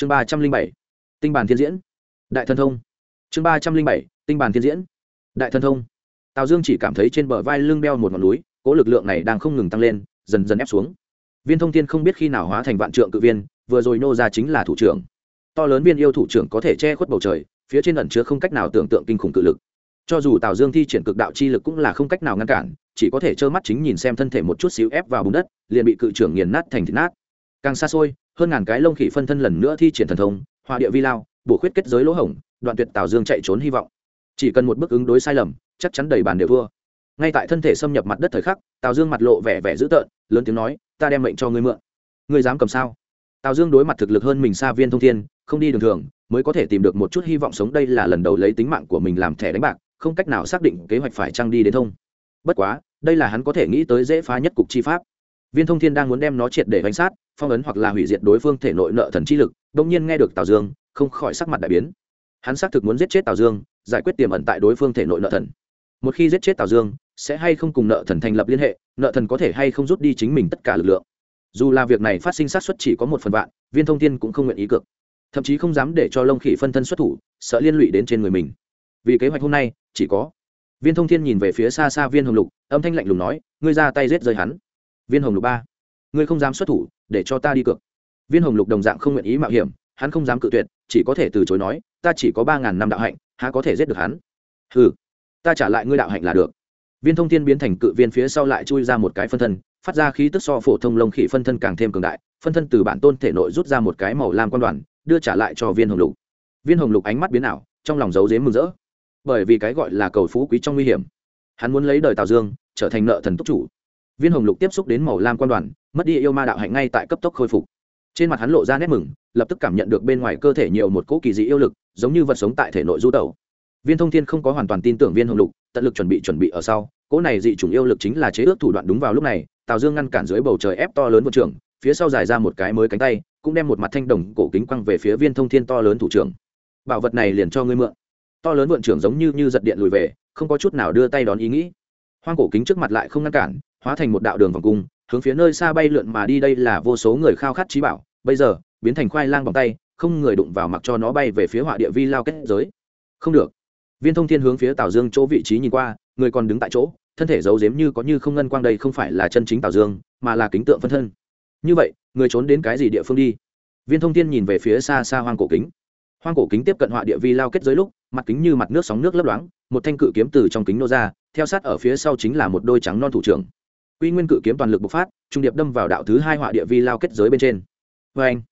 chương ba trăm linh bảy, tinh bản thiên diễn. Đại thần thông. Chương ba trăm linh bảy, tinh bản thiên diễn. Đại thần thông. Tào dương chỉ cảm thấy trên bờ vai lưng đeo một ngọn núi cỗ lực lượng này đang không ngừng tăng lên, dần dần ép xuống. Viên thông thiên không biết khi nào hóa thành vạn trượng cự viên, vừa rồi nô ra chính là thủ trưởng. To lớn viên yêu thủ trưởng có thể che khuất bầu trời, phía trên ẩn chứa không cách nào tưởng tượng kinh khủng cự lực. Cho dù tào dương thi triển cực đạo chi lực cũng là không cách nào ngăn cản, chỉ có thể trơ mắt chính nhìn xem thân thể một chút xíu ép vào bùn đất, liền bị cự trưởng nghiền nát thành thịt nát. Càng xa xôi hơn ngàn cái lông khỉ phân thân lần nữa thi triển thần thông hòa địa vi lao, bổ khuyết kết giới lỗ hổng, đoạn tuyệt tào dương chạy trốn hy vọng. Chỉ cần một bước ứng đối sai lầm, chắc chắn đầy bàn đều thua. Ngay tại thân thể xâm nhập mặt đất thời khắc, tào dương mặt lộ vẻ vẻ dữ tợn, lớn tiếng nói, ta đem mệnh cho ngươi mượn. Ngươi dám cầm sao? Tào dương đối mặt thực lực hơn mình xa viên thông thiên, không đi đường thường, mới có thể tìm được một chút hy vọng sống. Đây là lần đầu lấy tính mạng của mình làm thẻ đánh bạc, không cách nào xác định kế hoạch phải trăng đi đến thông. Bất quá, đây là hắn có thể nghĩ tới dễ phá nhất cục chi pháp. Viên thông thiên đang muốn đem nó triệt để bánh sát phong ấn hoặc là hủy diệt đối phương thể nội nợ thần chi lực đông nhiên nghe được tào dương, không khỏi sắc mặt đại biến. Hắn xác thực muốn giết chết tào dương, giải quyết tiềm ẩn tại đối phương thể nội nợ thần. Một khi giết chết tào dương, sẽ hay không cùng nợ thần thành lập liên hệ, nợ thần có thể hay không rút đi chính mình tất cả lực lượng. Dù là việc này phát sinh sát xuất chỉ có một phần vạn, viên thông thiên cũng không nguyện ý cược. Thậm chí không dám để cho lông khỉ phân thân xuất thủ, sợ liên lụy đến trên người mình. Vì kế hoạch hôm nay, chỉ có viên thông thiên nhìn về phía xa xa viên hồng lục, âm thanh lạnh lùng nói, ngươi ra tay giết rơi hắn. Viên hồng lục ba ngươi không dám xuất thủ, để cho ta đi cược. Viên hồng lục đồng dạng không nguyện ý mạo hiểm, hắn không dám cự tuyệt, chỉ có thể từ chối nói, ta chỉ có ba ngàn năm đạo hạnh, há có thể giết được hắn? Ừ ta trả lại ngươi đạo hạnh là được. Viên thông thiên biến thành cự viên phía sau lại chui ra một cái phân thân, phát ra khí tức so phổ thông lông khỉ phân thân càng thêm cường đại, phân thân từ bản tôn thể nội rút ra một cái màu lam quan đoàn, đưa trả lại cho viên hồng lục. Viên hồng lục ánh mắt biến ảo, trong lòng giấu dếm mừng rỡ. Bởi vì cái gọi là cầu phú quý trong nguy hiểm, hắn muốn lấy đời tào dương, trở thành nợ thần túc chủ. Viên hồng lục tiếp xúc đến màu lam quan đoàn mất đi yêu ma đạo hạnh ngay tại cấp tốc khôi phục. Trên mặt hắn lộ ra nét mừng, lập tức cảm nhận được bên ngoài cơ thể nhiều một cỗ kỳ dị yêu lực, giống như vật sống tại thể nội du tẩu. Viên thông thiên không có hoàn toàn tin tưởng viên hồng lục, tận lực chuẩn bị chuẩn bị ở sau, cỗ này dị chủng yêu lực chính là chế ước thủ đoạn đúng vào lúc này, tào dương ngăn cản dưới bầu trời ép to lớn vượt trưởng phía sau dài ra một cái mới cánh tay, cũng đem một mặt thanh đồng cổ kính quăng về phía viên thông thiên to lớn thủ trưởng. Bảo vật này liền cho ngươi mượn. To lớn vượn trưởng giống như như giật điện lùi về, không có chút nào đưa tay đón ý nghĩ. Hoang cổ kính trước mặt lại không ngăn cản, hóa thành một đạo đường vòng cung hướng phía nơi xa bay lượn mà đi, đây là vô số người khao khát trí bảo. Bây giờ, biến thành khoai lang bằng tay, không người đụng vào mặc cho nó bay về phía họa địa vi lao kết giới. Không được. Viên thông thiên hướng phía tào dương chỗ vị trí nhìn qua, người còn đứng tại chỗ, thân thể giấu giếm như có như không ngân quang đây không phải là chân chính tào dương, mà là kính tượng phân thân. Như vậy, người trốn đến cái gì địa phương đi? Viên thông thiên nhìn về phía xa xa hoang cổ kính. Hoang cổ kính tiếp cận họa địa vi lao kết giới lúc, mặt kính như mặt nước sóng nước lấp loáng, một thanh cự kiếm từ trong kính nô ra, theo sát ở phía sau chính là một đôi trắng non thủ trưởng quy nguyên cự kiếm toàn lực bộc phát, trung điệp đâm vào đạo thứ hai họa địa vi lao kết giới bên trên. Vê anh,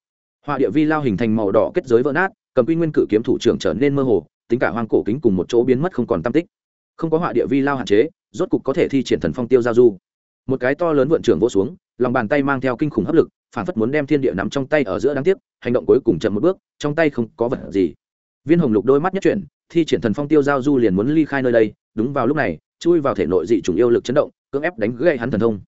họa địa vi lao hình thành màu đỏ kết giới vỡ nát, cầm quy nguyên cự kiếm thủ trưởng trở nên mơ hồ, tính cả hoang cổ kính cùng một chỗ biến mất không còn tam tích. Không có họa địa vi lao hạn chế, rốt cục có thể thi triển thần phong tiêu giao du. Một cái to lớn vượn trưởng vỗ xuống, lòng bàn tay mang theo kinh khủng hấp lực, phản phất muốn đem thiên địa nắm trong tay ở giữa đáng tiếc, hành động cuối cùng chậm một bước, trong tay không có vật gì. Viên hồng lục đôi mắt nhất chuyển, thi triển thần phong tiêu giao du liền muốn ly khai nơi đây, đúng vào lúc này, chui vào thể nội dị chủng yêu lực chấn động cưỡng ép đánh gãy hắn thần thông.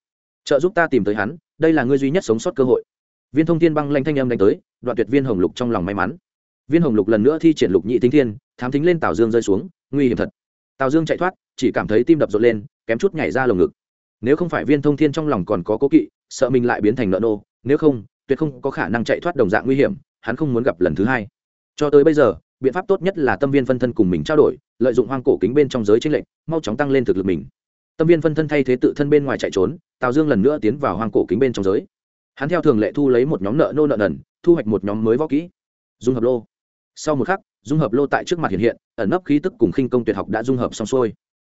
Trợ giúp ta tìm tới hắn, đây là ngươi duy nhất sống sót cơ hội. Viên thông thiên băng lanh thanh âm đánh tới, đoạn tuyệt viên hồng lục trong lòng may mắn. Viên hồng lục lần nữa thi triển lục nhị thính thiên, thám thính lên tào dương rơi xuống, nguy hiểm thật. Tào dương chạy thoát, chỉ cảm thấy tim đập rộn lên, kém chút nhảy ra lồng ngực. Nếu không phải viên thông thiên trong lòng còn có cố kỵ, sợ mình lại biến thành nợ nô, nếu không, tuyệt không có khả năng chạy thoát đồng dạng nguy hiểm, hắn không muốn gặp lần thứ hai. Cho tới bây giờ, biện pháp tốt nhất là tâm viên phân thân cùng mình trao đổi, lợi dụng hoang cổ kính bên trong giới tranh lệnh mau chóng tăng lên thực lực mình tâm viên phân thân thay thế tự thân bên ngoài chạy trốn, tào dương lần nữa tiến vào hoang cổ kính bên trong giới. Hắn theo thường lệ thu lấy một nhóm nợ nô nợ nần, thu hoạch một nhóm mới võ kỹ. Dung hợp lô. Sau một khắc, dung hợp lô tại trước mặt hiện hiện, ẩn nấp khí tức cùng khinh công tuyệt học đã dung hợp xong xuôi.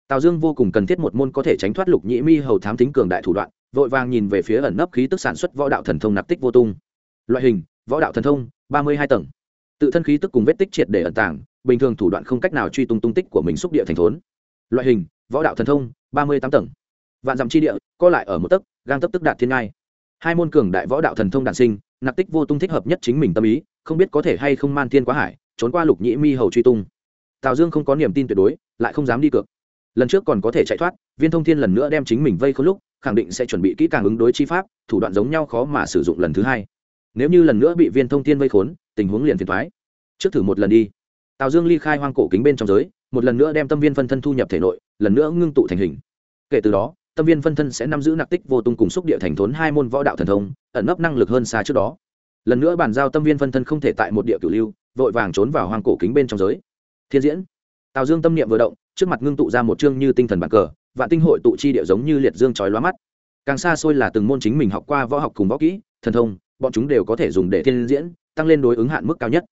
Tào dương vô cùng cần thiết một môn có thể tránh thoát lục nhĩ mi hầu thám tính cường đại thủ đoạn, vội vàng nhìn về phía ẩn nấp khí tức sản xuất võ đạo thần thông nạp tích vô tung. Loại hình, võ đạo thần thông, ba mươi hai tầng. Tự thân khí tức cùng vết tích triệt để ẩn tàng, bình thường thủ đoạn không cách nào truy tung tung tích của mình xúc địa thành thốn. Loại hình, võ đạo thần thông ba mươi tám tầng. Vạn dặm chi địa, co lại ở một tấc, gang tấp tức đạt thiên ngai. Hai môn cường đại võ đạo thần thông đản sinh, nạp tích vô tung thích hợp nhất chính mình tâm ý, không biết có thể hay không man thiên quá hải, trốn qua lục nhĩ mi hầu truy tung. Tào dương không có niềm tin tuyệt đối, lại không dám đi cược. Lần trước còn có thể chạy thoát, viên thông thiên lần nữa đem chính mình vây khốn lúc, khẳng định sẽ chuẩn bị kỹ càng ứng đối chi pháp, thủ đoạn giống nhau khó mà sử dụng lần thứ hai. Nếu như lần nữa bị viên thông thiên vây khốn, tình huống liền phiền thoái trước thử một lần đi. Tào dương ly khai hoang cổ kính bên trong giới, một lần nữa đem tâm viên phân thân thu nhập thể nội lần nữa ngưng tụ thành hình. Kể từ đó, tâm viên phân thân sẽ nắm giữ nặc tích vô tung cùng xúc địa thành thốn hai môn võ đạo thần thông, ẩn nấp năng lực hơn xa trước đó. Lần nữa bàn giao tâm viên phân thân không thể tại một địa cửu lưu, vội vàng trốn vào hoang cổ kính bên trong giới. Thiên diễn. Tào dương tâm niệm vừa động, trước mặt ngưng tụ ra một chương như tinh thần bản cờ và tinh hội tụ chi địa giống như liệt dương chói lóa mắt. Càng xa xôi là từng môn chính mình học qua võ học cùng võ kỹ, thần thông, bọn chúng đều có thể dùng để thiên diễn, tăng lên đối ứng hạn mức cao nhất.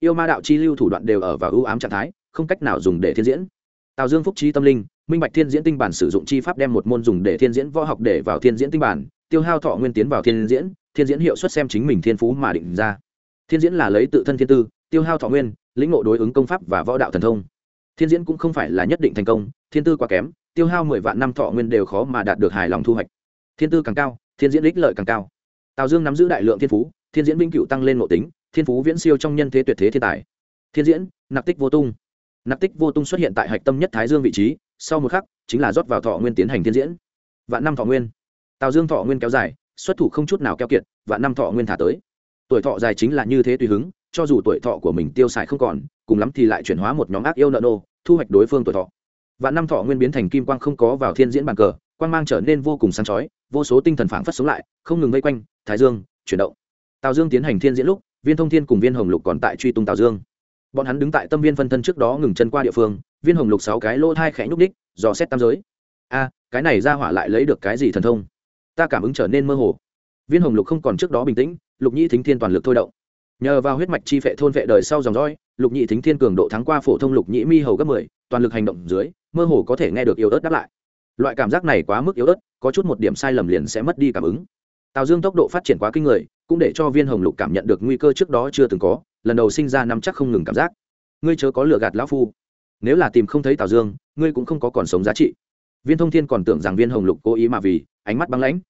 Yêu ma đạo chi lưu thủ đoạn đều ở vào ưu ám trạng thái, không cách nào dùng để thiên diễn tào dương phúc trí tâm linh, minh bạch thiên diễn tinh bản sử dụng chi pháp đem một môn dùng để thiên diễn võ học để vào thiên diễn tinh bản, tiêu hao thọ nguyên tiến vào thiên diễn thiên diễn hiệu suất xem chính mình thiên phú mà định ra. Thiên diễn là lấy tự thân thiên tư, tiêu hao thọ nguyên, lĩnh ngộ đối ứng công pháp và võ đạo thần thông. Thiên diễn cũng không phải là nhất định thành công, thiên tư quá kém, tiêu hao mười vạn năm thọ nguyên đều khó mà đạt được hài lòng thu hoạch. Thiên tư càng cao, thiên diễn ích lợi càng cao. Tào dương nắm giữ đại lượng thiên phú, thiên diễn binh cựu tăng lên ngộ tính, thiên phú viễn siêu trong nhân thế tuyệt thế thiên tài. Thiên diễn, nạp tích vô tung nạp tích vô tung xuất hiện tại hạch tâm nhất thái dương vị trí, sau một khắc, chính là rót vào thọ nguyên tiến hành thiên diễn. Vạn năm thọ nguyên. Tào dương thọ nguyên kéo dài, xuất thủ không chút nào keo kiệt, vạn năm thọ nguyên thả tới. Tuổi thọ dài chính là như thế tùy hứng, cho dù tuổi thọ của mình tiêu xài không còn, cùng lắm thì lại chuyển hóa một nhóm ác yêu nợ nô, thu hoạch đối phương tuổi thọ. Vạn năm thọ nguyên biến thành kim quang không có vào thiên diễn bàn cờ, quang mang trở nên vô cùng sáng chói, vô số tinh thần phảng phất sống lại, không ngừng vây quanh, thái dương, chuyển động. Tào dương tiến hành thiên diễn lúc, viên thông thiên cùng viên hồng lục còn tại truy tung tào dương bọn hắn đứng tại tâm viên phân thân trước đó ngừng chân qua địa phương, viên hồng lục sáu cái lỗ thai khẽ nhúc đích dò xét tam giới. A, cái này ra hỏa lại lấy được cái gì thần thông? Ta cảm ứng trở nên mơ hồ. Viên hồng lục không còn trước đó bình tĩnh, lục nhĩ thính thiên toàn lực thôi động. Nhờ vào huyết mạch chi phệ thôn vệ đời sau dòng dõi, lục nhị thính thiên cường độ thắng qua phổ thông lục nhĩ mi hầu gấp mười, toàn lực hành động dưới, mơ hồ có thể nghe được yếu ớt đáp lại. Loại cảm giác này quá mức yếu ớt, có chút một điểm sai lầm liền sẽ mất đi cảm ứng. Tào dương tốc độ phát triển quá kinh người, cũng để cho viên hồng lục cảm nhận được nguy cơ trước đó chưa từng có lần đầu sinh ra năm chắc không ngừng cảm giác. Ngươi chớ có lừa gạt lão phu. Nếu là tìm không thấy tào dương, ngươi cũng không có còn sống giá trị. Viên thông thiên còn tưởng rằng viên hồng lục cố ý mà vì, ánh mắt băng lãnh.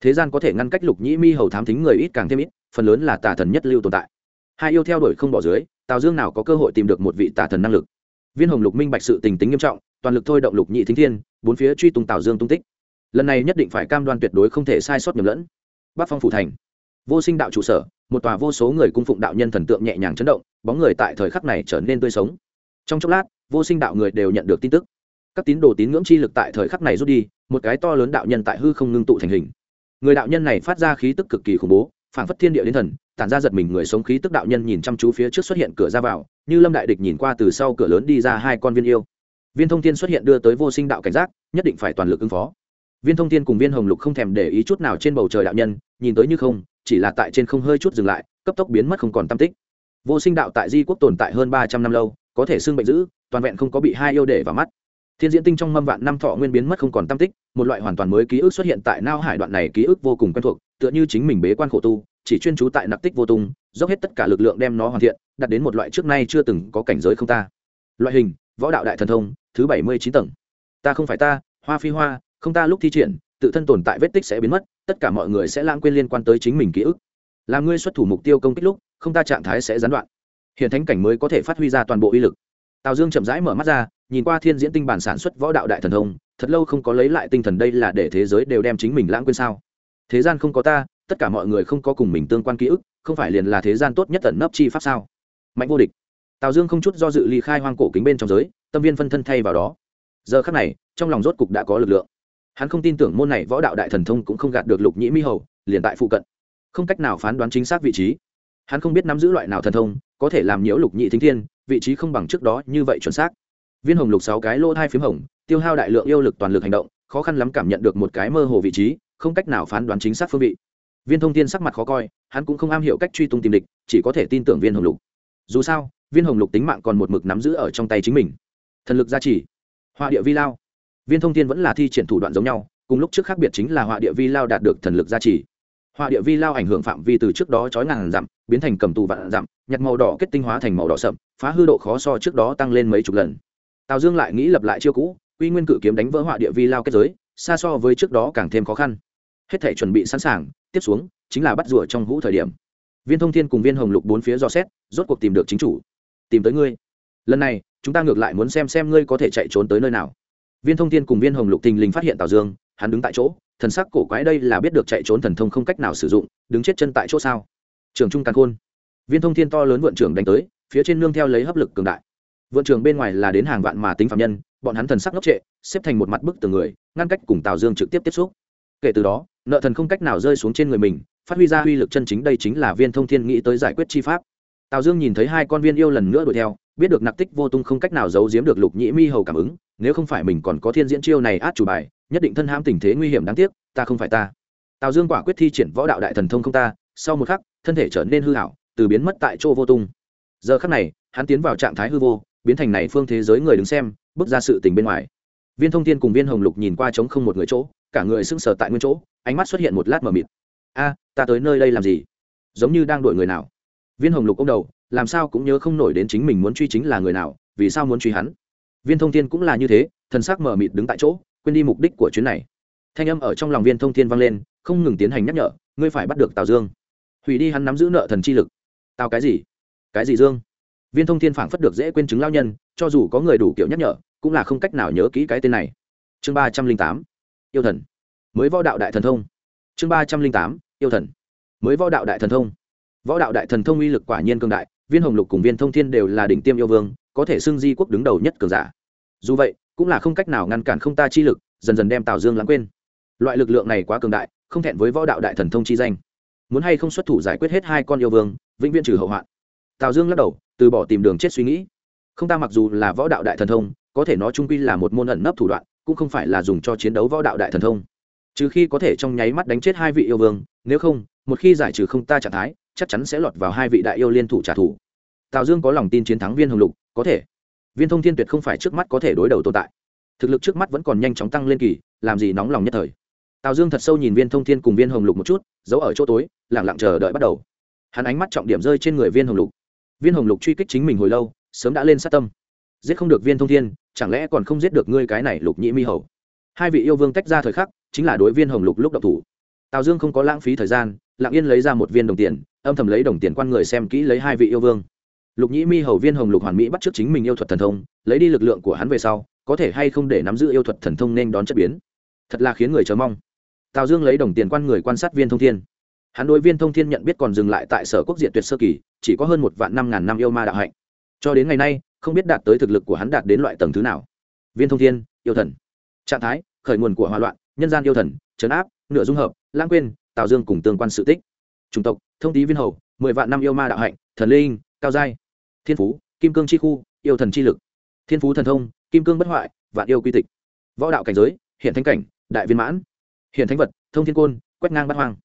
Thế gian có thể ngăn cách lục nhĩ mi hầu thám thính người ít càng thêm ít, phần lớn là tà thần nhất lưu tồn tại. Hai yêu theo đuổi không bỏ dưới, tào dương nào có cơ hội tìm được một vị tà thần năng lực? Viên hồng lục minh bạch sự tình tính nghiêm trọng, toàn lực thôi động lục nhị thính thiên, bốn phía truy tung tào dương tung tích. Lần này nhất định phải cam đoan tuyệt đối không thể sai sót nhầm lẫn. Bắc phong phủ thành, vô sinh đạo trụ sở một tòa vô số người cung phụng đạo nhân thần tượng nhẹ nhàng chấn động, bóng người tại thời khắc này trở nên tươi sống. Trong chốc lát, vô sinh đạo người đều nhận được tin tức. Các tín đồ tín ngưỡng chi lực tại thời khắc này rút đi, một cái to lớn đạo nhân tại hư không ngưng tụ thành hình. Người đạo nhân này phát ra khí tức cực kỳ khủng bố, phảng phất thiên địa đến thần, tản ra giật mình người sống khí tức đạo nhân nhìn chăm chú phía trước xuất hiện cửa ra vào, như lâm đại địch nhìn qua từ sau cửa lớn đi ra hai con viên yêu. Viên thông thiên xuất hiện đưa tới vô sinh đạo cảnh giác, nhất định phải toàn lực ứng phó. Viên thông thiên cùng viên hồng lục không thèm để ý chút nào trên bầu trời đạo nhân, nhìn tới như không chỉ là tại trên không hơi chút dừng lại, cấp tốc biến mất không còn tam tích. Vô sinh đạo tại di quốc tồn tại hơn ba trăm năm lâu, có thể xưng bệnh dữ, toàn vẹn không có bị hai yêu để vào mắt. Thiên diễn tinh trong mâm vạn năm thọ nguyên biến mất không còn tam tích, một loại hoàn toàn mới ký ức xuất hiện tại nao hải đoạn này ký ức vô cùng quen thuộc, tựa như chính mình bế quan khổ tu, chỉ chuyên trú tại nặc tích vô tung, dốc hết tất cả lực lượng đem nó hoàn thiện đặt đến một loại trước nay chưa từng có cảnh giới không ta. Loại hình, võ đạo đại thần thông, thứ bảy mươi chín tầng. Ta không phải ta, hoa phi hoa, không ta lúc thi triển tự thân tồn tại vết tích sẽ biến mất, tất cả mọi người sẽ lãng quên liên quan tới chính mình ký ức. Làm ngươi xuất thủ mục tiêu công kích lúc, không ta trạng thái sẽ gián đoạn. Hiện thánh cảnh mới có thể phát huy ra toàn bộ uy lực. Tào dương chậm rãi mở mắt ra, nhìn qua thiên diễn tinh bản sản xuất võ đạo đại thần thông, thật lâu không có lấy lại tinh thần đây là để thế giới đều đem chính mình lãng quên sao? Thế gian không có ta, tất cả mọi người không có cùng mình tương quan ký ức, không phải liền là thế gian tốt nhất tận nấp chi pháp sao? Mạnh vô địch. Tào dương không chút do dự ly khai hoang cổ kính bên trong giới, tâm viên phân thân thay vào đó. Giờ khắc này, trong lòng rốt cục đã có lực lượng hắn không tin tưởng môn này võ đạo đại thần thông cũng không gạt được lục nhĩ mi hầu, liền tại phụ cận. Không cách nào phán đoán chính xác vị trí. Hắn không biết nắm giữ loại nào thần thông, có thể làm nhiễu lục nhị thính thiên, vị trí không bằng trước đó như vậy chuẩn xác. Viên hồng lục sáu cái lỗ hai phím hồng, tiêu hao đại lượng yêu lực toàn lực hành động, khó khăn lắm cảm nhận được một cái mơ hồ vị trí, không cách nào phán đoán chính xác phương vị. Viên thông tiên sắc mặt khó coi, hắn cũng không am hiểu cách truy tung tìm địch, chỉ có thể tin tưởng viên hồng lục. Dù sao, viên hồng lục tính mạng còn một mực nắm giữ ở trong tay chính mình. Thần lực gia trì. Họa địa vi lao viên thông thiên vẫn là thi triển thủ đoạn giống nhau, cùng lúc trước khác biệt chính là họa địa vi lao đạt được thần lực gia trì. Họa địa vi lao ảnh hưởng phạm vi từ trước đó trói ngàn dặm, biến thành cầm tù vạn dặm, nhặt màu đỏ kết tinh hóa thành màu đỏ sậm, phá hư độ khó so trước đó tăng lên mấy chục lần. Tào dương lại nghĩ lập lại chiêu cũ uy nguyên cự kiếm đánh vỡ họa địa vi lao kết giới, xa so với trước đó càng thêm khó khăn. Hết thể chuẩn bị sẵn sàng, tiếp xuống chính là bắt rùa trong hũ thời điểm. Viên thông thiên cùng viên hồng lục bốn phía do xét, rốt cuộc tìm được chính chủ. Tìm tới ngươi. Lần này, chúng ta ngược lại muốn xem xem ngươi có thể chạy trốn tới nơi nào viên thông thiên cùng viên hồng lục thình lình phát hiện tào dương, hắn đứng tại chỗ, thần sắc cổ quái đây là biết được chạy trốn thần thông không cách nào sử dụng, đứng chết chân tại chỗ sao? Trường trung càn khôn. Viên thông thiên to lớn vượn trưởng đánh tới, phía trên nương theo lấy hấp lực cường đại. Vượn trưởng bên ngoài là đến hàng vạn mà tính phạm nhân, bọn hắn thần sắc ngốc trệ, xếp thành một mặt bức từ người, ngăn cách cùng tào dương trực tiếp tiếp xúc. Kể từ đó, nợ thần không cách nào rơi xuống trên người mình, phát huy ra uy lực chân chính đây chính là viên thông thiên nghĩ tới giải quyết chi pháp. Tào dương nhìn thấy hai con viên yêu lần nữa đuổi theo biết được nặc tích vô tung không cách nào giấu giếm được lục nhĩ mi hầu cảm ứng, nếu không phải mình còn có thiên diễn chiêu này át chủ bài, nhất định thân hãm tình thế nguy hiểm đáng tiếc, ta không phải ta. Tào dương quả quyết thi triển võ đạo đại thần thông không ta, sau một khắc, thân thể trở nên hư hảo từ biến mất tại chỗ vô tung. Giờ khắc này, hắn tiến vào trạng thái hư vô, biến thành này phương thế giới người đứng xem, bước ra sự tình bên ngoài. Viên thông thiên cùng viên hồng lục nhìn qua trống không một người chỗ, cả người sững sờ tại nguyên chỗ, ánh mắt xuất hiện một lát mờ mịt. A, ta tới nơi đây làm gì? Giống như đang đuổi người nào? Viên hồng lục ông đầu làm sao cũng nhớ không nổi đến chính mình muốn truy chính là người nào, vì sao muốn truy hắn. Viên thông thiên cũng là như thế, thần sắc mờ mịt đứng tại chỗ, quên đi mục đích của chuyến này. Thanh âm ở trong lòng viên thông thiên vang lên, không ngừng tiến hành nhắc nhở, ngươi phải bắt được tào dương. Hủy đi hắn nắm giữ nợ thần chi lực. Tào cái gì? Cái gì dương? Viên thông thiên phảng phất được dễ quên chứng lao nhân, cho dù có người đủ kiểu nhắc nhở, cũng là không cách nào nhớ kỹ cái tên này. Chương ba trăm linh tám, yêu thần. Mới võ đạo đại thần thông. Chương ba trăm linh tám, yêu thần. Mới võ đạo đại thần thông. Võ đạo đại thần thông uy lực quả nhiên cường đại viên hồng lục cùng viên thông thiên đều là đỉnh tiêm yêu vương, có thể xưng di quốc đứng đầu nhất cường giả. Dù vậy, cũng là không cách nào ngăn cản không ta chi lực, dần dần đem tào dương lãng quên. Loại lực lượng này quá cường đại, không thẹn với võ đạo đại thần thông chi danh. Muốn hay không xuất thủ giải quyết hết hai con yêu vương, vĩnh viễn trừ hậu hoạn. Tào dương lắc đầu, từ bỏ tìm đường chết suy nghĩ. Không ta mặc dù là võ đạo đại thần thông, có thể nó trung quy là một môn ẩn nấp thủ đoạn, cũng không phải là dùng cho chiến đấu võ đạo đại thần thông. Trừ khi có thể trong nháy mắt đánh chết hai vị yêu vương, nếu không, một khi giải trừ không ta trạng thái chắc chắn sẽ lọt vào hai vị đại yêu liên thủ trả thù. Tào dương có lòng tin chiến thắng viên hồng lục, có thể. Viên thông thiên tuyệt không phải trước mắt có thể đối đầu tồn tại. Thực lực trước mắt vẫn còn nhanh chóng tăng lên kỳ, làm gì nóng lòng nhất thời. Tào dương thật sâu nhìn viên thông thiên cùng viên hồng lục một chút, giấu ở chỗ tối lẳng lặng chờ đợi bắt đầu. Hắn ánh mắt trọng điểm rơi trên người viên hồng lục. Viên hồng lục truy kích chính mình hồi lâu, sớm đã lên sát tâm. Giết không được viên thông thiên, chẳng lẽ còn không giết được ngươi cái này lục nhĩ mi hầu? Hai vị yêu vương tách ra thời khắc, chính là đối viên hồng lục lúc độc thủ. Tào dương không có lãng phí thời gian, lặng yên lấy ra một viên đồng tiền âm thầm lấy đồng tiền quan người xem kỹ lấy hai vị yêu vương. Lục nhĩ mi, hầu viên hồng, lục hoàn mỹ bắt trước chính mình yêu thuật thần thông, lấy đi lực lượng của hắn về sau, có thể hay không để nắm giữ yêu thuật thần thông nên đón chất biến. Thật là khiến người chờ mong. Tào dương lấy đồng tiền quan người quan sát viên thông thiên. Hắn đối viên thông thiên nhận biết còn dừng lại tại sở quốc diện tuyệt sơ kỳ, chỉ có hơn một vạn năm ngàn năm yêu ma đạo hạnh. Cho đến ngày nay, không biết đạt tới thực lực của hắn đạt đến loại tầng thứ nào. Viên thông thiên, yêu thần. Trạng thái, khởi nguồn của hòa loạn, nhân gian yêu thần, trấn áp, nửa dung hợp, lãng quên, tào dương cùng tương quan sự tích. Chủng tộc thông tý viên hầu, mười vạn năm yêu ma đạo hạnh, thần linh, cao giai, thiên phú, kim cương chi khu, yêu thần chi lực. Thiên phú thần thông, kim cương bất hoại, vạn yêu quy tịch. Võ đạo cảnh giới, hiện thánh cảnh, đại viên mãn. Hiện thánh vật, thông thiên côn, quét ngang bát hoang.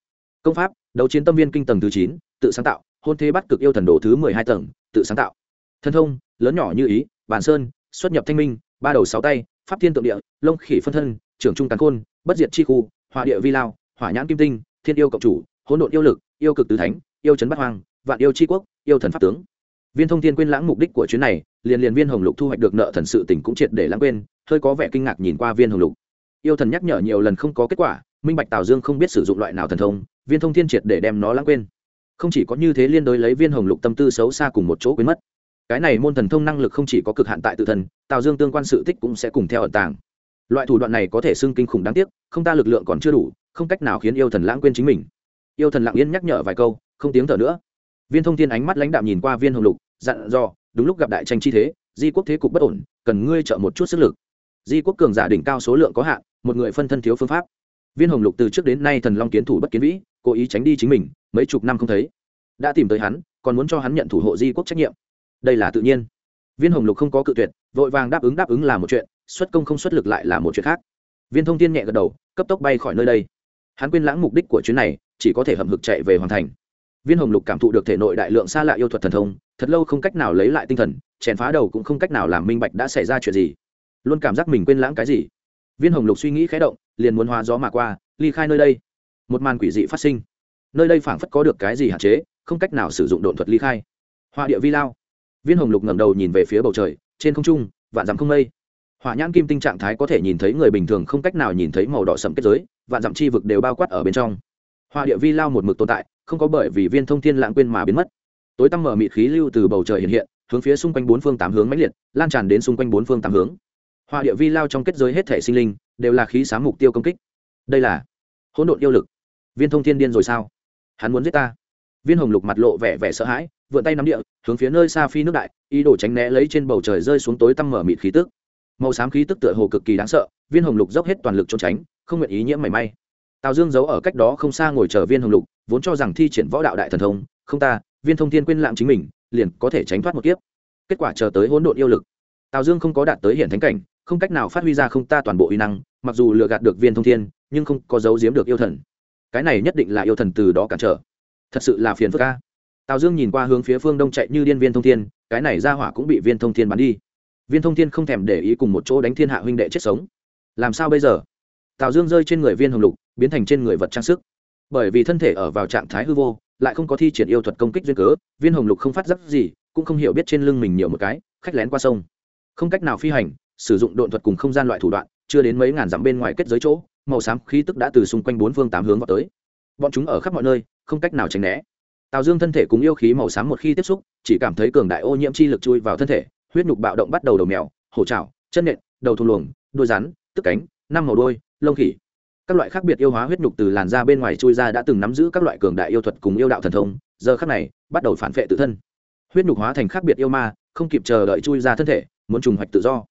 Công pháp, đấu chiến tâm viên kinh tầng thứ chín, tự sáng tạo, hôn thế bắt cực yêu thần đồ thứ mười hai tầng, tự sáng tạo. Thân thông, lớn nhỏ như ý, bản sơn, xuất nhập thanh minh, ba đầu sáu tay, pháp thiên tượng địa, lông khỉ phân thân, trưởng trung càn khôn, bất diệt chi khu, hỏa địa vi lao, hỏa nhãn kim tinh, thiên yêu cộng chủ, hỗn độn yêu lực yêu cực tứ thánh, yêu trấn bát hoang, vạn yêu chi quốc, yêu thần pháp tướng. Viên thông thiên quên lãng mục đích của chuyến này, liền liền viên hồng lục thu hoạch được nợ thần sự tỉnh cũng triệt để lãng quên, hơi có vẻ kinh ngạc nhìn qua viên hồng lục. Yêu thần nhắc nhở nhiều lần không có kết quả, minh bạch tào dương không biết sử dụng loại nào thần thông, viên thông thiên triệt để đem nó lãng quên. Không chỉ có như thế liên đối lấy viên hồng lục tâm tư xấu xa cùng một chỗ quên mất. Cái này môn thần thông năng lực không chỉ có cực hạn tại tự thần tào dương tương quan sự tích cũng sẽ cùng theo ẩn tàng. Loại thủ đoạn này có thể xưng kinh khủng đáng tiếc, không ta lực lượng còn chưa đủ, không cách nào khiến yêu thần lãng quên chính mình yêu thần lặng yên nhắc nhở vài câu, không tiếng thở nữa. Viên thông thiên ánh mắt lãnh đạm nhìn qua viên hồng lục, dặn dò, đúng lúc gặp đại tranh chi thế, di quốc thế cục bất ổn, cần ngươi trợ một chút sức lực. Di quốc cường giả đỉnh cao số lượng có hạn, một người phân thân thiếu phương pháp. Viên hồng lục từ trước đến nay thần long kiến thủ bất kiến vĩ, cố ý tránh đi chính mình, mấy chục năm không thấy. Đã tìm tới hắn, còn muốn cho hắn nhận thủ hộ di quốc trách nhiệm. Đây là tự nhiên. Viên hồng lục không có cự tuyệt, vội vàng đáp ứng đáp ứng là một chuyện, xuất công không xuất lực lại là một chuyện khác. Viên thông tin nhẹ gật đầu, cấp tốc bay khỏi nơi đây. Hắn quên lãng mục đích của chuyến này chỉ có thể hầm hực chạy về hoàn thành. Viên hồng lục cảm thụ được thể nội đại lượng xa lạ yêu thuật thần thông, thật lâu không cách nào lấy lại tinh thần, chèn phá đầu cũng không cách nào làm minh bạch đã xảy ra chuyện gì. Luôn cảm giác mình quên lãng cái gì. Viên hồng lục suy nghĩ khé động, liền muốn hóa gió mà qua, ly khai nơi đây. Một màn quỷ dị phát sinh. Nơi đây phảng phất có được cái gì hạn chế, không cách nào sử dụng độn thuật ly khai. Hoa địa vi lao. Viên hồng lục ngẩng đầu nhìn về phía bầu trời, trên không trung, vạn dặm không mây. Hỏa nhãn kim tinh trạng thái có thể nhìn thấy người bình thường không cách nào nhìn thấy màu đỏ sẫm kết giới, vạn dặm chi vực đều bao quát ở bên trong hoa địa vi lao một mực tồn tại, không có bởi vì viên thông thiên lãng quên mà biến mất. Tối tăm mở mịt khí lưu từ bầu trời hiện hiện, hướng phía xung quanh bốn phương tám hướng mãnh liệt, lan tràn đến xung quanh bốn phương tám hướng. Hoa địa vi lao trong kết giới hết thể sinh linh, đều là khí sáng mục tiêu công kích. Đây là hỗn độn yêu lực. Viên thông thiên điên rồi sao? Hắn muốn giết ta. Viên hồng lục mặt lộ vẻ vẻ sợ hãi, vượn tay nắm địa, hướng phía nơi xa phi nước đại, ý đồ tránh né lấy trên bầu trời rơi xuống tối tăm mở mịt khí tức. Màu xám khí tức tựa hồ cực kỳ đáng sợ, viên hồng lục dốc hết toàn lực trốn tránh, không nguyện ý nhiễm mảy may tào dương giấu ở cách đó không xa ngồi chờ viên hồng lục, vốn cho rằng thi triển võ đạo đại thần thông, không ta, viên thông thiên quên lạng chính mình, liền có thể tránh thoát một kiếp. Kết quả chờ tới hỗn độn yêu lực. Tào dương không có đạt tới hiện thánh cảnh, không cách nào phát huy ra không ta toàn bộ uy năng, mặc dù lừa gạt được viên thông thiên, nhưng không có giấu giếm được yêu thần. Cái này nhất định là yêu thần từ đó cản trở. Thật sự là phiền phức ca tào dương nhìn qua hướng phía phương đông chạy như điên viên thông thiên, cái này ra hỏa cũng bị viên thông thiên bắn đi. Viên thông thiên không thèm để ý cùng một chỗ đánh thiên hạ huynh đệ chết sống. Làm sao bây giờ? Tào dương rơi trên người viên hồng lục, biến thành trên người vật trang sức. Bởi vì thân thể ở vào trạng thái hư vô, lại không có thi triển yêu thuật công kích duyên cớ, viên hồng lục không phát giác gì, cũng không hiểu biết trên lưng mình nhiều một cái, khách lén qua sông. Không cách nào phi hành, sử dụng độn thuật cùng không gian loại thủ đoạn, chưa đến mấy ngàn dặm bên ngoài kết giới chỗ, màu xám khí tức đã từ xung quanh bốn phương tám hướng vào tới. Bọn chúng ở khắp mọi nơi, không cách nào tránh né. Tào dương thân thể cùng yêu khí màu xám một khi tiếp xúc, chỉ cảm thấy cường đại ô nhiễm chi lực chui vào thân thể, huyết nhục bạo động bắt đầu đầu mèo, hổ trào chân nện, đầu thù luồng, đuôi rắn, tức cánh, năm màu đôi lông khỉ. Các loại khác biệt yêu hóa huyết nhục từ làn da bên ngoài chui ra đã từng nắm giữ các loại cường đại yêu thuật cùng yêu đạo thần thông, giờ khác này, bắt đầu phản vệ tự thân. Huyết nhục hóa thành khác biệt yêu ma, không kịp chờ đợi chui ra thân thể, muốn trùng hoạch tự do.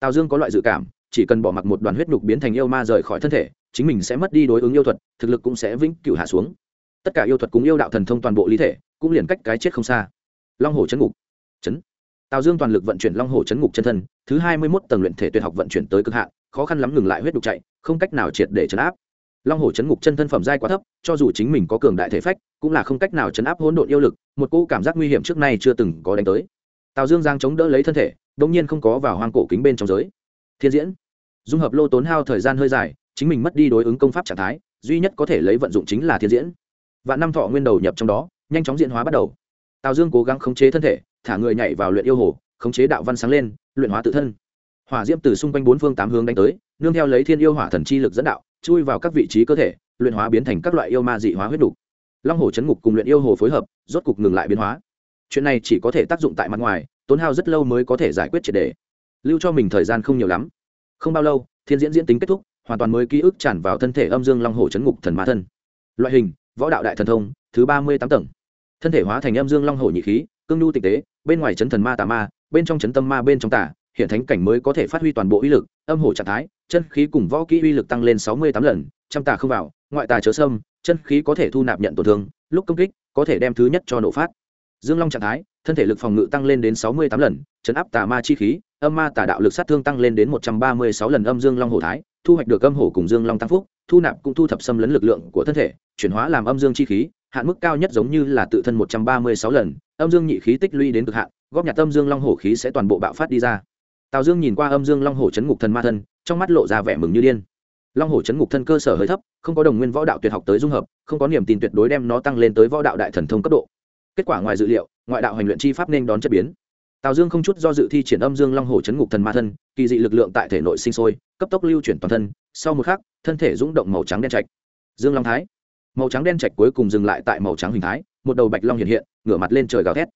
Tào dương có loại dự cảm, chỉ cần bỏ mặc một đoàn huyết nhục biến thành yêu ma rời khỏi thân thể, chính mình sẽ mất đi đối ứng yêu thuật, thực lực cũng sẽ vĩnh cửu hạ xuống. Tất cả yêu thuật cùng yêu đạo thần thông toàn bộ lý thể, cũng liền cách cái chết không xa. Long hồ chấn ngục. Chấn. Tào dương toàn lực vận chuyển long hồ chấn ngục chân thân, thứ hai mươi mốt tầng luyện thể tuyệt học vận chuyển tới cực hạn khó khăn lắm ngừng lại huyết đục chạy, không cách nào triệt để chấn áp. Long hồ chấn ngục chân thân phẩm dai quá thấp, cho dù chính mình có cường đại thể phách, cũng là không cách nào chấn áp hỗn độn yêu lực, một cô cảm giác nguy hiểm trước nay chưa từng có đánh tới. Tào dương giang chống đỡ lấy thân thể đông nhiên không có vào hoang cổ kính bên trong giới. Thiên diễn. Dung hợp lô tốn hao thời gian hơi dài, chính mình mất đi đối ứng công pháp trạng thái, duy nhất có thể lấy vận dụng chính là thiên diễn. Và năm thọ nguyên đầu nhập trong đó, nhanh chóng diễn hóa bắt đầu. Tào dương cố gắng khống chế thân thể, thả người nhảy vào luyện yêu hồ, khống chế đạo văn sáng lên, luyện hóa tự thân hỏa diễm từ xung quanh bốn phương tám hướng đánh tới, nương theo lấy thiên yêu hỏa thần chi lực dẫn đạo, chui vào các vị trí cơ thể, luyện hóa biến thành các loại yêu ma dị hóa huyết đục long hồ chấn ngục cùng luyện yêu hồ phối hợp, rốt cục ngừng lại biến hóa. Chuyện này chỉ có thể tác dụng tại mặt ngoài, tốn hao rất lâu mới có thể giải quyết triệt đề. Lưu cho mình thời gian không nhiều lắm. Không bao lâu, thiên diễn diễn tính kết thúc, hoàn toàn mới ký ức tràn vào thân thể âm dương long hồ chấn ngục thần ma thân. Loại hình, võ đạo đại thần thông, thứ ba mươi tám tầng. Thân thể hóa thành âm dương long hồ nhị khí, cương nhu tịch tế, bên ngoài chấn thần ma tà ma, bên trong chấn tâm ma, bên trong tà hiện thánh cảnh mới có thể phát huy toàn bộ uy lực, âm hổ trạng thái, chân khí cùng võ kỹ uy lực tăng lên sáu mươi tám lần, trăm tà không vào, ngoại tà chớ sâm chân khí có thể thu nạp nhận tổn thương, lúc công kích, có thể đem thứ nhất cho nổ phát. Dương long trạng thái, thân thể lực phòng ngự tăng lên đến sáu mươi tám lần, chấn áp tà ma chi khí, âm ma tà đạo lực sát thương tăng lên đến một trăm ba mươi sáu lần âm dương long hổ thái, thu hoạch được âm hổ cùng dương long tăng phúc, thu nạp cũng thu thập xâm lấn lực lượng của thân thể, chuyển hóa làm âm dương chi khí, hạn mức cao nhất giống như là tự thân một trăm ba mươi sáu lần, âm dương nhị khí tích lũy đến cực hạn, góp nhặt âm dương long hổ khí sẽ toàn bộ bạo phát đi ra tào dương nhìn qua âm dương long hồ chấn ngục thần ma thân, trong mắt lộ ra vẻ mừng như điên. Long hồ chấn ngục thân cơ sở hơi thấp, không có đồng nguyên võ đạo tuyệt học tới dung hợp, không có niềm tin tuyệt đối đem nó tăng lên tới võ đạo đại thần thông cấp độ. Kết quả ngoài dự liệu, ngoại đạo hành luyện chi pháp nên đón chất biến. Tào dương không chút do dự thi triển âm dương long hồ chấn ngục thần ma thân, kỳ dị lực lượng tại thể nội sinh sôi, cấp tốc lưu chuyển toàn thân, sau một khắc, thân thể rung động màu trắng đen trạch. Dương long thái. Màu trắng đen trạch cuối cùng dừng lại tại màu trắng hình thái, một đầu bạch long hiện hiện, ngửa mặt lên trời gào thét.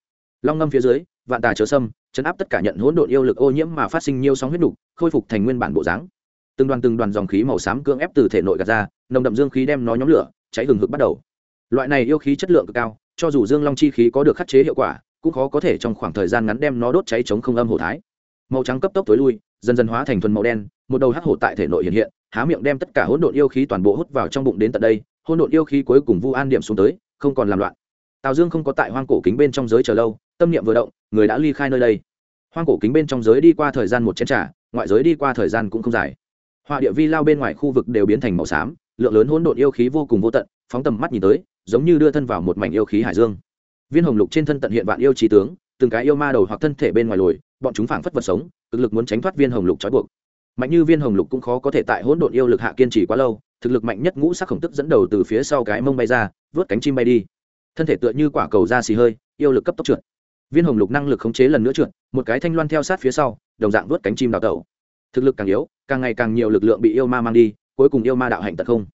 Long ngâm phía dưới, vạn tà chớ sâm chấn áp tất cả nhận hỗn độn yêu lực ô nhiễm mà phát sinh nhiều sóng huyết nục khôi phục thành nguyên bản bộ dáng. Từng đoàn từng đoàn dòng khí màu xám cưỡng ép từ thể nội gạt ra, nồng đậm dương khí đem nó nhóm lửa, cháy hừng hực bắt đầu. Loại này yêu khí chất lượng cực cao, cho dù dương long chi khí có được khắc chế hiệu quả, cũng khó có thể trong khoảng thời gian ngắn đem nó đốt cháy chống không âm hổ thái. Màu trắng cấp tốc tối lui, dần dần hóa thành thuần màu đen, một đầu hắc hổ tại thể nội hiện hiện, há miệng đem tất cả hỗn độn yêu khí toàn bộ hút vào trong bụng đến tận đây, hỗn độn yêu khí cuối cùng vu an điểm xuống tới, không còn làm loạn. Tào dương không có tại hoang cổ kính bên trong giới chờ lâu tâm niệm vừa động, người đã ly khai nơi đây. Hoang cổ kính bên trong giới đi qua thời gian một chén t ngoại giới đi qua thời gian cũng không dài. Họa địa vi lao bên ngoài khu vực đều biến thành màu xám, lượng lớn hỗn độn yêu khí vô cùng vô tận, phóng tầm mắt nhìn tới, giống như đưa thân vào một mảnh yêu khí hải dương. Viên hồng lục trên thân tận hiện vạn yêu trí tướng, từng cái yêu ma đầu hoặc thân thể bên ngoài lồi, bọn chúng phảng phất vật sống, cực lực muốn tránh thoát viên hồng lục trói buộc. Mạnh như viên hồng lục cũng khó có thể tại hỗn độn yêu lực hạ kiên trì quá lâu, thực lực mạnh nhất ngũ sắc khổng tức dẫn đầu từ phía sau cái mông bay ra, vớt cánh chim bay đi. Thân thể tựa như quả cầu da xì hơi, yêu lực cấp tốc trượt viên hồng lục năng lực khống chế lần nữa trượt, một cái thanh loan theo sát phía sau, đồng dạng vớt cánh chim đào tẩu. Thực lực càng yếu, càng ngày càng nhiều lực lượng bị yêu ma mang đi, cuối cùng yêu ma đạo hạnh tận không.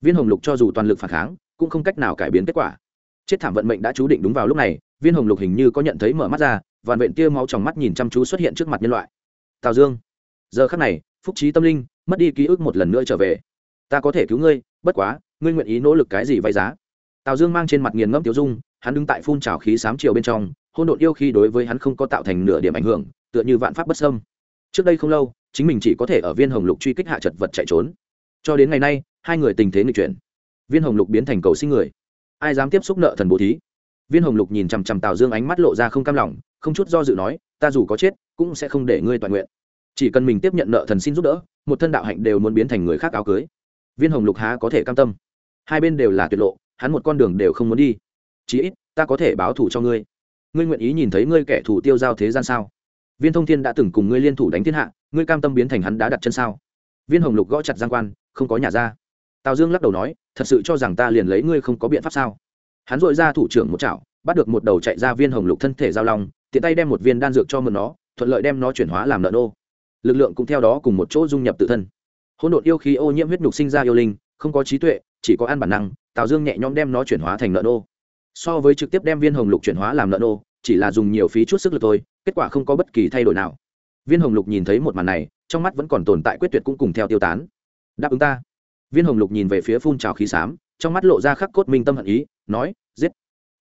Viên hồng lục cho dù toàn lực phản kháng, cũng không cách nào cải biến kết quả. Chết thảm vận mệnh đã chú định đúng vào lúc này, viên hồng lục hình như có nhận thấy mở mắt ra vằn vện tia máu trong mắt nhìn chăm chú xuất hiện trước mặt nhân loại. Tào dương, giờ khắc này, phúc trí tâm linh, mất đi ký ức một lần nữa trở về. Ta có thể cứu ngươi, bất quá, ngươi nguyện ý nỗ lực cái gì vay giá? Tào dương mang trên mặt nghiền ngẫm tiêu dung, hắn đứng tại phun trào khí sám chiều bên trong hôn độn yêu khi đối với hắn không có tạo thành nửa điểm ảnh hưởng, tựa như vạn pháp bất sâm trước đây không lâu, chính mình chỉ có thể ở viên hồng lục truy kích hạ chật vật chạy trốn. Cho đến ngày nay, hai người tình thế nghịch chuyển. Viên hồng lục biến thành cầu sinh người. Ai dám tiếp xúc nợ thần bố thí? Viên hồng lục nhìn chằm chằm tào dương ánh mắt lộ ra không cam lòng, không chút do dự nói, ta dù có chết, cũng sẽ không để ngươi toàn nguyện. Chỉ cần mình tiếp nhận nợ thần xin giúp đỡ, một thân đạo hạnh đều muốn biến thành người khác áo cưới. Viên hồng lục há có thể cam tâm. Hai bên đều là tuyệt lộ, hắn một con đường đều không muốn đi. Chí ít, ta có thể báo thù cho ngươi ngươi nguyện ý nhìn thấy ngươi kẻ thù tiêu giao thế gian sao? Viên thông thiên đã từng cùng ngươi liên thủ đánh thiên hạ, ngươi cam tâm biến thành hắn đã đặt chân sao? Viên hồng lục gõ chặt giang quan, không có nhà ra. Tào dương lắc đầu nói, thật sự cho rằng ta liền lấy ngươi không có biện pháp sao? Hắn dội ra thủ trưởng một chảo, bắt được một đầu chạy ra viên hồng lục thân thể giao long, tiện tay đem một viên đan dược cho mượn nó, thuận lợi đem nó chuyển hóa làm nợ nô lực lượng cũng theo đó cùng một chỗ dung nhập tự thân. Hỗn độn yêu khí ô nhiễm huyết nhục sinh ra yêu linh, không có trí tuệ, chỉ có ăn bản năng, tào dương nhẹ nhõm đem nó chuyển hóa thành nợ nô so với trực tiếp đem viên hồng lục chuyển hóa làm nợ nô chỉ là dùng nhiều phí chút sức lực thôi, kết quả không có bất kỳ thay đổi nào. Viên hồng lục nhìn thấy một màn này, trong mắt vẫn còn tồn tại quyết tuyệt cũng cùng theo tiêu tán. Đáp ứng ta. Viên hồng lục nhìn về phía phun trào khí xám, trong mắt lộ ra khắc cốt minh tâm hận ý, nói, giết.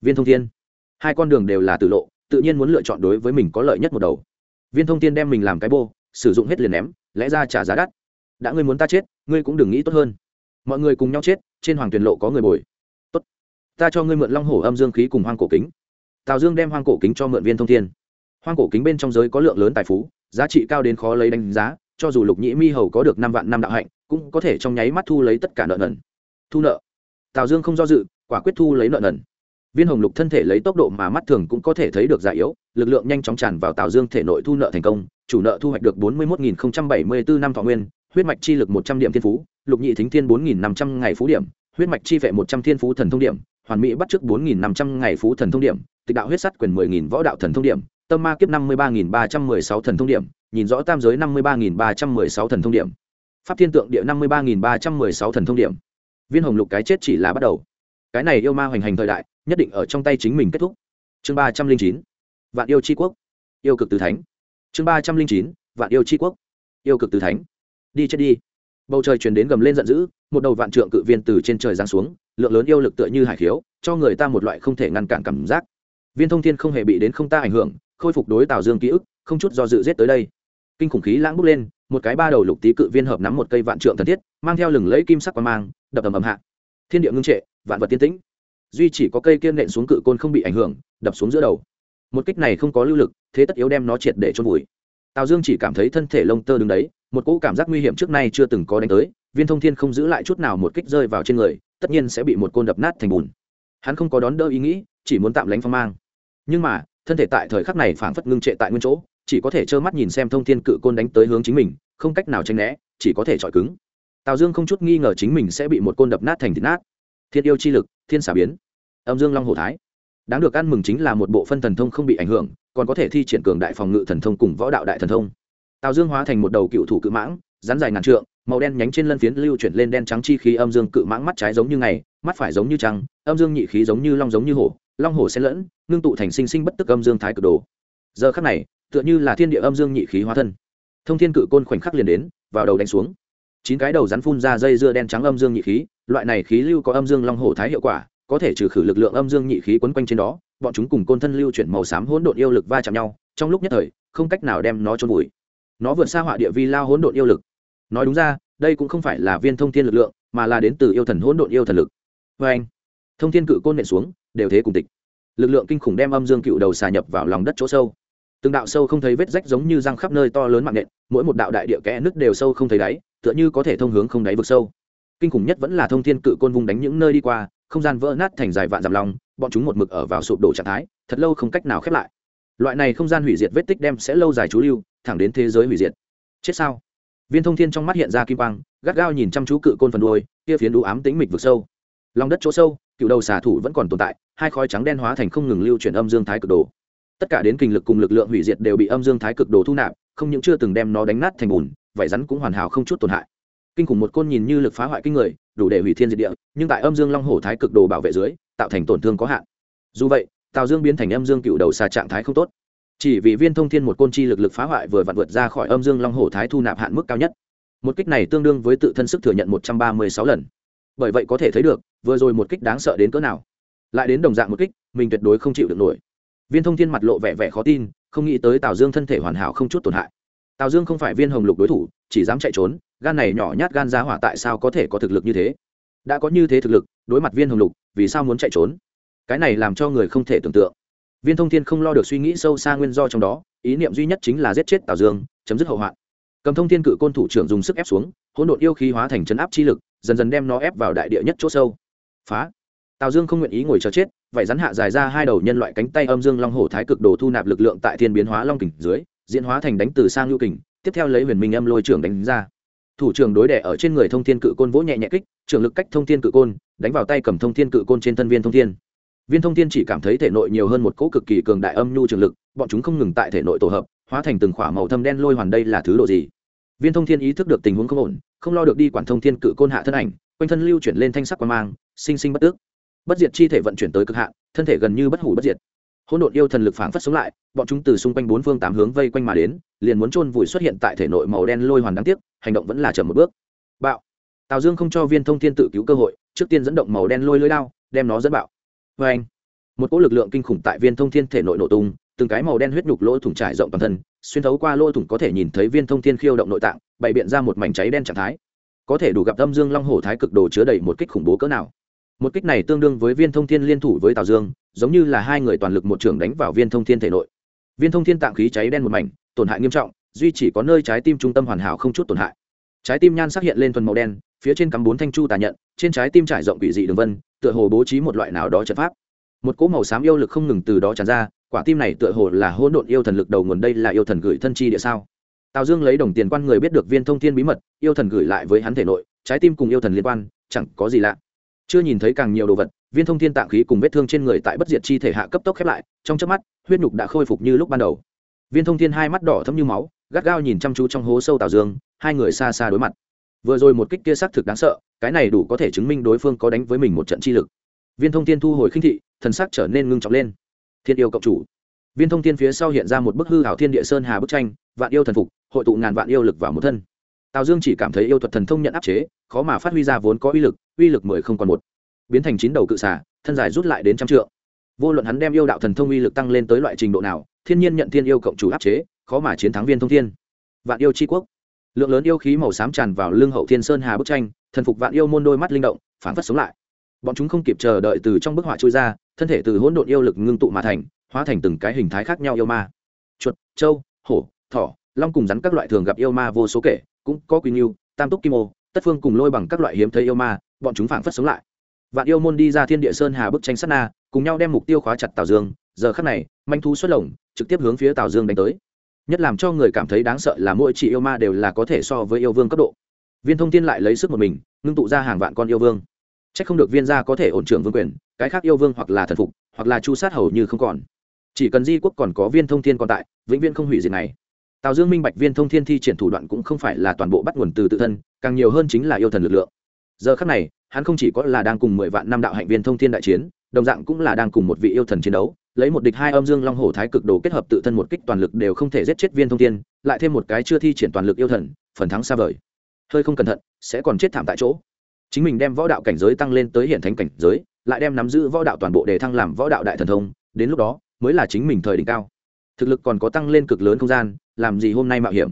Viên thông thiên. Hai con đường đều là tự lộ, tự nhiên muốn lựa chọn đối với mình có lợi nhất một đầu. Viên thông thiên đem mình làm cái bô, sử dụng hết liền ném, lẽ ra trả giá đắt. Đã ngươi muốn ta chết, ngươi cũng đừng nghĩ tốt hơn. Mọi người cùng nhau chết, trên hoàng tuyền lộ có người bồi ta cho ngươi mượn long hổ âm dương khí cùng hoang cổ kính. Tào dương đem hoang cổ kính cho mượn viên thông thiên. Hoang cổ kính bên trong giới có lượng lớn tài phú, giá trị cao đến khó lấy đánh giá, cho dù lục nhĩ mi hầu có được năm vạn năm đạo hạnh, cũng có thể trong nháy mắt thu lấy tất cả nợ nần. Thu nợ. Tào dương không do dự, quả quyết thu lấy nợ nần. Viên hồng lục thân thể lấy tốc độ mà mắt thường cũng có thể thấy được già yếu, lực lượng nhanh chóng tràn vào tào dương thể nội thu nợ thành công, chủ nợ thu hoạch được bốn mươi một nghìn bảy mươi bốn năm thọ nguyên, huyết mạch chi lực một trăm điểm thiên phú, lục nhị thính thiên bốn nghìn năm trăm ngày phú điểm, huyết mạch chi vệ một trăm thiên phú thần thông điểm hoàn mỹ bắt trước bốn năm trăm ngày phú thần thông điểm, tịch đạo huyết sắt quyền mười nghìn võ đạo thần thông điểm, tâm ma kiếp năm mươi ba ba trăm mười sáu thần thông điểm, nhìn rõ tam giới năm mươi ba ba trăm mười sáu thần thông điểm. Pháp thiên tượng địa năm mươi ba ba trăm mười sáu thần thông điểm. Viên hồng lục cái chết chỉ là bắt đầu. Cái này yêu ma hoành hành thời đại, nhất định ở trong tay chính mình kết thúc. Chương ba trăm linh chín, vạn yêu tri quốc. Yêu cực từ thánh. Chương ba trăm linh chín, vạn yêu tri quốc. Yêu cực từ thánh. Đi chết đi. Bầu trời chuyển đến gầm lên giận dữ, một đầu vạn trượng cự viên từ trên trời giáng xuống lượng lớn yêu lực tựa như hải khiếu, cho người ta một loại không thể ngăn cản cảm giác. Viên thông thiên không hề bị đến không ta ảnh hưởng, khôi phục đối tào dương ký ức, không chút do dự giết tới đây. Kinh khủng khí lãng bốc lên, một cái ba đầu lục tý cự viên hợp nắm một cây vạn trượng thần thiết, mang theo lừng lẫy kim sắc quang mang, đập ầm ầm hạ. Thiên địa ngưng trệ, vạn vật tiên tĩnh. Duy chỉ có cây kiên nện xuống cự côn không bị ảnh hưởng, đập xuống giữa đầu. Một kích này không có lưu lực, thế tất yếu đem nó triệt để chôn vùi. Tào dương chỉ cảm thấy thân thể lông tơ đứng đấy, một cỗ cảm giác nguy hiểm trước nay chưa từng có đánh tới, viên thông thiên không giữ lại chút nào một kích rơi vào trên người tất nhiên sẽ bị một côn đập nát thành bùn. Hắn không có đón đỡ ý nghĩ, chỉ muốn tạm lánh phong mang. Nhưng mà, thân thể tại thời khắc này phảng phất ngưng trệ tại nguyên chỗ, chỉ có thể trơ mắt nhìn xem thông thiên cự côn đánh tới hướng chính mình, không cách nào tranh né, chỉ có thể chọi cứng. Tào dương không chút nghi ngờ chính mình sẽ bị một côn đập nát thành thịt nát. Thiên yêu chi lực, thiên xả biến. Âm dương long hồ thái. Đáng được ăn mừng chính là một bộ phân thần thông không bị ảnh hưởng, còn có thể thi triển cường đại phòng ngự thần thông cùng võ đạo đại thần thông. Tào dương hóa thành một đầu cựu thủ cự mãng, rắn dài ngàn trượng màu đen nhánh trên lân phiến lưu chuyển lên đen trắng chi khí âm dương cự mãng mắt trái giống như ngày, mắt phải giống như trăng, âm dương nhị khí giống như long giống như hổ, long hổ xen lẫn, ngưng tụ thành sinh sinh bất tức âm dương thái cực đồ. Giờ khắc này, tựa như là thiên địa âm dương nhị khí hóa thân. Thông thiên cự côn khoảnh khắc liền đến, vào đầu đánh xuống. Chín cái đầu rắn phun ra dây dưa đen trắng âm dương nhị khí, loại này khí lưu có âm dương long hổ thái hiệu quả, có thể trừ khử lực lượng âm dương nhị khí quấn quanh trên đó, bọn chúng cùng côn thân lưu chuyển màu xám hỗn độn yêu lực va chạm nhau, trong lúc nhất thời, không cách nào đem nó trôn vùi. Nó vượt xa họa địa vi lao hỗn độn yêu lực nói đúng ra, đây cũng không phải là viên thông thiên lực lượng, mà là đến từ yêu thần hỗn độn yêu thần lực. Vê anh, thông thiên cự côn nện xuống, đều thế cùng tịch. Lực lượng kinh khủng đem âm dương cựu đầu xà nhập vào lòng đất chỗ sâu. Từng đạo sâu không thấy vết rách giống như răng khắp nơi to lớn mạng nện, mỗi một đạo đại địa kẽ nứt đều sâu không thấy đáy, tựa như có thể thông hướng không đáy vực sâu. Kinh khủng nhất vẫn là thông thiên cự côn vùng đánh những nơi đi qua, không gian vỡ nát thành dài vạn dặm lòng, bọn chúng một mực ở vào sụp đổ trạng thái, thật lâu không cách nào khép lại. Loại này không gian hủy diệt vết tích đem sẽ lâu dài chú lưu, thẳng đến thế giới hủy diệt. Chết sao? Viên thông thiên trong mắt hiện ra kim quang, gắt gao nhìn chăm chú cự côn phần đôi kia phiến đủ ám tính mịch vực sâu. Lòng đất chỗ sâu, cựu đầu xà thủ vẫn còn tồn tại, hai khói trắng đen hóa thành không ngừng lưu chuyển âm dương thái cực đồ. Tất cả đến kinh lực cùng lực lượng hủy diệt đều bị âm dương thái cực đồ thu nạp, không những chưa từng đem nó đánh nát thành bùn vảy rắn cũng hoàn hảo không chút tổn hại. Kinh khủng một côn nhìn như lực phá hoại kinh người, đủ để hủy thiên diệt địa, nhưng tại âm dương long hổ thái cực đồ bảo vệ dưới, tạo thành tổn thương có hạn. Dù vậy, tào dương biến thành âm dương cựu đầu xà trạng thái không tốt chỉ vì viên thông thiên một côn chi lực lực phá hoại vừa vặn vượt ra khỏi âm dương long hổ thái thu nạp hạn mức cao nhất. Một kích này tương đương với tự thân sức thừa nhận một trăm ba mươi sáu lần. Bởi vậy có thể thấy được, vừa rồi một kích đáng sợ đến cỡ nào. Lại đến đồng dạng một kích, mình tuyệt đối không chịu được nổi. Viên thông thiên mặt lộ vẻ vẻ khó tin, không nghĩ tới tào dương thân thể hoàn hảo không chút tổn hại. Tào dương không phải viên hồng lục đối thủ, chỉ dám chạy trốn, gan này nhỏ nhát gan giá hỏa tại sao có thể có thực lực như thế? Đã có như thế thực lực, đối mặt viên hồng lục, vì sao muốn chạy trốn? Cái này làm cho người không thể tưởng tượng viên thông thiên không lo được suy nghĩ sâu xa nguyên do trong đó, ý niệm duy nhất chính là giết chết tào dương, chấm dứt hậu hoạn. Cầm thông thiên cự côn thủ trưởng dùng sức ép xuống, hỗn độn yêu khí hóa thành chấn áp chi lực, dần dần đem nó ép vào đại địa nhất chỗ sâu. Phá! Tào dương không nguyện ý ngồi chờ chết, vậy rắn hạ dài ra hai đầu nhân loại cánh tay âm dương long hổ thái cực đồ thu nạp lực lượng tại thiên biến hóa long kình dưới, diễn hóa thành đánh từ sang lưu kình, tiếp theo lấy huyền minh âm lôi trưởng đánh ra. Thủ trưởng đối đẻ ở trên người thông thiên cự côn vỗ nhẹ nhẹ kích, trưởng lực cách thông thiên cự côn, đánh vào tay cầm thông thiên cự côn trên thân viên thông thiên viên thông thiên chỉ cảm thấy thể nội nhiều hơn một cỗ cực kỳ cường đại âm nhu trường lực, bọn chúng không ngừng tại thể nội tổ hợp, hóa thành từng khỏa màu thâm đen lôi hoàn đây là thứ độ gì? Viên thông thiên ý thức được tình huống không ổn, không lo được đi quản thông thiên cự côn hạ thân ảnh, quanh thân lưu chuyển lên thanh sắc quan mang, sinh sinh bất tước. Bất diệt chi thể vận chuyển tới cực hạn, thân thể gần như bất hủ bất diệt. Hỗn độn yêu thần lực phảng phất sống lại, bọn chúng từ xung quanh bốn phương tám hướng vây quanh mà đến, liền muốn chôn vùi xuất hiện tại thể nội màu đen lôi hoàn đáng tiếc, hành động vẫn là chậm một bước. Bạo. Tào dương không cho viên thông thiên tự cứu cơ hội, trước tiên dẫn động màu đen lôi lưới đao, đem nó dẫn bạo vê anh, một cỗ lực lượng kinh khủng tại viên thông thiên thể nội nổ tung, từng cái màu đen huyết nhục lỗ thủng trải rộng toàn thân, xuyên thấu qua lỗ thủng có thể nhìn thấy viên thông thiên khiêu động nội tạng, bày biện ra một mảnh cháy đen trạng thái. Có thể đủ gặp âm dương long hổ thái cực đồ chứa đầy một kích khủng bố cỡ nào. Một kích này tương đương với viên thông thiên liên thủ với tào dương, giống như là hai người toàn lực một trưởng đánh vào viên thông thiên thể nội. Viên thông thiên tạng khí cháy đen một mảnh, tổn hại nghiêm trọng, duy chỉ có nơi trái tim trung tâm hoàn hảo không chút tổn hại. Trái tim nhan sắc hiện lên thuần màu đen, phía trên cắm bốn thanh chu tà nhận trên trái tim trải rộng quỷ dị đường vân, tựa hồ bố trí một loại nào đó trận pháp. Một cỗ màu xám yêu lực không ngừng từ đó tràn ra, quả tim này tựa hồ là hỗn độn yêu thần lực đầu nguồn đây là yêu thần gửi thân chi địa sao? Tào dương lấy đồng tiền quan người biết được viên thông thiên bí mật, yêu thần gửi lại với hắn thể nội, trái tim cùng yêu thần liên quan, chẳng có gì lạ. Chưa nhìn thấy càng nhiều đồ vật, viên thông thiên tạng khí cùng vết thương trên người tại bất diệt chi thể hạ cấp tốc khép lại, trong chớp mắt, huyết nhục đã khôi phục như lúc ban đầu. Viên thông thiên hai mắt đỏ thấm như máu, gắt gao nhìn chăm chú trong hố sâu tào dương, hai người xa xa đối mặt vừa rồi một kích kia xác thực đáng sợ, cái này đủ có thể chứng minh đối phương có đánh với mình một trận chi lực. Viên thông thiên thu hồi khinh thị, thần sắc trở nên ngưng trọng lên. Thiên yêu cộng chủ. Viên thông thiên phía sau hiện ra một bức hư hảo thiên địa sơn hà bức tranh, vạn yêu thần phục, hội tụ ngàn vạn yêu lực vào một thân. Tào dương chỉ cảm thấy yêu thuật thần thông nhận áp chế, khó mà phát huy ra vốn có uy lực uy lực mười không còn một. Biến thành chín đầu cự xả thân dài rút lại đến trăm trượng. Vô luận hắn đem yêu đạo thần thông uy lực tăng lên tới loại trình độ nào, thiên nhiên nhận thiên yêu cộng chủ áp chế, khó mà chiến thắng viên thông thiên. Vạn yêu tri quốc lượng lớn yêu khí màu xám tràn vào lưng hậu thiên sơn hà bức tranh, thần phục vạn yêu môn đôi mắt linh động phản phất sống lại. Bọn chúng không kịp chờ đợi từ trong bức họa trôi ra, thân thể từ hỗn độn yêu lực ngưng tụ mà thành, hóa thành từng cái hình thái khác nhau yêu ma. Chuột, trâu, hổ, thỏ, long cùng rắn các loại thường gặp yêu ma vô số kể, cũng có quy nghiêu, tam túc kim ô, tất phương cùng lôi bằng các loại hiếm thấy yêu ma, bọn chúng phản phất sống lại. Vạn yêu môn đi ra thiên địa sơn hà bức tranh sát na, cùng nhau đem mục tiêu khóa chặt tào dương, giờ khắc này, manh thu xuất lồng, trực tiếp hướng phía tào dương đánh tới nhất làm cho người cảm thấy đáng sợ là mỗi chỉ yêu ma đều là có thể so với yêu vương cấp độ. Viên thông tin lại lấy sức một mình, ngưng tụ ra hàng vạn con yêu vương. C h ắ c không được viên gia có thể ổn trưởng vương quyền, cái khác yêu vương hoặc là thần phục, hoặc là chu sát hầu như không còn. Chỉ cần di quốc còn có viên thông thiên còn tại, vĩnh viên không hủy diệt này. Tào dương minh bạch viên thông thiên thi triển thủ đoạn cũng không phải là toàn bộ bắt nguồn từ tự thân, càng nhiều hơn chính là yêu thần lực lượng. Giờ khắc này, hắn không chỉ có là đang cùng mười vạn năm đạo hạnh viên thông thiên đại chiến, đồng dạng cũng là đang cùng một vị yêu thần chiến đấu lấy một địch hai âm dương long hổ thái cực đồ kết hợp tự thân một kích toàn lực đều không thể giết chết viên thông thiên, lại thêm một cái chưa thi triển toàn lực yêu thần, phần thắng xa vời. Hơi không cẩn thận, sẽ còn chết thảm tại chỗ. Chính mình đem võ đạo cảnh giới tăng lên tới hiện thánh cảnh giới, lại đem nắm giữ võ đạo toàn bộ để thăng làm võ đạo đại thần thông, đến lúc đó, mới là chính mình thời đỉnh cao. Thực lực còn có tăng lên cực lớn không gian, làm gì hôm nay mạo hiểm?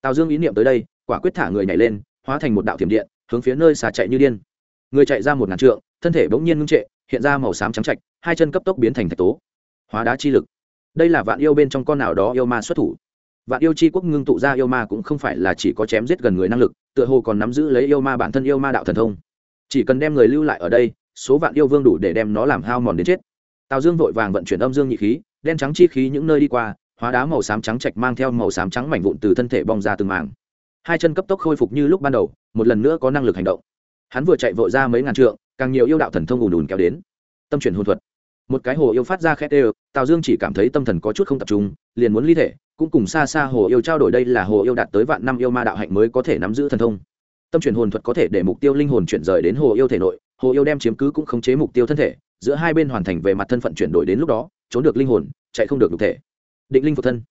Tào dương ý niệm tới đây, quả quyết thả người nhảy lên, hóa thành một đạo thiểm điện, hướng phía nơi xà chạy như điên. Người chạy ra một ngàn trượng, thân thể bỗng nhiên ngưng trệ, hiện ra màu xám trắng trạch, hai chân cấp tốc biến thành thạch tố hóa đá chi lực. Đây là vạn yêu bên trong con nào đó yêu ma xuất thủ. Vạn yêu chi quốc ngưng tụ ra yêu ma cũng không phải là chỉ có chém giết gần người năng lực, tựa hồ còn nắm giữ lấy yêu ma bản thân yêu ma đạo thần thông. Chỉ cần đem người lưu lại ở đây, số vạn yêu vương đủ để đem nó làm hao mòn đến chết. Tào dương vội vàng vận chuyển âm dương nhị khí, đen trắng chi khí những nơi đi qua, hóa đá màu xám trắng chạch mang theo màu xám trắng mảnh vụn từ thân thể bong ra từng mảng. hai chân cấp tốc khôi phục như lúc ban đầu, một lần nữa có năng lực hành động. Hắn vừa chạy vội ra mấy ngàn trượng, càng nhiều yêu đạo thần thông ùn ùn kéo đến. Tâm chuyển hồn thuật một cái hồ yêu phát ra khét đều, tào dương chỉ cảm thấy tâm thần có chút không tập trung, liền muốn ly thể, cũng cùng xa xa hồ yêu trao đổi đây là hồ yêu đạt tới vạn năm yêu ma đạo hạnh mới có thể nắm giữ thần thông. Tâm chuyển hồn thuật có thể để mục tiêu linh hồn chuyển rời đến hồ yêu thể nội, hồ yêu đem chiếm cứ cũng khống chế mục tiêu thân thể, giữa hai bên hoàn thành về mặt thân phận chuyển đổi đến lúc đó, trốn được linh hồn, chạy không được đục thể. Định linh phục thân.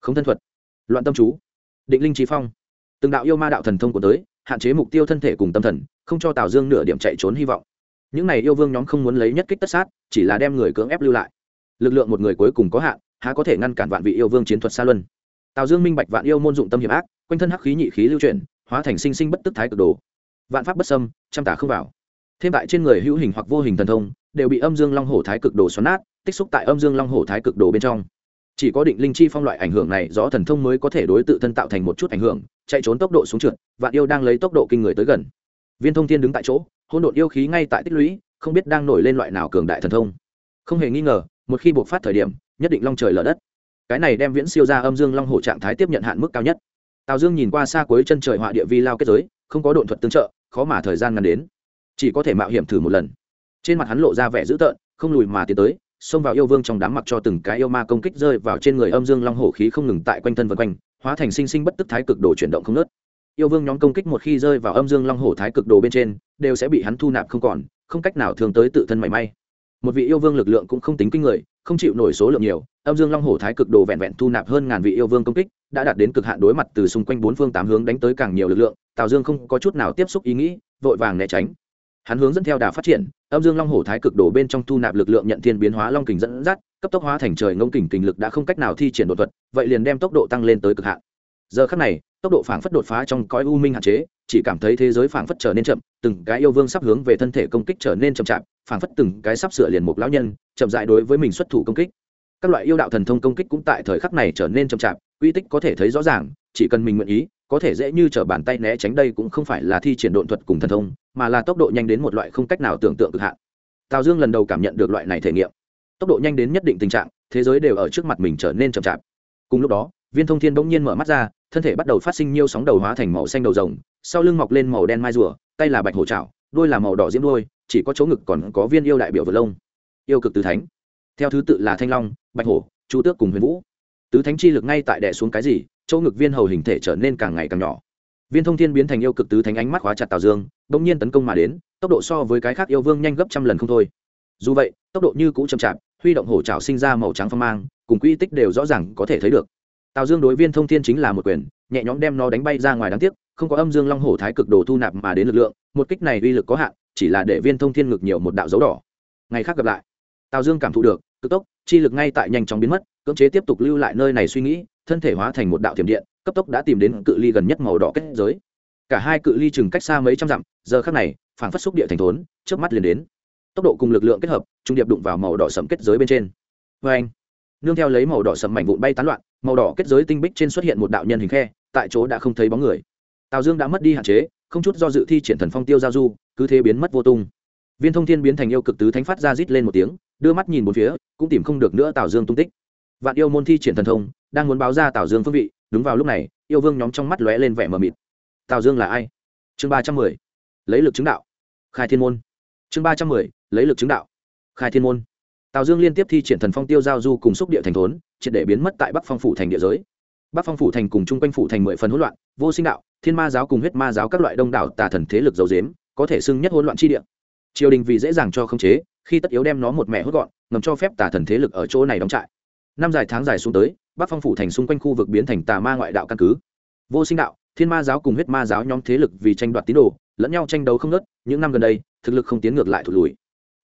Không thân thuật. Loạn tâm chú. Định linh trí phong. Từng đạo yêu ma đạo thần thông của tới, hạn chế mục tiêu thân thể cùng tâm thần, không cho tào dương nửa điểm chạy trốn hy vọng. Những này yêu vương nhóm không muốn lấy nhất kích tất sát chỉ là đem người cưỡng ép lưu lại. Lực lượng một người cuối cùng có hạn, há có thể ngăn cản vạn vị yêu vương chiến thuật xa luân. Tào dương minh bạch vạn yêu môn dụng tâm hiểm ác, quanh thân hắc khí nhị khí lưu chuyển, hóa thành sinh sinh bất tức thái cực đồ. Vạn pháp bất sâm trăm tả không vào. Thêm tại trên người hữu hình hoặc vô hình thần thông, đều bị âm dương long hổ thái cực đồ xoắn nát, tích xúc tại âm dương long hổ thái cực đồ bên trong. Chỉ có định linh chi phong loại ảnh hưởng này, rõ thần thông mới có thể đối tự thân tạo thành một chút ảnh hưởng, chạy trốn tốc độ xuống trượt, vạn yêu đang lấy tốc độ kinh người tới gần. Viên thông thiên đứng tại chỗ, hỗn độn yêu khí ngay tại tích lũy không biết đang nổi lên loại nào cường đại thần thông. Không hề nghi ngờ, một khi buộc phát thời điểm, nhất định long trời lở đất. Cái này đem viễn siêu ra âm dương long hổ trạng thái tiếp nhận hạn mức cao nhất. Tào dương nhìn qua xa cuối chân trời họa địa vi lao kết giới, không có độn thuật tương trợ, khó mà thời gian ngắn đến. Chỉ có thể mạo hiểm thử một lần. Trên mặt hắn lộ ra vẻ dữ tợn, không lùi mà tiến tới, xông vào yêu vương trong đám mặc cho từng cái yêu ma công kích rơi vào trên người âm dương long hổ khí không ngừng tại quanh thân vân quanh, hóa thành sinh sinh bất tức thái cực đồ chuyển động không nớt yêu vương nhóm công kích một khi rơi vào âm dương long hổ thái cực đồ bên trên, đều sẽ bị hắn thu nạp không còn không cách nào thường tới tự thân mảy may. Một vị yêu vương lực lượng cũng không tính kinh người, không chịu nổi số lượng nhiều, âm dương long hổ thái cực đồ vẹn vẹn thu nạp hơn ngàn vị yêu vương công kích, đã đạt đến cực hạn đối mặt từ xung quanh bốn phương tám hướng đánh tới càng nhiều lực lượng, tào dương không có chút nào tiếp xúc ý nghĩ, vội vàng né tránh. Hắn hướng dẫn theo đà phát triển, âm dương long hổ thái cực đồ bên trong thu nạp lực lượng nhận thiên biến hóa long kình dẫn dắt, cấp tốc hóa thành trời ngông kình kình lực đã không cách nào thi triển đột thuật, vậy liền đem tốc độ tăng lên tới cực hạn. Giờ khắc này tốc độ phảng phất đột phá trong cõi u minh hạn chế, chỉ cảm thấy thế giới phảng phất trở nên chậm, từng cái yêu vương sắp hướng về thân thể công kích trở nên chậm chạp, phảng phất từng cái sắp sửa liền một lão nhân, chậm dại đối với mình xuất thủ công kích. Các loại yêu đạo thần thông công kích cũng tại thời khắc này trở nên chậm chạp uy tích có thể thấy rõ ràng, chỉ cần mình nguyện ý, có thể dễ như t r ở bàn tay né tránh đây cũng không phải là thi triển độn thuật cùng thần thông, mà là tốc độ nhanh đến một loại không cách nào tưởng tượng cực hạn. Tào dương lần đầu cảm nhận được loại này thể nghiệm. Tốc độ nhanh đến nhất định tình trạng, thế giới đều ở trước mặt mình trở nên chậm chạp. Cùng lúc đó viên thông thiên bỗng nhiên mở mắt ra, thân thể bắt đầu phát sinh nhiều sóng đầu hóa thành màu xanh đầu rồng, sau lưng mọc lên màu đen mai rùa, tay là bạch hổ trạo đôi là màu đỏ diễm đôi chỉ có chỗ ngực còn có viên yêu đại biểu vượt lông. Yêu cực tứ thánh. Theo thứ tự là thanh long, bạch hổ, chu tước cùng huyền vũ. Tứ thánh chi lực ngay tại đẻ xuống cái gì, chỗ ngực viên hầu hình thể trở nên càng ngày càng nhỏ. Viên thông thiên biến thành yêu cực tứ thánh ánh mắt khóa chặt tào dương đ ỗ n g nhiên tấn công mà đến, tốc độ so với cái khác yêu vương nhanh gấp trăm lần không thôi. Dù vậy, tốc độ như cũ chậm chạp, huy động hổ trào sinh ra màu trắng phong mang, cùng quy tích đều rõ ràng có thể thấy được tào dương đối viên thông thiên chính là một quyền, nhẹ nhõm đem nó đánh bay ra ngoài đáng tiếc, không có âm dương long hổ thái cực đồ thu nạp mà đến lực lượng, một kích này uy lực có hạn, chỉ là để viên thông thiên ngực nhiều một đạo dấu đỏ. Ngày khác gặp lại. Tào dương cảm thụ được cực tốc, chi lực ngay tại nhanh chóng biến mất, cưỡng chế tiếp tục lưu lại nơi này suy nghĩ, thân thể hóa thành một đạo tiềm điện, cấp tốc đã tìm đến cự ly gần nhất màu đỏ kết giới. Cả hai cự ly chừng cách xa mấy trăm dặm, giờ khác này phảng phất xúc địa thành thốn trước mắt liền đến. Tốc độ cùng lực lượng kết hợp, trung điệp đụng vào màu đỏ sẫm kết giới bên trên. Vê anh nương theo lấy màu đỏ sẫm mảnh vụn bay tán loạn màu đỏ kết giới tinh bích trên xuất hiện một đạo nhân hình khe, tại chỗ đã không thấy bóng người. Tào dương đã mất đi hạn chế, không chút do dự thi triển thần phong tiêu giao du, cứ thế biến mất vô tung. Viên thông thiên biến thành yêu cực tứ thánh phát ra rít lên một tiếng, đưa mắt nhìn một phía, cũng tìm không được nữa tào dương tung tích. Vạn yêu môn thi triển thần thông, đang muốn báo ra tào dương phương vị, đúng vào lúc này, yêu vương nhóm trong mắt lóe lên vẻ mờ mịt. Tào dương là ai? Chương ba trăm mười. Lấy lực chứng đạo. Khai thiên môn. Chương ba trăm mười. Lấy lực chứng đạo. Khai thiên môn tào dương liên tiếp thi triển thần phong tiêu giao du cùng xúc địa thành thốn, triệt để biến mất tại bắc phong phủ thành địa giới. Bắc phong phủ thành cùng chung quanh phủ thành mười phần hỗn loạn, vô sinh đạo, thiên ma giáo cùng huyết ma giáo các loại đông đảo tà thần thế lực dầu dếm có thể xưng nhất hỗn loạn chi địa. Triều đình vì dễ dàng cho khống chế, khi tất yếu đem nó một mẹ hốt gọn, ngầm cho phép tà thần thế lực ở chỗ này đóng trại. Năm dài tháng dài xuống tới, bắc phong phủ thành xung quanh khu vực biến thành tà ma ngoại đạo căn cứ. Vô sinh đạo, thiên ma giáo cùng huyết ma giáo nhóm thế lực vì tranh đoạt tín đồ, lẫn nhau tranh đấu không nớt những năm gần đây, thực lực không tiến ngược lại thụt lùi.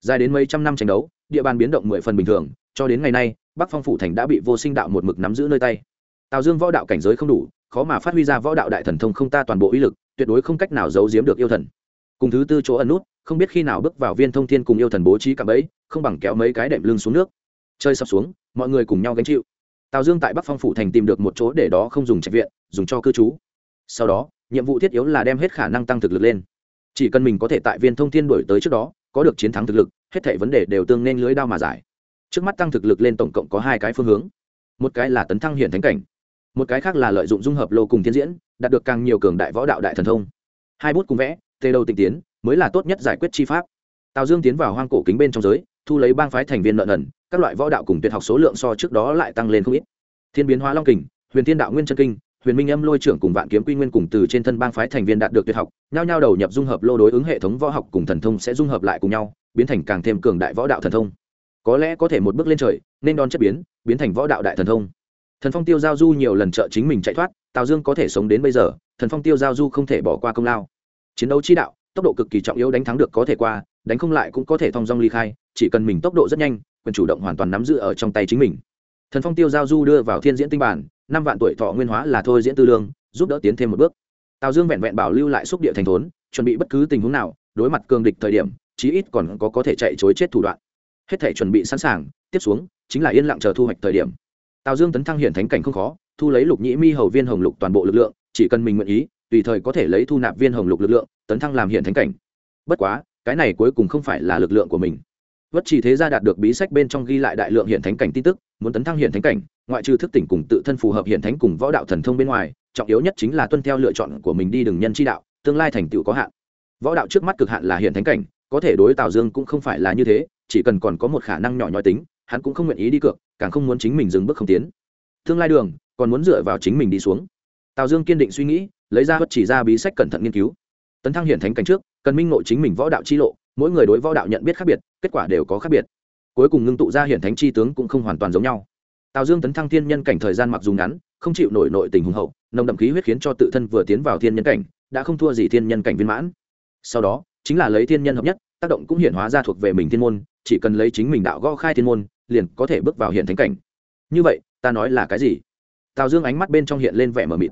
Dài đến mấy trăm năm tranh đấu địa bàn biến động mười phần bình thường, cho đến ngày nay, bắc phong phủ thành đã bị vô sinh đạo một mực nắm giữ nơi tay. Tào dương võ đạo cảnh giới không đủ, khó mà phát huy ra võ đạo đại thần thông không ta toàn bộ uy lực, tuyệt đối không cách nào giấu giếm được yêu thần. Cùng thứ tư chỗ ẩn nút, không biết khi nào bước vào viên thông thiên cùng yêu thần bố trí cạm ấy không bằng kéo mấy cái đệm lưng xuống nước. Chơi sập xuống, mọi người cùng nhau gánh chịu. Tào dương tại bắc phong phủ thành tìm được một chỗ để đó không dùng trạch viện, dùng cho cư trú. Sau đó, nhiệm vụ thiết yếu là đem hết khả năng tăng thực lực lên. Chỉ cần mình có thể tại viên thông thiên đổi tới trước đó có được chiến thắng thực lực, hết thảy vấn đề đều tương nên lưới đao mà giải. Trước mắt tăng thực lực lên tổng cộng có hai cái phương hướng. Một cái là tấn thăng hiển thánh cảnh, một cái khác là lợi dụng dung hợp lô cùng thiên diễn, đạt được càng nhiều cường đại võ đạo đại thần thông. Hai bút cùng vẽ, tê đầu tinh tiến, mới là tốt nhất giải quyết chi pháp. Tào dương tiến vào hoang cổ kính bên trong giới, thu lấy bang phái thành viên nợ nần, các loại võ đạo cùng tuyệt học số lượng so trước đó lại tăng lên không ít. Thiên biến hóa long kình, huyền thiên đạo nguyên chân kinh huyền minh âm lôi trưởng cùng vạn kiếm quy nguyên cùng từ trên thân bang phái thành viên đạt được tuyệt học, nhao nhao đầu nhập dung hợp lô đối ứng hệ thống võ học cùng thần thông sẽ dung hợp lại cùng nhau, biến thành càng thêm cường đại võ đạo thần thông. Có lẽ có thể một bước lên trời, nên đón chất biến biến thành võ đạo đại thần thông. Thần phong tiêu giao du nhiều lần trợ chính mình chạy thoát, tào dương có thể sống đến bây giờ, thần phong tiêu giao du không thể bỏ qua công lao. Chiến đấu chi đạo, tốc độ cực kỳ trọng yếu đánh thắng được có thể qua, đánh không lại cũng có thể thong dong ly khai, chỉ cần mình tốc độ rất nhanh, quyền chủ động hoàn toàn nắm giữ ở trong tay chính mình. Thần phong tiêu giao du đưa vào thiên diễn tinh bản năm vạn tuổi thọ nguyên hóa là thôi diễn tư lương, giúp đỡ tiến thêm một bước. Tào dương vẹn vẹn bảo lưu lại xúc địa thành thốn, chuẩn bị bất cứ tình huống nào, đối mặt cường địch thời điểm, chí ít còn có có thể chạy chối chết thủ đoạn. Hết thể chuẩn bị sẵn sàng, tiếp xuống, chính là yên lặng chờ thu hoạch thời điểm. Tào dương tấn thăng hiện thánh cảnh không khó, thu lấy lục nhĩ mi hầu viên hồng lục toàn bộ lực lượng, chỉ cần mình nguyện ý, tùy thời có thể lấy thu nạp viên hồng lục lực lượng, tấn thăng làm hiện thánh cảnh. Bất quá, cái này cuối cùng không phải là lực lượng của mình. Vất chỉ thế gia đạt được bí sách bên trong ghi lại đại lượng hiện thánh cảnh tin tức, muốn tấn thăng hiện thánh cảnh ngoại trừ thức tỉnh cùng tự thân phù hợp hiện thánh cùng võ đạo thần thông bên ngoài, trọng yếu nhất chính là tuân theo lựa chọn của mình đi đường nhân chi đạo, tương lai thành tựu có hạn. Võ đạo trước mắt cực hạn là hiện thánh cảnh, có thể đối tào dương cũng không phải là như thế, chỉ cần còn có một khả năng nhỏ nhoi tính, hắn cũng không nguyện ý đi cược, càng không muốn chính mình dừng bước không tiến. Tương lai đường, còn muốn dựa vào chính mình đi xuống. Tào dương kiên định suy nghĩ, lấy ra bất chỉ ra bí sách cẩn thận nghiên cứu. Tấn thăng hiện thánh cảnh trước, cần minh ngộ chính mình võ đạo chi lộ, mỗi người đối võ đạo nhận biết khác biệt, kết quả đều có khác biệt. Cuối cùng ngưng tụ ra hiện thánh chi tướng cũng không hoàn toàn giống nhau tào dương tấn thăng thiên nhân cảnh thời gian mặc dù ngắn, không chịu nổi nội tình hùng hậu, nồng đậm khí huyết khiến cho tự thân vừa tiến vào thiên nhân cảnh, đã không thua gì thiên nhân cảnh viên mãn. Sau đó, chính là lấy thiên nhân hợp nhất, tác động cũng hiện hóa ra thuộc về mình thiên môn, chỉ cần lấy chính mình đạo gõ khai thiên môn, liền có thể bước vào hiện thánh cảnh. Như vậy, ta nói là cái gì? Tào dương ánh mắt bên trong hiện lên vẻ mờ mịt.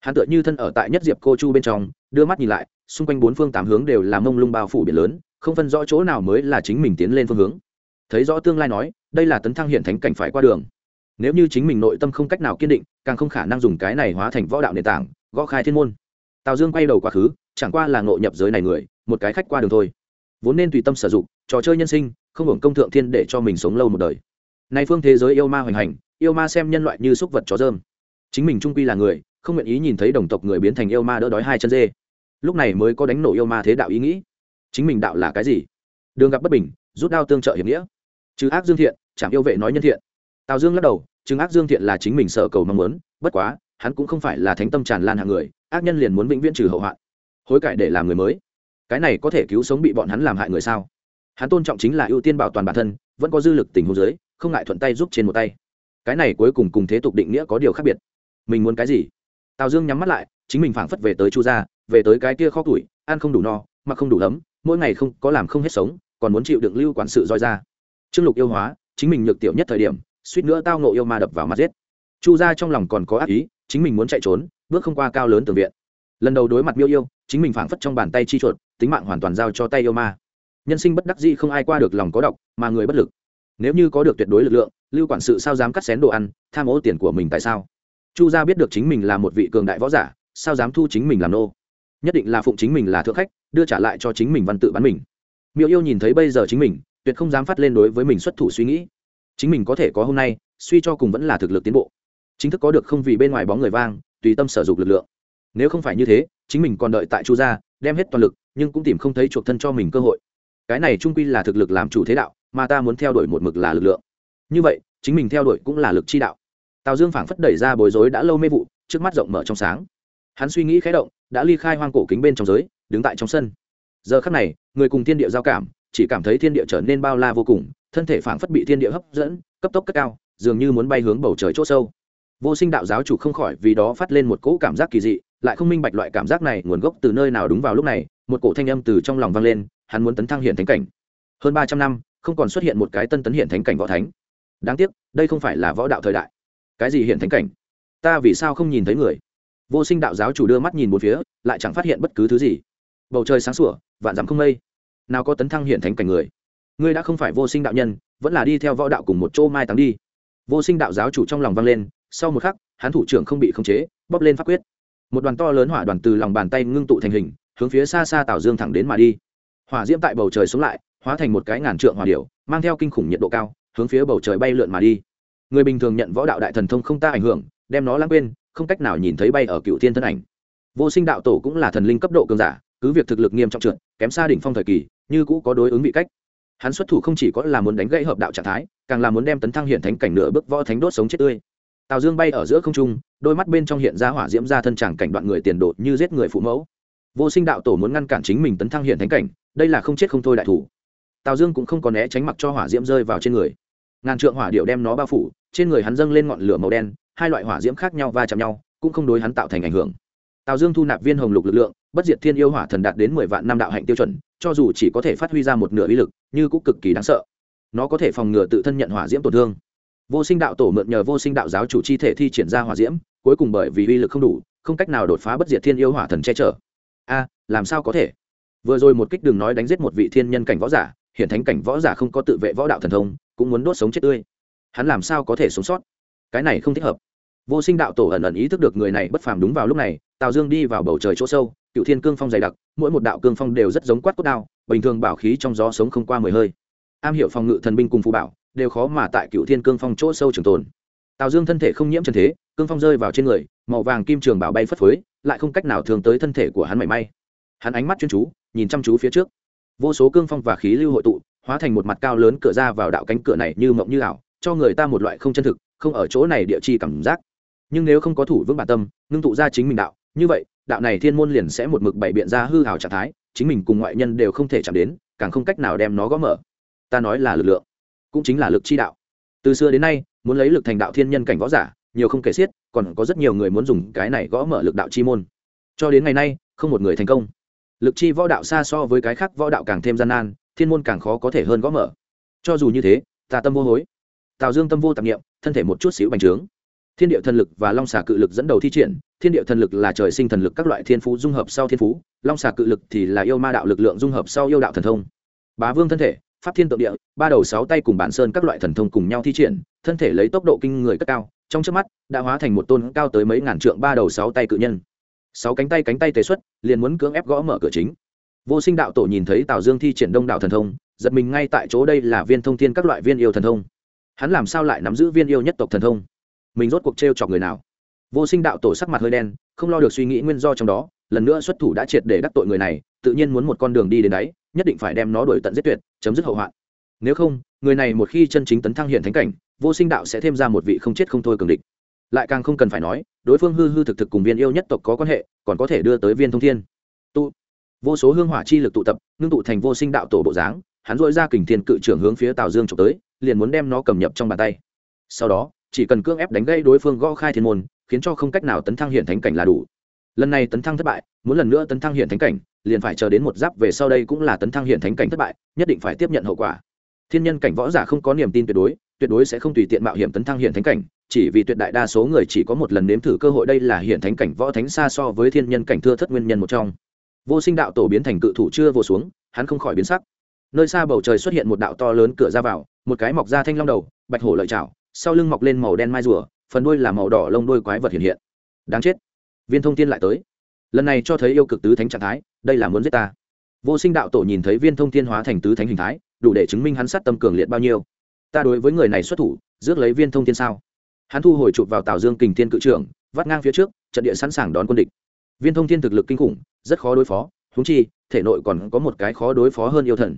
Hắn tựa như thân ở tại nhất diệp cô chu bên trong, đưa mắt nhìn lại, xung quanh bốn phương tám hướng đều là mông lung bao phủ biển lớn, không phân rõ chỗ nào mới là chính mình tiến lên phương hướng. Thấy rõ tương lai nói, đây là tấn thăng hiện thánh cảnh phải qua đường nếu như chính mình nội tâm không cách nào kiên định, càng không khả năng dùng cái này hóa thành võ đạo nền tảng, gõ khai thiên môn. Tào dương quay đầu quá khứ, chẳng qua là ngộ nhập giới này người, một cái khách qua đường thôi. Vốn nên tùy tâm sử dụng, trò chơi nhân sinh, không hưởng công thượng thiên để cho mình sống lâu một đời. Nay phương thế giới yêu ma hoành hành, yêu ma xem nhân loại như súc vật chó dơm. Chính mình trung quy là người, không nguyện ý nhìn thấy đồng tộc người biến thành yêu ma đỡ đói hai chân dê. Lúc này mới có đánh nổ yêu ma thế đạo ý nghĩ. Chính mình đạo là cái gì? Đường gặp bất bình, rút đao tương trợ hiệp nghĩa. Trừ ác dương thiện chẳng yêu vệ nói nhân thiện tào dương lắc đầu, chứng ác dương thiện là chính mình sợ cầu mong muốn, bất quá, hắn cũng không phải là thánh tâm tràn lan hạng người, ác nhân liền muốn vĩnh viễn trừ hậu hoạn. Hối cải để làm người mới. Cái này có thể cứu sống bị bọn hắn làm hại người sao? Hắn tôn trọng chính là ưu tiên bảo toàn bản thân, vẫn có dư lực tình huống giới không ngại thuận tay giúp trên một tay. Cái này cuối cùng cùng thế tục định nghĩa có điều khác biệt. Mình muốn cái gì? Tào dương nhắm mắt lại, chính mình phảng phất về tới chu gia, về tới cái kia kho tuổi ăn không đủ no, mặc không đủ ấm, mỗi ngày không, có làm không hết sống, còn muốn chịu đựng lưu quản sự roi ra. Trương lục yêu hóa, chính mình nhược tiểu nhất thời điểm suýt nữa tao nộ yêu ma đập vào mặt giết. Chu gia trong lòng còn có ác ý, chính mình muốn chạy trốn, bước không qua cao lớn tường viện. Lần đầu đối mặt miêu yêu, chính mình phảng phất trong bàn tay chi chuột, tính mạng hoàn toàn giao cho tay yêu ma. Nhân sinh bất đắc dĩ không ai qua được lòng có độc, mà người bất lực. Nếu như có được tuyệt đối lực lượng, lưu quản sự sao dám cắt xén đồ ăn, tham ô tiền của mình tại sao? Chu gia biết được chính mình là một vị cường đại võ giả, sao dám thu chính mình làm nô? Nhất định là phụng chính mình là thượng khách, đưa trả lại cho chính mình văn tự bán mình. Miêu yêu nhìn thấy bây giờ chính mình, tuyệt không dám phát lên đối với mình xuất thủ suy nghĩ chính mình có thể có hôm nay, suy cho cùng vẫn là thực lực tiến bộ. Chính thức có được không vì bên ngoài bóng người vang, tùy tâm sở dục lực lượng. Nếu không phải như thế, chính mình còn đợi tại chu gia, đem hết toàn lực, nhưng cũng tìm không thấy chuộc thân cho mình cơ hội. Cái này trung quy là thực lực làm chủ thế đạo, mà ta muốn theo đuổi một mực là lực lượng. Như vậy, chính mình theo đuổi cũng là lực chi đạo. Tào dương phảng phất đẩy ra bối rối đã lâu mê vụ, trước mắt rộng mở trong sáng. Hắn suy nghĩ khé động, đã ly khai hoang cổ kính bên trong giới, đứng tại trong sân. Giờ khắc này, người cùng thiên địa giao cảm chỉ cảm thấy thiên địa trở nên bao la vô cùng, thân thể phảng phất bị thiên địa hấp dẫn, cấp tốc cất cao, dường như muốn bay hướng bầu trời c h ỗ sâu. Vô sinh đạo giáo chủ không khỏi vì đó phát lên một cỗ cảm giác kỳ dị, lại không minh bạch loại cảm giác này nguồn gốc từ nơi nào đúng vào lúc này, một cổ thanh âm từ trong lòng vang lên, hắn muốn tấn thăng hiện thánh cảnh. Hơn ba trăm năm, không còn xuất hiện một cái tân tấn hiện thánh cảnh võ thánh. Đáng tiếc, đây không phải là võ đạo thời đại. Cái gì hiện thánh cảnh? Ta vì sao không nhìn thấy người? Vô sinh đạo giáo chủ đưa mắt nhìn một phía, lại chẳng phát hiện bất cứ thứ gì. Bầu trời sáng sủa, vạn dặm không mây nào có tấn thăng hiện thánh cảnh người. Ngươi đã không phải vô sinh đạo nhân, vẫn là đi theo võ đạo cùng một chỗ mai táng đi. Vô sinh đạo giáo chủ trong lòng vang lên, sau một khắc, hắn thủ trưởng không bị khống chế, bóp lên pháp quyết. Một đoàn to lớn hỏa đoàn từ lòng bàn tay ngưng tụ thành hình, hướng phía xa xa tảo dương thẳng đến mà đi. Hỏa diễm tại bầu trời sống lại, hóa thành một cái ngàn trượng hỏa điệu mang theo kinh khủng nhiệt độ cao, hướng phía bầu trời bay lượn mà đi. Người bình thường nhận võ đạo đại thần thông không ta ảnh hưởng, đem nó lãng quên, không cách nào nhìn thấy bay ở cựu thiên thân ảnh. Vô sinh đạo tổ cũng là thần linh cấp độ cường giả, cứ việc thực lực nghiêm trọng trượt, kém xa đỉnh phong thời kỳ như cũ có đối ứng vị cách. Hắn xuất thủ không chỉ có là muốn đánh gãy hợp đạo trạng thái, càng là muốn đem tấn thăng hiện thánh cảnh nửa bước võ thánh đốt sống chết tươi. Tào dương bay ở giữa không trung, đôi mắt bên trong hiện ra hỏa diễm ra thân tràng cảnh đoạn người tiền đột như giết người phụ mẫu. Vô sinh đạo tổ muốn ngăn cản chính mình tấn thăng hiện thánh cảnh, đây là không chết không thôi đại thủ. Tào dương cũng không có né tránh mặc cho hỏa diễm rơi vào trên người. Ngàn trượng hỏa điệu đem nó bao phủ, trên người hắn dâng lên ngọn lửa màu đen, hai loại hỏa diễm khác nhau va chạm nhau, cũng không đối hắn tạo thành ảnh hưởng. Tào dương thu nạp viên hồng lục lực lượng bất diệt thiên yêu hỏa thần đạt đến mười vạn năm đạo hạnh tiêu chuẩn, cho dù chỉ có thể phát huy ra một nửa uy lực nhưng cũng cực kỳ đáng sợ. Nó có thể phòng ngừa tự thân nhận hỏa diễm tổn thương. Vô sinh đạo tổ mượn nhờ vô sinh đạo giáo chủ chi thể thi triển ra hỏa diễm, cuối cùng bởi vì uy lực không đủ, không cách nào đột phá bất diệt thiên yêu hỏa thần che chở. A, làm sao có thể? Vừa rồi một kích đừng nói đánh giết một vị thiên nhân cảnh võ giả hiện thánh cảnh võ giả không có tự vệ võ đạo thần thông, cũng muốn đốt sống chết tươi. Hắn làm sao có thể sống sót? Cái này không thích hợp. Vô sinh đạo tổ ẩn ẩn ý thức được người này bất phàm đúng vào lúc này, tào dương đi vào bầu trời chỗ sâu cựu thiên cương phong dày đặc, mỗi một đạo cương phong đều rất giống quát cốt đao, bình thường bảo khí trong gió sống không qua mười hơi. Am hiểu phòng ngự thần binh cùng phù bảo, đều khó mà tại cựu thiên cương phong chỗ sâu trường tồn. Tào dương thân thể không nhiễm trần thế, cương phong rơi vào trên người, màu vàng kim trường bảo bay phất phới, lại không cách nào thường tới thân thể của hắn mảy may. Hắn ánh mắt chuyên chú, nhìn chăm chú phía trước. Vô số cương phong và khí lưu hội tụ, hóa thành một mặt cao lớn cửa ra vào đạo cánh cửa này như mộng như ảo, cho người ta một loại không chân thực, không ở chỗ này địa chi cảm giác. Nhưng nếu không có thủ vững bản tâm, ngưng tụ ra chính mình đạo, như vậy đạo này thiên môn liền sẽ một mực bày biện ra hư hào trạng thái, chính mình cùng ngoại nhân đều không thể chạm đến, càng không cách nào đem nó gõ mở. Ta nói là lực lượng, cũng chính là lực chi đạo. Từ xưa đến nay, muốn lấy lực thành đạo thiên nhân cảnh võ giả, nhiều không kể xiết, còn có rất nhiều người muốn dùng cái này gõ mở lực đạo chi môn. Cho đến ngày nay, không một người thành công. Lực chi võ đạo xa so với cái khác võ đạo càng thêm gian nan, thiên môn càng khó có thể hơn gõ mở. Cho dù như thế, ta tâm vô hối. Tào dương tâm vô tạp nghiệm thân thể một chút xíu bành trướng. Thiên địa thần lực và long xà cự lực dẫn đầu thi triển thiên địa thần lực là trời sinh thần lực, các loại thiên phú dung hợp sau thiên phú, long xà cự lực thì là yêu ma đạo lực lượng dung hợp sau yêu đạo thần thông. Bá vương thân thể, pháp thiên tượng địa, ba đầu sáu tay cùng bản sơn các loại thần thông cùng nhau thi triển, thân thể lấy tốc độ kinh người cất cao, trong trước mắt, đã hóa thành một tôn cao tới mấy ngàn trượng ba đầu sáu tay cự nhân. Sáu cánh tay cánh tay tế xuất, liền muốn cưỡng ép gõ mở cửa chính. Vô sinh đạo tổ nhìn thấy tào dương thi triển đông đạo thần thông, giật mình ngay tại chỗ đây là viên thông thiên các loại viên yêu thần thông. Hắn làm sao lại nắm giữ viên yêu nhất tộc thần thông? Mình rốt cuộc t r e o chọc người nào? Vô sinh đạo tổ sắc mặt hơi đen, không lo được suy nghĩ nguyên do trong đó, lần nữa xuất thủ đã triệt để đắc tội người này, tự nhiên muốn một con đường đi đến đáy nhất định phải đem nó đổi tận giết tuyệt, chấm dứt hậu hoạn. Nếu không, người này một khi chân chính tấn thăng hiện thánh cảnh, vô sinh đạo sẽ thêm ra một vị không chết không thôi cường địch. Lại càng không cần phải nói, đối phương hư hư thực thực cùng viên yêu nhất tộc có quan hệ, còn có thể đưa tới viên thông thiên. Tụ. Vô số hương hỏa chi lực tụ tập, ngưng tụ thành vô sinh đạo tổ bộ dáng, hắn dội ra kình thiên cự trưởng hướng phía tào dương trộm tới, liền muốn đem nó cầm nhập trong bàn tay. Sau đó, chỉ cần cưỡng ép đánh gây đối phương gõ khai thiên môn khiến cho không cách nào tấn thăng hiện thánh cảnh là đủ. Lần này tấn thăng thất bại, muốn lần nữa tấn thăng hiện thánh cảnh, liền phải chờ đến một giáp về sau đây cũng là tấn thăng hiện thánh cảnh thất bại, nhất định phải tiếp nhận hậu quả. Thiên nhân cảnh võ giả không có niềm tin tuyệt đối tuyệt đối sẽ không tùy tiện mạo hiểm tấn thăng hiện thánh cảnh, chỉ vì tuyệt đại đa số người chỉ có một lần nếm thử cơ hội đây là hiện thánh cảnh võ thánh xa so với thiên nhân cảnh thưa thất nguyên nhân một trong. Vô sinh đạo tổ biến thành cự thủ chưa vô xuống, hắn không khỏi biến sắc. Nơi xa bầu trời xuất hiện một đạo to lớn cửa ra vào, một cái mọc ra thanh long đầu, bạch hổ lợi chảo, sau lưng mọc lên màu đen mai rùa phần đuôi là màu đỏ lông đuôi quái vật hiện hiện. Đáng chết. Viên thông thiên lại tới. Lần này cho thấy yêu cực tứ thánh trạng thái, đây là muốn giết ta. Vô sinh đạo tổ nhìn thấy viên thông thiên hóa thành tứ thánh hình thái, đủ để chứng minh hắn sát tâm cường liệt bao nhiêu. Ta đối với người này xuất thủ, rước lấy viên thông thiên sao? Hắn thu hồi chụp vào tào dương kình thiên cự trưởng, vắt ngang phía trước, trận địa sẵn sàng đón quân địch. Viên thông thiên thực lực kinh khủng, rất khó đối phó húng chi, thể nội còn có một cái khó đối phó hơn yêu thần.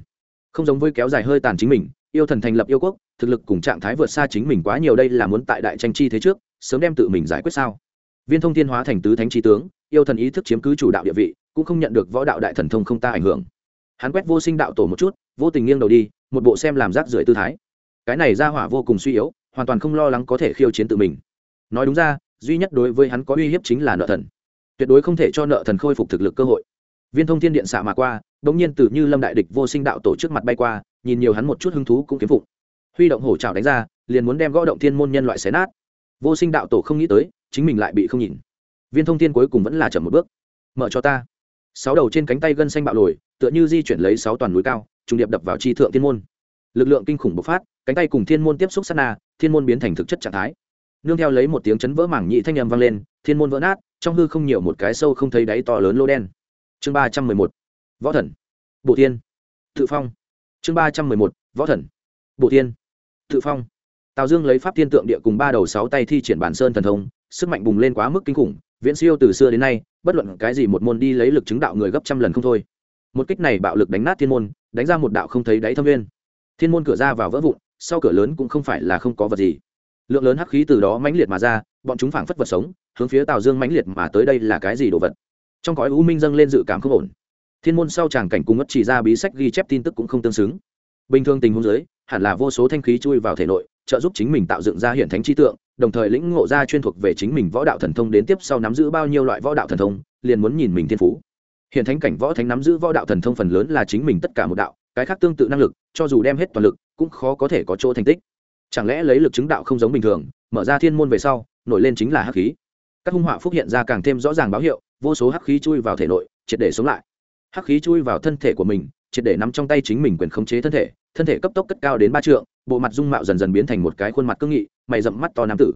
Không giống với kéo dài hơi tàn chính mình yêu thần thành lập yêu quốc, thực lực cùng trạng thái vượt xa chính mình quá nhiều đây là muốn tại đại tranh chi thế trước, sớm đem tự mình giải quyết sao? Viên thông thiên hóa thành tứ thánh trí tướng, yêu thần ý thức chiếm cứ chủ đạo địa vị, cũng không nhận được võ đạo đại thần thông không ta ảnh hưởng. Hắn quét vô sinh đạo tổ một chút, vô tình nghiêng đầu đi, một bộ xem làm rác rưởi tư thái. Cái này ra hỏa vô cùng suy yếu, hoàn toàn không lo lắng có thể khiêu chiến tự mình. Nói đúng ra, duy nhất đối với hắn có uy hiếp chính là nợ thần. Tuyệt đối không thể cho nợ thần khôi phục thực lực cơ hội. Viên thông thiên điện xạ mà qua đ ỗ n g nhiên từ như lâm đại địch vô sinh đạo tổ trước mặt bay qua nhìn nhiều hắn một chút hứng thú cũng kiếm phục, huy động hổ trào đánh ra liền muốn đem gõ động thiên môn nhân loại xé nát. Vô sinh đạo tổ không nghĩ tới chính mình lại bị không nhìn. Viên thông thiên cuối cùng vẫn là chậm một bước. Mở cho ta. Sáu đầu trên cánh tay gân xanh bạo lồi tựa như di chuyển lấy sáu toàn núi cao trùng điệp đập vào chi thượng thiên môn. Lực lượng kinh khủng bộc phát cánh tay cùng thiên môn tiếp xúc sát na thiên môn biến thành thực chất trạng thái. Nương theo lấy một tiếng chấn vỡ mảng nhị thanh âm vang lên thiên môn vỡ nát trong hư không nhiều một cái sâu không thấy đáy to lớn lô đen. Chương ba trăm mười một. Võ thần. Bộ tiên tự phong chương ba trăm mười một, võ thần. Bộ thiên. Tự phong. Tào dương lấy pháp thiên tượng địa cùng ba đầu sáu tay thi triển bản sơn thần thông, sức mạnh bùng lên quá mức kinh khủng, viễn siêu từ xưa đến nay, bất luận cái gì một môn đi lấy lực chứng đạo người gấp trăm lần không thôi. Một kích này bạo lực đánh nát thiên môn, đánh ra một đạo không thấy đáy thâm viên thiên môn cửa ra vào vỡ vụn, sau cửa lớn cũng không phải là không có vật gì. Lượng lớn hắc khí từ đó mãnh liệt mà ra, bọn chúng phảng phất vật sống, hướng phía tào dương mãnh liệt mà tới đây là cái gì đồ vật. Trong cõi u minh dâng lên dự cảm không ổn thiên môn sau tràng cảnh cung ngất chỉ ra bí sách ghi chép tin tức cũng không tương xứng. Bình thường tình huống dưới, hẳn là vô số thanh khí chui vào thể nội, trợ giúp chính mình tạo dựng ra hiện thánh chi tượng, đồng thời lĩnh ngộ ra chuyên thuộc về chính mình võ đạo thần thông đến tiếp sau nắm giữ bao nhiêu loại võ đạo thần thông, liền muốn nhìn mình thiên phú. Hiện thánh cảnh võ thánh nắm giữ võ đạo thần thông phần lớn là chính mình tất cả một đạo, cái khác tương tự năng lực, cho dù đem hết toàn lực, cũng khó có thể có chỗ thành tích. Chẳng lẽ lấy lực chứng đạo không giống bình thường, mở ra thiên môn về sau, nổi lên chính là hắc khí. Các hung họa phúc hiện ra càng thêm rõ ràng báo hiệu, vô số hắc khí chui vào thể nội, triệt để sống lại hắc khí chui vào thân thể của mình, triệt để nắm trong tay chính mình quyền khống chế thân thể thân thể cấp tốc cất cao đến ba trượng, bộ mặt dung mạo dần dần biến thành một cái khuôn mặt cương nghị, mày rậm mắt to nam tử.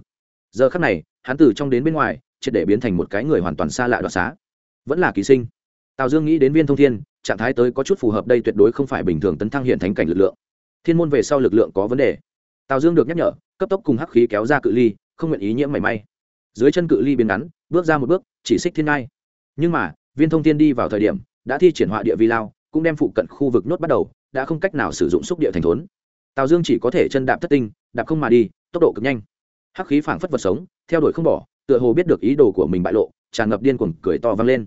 Giờ khắc này, hắn từ trong đến bên ngoài, triệt để biến thành một cái người hoàn toàn xa lạ đoạt xá. Vẫn là ký sinh. Tào dương nghĩ đến viên thông thiên, trạng thái tới có chút phù hợp đây tuyệt đối không phải bình thường tấn thăng hiện thánh cảnh lực lượng. Thiên môn về sau lực lượng có vấn đề. Tào dương được nhắc nhở, cấp tốc cùng hắc khí kéo ra cự ly, không nguyện ý nhiễm mảy may. Dưới chân cự ly biến ngắn, bước ra một bước, chỉ xích thiên ngai. Nhưng mà, viên thông thiên đi vào thời điểm đã thi triển họa địa vi lao, cũng đem phụ cận khu vực nốt bắt đầu, đã không cách nào sử dụng xúc địa thành thốn. Tào dương chỉ có thể chân đạp thất tinh, đạp không mà đi, tốc độ cực nhanh. Hắc khí phảng phất vật sống, theo đuổi không bỏ, tựa hồ biết được ý đồ của mình bại lộ, tràn ngập điên cuồng, cười to vang lên.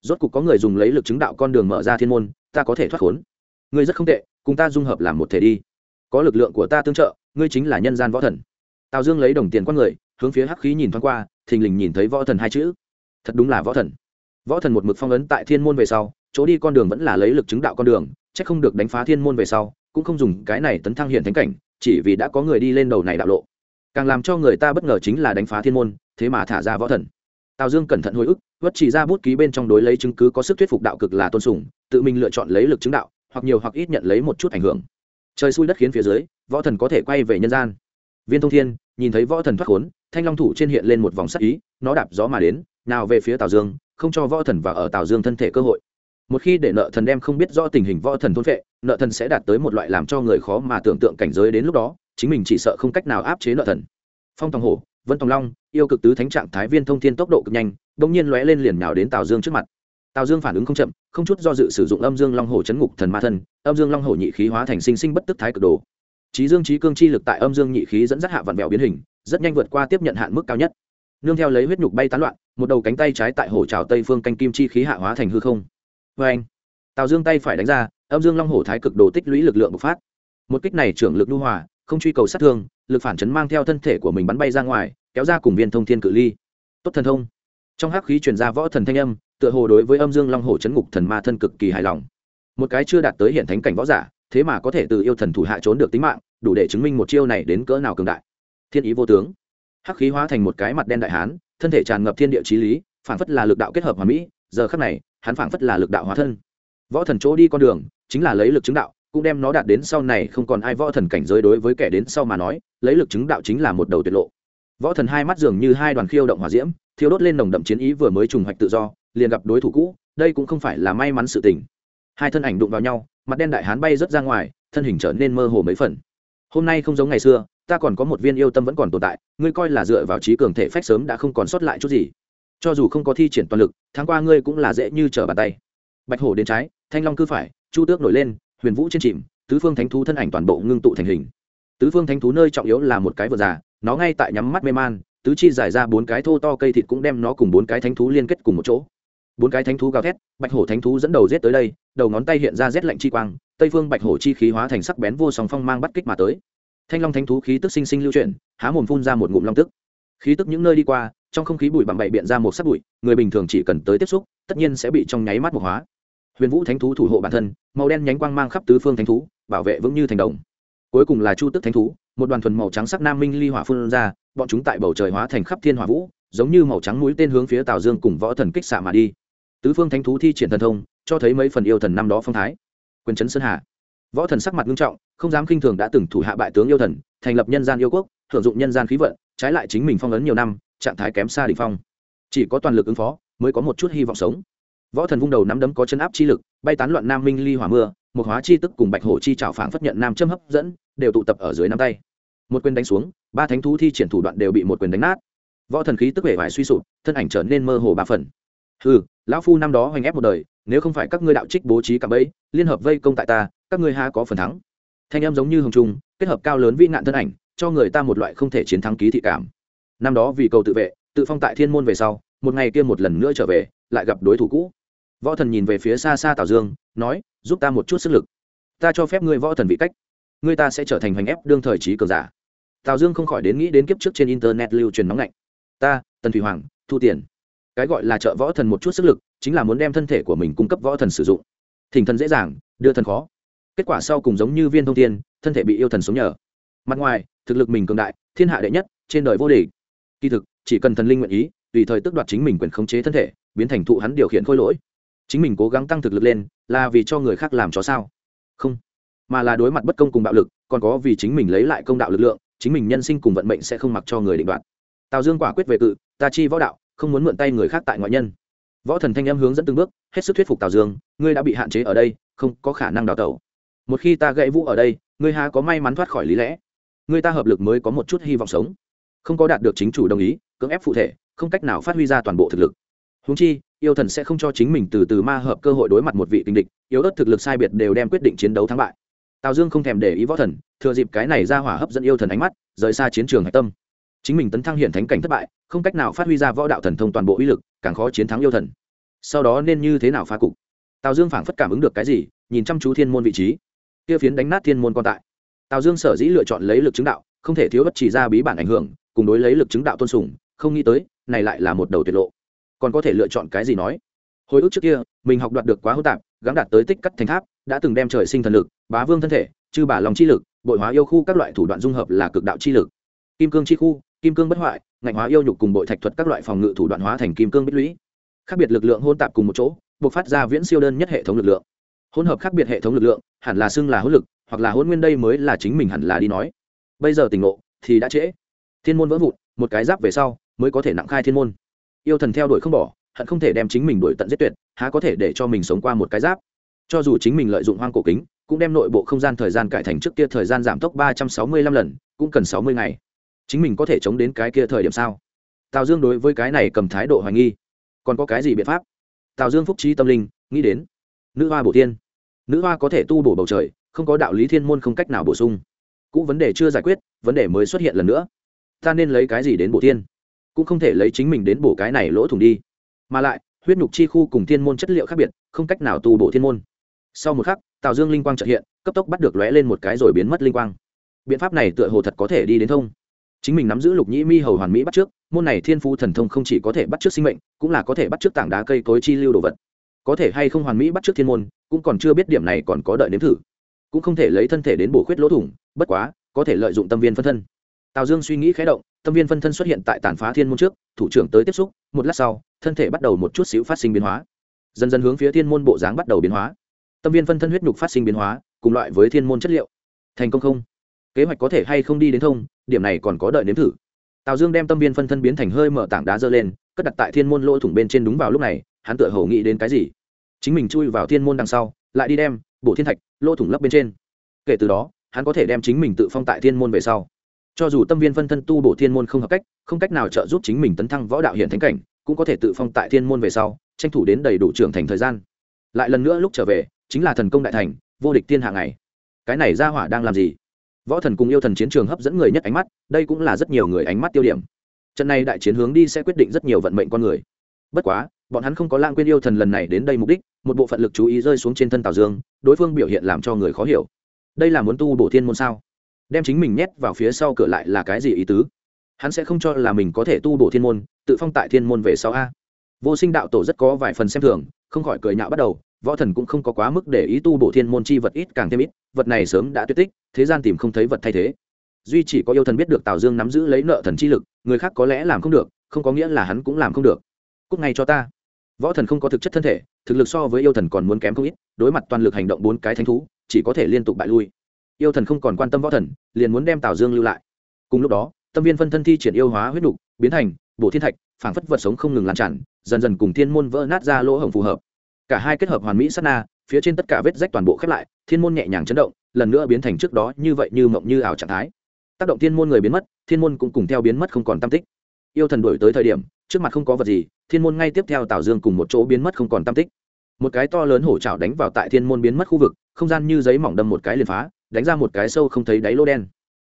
Rốt cục có người dùng lấy lực chứng đạo con đường mở ra thiên môn, ta có thể thoát khốn. Ngươi rất không tệ, cùng ta dung hợp làm một thể đi. Có lực lượng của ta tương trợ, ngươi chính là nhân gian võ thần. Tào dương lấy đồng tiền con người, hướng phía hắc khí nhìn thoáng qua, thình lình nhìn thấy võ thần hai chữ. Thật đúng là võ thần võ thần một mực phong ấn tại thiên môn về sau, chỗ đi con đường vẫn là lấy lực chứng đạo con đường c h ắ c không được đánh phá thiên môn về sau, cũng không dùng cái này tấn thăng hiện thánh cảnh, chỉ vì đã có người đi lên đầu này đạo lộ. Càng làm cho người ta bất ngờ chính là đánh phá thiên môn, thế mà thả ra võ thần. Tào dương cẩn thận hồi ức, vất chỉ ra bút ký bên trong đối lấy chứng cứ có sức thuyết phục đạo cực là tôn sùng, tự mình lựa chọn lấy lực chứng đạo, hoặc nhiều hoặc ít nhận lấy một chút ảnh hưởng. Trời xui đất khiến phía dưới, võ thần có thể quay về nhân gian. Viên thông thiên, nhìn thấy võ thần thoát khốn, thanh long thủ trên hiện lên một vòng sắc ý, nó đạp gió mà đến, nào về phía tào dương không cho võ thần và ở tào dương thân thể cơ hội. Một khi để nợ thần đem không biết rõ tình hình võ thần thôn vệ nợ thần sẽ đạt tới một loại làm cho người khó mà tưởng tượng cảnh giới đến lúc đó, chính mình chỉ sợ không cách nào áp chế nợ thần. Phong tòng hổ, vân tòng long, yêu cực tứ thánh trạng thái viên thông thiên tốc độ cực nhanh bỗng nhiên lóe lên liền nào đến tào dương trước mặt. Tào dương phản ứng không chậm, không chút do dự sử dụng âm dương long hổ chấn ngục thần ma thân, âm dương long hổ nhị khí hóa thành sinh sinh bất tức thái cực đồ. Trí dương trí cương chi lực tại âm dương nhị khí dẫn dắt hạ vạn vẹo biến hình, rất nhanh vượt qua tiếp nhận hạn mức cao nhất nương theo lấy huyết nhục bay tán loạn, một đầu cánh tay trái tại hổ trào tây phương canh kim chi khí hạ hóa thành hư không. Vê anh, tào dương tay phải đánh ra, âm dương long hổ thái cực đồ tích lũy lực lượng bộc phát. Một kích này trưởng lực nhu hòa, không truy cầu sát thương, lực phản chấn mang theo thân thể của mình bắn bay ra ngoài, kéo ra cùng viên thông thiên cự ly. Tốt thần thông. Trong hắc khí truyền ra võ thần thanh âm, tựa hồ đối với âm dương long hổ chấn ngục thần ma thân cực kỳ hài lòng. Một cái chưa đạt tới hiện thánh cảnh võ giả, thế mà có thể từ yêu thần thủ hạ trốn được tính mạng, đủ để chứng minh một chiêu này đến cỡ nào cường đại. Thiên ý vô tướng hắc khí hóa thành một cái mặt đen đại hán, thân thể tràn ngập thiên địa trí lý phản phất là lực đạo kết hợp hòa mỹ, giờ khắc này, hắn phản phất là lực đạo hóa thân. Võ thần chỗ đi con đường, chính là lấy lực chứng đạo, cũng đem nó đạt đến sau này không còn ai võ thần cảnh giới đối với kẻ đến sau mà nói, lấy lực chứng đạo chính là một đầu tuyệt lộ. Võ thần hai mắt dường như hai đoàn khiêu động hòa diễm, thiêu đốt lên nồng đậm chiến ý vừa mới trùng hoạch tự do, liền gặp đối thủ cũ, đây cũng không phải là may mắn sự tình. Hai thân ảnh đụng vào nhau, mặt đen đại hán bay rớt ra ngoài, thân hình trở nên mơ hồ mấy phần. Hôm nay không giống ngày xưa ta còn có một viên yêu tâm vẫn còn tồn tại, ngươi coi là dựa vào trí cường thể phách sớm đã không còn sót lại chút gì. Cho dù không có thi triển toàn lực, tháng qua ngươi cũng là dễ như trở bàn tay. Bạch hổ đến trái, thanh long cư phải, chu tước nổi lên, huyền vũ trên chìm, tứ phương thánh thú thân ảnh toàn bộ ngưng tụ thành hình. Tứ phương thánh thú nơi trọng yếu là một cái vợ già, nó ngay tại nhắm mắt mê man, tứ chi giải ra bốn cái thô to cây thịt cũng đem nó cùng bốn cái thánh thú liên kết cùng một chỗ. Bốn cái thánh thú gào thét, bạch hổ thánh thú dẫn đầu rết tới đây, đầu ngón tay hiện ra rét lạnh chi quang, tây phương bạch hổ chi khí hóa thành sắc bén vô song phong mang bắt kích mà tới thanh long thánh thú khí tức sinh sinh lưu chuyển, há mồm phun ra một ngụm long tức. Khí tức những nơi đi qua, trong không khí bụi bặm bậy biện ra một sắc bụi, người bình thường chỉ cần tới tiếp xúc, tất nhiên sẽ bị trong nháy mắt một hóa. Huyền vũ thánh thú thủ hộ bản thân, màu đen nhánh quang mang khắp tứ phương thánh thú, bảo vệ vững như thành đồng. Cuối cùng là chu tức thánh thú, một đoàn thuần màu trắng sắc nam minh ly hỏa phun ra, bọn chúng tại bầu trời hóa thành khắp thiên hỏa vũ, giống như màu trắng mũi tên hướng phía tào dương cùng võ thần kích xạ mà đi. Tứ phương thánh thú thi triển thần thông, cho thấy mấy phần yêu thần năm đó phong thái. Quyền trấn sơn hà võ thần sắc mặt nghiêm trọng, không dám khinh thường đã từng thủ hạ bại tướng yêu thần, thành lập nhân gian yêu quốc, thượng dụng nhân gian khí vận, trái lại chính mình phong ấn nhiều năm, trạng thái kém xa đ ỉ n h phong. Chỉ có toàn lực ứng phó, mới có một chút hy vọng sống. Võ thần vung đầu nắm đấm có chân áp chi lực, bay tán loạn nam minh ly hỏa mưa, một hóa chi tức cùng bạch hổ chi trào phảng phất nhận nam châm hấp dẫn, đều tụ tập ở dưới năm tay. Một quyền đánh xuống, ba thánh thú thi triển thủ đoạn đều bị một quyền đánh nát. Võ thần khí tức vẻ vải suy sụp, thân ảnh trở nên mơ hồ ba phần. Ừ lão phu năm đó hoành ép một đời, nếu không phải các ngươi đạo trích bố trí cạm bẫy, liên hợp vây công tại ta, các ngươi ha có phần thắng. Thanh em giống như hồng trung, kết hợp cao lớn vĩ nạn thân ảnh, cho người ta một loại không thể chiến thắng ký thị cảm. Năm đó vì cầu tự vệ, tự phong tại thiên môn về sau, một ngày kia một lần nữa trở về, lại gặp đối thủ cũ. Võ thần nhìn về phía xa xa tào dương, nói, giúp ta một chút sức lực. Ta cho phép ngươi võ thần vị cách. Ngươi ta sẽ trở thành hành ép đương thời trí cường giả. Tào dương không khỏi đến nghĩ đến kiếp trước trên internet lưu truyền nóng lạnh. Ta, tần thủy hoàng, thu tiền cái gọi là trợ võ thần một chút sức lực, chính là muốn đem thân thể của mình cung cấp võ thần sử dụng. Thỉnh thần dễ dàng, đưa thần khó. Kết quả sau cùng giống như viên thông tiên thân thể bị yêu thần sống nhờ. Mặt ngoài, thực lực mình cường đại, thiên hạ đệ nhất, trên đời vô địch. Kỳ thực, chỉ cần thần linh nguyện ý, tùy thời tước đoạt chính mình quyền khống chế thân thể, biến thành thụ hắn điều khiển khôi lỗi. Chính mình cố gắng tăng thực lực lên, là vì cho người khác làm cho sao? Không. Mà là đối mặt bất công cùng bạo lực, còn có vì chính mình lấy lại công đạo lực lượng, chính mình nhân sinh cùng vận mệnh sẽ không mặc cho người định đoạt. Tào dương quả quyết về cự, ta chi võ đạo không muốn mượn tay người khác tại ngoại nhân. Võ thần thanh em hướng dẫn từng bước, hết sức thuyết phục tào dương, ngươi đã bị hạn chế ở đây, không có khả năng đào tẩu. Một khi ta gãy vũ ở đây, ngươi há có may mắn thoát khỏi lý lẽ? Ngươi ta hợp lực mới có một chút hy vọng sống. Không có đạt được chính chủ đồng ý, cưỡng ép phụ thể, không cách nào phát huy ra toàn bộ thực lực. Húng chi, yêu thần sẽ không cho chính mình từ từ ma hợp cơ hội đối mặt một vị tình địch, yếu ớt thực lực sai biệt đều đem quyết định chiến đấu thắng bại. Tào dương không thèm để ý võ thần, thừa dịp cái này ra hỏa hấp dẫn yêu thần ánh mắt, rời xa chiến trường hạch tâm chính mình tấn thăng hiện thánh cảnh thất bại, không cách nào phát huy ra võ đạo thần thông toàn bộ uy lực, càng khó chiến thắng yêu thần. Sau đó nên như thế nào phá cục? Tào dương phảng phất cảm ứng được cái gì, nhìn chăm chú thiên môn vị trí. Kia phiến đánh nát thiên môn còn tại. Tào dương sở dĩ lựa chọn lấy lực chứng đạo, không thể thiếu bất chỉ ra bí bản ảnh hưởng, cùng đối lấy lực chứng đạo tôn sùng, không nghĩ tới, này lại là một đầu tuyệt lộ. Còn có thể lựa chọn cái gì nói? Hồi ức trước kia, mình học đoạt được quá hữu tạp gắn đạt tới tích cắt thành tháp, đã từng đem trời sinh thần lực, bá vương thân thể, chư bả lòng chi lực, bội hóa yêu khu các loại thủ đoạn dung hợp là cực đạo chi lực. Kim cương chi khu kim cương bất hoại, ngạnh hóa yêu nhục cùng bội thạch thuật các loại phòng ngự thủ đoạn hóa thành kim cương bích lũy. Khác biệt lực lượng hôn tạp cùng một chỗ, buộc phát ra viễn siêu đơn nhất hệ thống lực lượng. Hỗn hợp khác biệt hệ thống lực lượng, hẳn là xưng là hỗn lực, hoặc là hỗn nguyên đây mới là chính mình hẳn là đi nói. Bây giờ tỉnh ngộ, thì đã trễ. Thiên môn vỡ vụn, một cái giáp về sau, mới có thể nặng khai thiên môn. Yêu thần theo đuổi không bỏ, hận không thể đem chính mình đuổi tận giết tuyệt, há có thể để cho mình sống qua một cái giáp. Cho dù chính mình lợi dụng hoang cổ kính, cũng đem nội bộ không gian thời gian cải thành trước kia thời gian giảm tốc ba trăm sáu mươi lăm lần, cũng cần sáu mươi ngày chính mình có thể chống đến cái kia thời điểm sao? Tào dương đối với cái này cầm thái độ hoài nghi. Còn có cái gì biện pháp? Tào dương phúc trí tâm linh, nghĩ đến. Nữ hoa bổ tiên nữ hoa có thể tu bổ bầu trời, không có đạo lý thiên môn không cách nào bổ sung. Cũ vấn đề chưa giải quyết, vấn đề mới xuất hiện lần nữa. Ta nên lấy cái gì đến bổ tiên cũng không thể lấy chính mình đến bổ cái này lỗ thủng đi. Mà lại, huyết nhục chi khu cùng thiên môn chất liệu khác biệt, không cách nào tu bổ thiên môn. Sau một khắc, tào dương linh quang trợ hiện, cấp tốc bắt được lóe lên một cái rồi biến mất linh quang. Biện pháp này tựa hồ thật có thể đi đến thông chính mình nắm giữ lục nhĩ mi hầu hoàn mỹ bắt trước, môn này thiên phu thần thông không chỉ có thể bắt trước sinh mệnh, cũng là có thể bắt trước tảng đá cây cối chi lưu đồ vật. Có thể hay không hoàn mỹ bắt trước thiên môn, cũng còn chưa biết điểm này còn có đợi nếm thử. Cũng không thể lấy thân thể đến bổ khuyết lỗ thủng, bất quá, có thể lợi dụng tâm viên phân thân. Tào dương suy nghĩ khé động, tâm viên phân thân xuất hiện tại tàn phá thiên môn trước, thủ trưởng tới tiếp xúc, một lát sau, thân thể bắt đầu một chút xíu phát sinh biến hóa. Dần dần hướng phía thiên môn bộ dáng bắt đầu biến hóa. Tâm viên phân thân huyết nhục phát sinh biến hóa, cùng loại với thiên môn chất liệu. Thành công không? Kế hoạch có thể hay không đi đến thông, điểm này còn có đợi nếm thử. Tào dương đem tâm viên phân thân biến thành hơi mở tảng đá dơ lên, cất đặt tại thiên môn lỗ thủng bên trên đúng vào lúc này, hắn tựa hồ nghĩ đến cái gì. Chính mình chui vào thiên môn đằng sau, lại đi đem bổ thiên thạch, lỗ thủng lấp bên trên. Kể từ đó, hắn có thể đem chính mình tự phong tại thiên môn về sau. Cho dù tâm viên phân thân tu bổ thiên môn không hợp cách, không cách nào trợ giúp chính mình tấn thăng võ đạo hiện thánh cảnh, cũng có thể tự phong tại thiên môn về sau, tranh thủ đến đầy đủ trưởng thành thời gian. Lại lần nữa lúc trở về, chính là thần công đại thành, vô địch thiên hạ ngày. Cái này ra hỏa đang làm gì? Võ thần cùng yêu thần chiến trường hấp dẫn người nhất ánh mắt, đây cũng là rất nhiều người ánh mắt tiêu điểm. Trận này đại chiến hướng đi sẽ quyết định rất nhiều vận mệnh con người. Bất quá, bọn hắn không có lãng quên yêu thần lần này đến đây mục đích, một bộ phận lực chú ý rơi xuống trên thân tào dương, đối phương biểu hiện làm cho người khó hiểu. Đây là muốn tu bổ thiên môn sao? Đem chính mình nhét vào phía sau cửa lại là cái gì ý tứ? Hắn sẽ không cho là mình có thể tu bổ thiên môn, tự phong tại thiên môn về sau a. Vô sinh đạo tổ rất có vài phần xem thường, không khỏi cười nhạo bắt đầu võ thần cũng không có quá mức để ý tu bổ thiên môn chi vật ít càng thêm ít, vật này sớm đã tuyệt tích, thế gian tìm không thấy vật thay thế. Duy chỉ có yêu thần biết được tào dương nắm giữ lấy nợ thần chi lực, người khác có lẽ làm không được, không có nghĩa là hắn cũng làm không được. Cúc ngay cho ta. Võ thần không có thực chất thân thể, thực lực so với yêu thần còn muốn kém không ít, đối mặt toàn lực hành động bốn cái thánh thú, chỉ có thể liên tục bại lui. Yêu thần không còn quan tâm võ thần, liền muốn đem tào dương lưu lại. Cùng lúc đó, tâm viên phân thân thi triển yêu hóa huyết đục biến thành bộ thiên thạch, phảng phất vật sống không ngừng lan tràn, dần dần cùng thiên môn vỡ nát ra lỗ hổng phù hợp cả hai kết hợp hoàn mỹ sát na, phía trên tất cả vết rách toàn bộ khép lại, thiên môn nhẹ nhàng chấn động, lần nữa biến thành trước đó như vậy như mộng như ảo trạng thái. Tác động thiên môn người biến mất, thiên môn cũng cùng theo biến mất không còn tam tích. Yêu thần đổi tới thời điểm, trước mặt không có vật gì, thiên môn ngay tiếp theo tào dương cùng một chỗ biến mất không còn tam tích. Một cái to lớn hổ trào đánh vào tại thiên môn biến mất khu vực, không gian như giấy mỏng đâm một cái liền phá, đánh ra một cái sâu không thấy đáy lô đen.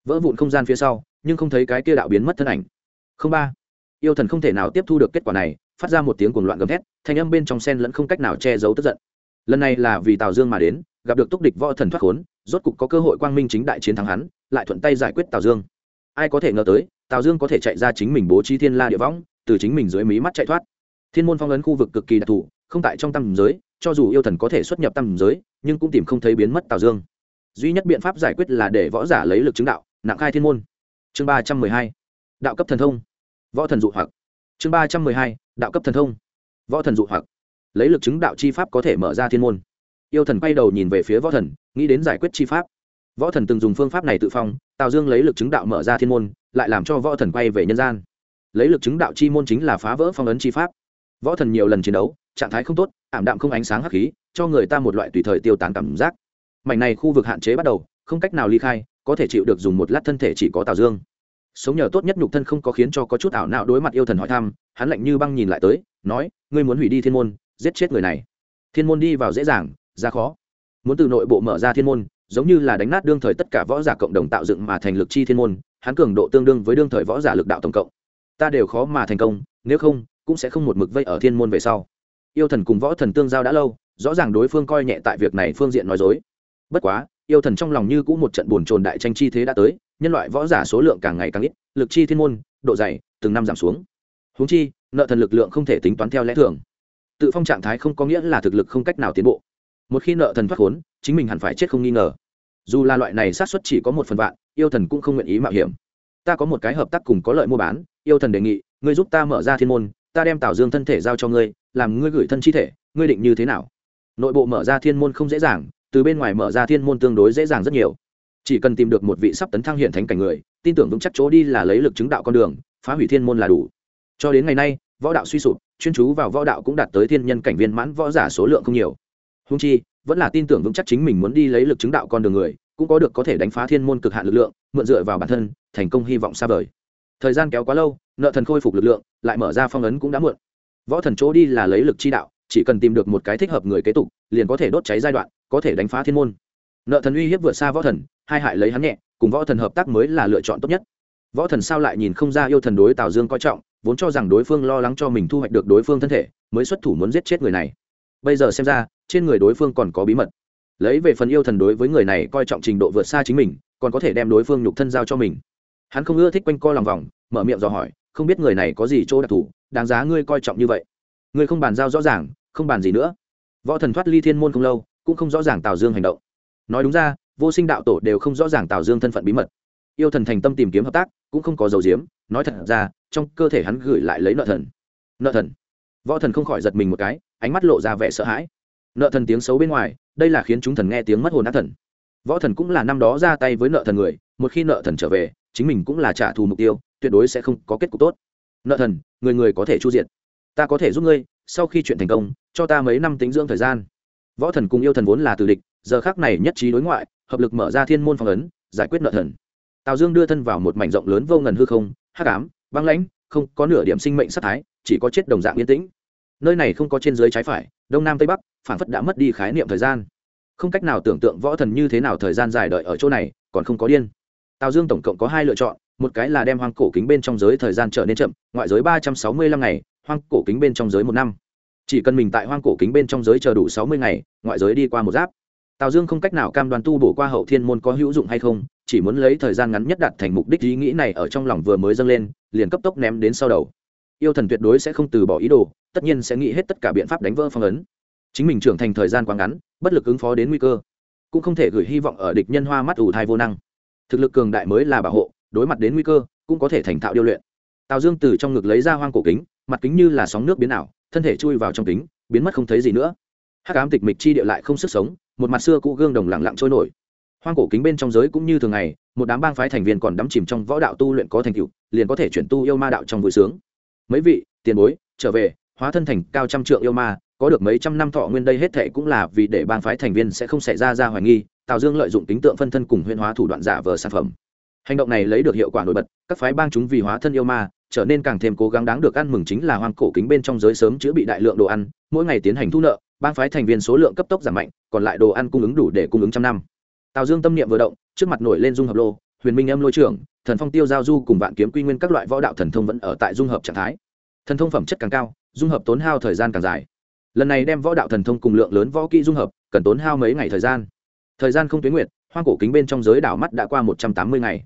Vỡ vụn không gian phía sau, nhưng không thấy cái kia đạo biến mất thân ảnh. Không ba. Yêu thần không thể nào tiếp thu được kết quả này phát ra một tiếng cuồng loạn gầm thét, thanh âm bên trong sen lẫn không cách nào che giấu tức giận. Lần này là vì tào dương mà đến, gặp được túc địch võ thần thoát khốn, rốt cục có cơ hội quang minh chính đại chiến thắng hắn, lại thuận tay giải quyết tào dương. Ai có thể ngờ tới, tào dương có thể chạy ra chính mình bố trí thiên la địa võng, từ chính mình dưới mí mắt chạy thoát. Thiên môn phong ấn khu vực cực kỳ đặc thù, không tại trong tầng giới, cho dù yêu thần có thể xuất nhập tầng giới, nhưng cũng tìm không thấy biến mất tào dương. Duy nhất biện pháp giải quyết là để võ giả lấy lực chứng đạo, nặng khai thiên môn. Chương ba trăm mười hai. Đạo cấp thần thông. Võ thần dụ hoặc. Chương ba trăm mười hai đạo cấp thần thông, võ thần dụ hoặc, lấy lực chứng đạo chi pháp có thể mở ra thiên môn. Yêu thần quay đầu nhìn về phía võ thần, nghĩ đến giải quyết chi pháp. Võ thần từng dùng phương pháp này tự phong, tào dương lấy lực chứng đạo mở ra thiên môn, lại làm cho võ thần quay về nhân gian. Lấy lực chứng đạo chi môn chính là phá vỡ phong ấn chi pháp. Võ thần nhiều lần chiến đấu, trạng thái không tốt, ảm đạm không ánh sáng hắc khí, cho người ta một loại tùy thời tiêu tán cảm giác. Mảnh này khu vực hạn chế bắt đầu, không cách nào ly khai, có thể chịu được dùng một lát thân thể chỉ có tào dương sống nhờ tốt nhất nhục thân không có khiến cho có chút ảo não đối mặt yêu thần hỏi thăm, hắn lạnh như băng nhìn lại tới, nói, ngươi muốn hủy đi thiên môn, giết chết người này. Thiên môn đi vào dễ dàng, ra khó. Muốn từ nội bộ mở ra thiên môn, giống như là đánh nát đương thời tất cả võ giả cộng đồng tạo dựng mà thành lực chi thiên môn, hắn cường độ tương đương với đương thời võ giả lực đạo tổng cộng. Ta đều khó mà thành công, nếu không, cũng sẽ không một mực vây ở thiên môn về sau. Yêu thần cùng võ thần tương giao đã lâu, rõ ràng đối phương coi nhẹ tại việc này phương diện nói dối. Bất quá, yêu thần trong lòng như cũ một trận buồn chồn đại tranh chi thế đã tới nhân loại võ giả số lượng càng ngày càng ít, lực chi thiên môn, độ dày, từng năm giảm xuống. Húng chi, nợ thần lực lượng không thể tính toán theo lẽ thường. Tự phong trạng thái không có nghĩa là thực lực không cách nào tiến bộ. Một khi nợ thần thoát khốn, chính mình hẳn phải chết không nghi ngờ. Dù là loại này sát xuất chỉ có một phần vạn, yêu thần cũng không nguyện ý mạo hiểm. Ta có một cái hợp tác cùng có lợi mua bán, yêu thần đề nghị, ngươi giúp ta mở ra thiên môn, ta đem tảo dương thân thể giao cho ngươi, làm ngươi gửi thân chi thể, ngươi định như thế nào? Nội bộ mở ra thiên môn không dễ dàng, từ bên ngoài mở ra thiên môn tương đối dễ dàng rất nhiều chỉ cần tìm được một vị sắp tấn thăng hiện thánh cảnh người, tin tưởng vững chắc chỗ đi là lấy lực chứng đạo con đường, phá hủy thiên môn là đủ. Cho đến ngày nay, võ đạo suy sụp, chuyên chú vào võ đạo cũng đạt tới thiên nhân cảnh viên mãn võ giả số lượng không nhiều. Hung chi, vẫn là tin tưởng vững chắc chính mình muốn đi lấy lực chứng đạo con đường người, cũng có được có thể đánh phá thiên môn cực hạn lực lượng, mượn dựa vào bản thân, thành công hy vọng xa vời. Thời gian kéo quá lâu, nợ thần khôi phục lực lượng, lại mở ra phong ấn cũng đã muộn. Võ thần chỗ đi là lấy lực chi đạo, chỉ cần tìm được một cái thích hợp người kế tục, liền có thể đốt cháy giai đoạn, có thể đánh phá thiên môn nợ thần uy hiếp vượt xa võ thần, hai hại lấy hắn nhẹ, cùng võ thần hợp tác mới là lựa chọn tốt nhất. Võ thần sao lại nhìn không ra yêu thần đối tào dương coi trọng, vốn cho rằng đối phương lo lắng cho mình thu hoạch được đối phương thân thể, mới xuất thủ muốn giết chết người này. Bây giờ xem ra, trên người đối phương còn có bí mật. Lấy về phần yêu thần đối với người này coi trọng trình độ vượt xa chính mình, còn có thể đem đối phương nhục thân giao cho mình. Hắn không ưa thích quanh co lòng vòng, mở miệng dò hỏi, không biết người này có gì chỗ đặc thù, đáng giá ngươi coi trọng như vậy? Ngươi không bàn giao rõ ràng, không bàn gì nữa. Võ thần thoát ly thiên môn không lâu, cũng không rõ ràng tào dương hành động nói đúng ra, vô sinh đạo tổ đều không rõ ràng tào dương thân phận bí mật. Yêu thần thành tâm tìm kiếm hợp tác, cũng không có dầu diếm. Nói thật ra, trong cơ thể hắn gửi lại lấy nợ thần. Nợ thần? Võ thần không khỏi giật mình một cái, ánh mắt lộ ra vẻ sợ hãi. Nợ thần tiếng xấu bên ngoài, đây là khiến chúng thần nghe tiếng mất hồn ác thần. Võ thần cũng là năm đó ra tay với nợ thần người, một khi nợ thần trở về, chính mình cũng là trả thù mục tiêu, tuyệt đối sẽ không có kết cục tốt. Nợ thần, người người có thể chu diện ta có thể giúp ngươi, sau khi chuyện thành công, cho ta mấy năm tính dưỡng thời gian. Võ thần cùng yêu thần vốn là từ địch giờ khác này nhất trí đối ngoại, hợp lực mở ra thiên môn phong ấn, giải quyết nợ thần. Tào dương đưa thân vào một mảnh rộng lớn vô ngần hư không, hắc ám, băng lãnh, không có nửa điểm sinh mệnh sát thái, chỉ có chết đồng dạng yên tĩnh. Nơi này không có trên dưới trái phải, đông nam tây bắc phản phất đã mất đi khái niệm thời gian. Không cách nào tưởng tượng võ thần như thế nào thời gian dài đợi ở chỗ này, còn không có điên. Tào dương tổng cộng có hai lựa chọn, một cái là đem hoang cổ kính bên trong giới thời gian trở nên chậm, ngoại giới ba trăm sáu mươi lăm ngày, hoang cổ kính bên trong giới một năm. Chỉ cần mình tại hoang cổ kính bên trong giới chờ đủ sáu mươi ngày, ngoại giới đi qua một giáp tào dương không cách nào cam đoan tu bổ qua hậu thiên môn có hữu dụng hay không, chỉ muốn lấy thời gian ngắn nhất đạt thành mục đích ý nghĩ này ở trong lòng vừa mới dâng lên, liền cấp tốc ném đến sau đầu. Yêu thần tuyệt đối sẽ không từ bỏ ý đồ, tất nhiên sẽ nghĩ hết tất cả biện pháp đánh vỡ phong ấn. Chính mình trưởng thành thời gian quá ngắn, bất lực ứng phó đến nguy cơ, cũng không thể gửi hy vọng ở địch nhân hoa mắt ủ thai vô năng. Thực lực cường đại mới là bảo hộ, đối mặt đến nguy cơ, cũng có thể thành thạo điêu luyện. Tào dương từ trong ngực lấy ra hoang cổ kính, mặt kính như là sóng nước biến ảo, thân thể chui vào trong kính, biến mất không thấy gì nữa hát cám tịch mịch chi địa lại không sức sống, một mặt xưa cũ gương đồng lặng lặng trôi nổi. Hoang cổ kính bên trong giới cũng như thường ngày, một đám bang phái thành viên còn đắm chìm trong võ đạo tu luyện có thành tựu, liền có thể chuyển tu yêu ma đạo trong vui sướng. Mấy vị, tiền bối, trở về, hóa thân thành cao trăm trượng yêu ma, có được mấy trăm năm thọ nguyên đây hết thệ cũng là vì để bang phái thành viên sẽ không xảy ra ra hoài nghi, tào dương lợi dụng tính tượng phân thân cùng huyên hóa thủ đoạn giả vờ sản phẩm. Hành động này lấy được hiệu quả nổi bật, các phái bang chúng vì hóa thân yêu ma, trở nên càng thêm cố gắng đáng được ăn mừng chính là hoang cổ kính bên trong giới sớm chữa bị đại lượng đồ ăn, mỗi ngày tiến hành thu nợ bang phái thành viên số lượng cấp tốc giảm mạnh, còn lại đồ ăn cung ứng đủ để cung ứng trăm năm. Tào dương tâm niệm vừa động, trước mặt nổi lên dung hợp lô, huyền minh âm lôi trưởng, thần phong tiêu giao du cùng vạn kiếm quy nguyên các loại võ đạo thần thông vẫn ở tại dung hợp trạng thái. Thần thông phẩm chất càng cao, dung hợp tốn hao thời gian càng dài. Lần này đem võ đạo thần thông cùng lượng lớn võ kỹ dung hợp, cần tốn hao mấy ngày thời gian. Thời gian không tuyến nguyện hoang cổ kính bên trong giới đảo mắt đã qua một trăm tám mươi ngày.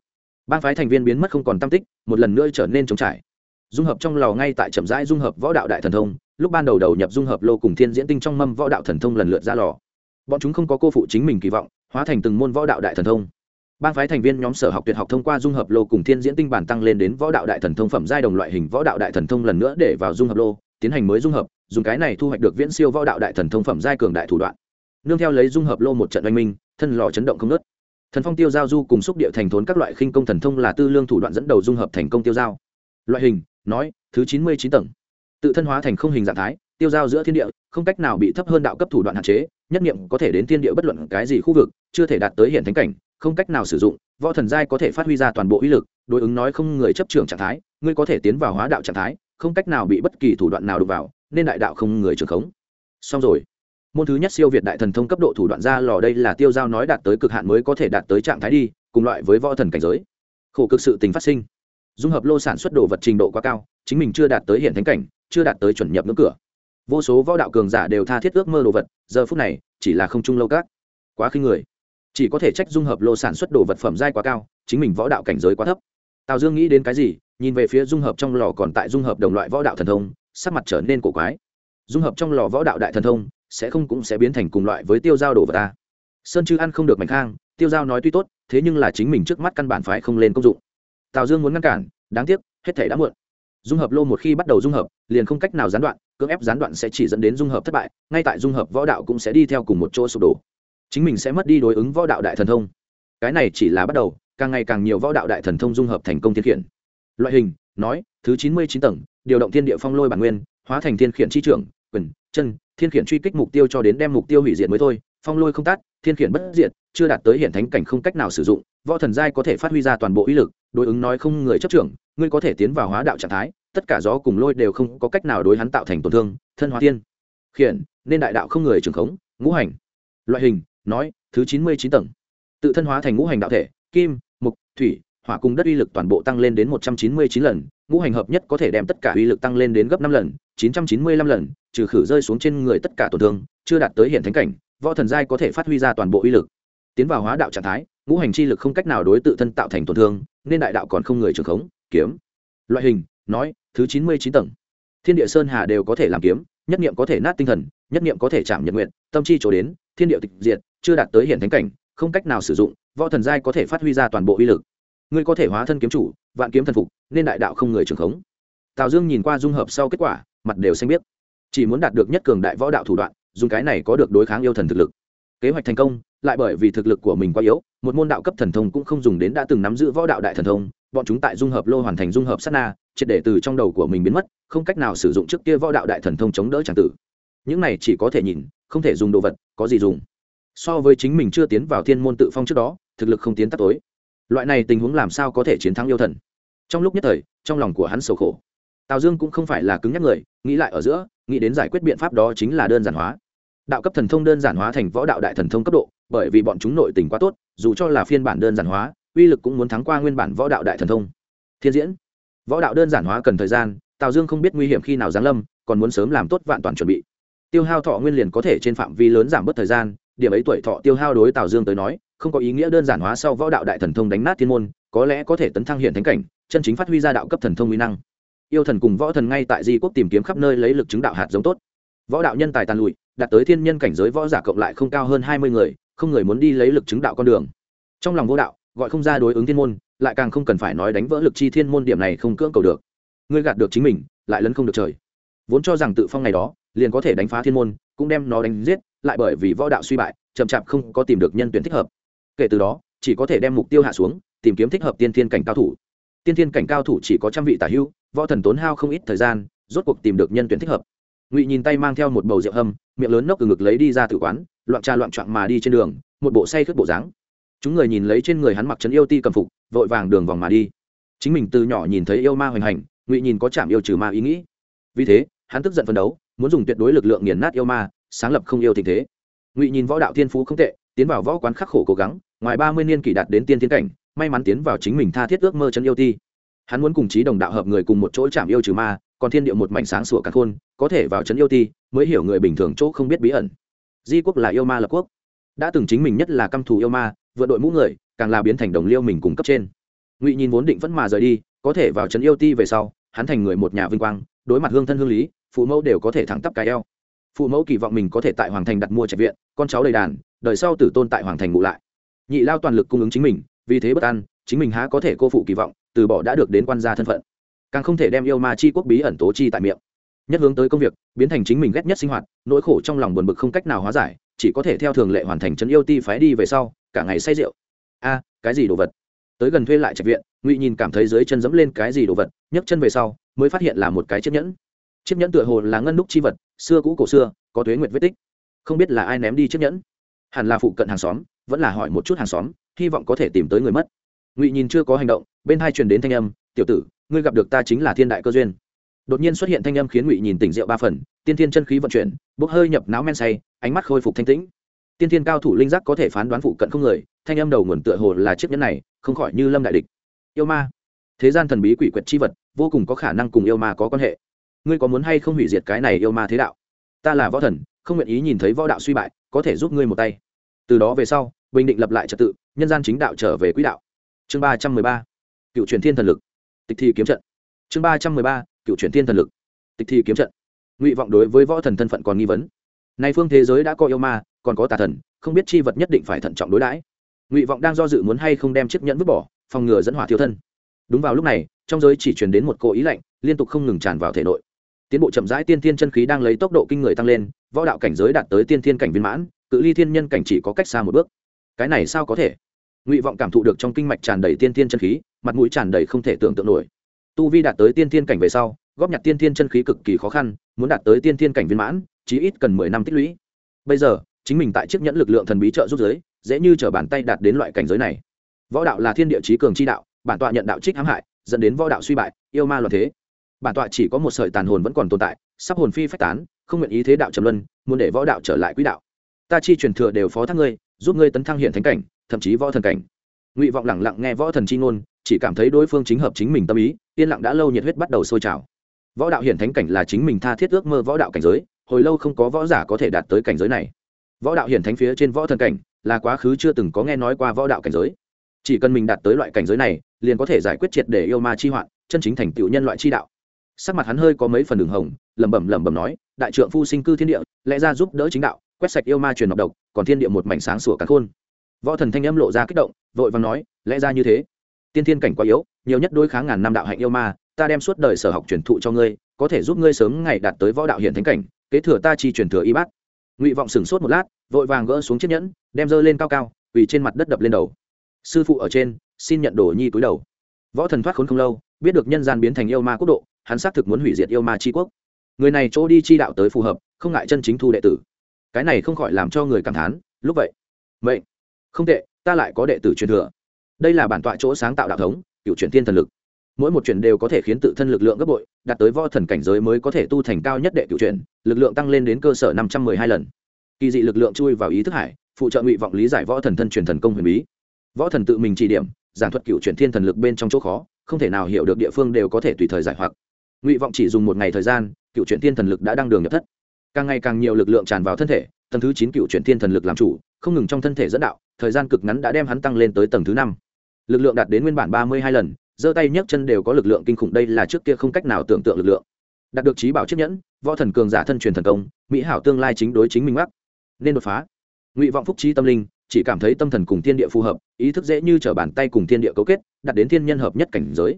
Bang phái thành viên biến mất không còn tam tích, một lần nữa trở nên trống trải. Dung hợp trong lò ngay tại chậm rãi dung hợp võ đạo đại thần thông lúc ban đầu đầu nhập dung hợp lô cùng thiên diễn tinh trong mâm võ đạo thần thông lần lượt ra lò. Bọn chúng không có cô phụ chính mình kỳ vọng, hóa thành từng môn võ đạo đại thần thông. Bang phái thành viên nhóm sở học tuyệt học thông qua dung hợp lô cùng thiên diễn tinh bản tăng lên đến võ đạo đại thần thông phẩm giai đồng loại hình võ đạo đại thần thông lần nữa để vào dung hợp lô, tiến hành mới dung hợp, dùng cái này thu hoạch được viễn siêu võ đạo đại thần thông phẩm giai cường đại thủ đoạn. Nương theo lấy dung hợp lô một trận oanh minh, thân lò chấn động không nớt thần phong tiêu giao du cùng xúc địa thành thốn các loại khinh công thần thông là tư lương thủ đoạn dẫn đầu dung hợp thành công tiêu giao. Loại hình, nói, thứ chín mươi chín tầng tự thân hóa thành không hình dạng thái, tiêu giao giữa thiên địa, không cách nào bị thấp hơn đạo cấp thủ đoạn hạn chế, nhất nghiệm có thể đến thiên địa bất luận cái gì khu vực, chưa thể đạt tới hiện thánh cảnh, không cách nào sử dụng, võ thần giai có thể phát huy ra toàn bộ uy lực, đối ứng nói không người chấp trường trạng thái, ngươi có thể tiến vào hóa đạo trạng thái, không cách nào bị bất kỳ thủ đoạn nào đụng vào, nên đại đạo không người trường khống. Xong rồi. Môn thứ nhất siêu việt đại thần thông cấp độ thủ đoạn ra lò đây là tiêu giao nói đạt tới cực hạn mới có thể đạt tới trạng thái đi, cùng loại với võ thần cảnh giới. Khổ cực sự tình phát sinh dung hợp lô sản xuất đồ vật trình độ quá cao, chính mình chưa đạt tới hiện thánh cảnh, chưa đạt tới chuẩn nhập ngưỡng cửa. Vô số võ đạo cường giả đều tha thiết ước mơ đồ vật, giờ phút này, chỉ là không trung lâu các. Quá khinh người. Chỉ có thể trách dung hợp lô sản xuất đồ vật phẩm giai quá cao, chính mình võ đạo cảnh giới quá thấp. Tào dương nghĩ đến cái gì, nhìn về phía dung hợp trong lò còn tại dung hợp đồng loại võ đạo thần thông, sắc mặt trở nên cổ quái. Dung hợp trong lò võ đạo đại thần thông, sẽ không cũng sẽ biến thành cùng loại với tiêu giao đồ vật ta. Sơn chư ăn không được mảnh khang, tiêu giao nói tuy tốt, thế nhưng là chính mình trước mắt căn bản phải không lên công dụng tào dương muốn ngăn cản, đáng tiếc, hết thể đã muộn. Dung hợp lô một khi bắt đầu dung hợp, liền không cách nào gián đoạn, cưỡng ép gián đoạn sẽ chỉ dẫn đến dung hợp thất bại, ngay tại dung hợp võ đạo cũng sẽ đi theo cùng một chỗ sụp đổ. Chính mình sẽ mất đi đối ứng võ đạo đại thần thông. Cái này chỉ là bắt đầu, càng ngày càng nhiều võ đạo đại thần thông dung hợp thành công thiên khiển. Loại hình, nói, thứ chín mươi chín tầng, điều động thiên địa phong lôi bản nguyên, hóa thành thiên khiển chi trưởng, quyền, chân, thiên khiển truy kích mục tiêu cho đến đem mục tiêu hủy diệt mới thôi. Phong lôi không tát thiên khiển bất diệt, chưa đạt tới hiện thánh cảnh không cách nào sử dụng, võ thần giai có thể phát huy ra toàn bộ uy lực đối ứng nói không người chấp trưởng, ngươi có thể tiến vào hóa đạo trạng thái, tất cả gió cùng lôi đều không có cách nào đối hắn tạo thành tổn thương, thân hóa tiên. Khiển, nên đại đạo không người trưởng khống, ngũ hành. Loại hình, nói, thứ chín mươi chín tầng. Tự thân hóa thành ngũ hành đạo thể, kim, mục, thủy, hỏa cùng đất uy lực toàn bộ tăng lên đến một trăm chín mươi chín lần, ngũ hành hợp nhất có thể đem tất cả uy lực tăng lên đến gấp năm lần, chín trăm chín mươi lăm lần, trừ khử rơi xuống trên người tất cả tổn thương, chưa đạt tới hiện thánh cảnh, võ thần giai có thể phát huy ra toàn bộ uy lực. Tiến vào hóa đạo trạng thái ngũ hành chi lực không cách nào đối tự thân tạo thành tổn thương, nên đại đạo còn không người trường khống, kiếm. Loại hình, nói, thứ chín mươi chín tầng. Thiên địa sơn hà đều có thể làm kiếm, nhất niệm có thể nát tinh thần, nhất niệm có thể chạm nhật nguyện, tâm chi chỗ đến, thiên địa tịch diệt, chưa đạt tới hiện thánh cảnh, không cách nào sử dụng, võ thần giai có thể phát huy ra toàn bộ uy lực. Ngươi có thể hóa thân kiếm chủ, vạn kiếm thần phục, nên đại đạo không người trường khống. Tào dương nhìn qua dung hợp sau kết quả, mặt đều xanh biết chỉ muốn đạt được nhất cường đại võ đạo thủ đoạn, dùng cái này có được đối kháng yêu thần thực lực kế hoạch thành công, lại bởi vì thực lực của mình quá yếu, một môn đạo cấp thần thông cũng không dùng đến đã từng nắm giữ võ đạo đại thần thông, bọn chúng tại dung hợp lô hoàn thành dung hợp sát na, triệt để từ trong đầu của mình biến mất, không cách nào sử dụng trước kia võ đạo đại thần thông chống đỡ tràng tử. Những này chỉ có thể nhìn, không thể dùng đồ vật, có gì dùng. So với chính mình chưa tiến vào thiên môn tự phong trước đó, thực lực không tiến tắt tối. Loại này tình huống làm sao có thể chiến thắng yêu thần? Trong lúc nhất thời, trong lòng của hắn sầu khổ. Tào dương cũng không phải là cứng nhắc người, nghĩ lại ở giữa, nghĩ đến giải quyết biện pháp đó chính là đơn giản hóa đạo cấp thần thông đơn giản hóa thành võ đạo đại thần thông cấp độ, bởi vì bọn chúng nội tình quá tốt, dù cho là phiên bản đơn giản hóa, uy lực cũng muốn thắng qua nguyên bản võ đạo đại thần thông. Thiên diễn. Võ đạo đơn giản hóa cần thời gian, tào dương không biết nguy hiểm khi nào giáng lâm, còn muốn sớm làm tốt vạn toàn chuẩn bị. Tiêu hao thọ nguyên liền có thể trên phạm vi lớn giảm bớt thời gian, điểm ấy tuổi thọ tiêu hao đối tào dương tới nói, không có ý nghĩa đơn giản hóa sau võ đạo đại thần thông đánh nát thiên môn, có lẽ có thể tấn thăng hiện thánh cảnh, chân chính phát huy ra đạo cấp thần thông uy năng. Yêu thần cùng võ thần ngay tại di quốc tìm kiếm khắp nơi lấy lực chứng đạo hạt giống tốt. Võ đạo nhân tài tàn lụi đạt tới thiên nhân cảnh giới võ giả cộng lại không cao hơn hai mươi người, không người muốn đi lấy lực chứng đạo con đường. Trong lòng vô đạo, gọi không ra đối ứng thiên môn, lại càng không cần phải nói đánh vỡ lực chi thiên môn điểm này không cưỡng cầu được. Ngươi gạt được chính mình, lại lấn không được trời. Vốn cho rằng tự phong ngày đó, liền có thể đánh phá thiên môn, cũng đem nó đánh giết, lại bởi vì võ đạo suy bại, chậm chạp không có tìm được nhân tuyển thích hợp. Kể từ đó, chỉ có thể đem mục tiêu hạ xuống, tìm kiếm thích hợp tiên thiên cảnh cao thủ. Tiên thiên cảnh cao thủ chỉ có trăm vị tả hưu, võ thần tốn hao không ít thời gian, rốt cuộc tìm được nhân tuyển thích hợp ngụy nhìn tay mang theo một bầu rượu hâm, miệng lớn nốc từ ngực lấy đi ra tử quán, loạn trà loạn trọn mà đi trên đường, một bộ say khướt bộ dáng. Chúng người nhìn lấy trên người hắn mặc trấn yêu ti cầm phục, vội vàng đường vòng mà đi. Chính mình từ nhỏ nhìn thấy yêu ma hoành hành, ngụy nhìn có chạm yêu trừ ma ý nghĩ. Vì thế, hắn tức giận phấn đấu, muốn dùng tuyệt đối lực lượng nghiền nát yêu ma, sáng lập không yêu tình thế. Ngụy nhìn võ đạo thiên phú không tệ, tiến vào võ quán khắc khổ cố gắng, ngoài ba mươi niên kỷ đạt đến tiên tiến cảnh, may mắn tiến vào chính mình tha thiết ước mơ chân yêu ti. Hắn muốn cùng chí đồng đạo hợp người cùng một chỗ chạm yêu trừ ma, còn thiên địa một mảnh sáng sủa cả khôn có thể vào trấn yêu ti mới hiểu người bình thường chỗ không biết bí ẩn. Di quốc là yêu ma lập quốc. Đã từng chính mình nhất là căm thù yêu ma, vượt đội mũ người, càng là biến thành đồng liêu mình cùng cấp trên. Ngụy nhìn vốn định vẫn mà rời đi, có thể vào trấn yêu ti về sau, hắn thành người một nhà vinh quang, đối mặt hương thân hương lý, phụ mẫu đều có thể thẳng tắp cái eo. Phụ mẫu kỳ vọng mình có thể tại hoàng thành đặt mua trạch viện, con cháu đầy đàn, đời sau tử tôn tại hoàng thành ngụ lại. Nhị lao toàn lực cung ứng chính mình, vì thế bất an, chính mình há có thể cô phụ kỳ vọng, từ bỏ đã được đến quan gia thân phận. Càng không thể đem yêu ma chi quốc bí ẩn tố chi tại miệng nhất hướng tới công việc, biến thành chính mình ghét nhất sinh hoạt, nỗi khổ trong lòng buồn bực không cách nào hóa giải, chỉ có thể theo thường lệ hoàn thành chân yêu ti phái đi về sau, cả ngày say rượu. A, cái gì đồ vật? Tới gần thuê lại trạch viện, ngụy nhìn cảm thấy dưới chân dẫm lên cái gì đồ vật, nhấc chân về sau, mới phát hiện là một cái chiếc nhẫn. Chiếc nhẫn tựa hồ là ngân đúc chi vật, xưa cũ cổ xưa, có thuế nguyệt vết tích. Không biết là ai ném đi chiếc nhẫn. Hẳn là phụ cận hàng xóm, vẫn là hỏi một chút hàng xóm, hy vọng có thể tìm tới người mất. Ngụy nhìn chưa có hành động, bên hai truyền đến thanh âm, tiểu tử, ngươi gặp được ta chính là thiên đại cơ duyên đột nhiên xuất hiện thanh âm khiến ngụy nhìn tỉnh rượu ba phần, tiên thiên chân khí vận chuyển, bốc hơi nhập não men say, ánh mắt khôi phục thanh tĩnh. Tiên thiên cao thủ linh giác có thể phán đoán phụ cận không người, thanh âm đầu nguồn tựa hồ là chiếc nhẫn này, không khỏi như lâm đại địch. Yêu ma. Thế gian thần bí quỷ quyệt chi vật, vô cùng có khả năng cùng yêu ma có quan hệ. Ngươi có muốn hay không hủy diệt cái này yêu ma thế đạo? Ta là võ thần, không nguyện ý nhìn thấy võ đạo suy bại, có thể giúp ngươi một tay. Từ đó về sau, bình định lập lại trật tự, nhân gian chính đạo trở về quỹ đạo. Chương ba trăm mười ba. Cựu truyền thiên thần lực. Tịch thi kiếm trận. Chương ba trăm mười ba cựu truyền thiên thần lực. Tịch thi kiếm trận. Ngụy vọng đối với võ thần thân phận còn nghi vấn. Nay phương thế giới đã có yêu ma, còn có tà thần, không biết chi vật nhất định phải thận trọng đối đãi. Ngụy vọng đang do dự muốn hay không đem chiếc nhẫn vứt bỏ, phòng ngừa dẫn hỏa thiêu thân. Đúng vào lúc này, trong giới chỉ truyền đến một cỗ ý lạnh, liên tục không ngừng tràn vào thể nội. Tiến bộ chậm rãi tiên thiên chân khí đang lấy tốc độ kinh người tăng lên, võ đạo cảnh giới đạt tới tiên thiên cảnh viên mãn, cự ly thiên nhân cảnh chỉ có cách xa một bước. Cái này sao có thể? Ngụy vọng cảm thụ được trong kinh mạch tràn đầy tiên thiên chân khí, mặt mũi tràn đầy không thể tưởng tượng nổi tu vi đạt tới tiên thiên cảnh về sau, góp nhặt tiên thiên chân khí cực kỳ khó khăn, muốn đạt tới tiên thiên cảnh viên mãn, chí ít cần mười năm tích lũy. Bây giờ, chính mình tại chiếc nhẫn lực lượng thần bí trợ giúp giới, dễ như t bàn tay đạt đến loại cảnh giới này. Võ đạo là thiên địa trí cường chi đạo, bản tọa nhận đạo trích hãm hại, dẫn đến võ đạo suy bại, yêu ma loạn thế. Bản tọa chỉ có một sợi tàn hồn vẫn còn tồn tại, sắp hồn phi phách tán, không nguyện ý thế đạo trầm luân, muốn để võ đạo trở lại quỹ đạo. Ta chi truyền thừa đều phó thác ngươi, giúp ngươi tấn thăng hiện thánh cảnh, thậm chí võ thần cảnh. Ngụy vọng lẳng lặng nghe võ thần chi ngôn, chỉ cảm thấy đối phương chính hợp chính mình tâm ý yên lặng đã lâu nhiệt huyết bắt đầu sôi trào. Võ đạo hiển thánh cảnh là chính mình tha thiết ước mơ võ đạo cảnh giới, hồi lâu không có võ giả có thể đạt tới cảnh giới này. Võ đạo hiển thánh phía trên võ thần cảnh là quá khứ chưa từng có nghe nói qua võ đạo cảnh giới. Chỉ cần mình đạt tới loại cảnh giới này, liền có thể giải quyết triệt để yêu ma chi hoạn, chân chính thành tựu nhân loại chi đạo. Sắc mặt hắn hơi có mấy phần đường hồng, lẩm bẩm lẩm bẩm nói, đại trượng phu sinh cư thiên địa, lẽ ra giúp đỡ chính đạo, quét sạch yêu ma truyền độc độc, còn thiên địa một mảnh sáng sủa cả khôn. Võ thần thanh âm lộ ra kích động, vội vàng nói, lẽ ra như thế tiên thiên cảnh quá yếu, nhiều nhất đối kháng ngàn năm đạo hạnh yêu ma, ta đem suốt đời sở học truyền thụ cho ngươi, có thể giúp ngươi sớm ngày đạt tới võ đạo hiện thánh cảnh, kế thừa ta chi truyền thừa y bát. Ngụy vọng sửng sốt một lát, vội vàng gỡ xuống chiếc nhẫn, đem dơ lên cao cao vì trên mặt đất đập lên đầu. Sư phụ ở trên, xin nhận đồ nhi túi đầu. Võ thần thoát khốn không lâu, biết được nhân gian biến thành yêu ma quốc độ, hắn xác thực muốn hủy diệt yêu ma tri quốc. Người này chỗ đi chi đạo tới phù hợp, không ngại chân chính thu đệ tử. Cái này không khỏi làm cho người cảm thán, lúc vậy vậy không tệ, ta lại có đệ tử truyền thừa đây là bản tọa chỗ sáng tạo đạo thống, cựu chuyển tiên thần lực. Mỗi một chuyển đều có thể khiến tự thân lực lượng gấp bội, đạt tới võ thần cảnh giới mới có thể tu thành cao nhất đệ cựu chuyển, lực lượng tăng lên đến cơ sở năm trăm mười hai lần. Kỳ dị lực lượng chui vào ý thức hải, phụ trợ ngụy vọng lý giải võ thần thân truyền thần công huyền bí. Võ thần tự mình chỉ điểm, giảng thuật cựu chuyển thiên thần lực bên trong chỗ khó, không thể nào hiểu được địa phương đều có thể tùy thời giải hoặc. Ngụy vọng chỉ dùng một ngày thời gian, cựu chuyển thiên thần lực đã đăng đường nhập thất. Càng ngày càng nhiều lực lượng tràn vào thân thể, tầng thứ chín cựu chuyển thiên thần lực làm chủ, không ngừng trong thân thể dẫn đạo, thời gian cực ngắn đã đem hắn tăng lên tới tầng thứ năm lực lượng đạt đến nguyên bản ba mươi hai lần, giơ tay nhấc chân đều có lực lượng kinh khủng, đây là trước kia không cách nào tưởng tượng lực lượng. Đạt được trí bảo chiếc nhẫn, võ thần cường giả thân truyền thần công, mỹ hảo tương lai chính đối chính minh mắc. Nên đột phá. Ngụy vọng phúc trí tâm linh, chỉ cảm thấy tâm thần cùng thiên địa phù hợp, ý thức dễ như t r ở bàn tay cùng thiên địa cấu kết đặt đến thiên nhân hợp nhất cảnh giới.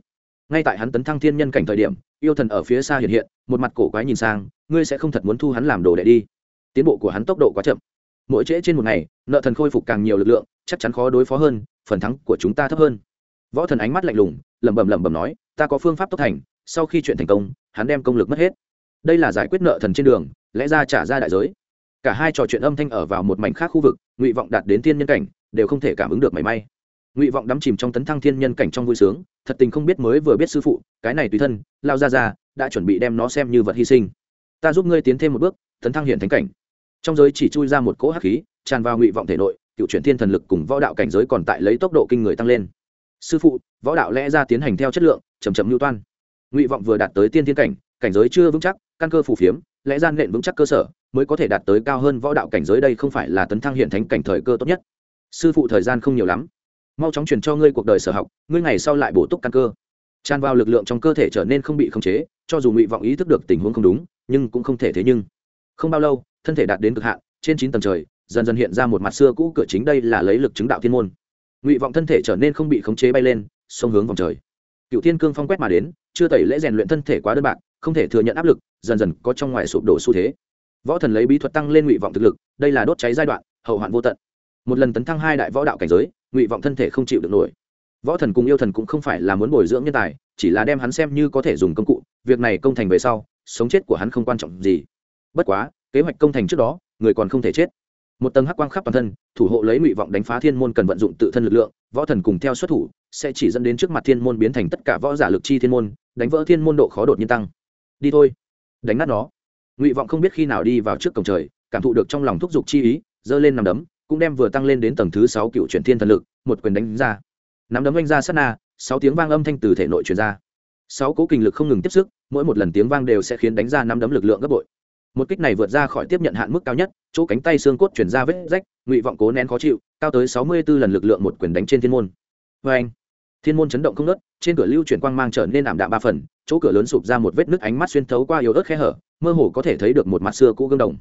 Ngay tại hắn tấn thăng thiên nhân cảnh thời điểm, yêu thần ở phía xa hiện hiện, một mặt cổ quái nhìn sang, ngươi sẽ không thật muốn thu hắn làm đồ đệ đi. Tiến bộ của hắn tốc độ quá chậm. Mỗi trễ trên một ngày, nợ thần khôi phục càng nhiều lực lượng, chắc chắn khó đối phó hơn phần thắng của chúng ta thấp hơn. Võ thần ánh mắt lạnh lùng, lẩm bẩm lẩm bẩm nói, ta có phương pháp tốc thành, sau khi chuyện thành công, hắn đem công lực mất hết. Đây là giải quyết nợ thần trên đường, lẽ ra trả ra đại giới. Cả hai trò chuyện âm thanh ở vào một mảnh khác khu vực, ngụy vọng đạt đến thiên nhân cảnh, đều không thể cảm ứng được mảy may. Ngụy vọng đắm chìm trong tấn thăng thiên nhân cảnh trong vui sướng, thật tình không biết mới vừa biết sư phụ, cái này tùy thân, lao ra ra, đã chuẩn bị đem nó xem như vật hy sinh. Ta giúp ngươi tiến thêm một bước, tấn thăng hiện thánh cảnh. Trong giới chỉ chui ra một cỗ hắc khí, tràn vào ngụy vọng thể nội cựu chuyển thiên thần lực cùng võ đạo cảnh giới còn tại lấy tốc độ kinh người tăng lên. Sư phụ, võ đạo lẽ ra tiến hành theo chất lượng chầm chậm lưu toan. Ngụy vọng vừa đạt tới tiên thiên cảnh cảnh giới chưa vững chắc, căn cơ phù phiếm, lẽ gian nện vững chắc cơ sở, mới có thể đạt tới cao hơn võ đạo cảnh giới đây không phải là tấn thăng hiện thánh cảnh thời cơ tốt nhất. Sư phụ thời gian không nhiều lắm. Mau chóng truyền cho ngươi cuộc đời sở học, ngươi ngày sau lại bổ túc căn cơ. Tràn vào lực lượng trong cơ thể trở nên không bị khống chế, cho dù ngụy vọng ý thức được tình huống không đúng, nhưng cũng không thể thế nhưng. Không bao lâu, thân thể đạt đến cực hạn, trên chín tầng trời dần dần hiện ra một mặt xưa cũ cửa chính đây là lấy lực chứng đạo thiên môn. Ngụy vọng thân thể trở nên không bị khống chế bay lên sông hướng vòng trời. Cựu thiên cương phong quét mà đến, chưa tẩy lễ rèn luyện thân thể quá đơn bạc, không thể thừa nhận áp lực, dần dần có trong ngoài sụp đổ xu thế. Võ thần lấy bí thuật tăng lên ngụy vọng thực lực, đây là đốt cháy giai đoạn, hậu hoạn vô tận. Một lần tấn thăng hai đại võ đạo cảnh giới, ngụy vọng thân thể không chịu được nổi. Võ thần cùng yêu thần cũng không phải là muốn bồi dưỡng nhân tài, chỉ là đem hắn xem như có thể dùng công cụ, việc này công thành về sau, sống chết của hắn không quan trọng gì. Bất quá, kế hoạch công thành trước đó, người còn không thể chết một tầng hắc quang khắp toàn thân, thủ hộ lấy ngụy vọng đánh phá thiên môn cần vận dụng tự thân lực lượng, võ thần cùng theo xuất thủ, sẽ chỉ dẫn đến trước mặt thiên môn biến thành tất cả võ giả lực chi thiên môn, đánh vỡ thiên môn độ khó đột nhiên tăng. Đi thôi. Đánh nát nó. Ngụy vọng không biết khi nào đi vào trước cổng trời, cảm thụ được trong lòng thúc giục chi ý, giơ lên nằm đấm, cũng đem vừa tăng lên đến tầng thứ sáu cựu chuyển thiên thần lực, một quyền đánh ra. Nắm đấm oanh ra sát na, sáu tiếng vang âm thanh từ thể nội truyền ra. Sáu cố kinh lực không ngừng tiếp sức, mỗi một lần tiếng vang đều sẽ khiến đánh ra năm đấm lực lượng gấp bội một kích này vượt ra khỏi tiếp nhận hạn mức cao nhất, chỗ cánh tay xương cốt chuyển ra vết rách, ngụy vọng cố nén khó chịu, cao tới sáu mươi b ố lần lực lượng một quyền đánh trên thiên môn. Vê anh, thiên môn chấn động không nớt trên cửa lưu chuyển quang mang trở nên ảm đạm ba phần, chỗ cửa lớn sụp ra một vết nước ánh mắt xuyên thấu qua yếu ớt khe hở, mơ hồ có thể thấy được một mặt xưa cũ gương đồng.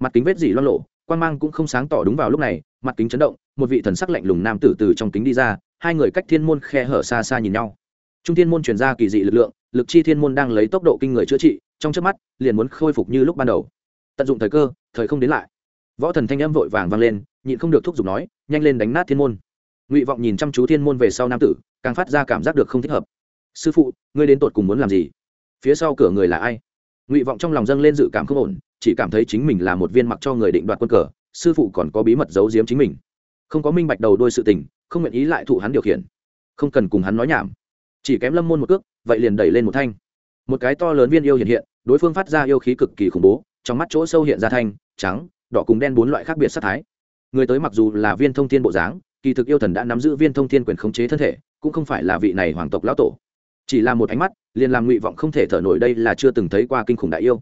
Mặt kính vết dỉ loan lộ quang mang cũng không sáng tỏ đúng vào lúc này, mặt kính chấn động, một vị thần sắc lạnh lùng nam tử từ trong kính đi ra, hai người cách thiên môn khe hở xa xa nhìn nhau. Trung thiên môn chuyển ra kỳ dị lực lượng, lực chi thiên môn đang lấy tốc độ kinh người chữa trị trong trước mắt, liền muốn khôi phục như lúc ban đầu. Tận dụng thời cơ, thời không đến lại. Võ thần thanh âm vội vàng vang lên, nhịn không được thúc giục nói, nhanh lên đánh nát thiên môn. Ngụy vọng nhìn chăm chú thiên môn về sau nam tử, càng phát ra cảm giác được không thích hợp. Sư phụ, ngươi đến tột cùng muốn làm gì? Phía sau cửa người là ai? Ngụy vọng trong lòng dâng lên dự cảm không ổn, chỉ cảm thấy chính mình là một viên mặc cho người định đoạt quân cờ, sư phụ còn có bí mật giấu giếm chính mình. Không có minh bạch đầu đôi sự tình, không nguyện ý lại thụ hắn điều khiển. Không cần cùng hắn nói nhảm. Chỉ kém lâm môn một cước, vậy liền đẩy lên một thanh. Một cái to lớn viên yêu hiện hiện đối phương phát ra yêu khí cực kỳ khủng bố, trong mắt chỗ sâu hiện ra thanh, trắng, đỏ cùng đen bốn loại khác biệt sắc thái. Người tới mặc dù là viên thông thiên bộ dáng, kỳ thực yêu thần đã nắm giữ viên thông thiên quyền khống chế thân thể, cũng không phải là vị này hoàng tộc lão tổ. Chỉ là một ánh mắt, liền làm ngụy vọng không thể thở nổi đây là chưa từng thấy qua kinh khủng đại yêu.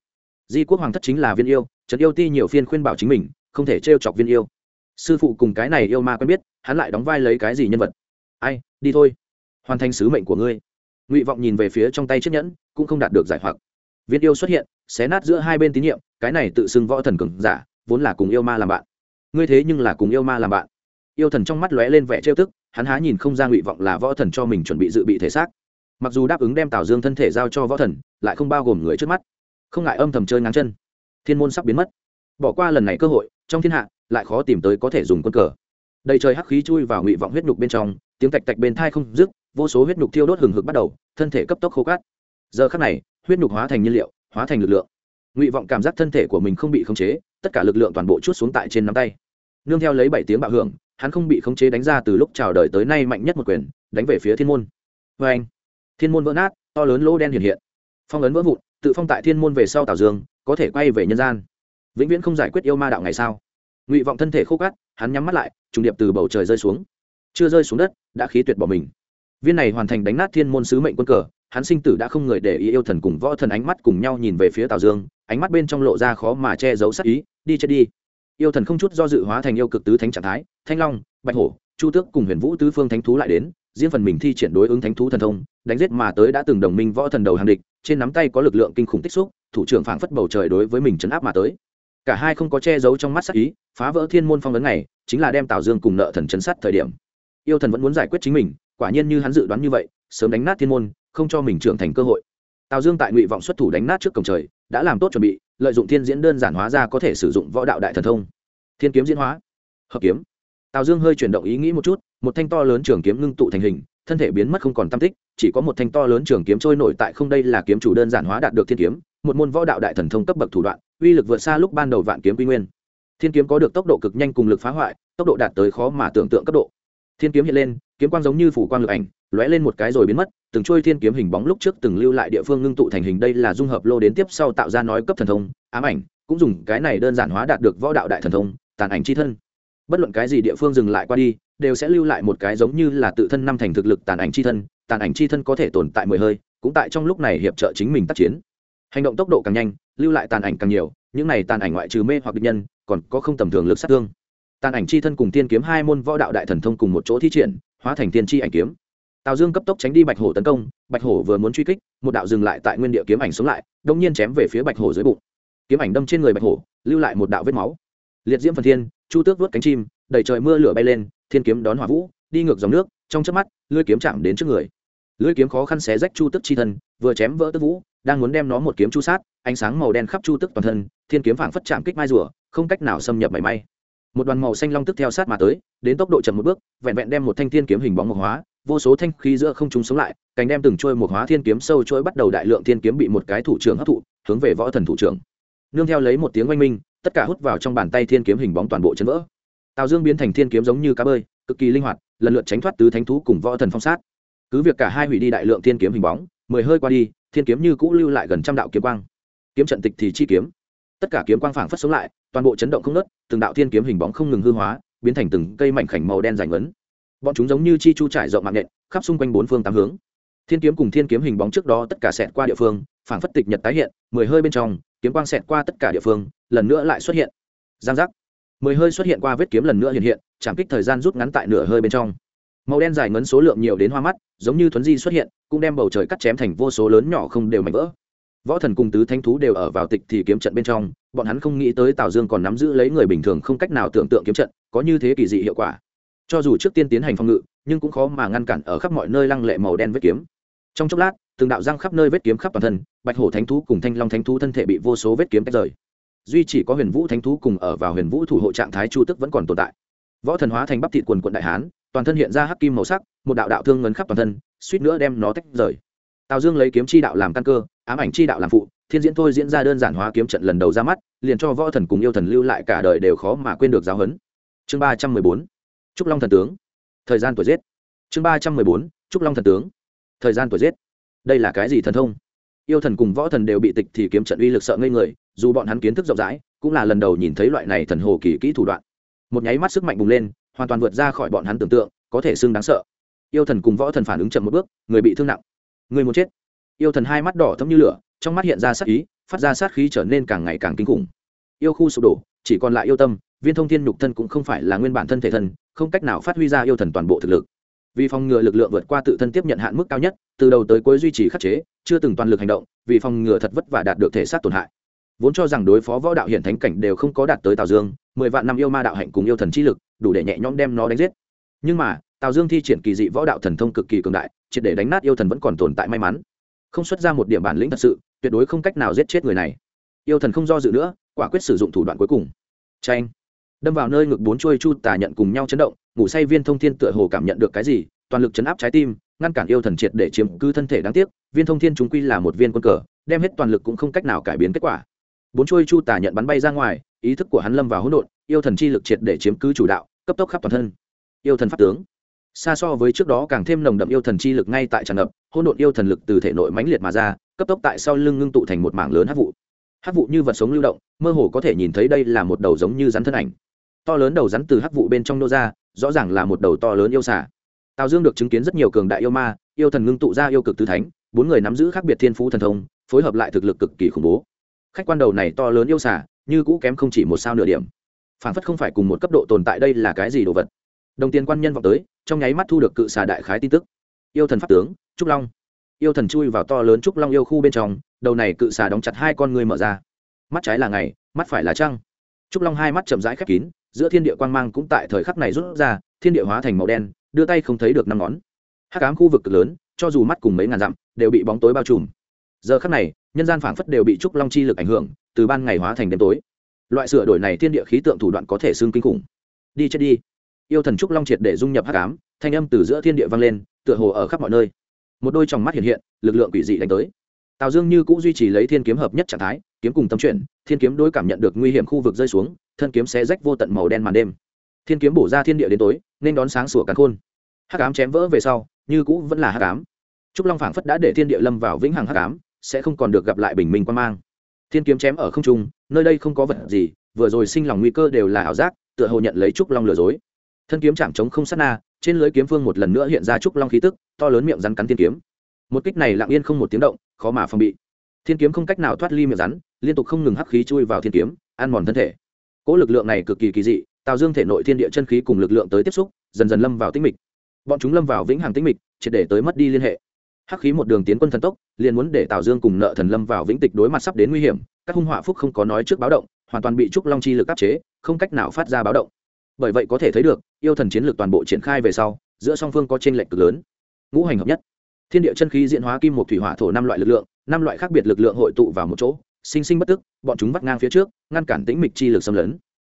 Di quốc hoàng thất chính là viên yêu, trần yêu ti nhiều phiên khuyên bảo chính mình, không thể trêu chọc viên yêu. Sư phụ cùng cái này yêu ma quen biết, hắn lại đóng vai lấy cái gì nhân vật? Ai, đi thôi. Hoàn thành sứ mệnh của ngươi. Ngụy vọng nhìn về phía trong tay chiếc nhẫn, cũng không đạt được giải hoặc viên yêu xuất hiện, xé nát giữa hai bên tín nhiệm, cái này tự xưng võ thần cường giả, vốn là cùng yêu ma làm bạn. Ngươi thế nhưng là cùng yêu ma làm bạn. Yêu thần trong mắt lóe lên vẻ trêu tức, hắn há nhìn không ra ngụy vọng là võ thần cho mình chuẩn bị dự bị thể xác. Mặc dù đáp ứng đem tào dương thân thể giao cho võ thần, lại không bao gồm người trước mắt. Không ngại âm thầm chơi ngắn chân. Thiên môn sắp biến mất. Bỏ qua lần này cơ hội, trong thiên hạ, lại khó tìm tới có thể dùng quân cờ. Đầy trời hắc khí chui vào ngụy vọng huyết nhục bên trong, tiếng tạch tạch bên thai không dứt, vô số huyết nhục thiêu đốt hừng hực bắt đầu, thân thể cấp tốc khô cát. Giờ khắc này huyết nhục hóa thành nhiên liệu, hóa thành lực lượng. Ngụy vọng cảm giác thân thể của mình không bị khống chế, tất cả lực lượng toàn bộ chút xuống tại trên nắm tay. Nương theo lấy bảy tiếng bạo hưởng, hắn không bị khống chế đánh ra từ lúc chào đời tới nay mạnh nhất một quyền, đánh về phía thiên môn. Vê anh, thiên môn vỡ nát, to lớn lỗ đen hiện hiện. Phong ấn vỡ vụn, tự phong tại thiên môn về sau tảo dương, có thể quay về nhân gian. Vĩnh viễn không giải quyết yêu ma đạo ngày sao ngụy vọng thân thể khô cát, hắn nhắm mắt lại, trùng điệp từ bầu trời rơi xuống. Chưa rơi xuống đất, đã khí tuyệt bỏ mình viên này hoàn thành đánh nát thiên môn sứ mệnh quân cờ, hắn sinh tử đã không người để ý yêu thần cùng võ thần ánh mắt cùng nhau nhìn về phía tào dương, ánh mắt bên trong lộ ra khó mà che giấu sắc ý, đi chết đi. Yêu thần không chút do dự hóa thành yêu cực tứ thánh trạng thái, thanh long, bạch hổ, chu tước cùng huyền vũ tứ phương thánh thú lại đến, riêng phần mình thi triển đối ứng thánh thú thần thông, đánh giết mà tới đã từng đồng minh võ thần đầu hàng địch, trên nắm tay có lực lượng kinh khủng tích xúc, thủ trưởng phảng phất bầu trời đối với mình chấn áp mà tới. Cả hai không có che giấu trong mắt sắc ý, phá vỡ thiên môn phong vấn này, chính là đem tào dương cùng nợ thần chấn sát thời điểm. Yêu thần vẫn muốn giải quyết chính mình quả nhiên như hắn dự đoán như vậy, sớm đánh nát thiên môn, không cho mình trưởng thành cơ hội. Tào dương tại ngụy vọng xuất thủ đánh nát trước cổng trời, đã làm tốt chuẩn bị, lợi dụng thiên diễn đơn giản hóa ra có thể sử dụng võ đạo đại thần thông. Thiên kiếm diễn hóa. Hợp kiếm. Tào dương hơi chuyển động ý nghĩ một chút, một thanh to lớn trường kiếm ngưng tụ thành hình, thân thể biến mất không còn tam tích, chỉ có một thanh to lớn trường kiếm trôi nổi tại không đây là kiếm chủ đơn giản hóa đạt được thiên kiếm, một môn võ đạo đại thần thông cấp bậc thủ đoạn, uy lực vượt xa lúc ban đầu vạn kiếm quy nguyên. Thiên kiếm có được tốc độ cực nhanh cùng lực phá hoại, tốc độ đạt tới khó mà tưởng tượng cấp độ thiên kiếm hiện lên, kiếm quang giống như phủ quang lực ảnh, lóe lên một cái rồi biến mất, từng trôi thiên kiếm hình bóng lúc trước từng lưu lại địa phương ngưng tụ thành hình, đây là dung hợp lô đến tiếp sau tạo ra nói cấp thần thông, ám ảnh, cũng dùng cái này đơn giản hóa đạt được võ đạo đại thần thông, tàn ảnh c h i thân. Bất luận cái gì địa phương dừng lại qua đi, đều sẽ lưu lại một cái giống như là tự thân năm thành thực lực tàn ảnh c h i thân, tàn ảnh c h i thân có thể tồn tại mười hơi, cũng tại trong lúc này hiệp trợ chính mình tác chiến. Hành động tốc độ càng nhanh, lưu lại tàn ảnh càng nhiều, những này tàn ảnh ngoại trừ mê hoặc bệnh nhân, còn có không tầm thường lực sát thương tàn ảnh chi thân cùng tiên kiếm hai môn võ đạo đại thần thông cùng một chỗ thi triển, hóa thành tiên tri ảnh kiếm. Tào dương cấp tốc tránh đi bạch hổ tấn công, bạch hổ vừa muốn truy kích, một đạo dừng lại tại nguyên địa kiếm ảnh sống lại đông nhiên chém về phía bạch hổ dưới bụng. Kiếm ảnh đâm trên người bạch hổ, lưu lại một đạo vết máu. Liệt diễm phần thiên, chu tước vớt cánh chim, đẩy trời mưa lửa bay lên, thiên kiếm đón hỏa vũ, đi ngược dòng nước, trong chớp mắt, lưỡi kiếm chạm đến trước người. Lưỡi kiếm khó khăn xé rách chu tức chi thân, vừa chém vỡ tức vũ, đang muốn đem nó một kiếm chu sát, ánh sáng màu đen khắp chu tức toàn thân, thiên kiếm phảng phất chạm kích mai rùa, không cách nào xâm nhập mảy may một đoàn màu xanh long tức theo sát mà tới, đến tốc độ chậm một bước, vẹn vẹn đem một thanh thiên kiếm hình bóng mộc hóa, vô số thanh khí giữa không chúng sống lại, cành đem từng trôi mộc hóa thiên kiếm sâu trôi bắt đầu đại lượng thiên kiếm bị một cái thủ trưởng hấp thụ, hướng về võ thần thủ trưởng. Nương theo lấy một tiếng oanh minh, tất cả hút vào trong bàn tay thiên kiếm hình bóng toàn bộ chấn vỡ. Tào dương biến thành thiên kiếm giống như cá bơi, cực kỳ linh hoạt, lần lượt tránh thoát tứ thánh thú cùng võ thần phong sát. Cứ việc cả hai hủy đi đại lượng thiên kiếm hình bóng, mười hơi qua đi, thiên kiếm như cũ lưu lại gần trăm đạo kiếm quang. Kiếm trận tịch thì chi kiếm. Tất cả kiếm quang phảng phất sống lại toàn bộ chấn động không nớt, từng đạo thiên kiếm hình bóng không ngừng hư hóa, biến thành từng cây mảnh khảnh màu đen dài ngấn. Bọn chúng giống như chi chu trải rộng mạng nhện, khắp xung quanh bốn phương tám hướng. Thiên kiếm cùng thiên kiếm hình bóng trước đó tất cả xẹt qua địa phương, phảng phất tịch nhật tái hiện, mười hơi bên trong, kiếm quang xẹt qua tất cả địa phương, lần nữa lại xuất hiện. Giang giác. Mười hơi xuất hiện qua vết kiếm lần nữa hiện hiện, chạm kích thời gian rút ngắn tại nửa hơi bên trong. Màu đen dài ngấn số lượng nhiều đến hoa mắt, giống như thuấn di xuất hiện, cũng đem bầu trời cắt chém thành vô số lớn nhỏ không đều mảnh vỡ võ thần cùng tứ thanh thú đều ở vào tịch thì kiếm trận bên trong, bọn hắn không nghĩ tới tào dương còn nắm giữ lấy người bình thường không cách nào tưởng tượng kiếm trận, có như thế kỳ dị hiệu quả. Cho dù trước tiên tiến hành phòng ngự, nhưng cũng khó mà ngăn cản ở khắp mọi nơi lăng lệ màu đen vết kiếm. Trong chốc lát, từng đạo răng khắp nơi vết kiếm khắp toàn thân, bạch hổ thánh thú cùng thanh long thánh thú thân thể bị vô số vết kiếm tách rời. Duy chỉ có huyền vũ thánh thú cùng ở vào huyền vũ thủ hộ trạng thái chu tức vẫn còn tồn tại. Võ thần hóa thành bắp thịt quần quận đại hán, toàn thân hiện ra hắc kim màu sắc, một đạo đạo thương ngấn khắp toàn thân, suýt nữa đem nó tách rời. Tào dương lấy kiếm chi đạo làm căn cơ ám ảnh chi đạo làm phụ, thiên diễn thôi diễn ra đơn giản hóa kiếm trận lần đầu ra mắt, liền cho võ thần cùng yêu thần lưu lại cả đời đều khó mà quên được giáo huấn. Chương ba trăm mười bốn, trúc long thần tướng. Thời gian tuổi giết. Chương ba trăm mười bốn, trúc long thần tướng. Thời gian tuổi giết. Đây là cái gì thần thông? Yêu thần cùng võ thần đều bị tịch thì kiếm trận uy lực sợ ngây người, dù bọn hắn kiến thức rộng rãi, cũng là lần đầu nhìn thấy loại này thần hồ kỳ kỹ thủ đoạn. Một nháy mắt sức mạnh bùng lên, hoàn toàn vượt ra khỏi bọn hắn tưởng tượng, có thể xưng đáng sợ. Yêu thần cùng võ thần phản ứng chậm một bước, người bị thương nặng. Người muốn chết yêu thần hai mắt đỏ thấm như lửa, trong mắt hiện ra sát ý, phát ra sát khí trở nên càng ngày càng kinh khủng. Yêu khu sụp đổ, chỉ còn lại yêu tâm, viên thông thiên nhục thân cũng không phải là nguyên bản thân thể thân, không cách nào phát huy ra yêu thần toàn bộ thực lực. Vì phòng ngừa lực lượng vượt qua tự thân tiếp nhận hạn mức cao nhất, từ đầu tới cuối duy trì khắc chế, chưa từng toàn lực hành động, vì phòng ngừa thật vất vả đạt được thể xác tổn hại. Vốn cho rằng đối phó võ đạo hiển thánh cảnh đều không có đạt tới tào dương, mười vạn năm yêu ma đạo hạnh cùng yêu thần chi lực, đủ để nhẹ nhõm đem nó đánh giết. Nhưng mà, tào dương thi triển kỳ dị võ đạo thần thông cực kỳ cường đại, triệt để đánh nát yêu thần vẫn còn tồn tại may mắn không xuất ra một điểm bản lĩnh thật sự, tuyệt đối không cách nào giết chết người này. Yêu thần không do dự nữa, quả quyết sử dụng thủ đoạn cuối cùng. Tranh đâm vào nơi ngực bốn chuôi chu tà nhận cùng nhau chấn động, ngủ say viên thông thiên tựa hồ cảm nhận được cái gì, toàn lực chấn áp trái tim, ngăn cản yêu thần triệt để chiếm cứ thân thể đáng tiếc, viên thông thiên chúng quy là một viên quân cờ, đem hết toàn lực cũng không cách nào cải biến kết quả. Bốn chuôi chu tà nhận bắn bay ra ngoài, ý thức của hắn lâm vào hỗn độn, yêu thần chi lực triệt để chiếm cứ chủ đạo, cấp tốc khắp toàn thân. Yêu thần pháp tướng xa so với trước đó càng thêm nồng đậm yêu thần chi lực ngay tại tràn ngập, hỗn độn yêu thần lực từ thể nội mãnh liệt mà ra, cấp tốc tại sau lưng ngưng tụ thành một mảng lớn hắc vụ. Hắc vụ như vật sống lưu động, mơ hồ có thể nhìn thấy đây là một đầu giống như rắn thân ảnh. To lớn đầu rắn từ hắc vụ bên trong nô ra, rõ ràng là một đầu to lớn yêu xả tào dương được chứng kiến rất nhiều cường đại yêu ma, yêu thần ngưng tụ ra yêu cực tứ thánh, bốn người nắm giữ khác biệt thiên phú thần thông, phối hợp lại thực lực cực kỳ khủng bố. Khách quan đầu này to lớn yêu xả như cũ kém không chỉ một sao nửa điểm. Phản phất không phải cùng một cấp độ tồn tại đây là cái gì đồ vật. Đồng tiền quan nhân vọng tới trong nháy mắt thu được cự xà đại khái tin tức. Yêu thần pháp tướng, trúc long. Yêu thần chui vào to lớn trúc long yêu khu bên trong, đầu này cự xà đóng chặt hai con người mở ra. Mắt trái là ngày, mắt phải là trăng. Trúc long hai mắt chậm rãi khép kín, giữa thiên địa quang mang cũng tại thời khắc này rút ra, thiên địa hóa thành màu đen, đưa tay không thấy được năm ngón. Hắc ám khu vực cực lớn, cho dù mắt cùng mấy ngàn dặm, đều bị bóng tối bao trùm. Giờ khắc này, nhân gian phảng phất đều bị trúc long chi lực ảnh hưởng, từ ban ngày hóa thành đêm tối. Loại sửa đổi này thiên địa khí tượng thủ đoạn có thể xương kinh khủng. Đi chết đi yêu thần trúc long triệt để dung nhập hắc ám, thanh âm từ giữa thiên địa vang lên, tựa hồ ở khắp mọi nơi. Một đôi tròng mắt hiện hiện, lực lượng quỷ dị đánh tới. Tào dương như cũng duy trì lấy thiên kiếm hợp nhất trạng thái, kiếm cùng tâm chuyển, thiên kiếm đối cảm nhận được nguy hiểm khu vực rơi xuống, thân kiếm sẽ rách vô tận màu đen màn đêm. Thiên kiếm bổ ra thiên địa đến tối, nên đón sáng sủa cắn khôn. Hắc ám chém vỡ về sau, như cũ vẫn là hắc ám. Trúc long phảng phất đã để thiên địa lâm vào vĩnh hằng hắc ám, sẽ không còn được gặp lại bình minh quan mang. Thiên kiếm chém ở không trung, nơi đây không có vật gì, vừa rồi sinh lòng nguy cơ đều là ảo giác, tựa hồ nhận lấy trúc long lừa dối thân kiếm chạm chống không sát na, trên lưới kiếm phương một lần nữa hiện ra trúc long khí tức, to lớn miệng rắn cắn thiên kiếm. Một kích này lặng yên không một tiếng động, khó mà phòng bị. Thiên kiếm không cách nào thoát ly miệng rắn, liên tục không ngừng hắc khí chui vào thiên kiếm, ăn mòn thân thể. Cỗ lực lượng này cực kỳ kỳ dị tào dương thể nội thiên địa chân khí cùng lực lượng tới tiếp xúc, dần dần lâm vào tĩnh mịch. Bọn chúng lâm vào vĩnh hằng tĩnh mịch, triệt để tới mất đi liên hệ. Hắc khí một đường tiến quân thần tốc, liền muốn để tào dương cùng nợ thần lâm vào vĩnh tịch đối mặt sắp đến nguy hiểm, các hung họa phúc không có nói trước báo động, hoàn toàn bị trúc long chi lực áp chế, không cách nào phát ra báo động bởi vậy có thể thấy được, yêu thần chiến lược toàn bộ triển khai về sau, giữa song phương có t r ê n lệch cực lớn. Ngũ hành hợp nhất. Thiên địa chân khí diễn hóa kim một thủy hỏa thổ năm loại lực lượng, năm loại khác biệt lực lượng hội tụ vào một chỗ, sinh sinh bất tức, bọn chúng vắt ngang phía trước, ngăn cản tĩnh mịch chi lực xâm lấn.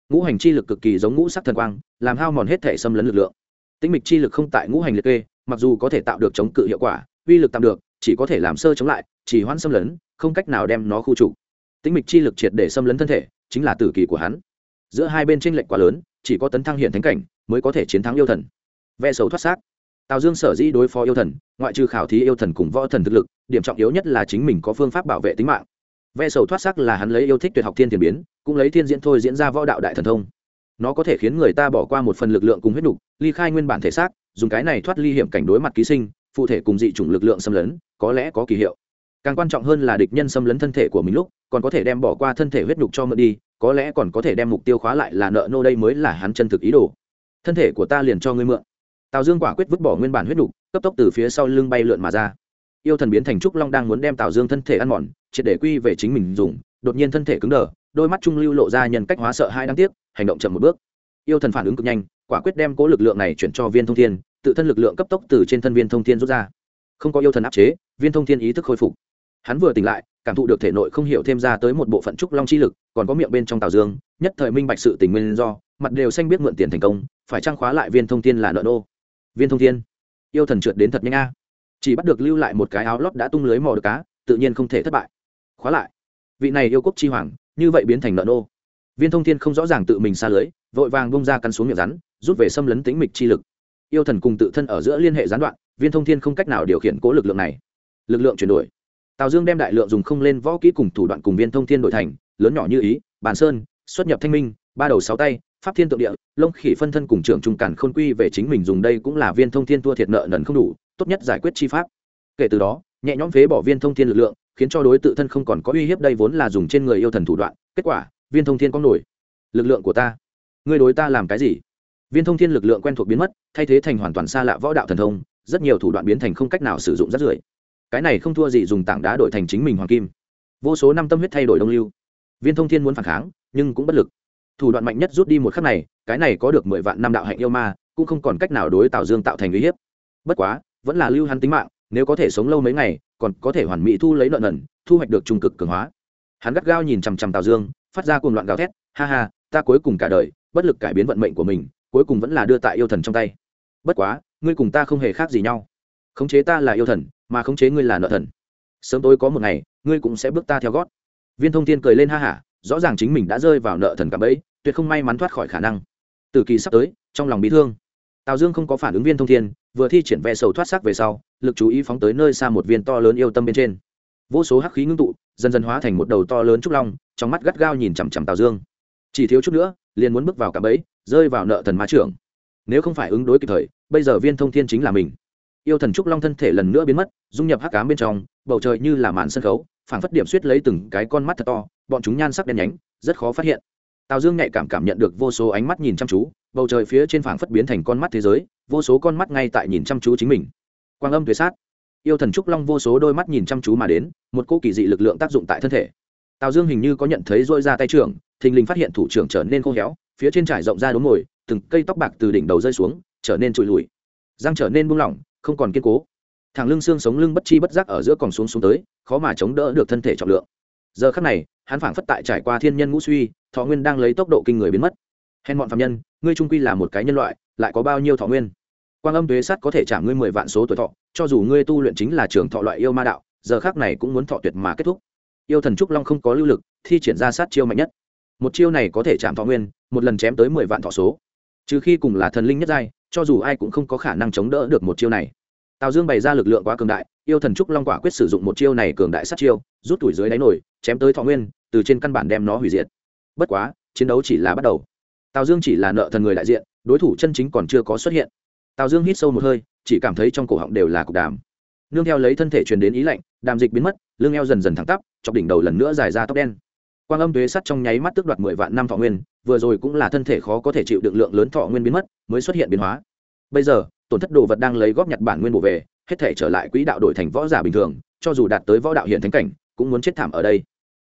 Ngũ hành chi lực cực kỳ giống ngũ sắc thần quang, làm hao mòn hết thể xâm lấn lực lượng. Tĩnh mịch chi lực không tại ngũ hành liệt kê, mặc dù có thể tạo được chống cự hiệu quả, uy lực tạm được, chỉ có thể làm sơ chống lại chỉ hoãn xâm lấn, không cách nào đem nó khu trục. Tĩnh mịch chi lực triệt để xâm lấn thân thể, chính là tử kỳ của hắn giữa hai bên tranh lệch quá lớn, chỉ có tấn thăng hiện thánh cảnh mới có thể chiến thắng yêu thần. Ve sầu thoát xác. Tào dương sở dĩ đối phó yêu thần, ngoại trừ khảo thí yêu thần cùng võ thần thực lực, điểm trọng yếu nhất là chính mình có phương pháp bảo vệ tính mạng. Ve sầu thoát sắc là hắn lấy yêu thích tuyệt học thiên tiền biến, cũng lấy thiên diễn thôi diễn ra võ đạo đại thần thông. Nó có thể khiến người ta bỏ qua một phần lực lượng cùng huyết nục, ly khai nguyên bản thể xác, dùng cái này thoát ly hiểm cảnh đối mặt ký sinh, phụ thể cùng dị chủng lực lượng xâm lấn, có lẽ có kỳ hiệu. Càng quan trọng hơn là địch nhân xâm lấn thân thể của mình lúc, còn có thể đem bỏ qua thân thể huyết nhục cho mượn đi có lẽ còn có thể đem mục tiêu khóa lại là nợ nô đây mới là hắn chân thực ý đồ. Thân thể của ta liền cho ngươi mượn. Tào dương quả quyết vứt bỏ nguyên bản huyết nhục, cấp tốc từ phía sau lưng bay lượn mà ra. Yêu thần biến thành trúc long đang muốn đem tào dương thân thể ăn mòn, triệt để quy về chính mình dùng, đột nhiên thân thể cứng đờ, đôi mắt trung lưu lộ ra nhân cách hóa sợ hai đáng tiếc, hành động chậm một bước. Yêu thần phản ứng cực nhanh, quả quyết đem cố lực lượng này chuyển cho viên thông thiên, tự thân lực lượng cấp tốc từ trên thân viên thông thiên rút ra. Không có yêu thần áp chế, viên thông thiên ý thức khôi phục. Hắn vừa tỉnh lại, cảm thụ được thể nội không hiểu thêm ra tới một bộ phận trúc long chi lực còn có miệng bên trong tào dương, nhất thời minh bạch sự tình nguyên do, mặt đều xanh biết mượn tiền thành công, phải trang khóa lại viên thông thiên là nợ nô? Viên thông thiên, yêu thần trượt đến thật nhanh a. Chỉ bắt được lưu lại một cái áo lót đã tung lưới mò được cá, tự nhiên không thể thất bại. Khóa lại. Vị này yêu quốc chi hoàng, như vậy biến thành nợ nô. Viên thông thiên không rõ ràng tự mình xa lưới, vội vàng bông ra cắn xuống miệng rắn, rút về xâm lấn tính mịch chi lực. Yêu thần cùng tự thân ở giữa liên hệ gián đoạn, viên thông thiên không cách nào điều khiển cố lực lượng này. Lực lượng chuyển đổi. Tào dương đem đại lượng dùng không lên võ kỹ cùng thủ đoạn cùng viên thông thiên đổi thành lớn nhỏ như ý, bàn sơn, xuất nhập thanh minh, ba đầu sáu tay, pháp thiên tượng địa, lông khỉ phân thân cùng trưởng trung cản khôn quy về chính mình dùng đây cũng là viên thông thiên thua thiệt nợ nần không đủ, tốt nhất giải quyết chi pháp. Kể từ đó, nhẹ nhõm phế bỏ viên thông thiên lực lượng, khiến cho đối tự thân không còn có uy hiếp đây vốn là dùng trên người yêu thần thủ đoạn, kết quả, viên thông thiên có nổi. Lực lượng của ta. Ngươi đối ta làm cái gì? Viên thông thiên lực lượng quen thuộc biến mất, thay thế thành hoàn toàn xa lạ võ đạo thần thông, rất nhiều thủ đoạn biến thành không cách nào sử dụng rất rưởi. Cái này không thua gì dùng tảng đá đổi thành chính mình hoàng kim. Vô số năm tâm huyết thay đổi đông lưu viên thông thiên muốn phản kháng, nhưng cũng bất lực. Thủ đoạn mạnh nhất rút đi một khắc này, cái này có được mười vạn năm đạo hạnh yêu ma, cũng không còn cách nào đối tào dương tạo thành uy hiếp. Bất quá, vẫn là lưu hắn tính mạng, nếu có thể sống lâu mấy ngày, còn có thể hoàn mỹ thu lấy nợ nần, thu hoạch được trung cực cường hóa. Hắn gắt gao nhìn chằm chằm tào dương, phát ra cuồng loạn gào thét, ha ha, ta cuối cùng cả đời, bất lực cải biến vận mệnh của mình, cuối cùng vẫn là đưa tại yêu thần trong tay. Bất quá, ngươi cùng ta không hề khác gì nhau. Khống chế ta là yêu thần, mà khống chế ngươi là nợ thần. Sớm tối có một ngày, ngươi cũng sẽ bước ta theo gót viên thông thiên cười lên ha hả, rõ ràng chính mình đã rơi vào nợ thần cả ấy tuyệt không may mắn thoát khỏi khả năng. Từ kỳ sắp tới, trong lòng bị thương. Tào dương không có phản ứng viên thông thiên, vừa thi triển vẽ sầu thoát sắc về sau, lực chú ý phóng tới nơi xa một viên to lớn yêu tâm bên trên. Vô số hắc khí ngưng tụ, dần dần hóa thành một đầu to lớn trúc long, trong mắt gắt gao nhìn chằm chằm tào dương. Chỉ thiếu chút nữa, liền muốn bước vào cả bẫy, rơi vào nợ thần ma trưởng. Nếu không phải ứng đối kịp thời, bây giờ viên thông thiên chính là mình yêu thần trúc long thân thể lần nữa biến mất, dung nhập hắc cám bên trong, bầu trời như là màn sân khấu, phảng phất điểm suýt lấy từng cái con mắt thật to, bọn chúng nhan sắc đen nhánh, rất khó phát hiện. Tào dương nhạy cảm cảm nhận được vô số ánh mắt nhìn chăm chú, bầu trời phía trên phảng phất biến thành con mắt thế giới, vô số con mắt ngay tại nhìn chăm chú chính mình. Quang âm tuyệt sát. Yêu thần trúc long vô số đôi mắt nhìn chăm chú mà đến, một cô kỳ dị lực lượng tác dụng tại thân thể. Tào dương hình như có nhận thấy dôi ra tay trưởng, thình lình phát hiện thủ trưởng trở nên khô héo, phía trên trải rộng ra đốm ngồi từng cây tóc bạc từ đỉnh đầu rơi xuống, trở nên trụi lùi. Răng trở nên buông lỏng không còn kiên cố. Thằng lưng xương sống lưng bất chi bất giác ở giữa còn xuống xuống tới, khó mà chống đỡ được thân thể trọng lượng. Giờ khắc này, hắn phảng phất tại trải qua thiên nhân ngũ suy, thọ nguyên đang lấy tốc độ kinh người biến mất. Hèn bọn phạm nhân, ngươi trung quy là một cái nhân loại, lại có bao nhiêu thọ nguyên? Quang âm tuế sát có thể trả ngươi mười vạn số tuổi thọ, cho dù ngươi tu luyện chính là trường thọ loại yêu ma đạo, giờ khác này cũng muốn thọ tuyệt mà kết thúc. Yêu thần trúc long không có lưu lực, thi triển ra sát chiêu mạnh nhất. Một chiêu này có thể chạm thọ nguyên, một lần chém tới mười vạn thọ số trừ khi cùng là thần linh nhất giai, cho dù ai cũng không có khả năng chống đỡ được một chiêu này. Tào dương bày ra lực lượng quá cường đại, yêu thần trúc long quả quyết sử dụng một chiêu này cường đại sát chiêu, rút tuổi dưới đáy nổi, chém tới thọ nguyên, từ trên căn bản đem nó hủy diệt. Bất quá, chiến đấu chỉ là bắt đầu. Tào dương chỉ là nợ thần người đại diện, đối thủ chân chính còn chưa có xuất hiện. Tào dương hít sâu một hơi, chỉ cảm thấy trong cổ họng đều là cục đàm. Nương theo lấy thân thể truyền đến ý lạnh, đàm dịch biến mất, lưng eo dần dần thẳng tắp, chọc đỉnh đầu lần nữa dài ra tóc đen quang âm tuế sắt trong nháy mắt tức đoạt mười vạn năm thọ nguyên, vừa rồi cũng là thân thể khó có thể chịu đựng lượng lớn thọ nguyên biến mất, mới xuất hiện biến hóa. Bây giờ, tổn thất đồ vật đang lấy góp nhặt bản nguyên bổ về, hết thể trở lại quỹ đạo đổi thành võ giả bình thường, cho dù đạt tới võ đạo hiện thánh cảnh, cũng muốn chết thảm ở đây.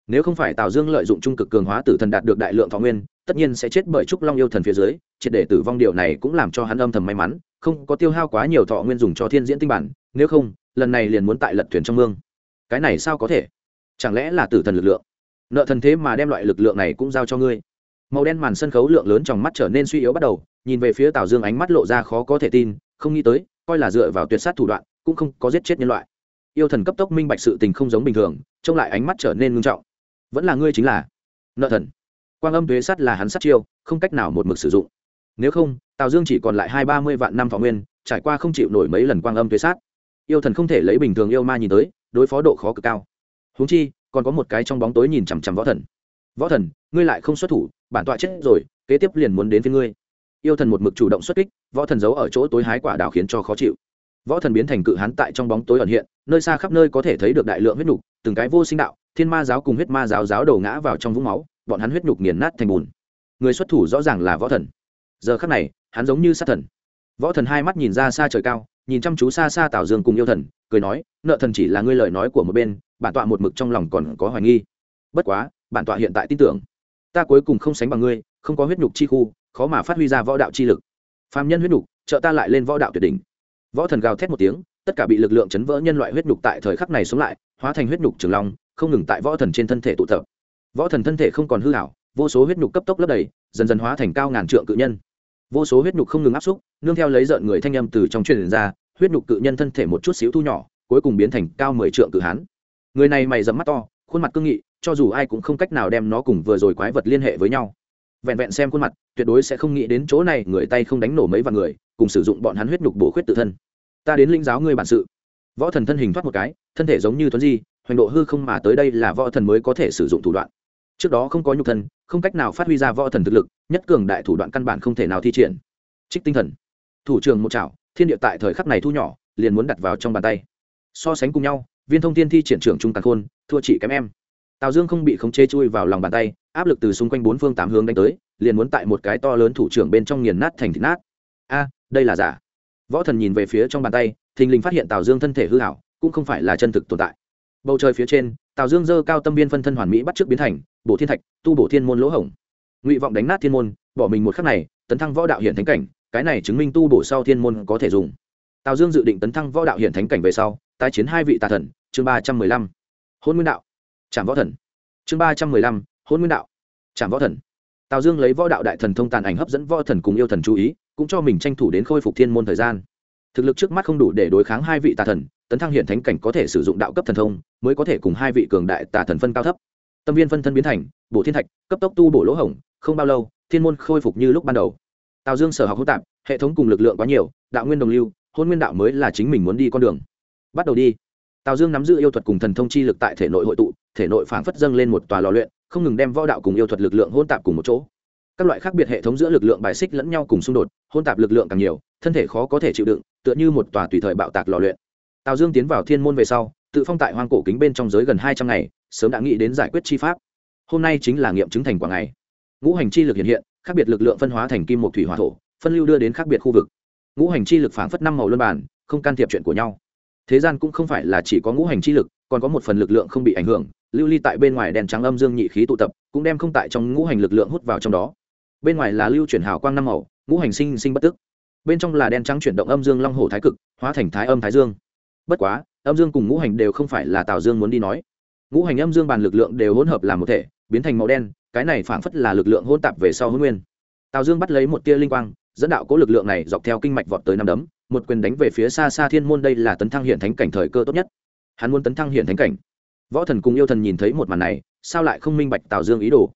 Nếu không phải tào dương lợi dụng trung cực cường hóa tử thần đạt được đại lượng thọ nguyên, tất nhiên sẽ chết bởi trúc long yêu thần phía dưới, triệt để tử vong điều này cũng làm cho hắn âm thầm may mắn, không có tiêu hao quá nhiều thọ nguyên dùng cho thiên diễn tinh bản, nếu không, lần này liền muốn tại lật thuyền trong mương. Cái này sao có thể? Chẳng lẽ là tử thần lực lượng? Nợ thần thế mà đem loại lực lượng này cũng giao cho ngươi. Màu đen màn sân khấu lượng lớn trong mắt trở nên suy yếu bắt đầu, nhìn về phía tào dương ánh mắt lộ ra khó có thể tin, không nghĩ tới, coi là dựa vào tuyệt sát thủ đoạn, cũng không có giết chết nhân loại. Yêu thần cấp tốc minh bạch sự tình không giống bình thường, trông lại ánh mắt trở nên ngưng trọng. Vẫn là ngươi chính là nợ thần. Quang âm thuế sắt là hắn sát chiêu, không cách nào một mực sử dụng. Nếu không, tào dương chỉ còn lại hai ba mươi vạn năm thọ nguyên, trải qua không chịu nổi mấy lần quang âm thuế sát. Yêu thần không thể lấy bình thường yêu ma nhìn tới, đối phó độ khó cực cao. Húng chi còn có một cái trong bóng tối nhìn chằm chằm võ thần. Võ thần, ngươi lại không xuất thủ, bản tọa chết rồi, kế tiếp liền muốn đến với ngươi. Yêu thần một mực chủ động xuất kích, võ thần giấu ở chỗ tối hái quả đào khiến cho khó chịu. Võ thần biến thành cự hán tại trong bóng tối ẩn hiện, nơi xa khắp nơi có thể thấy được đại lượng huyết nhục, từng cái vô sinh đạo, thiên ma giáo cùng huyết ma giáo giáo đầu ngã vào trong vũng máu, bọn hắn huyết nhục nghiền nát thành bùn. Người xuất thủ rõ ràng là võ thần. Giờ khắc này, hắn giống như sát thần. Võ thần hai mắt nhìn ra xa trời cao, nhìn chăm chú xa xa tào dương cùng yêu thần, cười nói, nợ thần chỉ là ngươi lời nói của một bên bản tọa một mực trong lòng còn có hoài nghi. Bất quá, bản tọa hiện tại tin tưởng, ta cuối cùng không sánh bằng ngươi, không có huyết nhục chi khu, khó mà phát huy ra võ đạo chi lực. Phạm nhân huyết nhục, trợ ta lại lên võ đạo tuyệt đỉnh. Võ thần gào thét một tiếng, tất cả bị lực lượng chấn vỡ nhân loại huyết nhục tại thời khắc này sống lại, hóa thành huyết nhục trường long, không ngừng tại võ thần trên thân thể tụ tập. Võ thần thân thể không còn hư hảo, vô số huyết nhục cấp tốc lấp đầy, dần dần hóa thành cao ngàn trượng cự nhân. Vô số huyết nhục không ngừng áp xúc, nương theo lấy rợn người thanh âm từ trong truyền ra, huyết nhục cự nhân thân thể một chút xíu thu nhỏ, cuối cùng biến thành cao mười trượng cự hán người này mày dẫm mắt to, khuôn mặt cương nghị, cho dù ai cũng không cách nào đem nó cùng vừa rồi quái vật liên hệ với nhau. Vẹn vẹn xem khuôn mặt, tuyệt đối sẽ không nghĩ đến chỗ này người tay không đánh nổ mấy vạn người, cùng sử dụng bọn hắn huyết nhục bổ khuyết tự thân. Ta đến linh giáo ngươi bản sự. Võ thần thân hình thoát một cái, thân thể giống như thuấn di, hoành độ hư không mà tới đây là võ thần mới có thể sử dụng thủ đoạn. Trước đó không có nhục thân, không cách nào phát huy ra võ thần thực lực, nhất cường đại thủ đoạn căn bản không thể nào thi triển. Trích tinh thần. Thủ trưởng một chảo, thiên địa tại thời khắc này thu nhỏ, liền muốn đặt vào trong bàn tay. So sánh cùng nhau viên thông thiên thi triển trưởng trung tàn khôn, thua chị kém em. Tào dương không bị khống chế chui vào lòng bàn tay, áp lực từ xung quanh bốn phương tám hướng đánh tới, liền muốn tại một cái to lớn thủ trưởng bên trong nghiền nát thành thịt nát. A, đây là giả. Võ thần nhìn về phía trong bàn tay, thình lình phát hiện tào dương thân thể hư hảo, cũng không phải là chân thực tồn tại. Bầu trời phía trên, tào dương dơ cao tâm viên phân thân hoàn mỹ bắt trước biến thành, bổ thiên thạch, tu bổ thiên môn lỗ hổng. Ngụy vọng đánh nát thiên môn, bỏ mình một khắc này, tấn thăng võ đạo hiện thánh cảnh, cái này chứng minh tu bổ sau thiên môn có thể dùng. Tào dương dự định tấn thăng võ đạo hiện thánh cảnh về sau, tái chiến hai vị tà thần chương ba trăm mười lăm, hôn nguyên đạo. Trảm võ thần. Chương ba trăm mười lăm, hôn nguyên đạo. Trảm võ thần. Tào dương lấy võ đạo đại thần thông tàn ảnh hấp dẫn võ thần cùng yêu thần chú ý, cũng cho mình tranh thủ đến khôi phục thiên môn thời gian. Thực lực trước mắt không đủ để đối kháng hai vị tà thần, tấn thăng hiện thánh cảnh có thể sử dụng đạo cấp thần thông, mới có thể cùng hai vị cường đại tà thần phân cao thấp. Tâm viên phân thân biến thành, bổ thiên thạch, cấp tốc tu bổ lỗ hổng, không bao lâu, thiên môn khôi phục như lúc ban đầu. Tào dương sở học hỗn tạp, hệ thống cùng lực lượng quá nhiều, đạo nguyên đồng lưu, hôn nguyên đạo mới là chính mình muốn đi con đường. Bắt đầu đi tào dương nắm giữ yêu thuật cùng thần thông chi lực tại thể nội hội tụ, thể nội phảng phất dâng lên một tòa lò luyện, không ngừng đem võ đạo cùng yêu thuật lực lượng hôn tạp cùng một chỗ. Các loại khác biệt hệ thống giữa lực lượng bài xích lẫn nhau cùng xung đột hôn tạp lực lượng càng nhiều, thân thể khó có thể chịu đựng, tựa như một tòa tùy thời bạo tạc lò luyện. Tào dương tiến vào thiên môn về sau, tự phong tại hoang cổ kính bên trong giới gần hai trăm ngày, sớm đã nghĩ đến giải quyết chi pháp. Hôm nay chính là nghiệm chứng thành quả ngày. Ngũ hành chi lực hiện hiện, khác biệt lực lượng phân hóa thành kim một thủy hỏa thổ, phân lưu đưa đến khác biệt khu vực. Ngũ hành chi lực phảng phất năm màu luân bản không can thiệp chuyện của nhau thế gian cũng không phải là chỉ có ngũ hành chi lực, còn có một phần lực lượng không bị ảnh hưởng, lưu ly tại bên ngoài đèn trắng âm dương nhị khí tụ tập, cũng đem không tại trong ngũ hành lực lượng hút vào trong đó. Bên ngoài là lưu chuyển hào quang năm màu, ngũ hành sinh sinh bất tức. Bên trong là đen trắng chuyển động âm dương long hồ thái cực, hóa thành thái âm thái dương. Bất quá, âm dương cùng ngũ hành đều không phải là tào dương muốn đi nói. Ngũ hành âm dương bàn lực lượng đều hỗn hợp làm một thể, biến thành màu đen, cái này phảng phất là lực lượng hôn tạp về sau hôn nguyên. Tào dương bắt lấy một tia linh quang, dẫn đạo cố lực lượng này dọc theo kinh mạch vọt tới năm đấm một quyền đánh về phía xa xa thiên môn, đây là tấn thăng hiện thánh cảnh thời cơ tốt nhất. Hắn muốn tấn thăng hiện thánh cảnh. Võ thần cùng yêu thần nhìn thấy một màn này, sao lại không minh bạch tào dương ý đồ?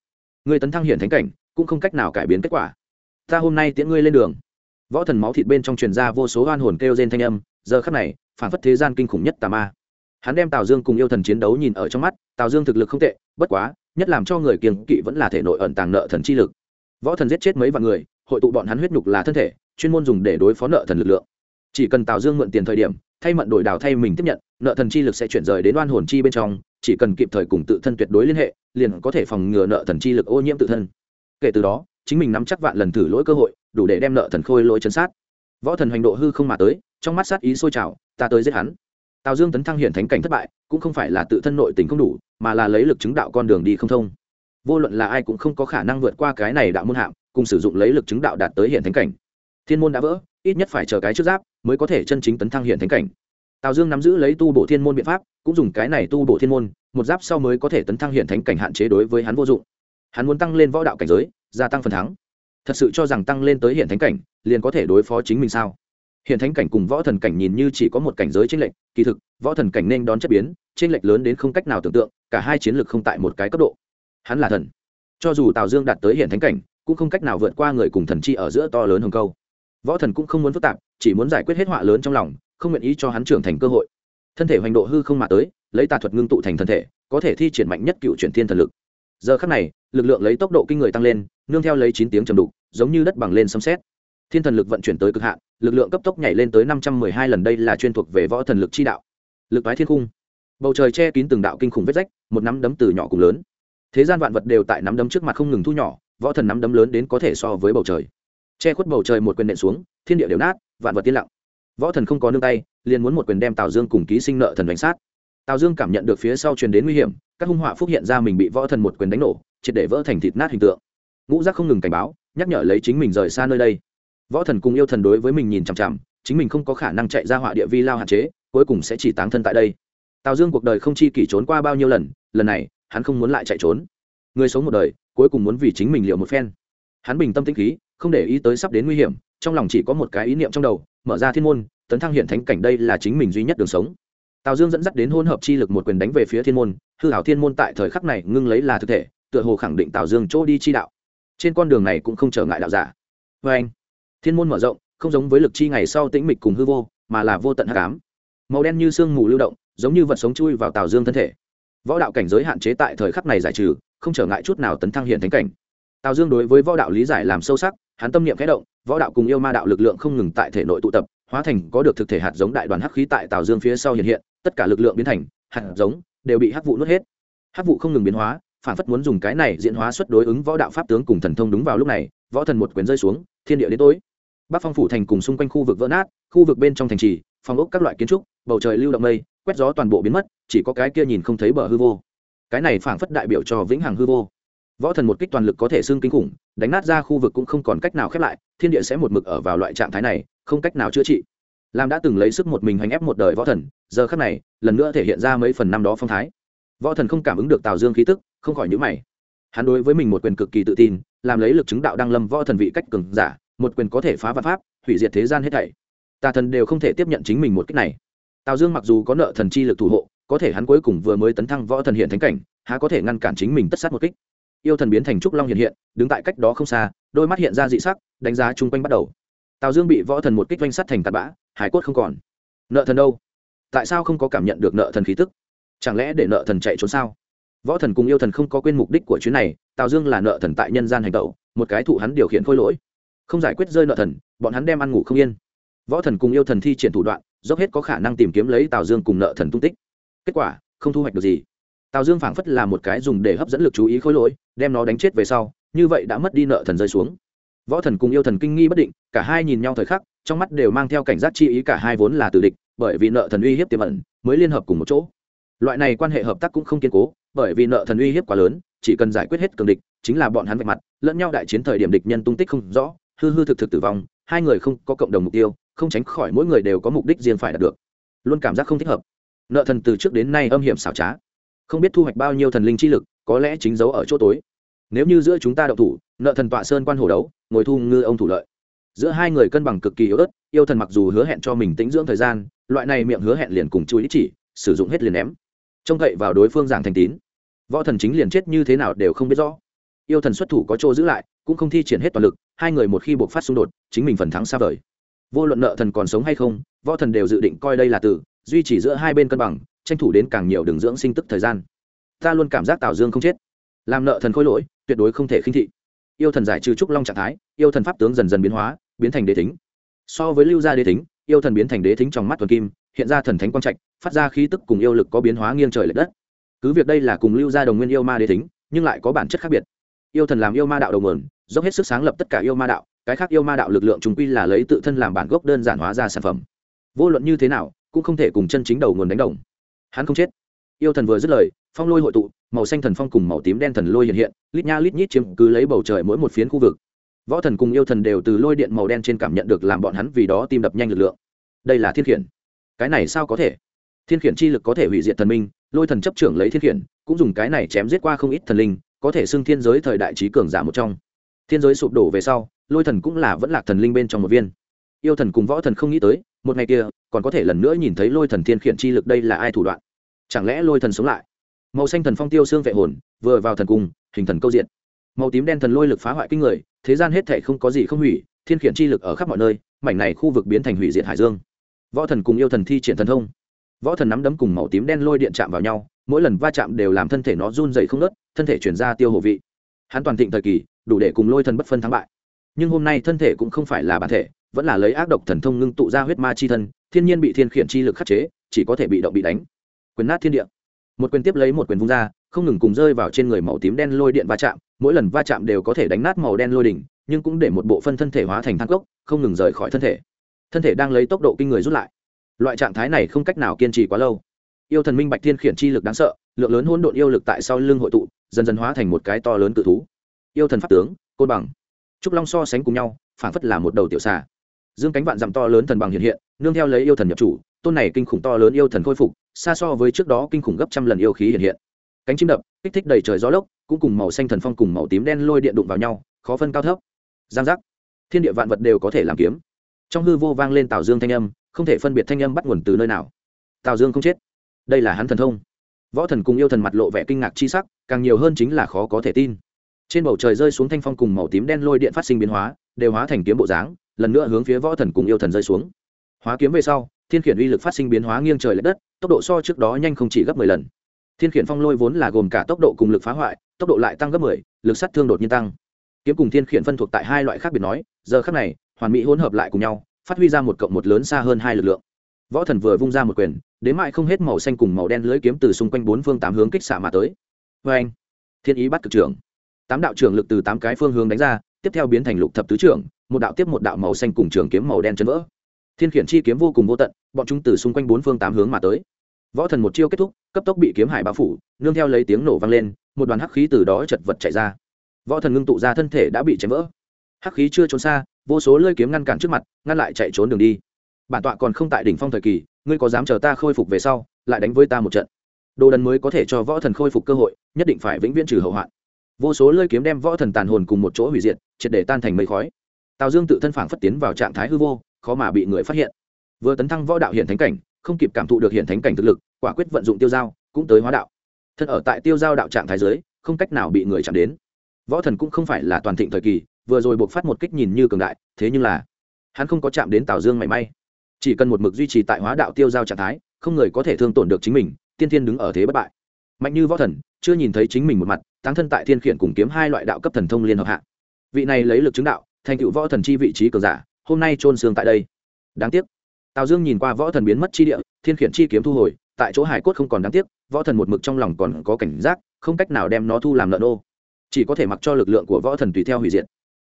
Người tấn thăng hiện thánh cảnh, cũng không cách nào cải biến kết quả. Ta hôm nay tiễn ngươi lên đường. Võ thần máu thịt bên trong truyền ra vô số oan hồn kêu trên thanh âm, giờ khắc này, phản phất thế gian kinh khủng nhất tà ma. Hắn đem tào dương cùng yêu thần chiến đấu nhìn ở trong mắt, tào dương thực lực không tệ, bất quá, nhất làm cho người kiềng kỵ vẫn là thể nội ẩn tàng nợ thần chi lực. Võ thần giết chết mấy vạn người, hội tụ bọn hắn huyết nhục là thân thể, chuyên môn dùng để đối phó nợ thần lực lượng chỉ cần tào dương mượn tiền thời điểm, thay mận đổi đào thay mình tiếp nhận, nợ thần chi lực sẽ chuyển rời đến oan hồn chi bên trong, chỉ cần kịp thời cùng tự thân tuyệt đối liên hệ, liền có thể phòng ngừa nợ thần chi lực ô nhiễm tự thân. Kể từ đó, chính mình nắm chắc vạn lần thử lỗi cơ hội, đủ để đem nợ thần khôi lỗi chấn sát. Võ thần hành độ hư không mà tới, trong mắt sát ý sôi trào, ta tới giết hắn. Tào dương tấn thăng hiện thánh cảnh thất bại, cũng không phải là tự thân nội tình không đủ, mà là lấy lực chứng đạo con đường đi không thông. Vô luận là ai cũng không có khả năng vượt qua cái này đạo môn hạm, cùng sử dụng lấy lực chứng đạo đạt tới hiện thánh cảnh. Thiên môn đã vỡ, ít nhất phải chờ cái trước giáp mới có thể chân chính tấn thăng hiện thánh cảnh. Tào dương nắm giữ lấy tu bổ thiên môn biện pháp, cũng dùng cái này tu bổ thiên môn, một giáp sau mới có thể tấn thăng hiện thánh cảnh hạn chế đối với hắn vô dụng. Hắn muốn tăng lên võ đạo cảnh giới, gia tăng phần thắng. Thật sự cho rằng tăng lên tới hiện thánh cảnh, liền có thể đối phó chính mình sao? Hiện thánh cảnh cùng võ thần cảnh nhìn như chỉ có một cảnh giới tranh lệch, kỳ thực, võ thần cảnh nên đón chất biến tranh lệch lớn đến không cách nào tưởng tượng, cả hai chiến lược không tại một cái cấp độ. Hắn là thần. Cho dù tào dương đạt tới hiện thánh cảnh, cũng không cách nào vượt qua người cùng thần chi ở giữa to lớn hồng câu võ thần cũng không muốn phức tạp, chỉ muốn giải quyết hết họa lớn trong lòng, không nguyện ý cho hắn trưởng thành cơ hội. Thân thể hoành độ hư không mà tới, lấy tà thuật ngưng tụ thành thân thể, có thể thi triển mạnh nhất cựu chuyển thiên thần lực. Giờ khắc này, lực lượng lấy tốc độ kinh người tăng lên, nương theo lấy chín tiếng trầm đục, giống như đất bằng lên sấm xét thiên thần lực vận chuyển tới cực hạn, lực lượng cấp tốc nhảy lên tới năm trăm mười hai lần, đây là chuyên thuộc về võ thần lực chi đạo. Lực tái thiên cung bầu trời che kín từng đạo kinh khủng vết rách, một nắm đấm từ nhỏ cùng lớn. Thế gian vạn vật đều tại nắm đấm trước mặt không ngừng thu nhỏ, võ thần nắm đấm lớn đến có thể so với bầu trời che khuất bầu trời một quyền nện xuống, thiên địa đều nát, vạn vật tiên lặng. Võ thần không có nương tay, liền muốn một quyền đem tào dương cùng ký sinh nợ thần đánh sát. Tào dương cảm nhận được phía sau truyền đến nguy hiểm, các hung họa phúc hiện ra mình bị võ thần một quyền đánh nổ, triệt để vỡ thành thịt nát hình tượng. Ngũ giác không ngừng cảnh báo, nhắc nhở lấy chính mình rời xa nơi đây. Võ thần cùng yêu thần đối với mình nhìn chằm chằm, chính mình không có khả năng chạy ra họa địa vi lao hạn chế, cuối cùng sẽ chỉ táng thân tại đây. Tào dương cuộc đời không chi kỷ trốn qua bao nhiêu lần lần này, hắn không muốn lại chạy trốn. Người sống một đời, cuối cùng muốn vì chính mình liệu một phen. Hắn bình tâm tĩnh khí không để ý tới sắp đến nguy hiểm, trong lòng chỉ có một cái ý niệm trong đầu, mở ra thiên môn, tấn thăng hiện thánh cảnh đây là chính mình duy nhất đường sống. Tào dương dẫn dắt đến hôn hợp chi lực một quyền đánh về phía thiên môn, hư hảo thiên môn tại thời khắc này ngưng lấy là thực thể, tựa hồ khẳng định tào dương chỗ đi chi đạo. Trên con đường này cũng không trở ngại đạo giả. Vê anh, thiên môn mở rộng, không giống với lực chi ngày sau tĩnh mịch cùng hư vô, mà là vô tận hắc ám. Màu đen như sương mù lưu động, giống như vật sống chui vào tào dương thân thể. Võ đạo cảnh giới hạn chế tại thời khắc này giải trừ, không trở ngại chút nào tấn thăng hiện thánh cảnh. Tào dương đối với võ đạo lý giải làm sâu sắc hắn tâm niệm khẽ động, võ đạo cùng yêu ma đạo lực lượng không ngừng tại thể nội tụ tập, hóa thành có được thực thể hạt giống đại đoàn hắc khí tại tào dương phía sau hiện hiện, tất cả lực lượng biến thành hạt giống, đều bị hắc vụ nuốt hết. Hắc vụ không ngừng biến hóa, phản phất muốn dùng cái này diễn hóa xuất đối ứng võ đạo pháp tướng cùng thần thông đúng vào lúc này, võ thần một quyền rơi xuống, thiên địa đến tối. Bắc phong phủ thành cùng xung quanh khu vực vỡ nát, khu vực bên trong thành trì phòng ốc các loại kiến trúc, bầu trời lưu động mây, quét gió toàn bộ biến mất, chỉ có cái kia nhìn không thấy bờ hư vô. Cái này phảng phất đại biểu cho vĩnh hằng hư vô võ thần một kích toàn lực có thể xưng kinh khủng, đánh nát ra khu vực cũng không còn cách nào khép lại, thiên địa sẽ một mực ở vào loại trạng thái này, không cách nào chữa trị. Làm đã từng lấy sức một mình hành ép một đời võ thần, giờ khắc này, lần nữa thể hiện ra mấy phần năm đó phong thái. Võ thần không cảm ứng được tào dương khí tức, không khỏi nhữ mày. Hắn đối với mình một quyền cực kỳ tự tin, làm lấy lực chứng đạo đang lâm võ thần vị cách cường giả, một quyền có thể phá vạn pháp, hủy diệt thế gian hết thảy. Tà thần đều không thể tiếp nhận chính mình một cách này. Tào dương mặc dù có nợ thần chi lực thủ hộ, có thể hắn cuối cùng vừa mới tấn thăng võ thần hiện thánh cảnh, há có thể ngăn cản chính mình tất sát một kích yêu thần biến thành trúc long hiện hiện, đứng tại cách đó không xa, đôi mắt hiện ra dị sắc, đánh giá chung quanh bắt đầu. Tào dương bị võ thần một kích doanh sắt thành tạt bã, hải cốt không còn. Nợ thần đâu? Tại sao không có cảm nhận được nợ thần khí tức? Chẳng lẽ để nợ thần chạy trốn sao? Võ thần cùng yêu thần không có quên mục đích của chuyến này, tào dương là nợ thần tại nhân gian hành tẩu, một cái thụ hắn điều khiển khôi lỗi. Không giải quyết rơi nợ thần, bọn hắn đem ăn ngủ không yên. Võ thần cùng yêu thần thi triển thủ đoạn, dốc hết có khả năng tìm kiếm lấy tào dương cùng nợ thần tung tích. Kết quả, không thu hoạch được gì tào dương phảng phất là một cái dùng để hấp dẫn lực chú ý khối lỗi, đem nó đánh chết về sau, như vậy đã mất đi nợ thần rơi xuống. Võ thần cùng yêu thần kinh nghi bất định, cả hai nhìn nhau thời khắc, trong mắt đều mang theo cảnh giác chi ý cả hai vốn là tử địch, bởi vì nợ thần uy hiếp tiềm ẩn, mới liên hợp cùng một chỗ. Loại này quan hệ hợp tác cũng không kiên cố, bởi vì nợ thần uy hiếp quá lớn, chỉ cần giải quyết hết cường địch, chính là bọn hắn vạch mặt, lẫn nhau đại chiến thời điểm địch nhân tung tích không rõ, hư hư thực thực tử vong, hai người không có cộng đồng mục tiêu, không tránh khỏi mỗi người đều có mục đích riêng phải đạt được. Luôn cảm giác không thích hợp. Nợ thần từ trước đến nay âm hiểm xảo trá không biết thu hoạch bao nhiêu thần linh chi lực, có lẽ chính giấu ở chỗ tối. Nếu như giữa chúng ta đậu thủ, nợ thần tọa sơn quan hồ đấu, ngồi thu ngư ông thủ lợi. Giữa hai người cân bằng cực kỳ yếu ớt, yêu thần mặc dù hứa hẹn cho mình tính dưỡng thời gian, loại này miệng hứa hẹn liền cùng chui chỉ, sử dụng hết liền ném. Trông cậy vào đối phương giảng thành tín, võ thần chính liền chết như thế nào đều không biết rõ. Yêu thần xuất thủ có chỗ giữ lại, cũng không thi triển hết toàn lực, hai người một khi buộc phát xung đột, chính mình phần thắng xa vời. Vô luận nợ thần còn sống hay không, võ thần đều dự định coi đây là từ duy trì giữa hai bên cân bằng, tranh thủ đến càng nhiều đường dưỡng sinh tức thời gian. Ta luôn cảm giác tào dương không chết. Làm nợ thần khôi lỗi, tuyệt đối không thể khinh thị. Yêu thần giải trừ trúc long trạng thái, yêu thần pháp tướng dần dần biến hóa, biến thành đế thính. So với lưu gia đế thính, yêu thần biến thành đế thính trong mắt thuần kim, hiện ra thần thánh quang trạch, phát ra khí tức cùng yêu lực có biến hóa nghiêng trời l ệ đất. Cứ việc đây là cùng lưu gia đồng nguyên yêu ma đế thính, nhưng lại có bản chất khác biệt. Yêu thần làm yêu ma đạo đầu mườn dốc hết sức sáng lập tất cả yêu ma đạo, cái khác yêu ma đạo lực lượng chúng quy là lấy tự thân làm bản gốc đơn giản hóa ra sản phẩm. Vô luận như thế nào cũng không thể cùng chân chính đầu nguồn đánh đồng. Hắn không chết. Yêu thần vừa dứt lời, phong lôi hội tụ, màu xanh thần phong cùng màu tím đen thần lôi hiện hiện, lít nha lít nhít chiếm cứ lấy bầu trời mỗi một phiến khu vực. Võ thần cùng yêu thần đều từ lôi điện màu đen trên cảm nhận được làm bọn hắn vì đó tim đập nhanh lực lượng. Đây là thiên khiển. Cái này sao có thể? Thiên khiển chi lực có thể hủy diệt thần minh, lôi thần chấp trưởng lấy thiên khiển, cũng dùng cái này chém giết qua không ít thần linh, có thể xưng thiên giới thời đại trí cường giả một trong. Thiên giới sụp đổ về sau, lôi thần cũng là vẫn lạc thần linh bên trong một viên. Yêu thần cùng võ thần không nghĩ tới một ngày kia, còn có thể lần nữa nhìn thấy lôi thần thiên khiển chi lực đây là ai thủ đoạn? Chẳng lẽ lôi thần sống lại? Màu xanh thần phong tiêu xương vệ hồn, vừa vào thần cung, hình thần câu diện. Màu tím đen thần lôi lực phá hoại kinh người, thế gian hết thể không có gì không hủy, thiên khiển chi lực ở khắp mọi nơi, mảnh này khu vực biến thành hủy diệt hải dương. Võ thần cùng yêu thần thi triển thần thông. Võ thần nắm đấm cùng màu tím đen lôi điện chạm vào nhau, mỗi lần va chạm đều làm thân thể nó run dày không nớt thân thể chuyển ra tiêu hồ vị. Hắn toàn thịnh thời kỳ, đủ để cùng lôi thần bất phân thắng bại. Nhưng hôm nay thân thể cũng không phải là bản thể vẫn là lấy ác độc thần thông ngưng tụ ra huyết ma chi thân, thiên nhiên bị thiên khiển chi lực khắc chế, chỉ có thể bị động bị đánh. Quyền nát thiên địa. Một quyền tiếp lấy một quyền vung ra, không ngừng cùng rơi vào trên người màu tím đen lôi điện va chạm, mỗi lần va chạm đều có thể đánh nát màu đen lôi đỉnh, nhưng cũng để một bộ phân thân thể hóa thành thang cốc, không ngừng rời khỏi thân thể. Thân thể đang lấy tốc độ kinh người rút lại. Loại trạng thái này không cách nào kiên trì quá lâu. Yêu thần minh bạch thiên khiển chi lực đáng sợ, lượng lớn hỗn độn yêu lực tại sau lưng hội tụ, dần dần hóa thành một cái to lớn cự thú. Yêu thần pháp tướng, côn bằng. Trúc long so sánh cùng nhau phản phất là một đầu tiểu xà dương cánh vạn dặm to lớn thần bằng hiện hiện, nương theo lấy yêu thần nhập chủ, tôn này kinh khủng to lớn yêu thần khôi phục, xa so với trước đó kinh khủng gấp trăm lần yêu khí hiện hiện. Cánh chim đập, kích thích đầy trời gió lốc, cũng cùng màu xanh thần phong cùng màu tím đen lôi điện đụng vào nhau, khó phân cao thấp. Giang giác. Thiên địa vạn vật đều có thể làm kiếm. Trong hư vô vang lên tào dương thanh âm, không thể phân biệt thanh âm bắt nguồn từ nơi nào. Tào dương không chết. Đây là hắn thần thông. Võ thần cùng yêu thần mặt lộ vẻ kinh ngạc chi sắc, càng nhiều hơn chính là khó có thể tin. Trên bầu trời rơi xuống thanh phong cùng màu tím đen lôi điện phát sinh biến hóa, đều hóa thành kiếm bộ dáng lần nữa hướng phía võ thần cùng yêu thần rơi xuống. Hóa kiếm về sau, thiên khiển uy lực phát sinh biến hóa nghiêng trời l ệ đất, tốc độ so trước đó nhanh không chỉ gấp mười lần. Thiên khiển phong lôi vốn là gồm cả tốc độ cùng lực phá hoại, tốc độ lại tăng gấp mười, lực sát thương đột nhiên tăng. Kiếm cùng thiên khiển phân thuộc tại hai loại khác biệt nói, giờ khác này, hoàn mỹ hỗn hợp lại cùng nhau, phát huy ra một cộng một lớn xa hơn hai lực lượng. Võ thần vừa vung ra một quyền, đến mại không hết màu xanh cùng màu đen lưới kiếm từ xung quanh bốn phương tám hướng kích xạ mà tới. Vê anh, thiên ý bắt cực trưởng. Tám đạo trưởng lực từ tám cái phương hướng đánh ra, tiếp theo biến thành lục thập tứ trưởng một đạo tiếp một đạo màu xanh cùng trường kiếm màu đen chấn vỡ. Thiên khiển chi kiếm vô cùng vô tận, bọn chúng từ xung quanh bốn phương tám hướng mà tới. Võ thần một chiêu kết thúc, cấp tốc bị kiếm hải bao phủ, nương theo lấy tiếng nổ vang lên, một đoàn hắc khí từ đó chật vật chạy ra. Võ thần ngưng tụ ra thân thể đã bị chém vỡ. Hắc khí chưa trốn xa, vô số lơi kiếm ngăn cản trước mặt, ngăn lại chạy trốn đường đi. Bản tọa còn không tại đỉnh phong thời kỳ, ngươi có dám chờ ta khôi phục về sau, lại đánh với ta một trận. Đồ đần mới có thể cho võ thần khôi phục cơ hội, nhất định phải vĩnh viễn trừ hậu hoạn. Vô số lơi kiếm đem võ thần tàn hồn cùng một chỗ hủy diệt, triệt để tan thành mây khói tào dương tự thân phản phất tiến vào trạng thái hư vô, khó mà bị người phát hiện. Vừa tấn thăng võ đạo hiện thánh cảnh, không kịp cảm thụ được hiện thánh cảnh thực lực, quả quyết vận dụng tiêu giao, cũng tới hóa đạo. Thân ở tại tiêu giao đạo trạng thái giới không cách nào bị người chạm đến. Võ thần cũng không phải là toàn thịnh thời kỳ, vừa rồi buộc phát một kích nhìn như cường đại, thế nhưng là, hắn không có chạm đến tào dương mảy may. Chỉ cần một mực duy trì tại hóa đạo tiêu giao trạng thái, không người có thể thương tổn được chính mình, tiên thiên đứng ở thế bất bại. Mạnh như võ thần, chưa nhìn thấy chính mình một mặt tăng thân tại thiên khiển cùng kiếm hai loại đạo cấp thần thông liên hợp hạ. Vị này lấy lực chứng đạo thành tựu võ thần chi vị trí cường giả, hôm nay trôn xương tại đây. Đáng tiếc. Tào dương nhìn qua võ thần biến mất chi địa, thiên khiển chi kiếm thu hồi, tại chỗ hải cốt không còn đáng tiếc, võ thần một mực trong lòng còn có cảnh giác, không cách nào đem nó thu làm lợn ô. Chỉ có thể mặc cho lực lượng của võ thần tùy theo hủy diệt.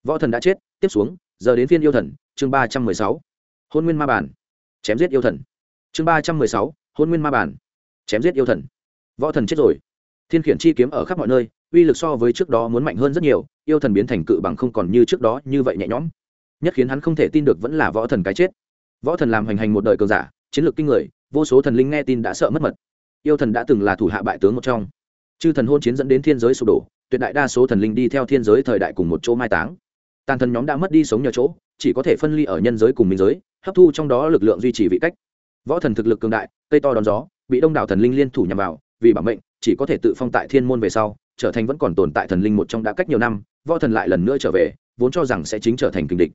Võ thần đã chết, tiếp xuống, giờ đến phiên yêu thần, chương ba trăm mười sáu. Hôn nguyên ma bản. Chém giết yêu thần. Chương ba trăm mười sáu, hôn nguyên ma bản. Chém giết yêu thần. Võ thần chết rồi. Thiên khiển chi kiếm ở khắp mọi nơi uy lực so với trước đó muốn mạnh hơn rất nhiều, yêu thần biến thành cự bằng không còn như trước đó như vậy nhẹ nhõm. Nhất khiến hắn không thể tin được vẫn là võ thần cái chết. Võ thần làm hành hành một đời cường giả, chiến lược kinh người, vô số thần linh nghe tin đã sợ mất mật. Yêu thần đã từng là thủ hạ bại tướng một trong. Chư thần hôn chiến dẫn đến thiên giới sụp đổ, tuyệt đại đa số thần linh đi theo thiên giới thời đại cùng một chỗ mai táng. Tàn thần nhóm đã mất đi sống nhờ chỗ, chỉ có thể phân ly ở nhân giới cùng minh giới, hấp thu trong đó lực lượng duy trì vị cách. Võ thần thực lực cường đại, cây to đón gió, bị đông đảo thần linh liên thủ nhằm vào, vì bảo mệnh, chỉ có thể tự phong tại thiên môn về sau trở thành vẫn còn tồn tại thần linh một trong đã cách nhiều năm, võ thần lại lần nữa trở về, vốn cho rằng sẽ chính trở thành kình địch.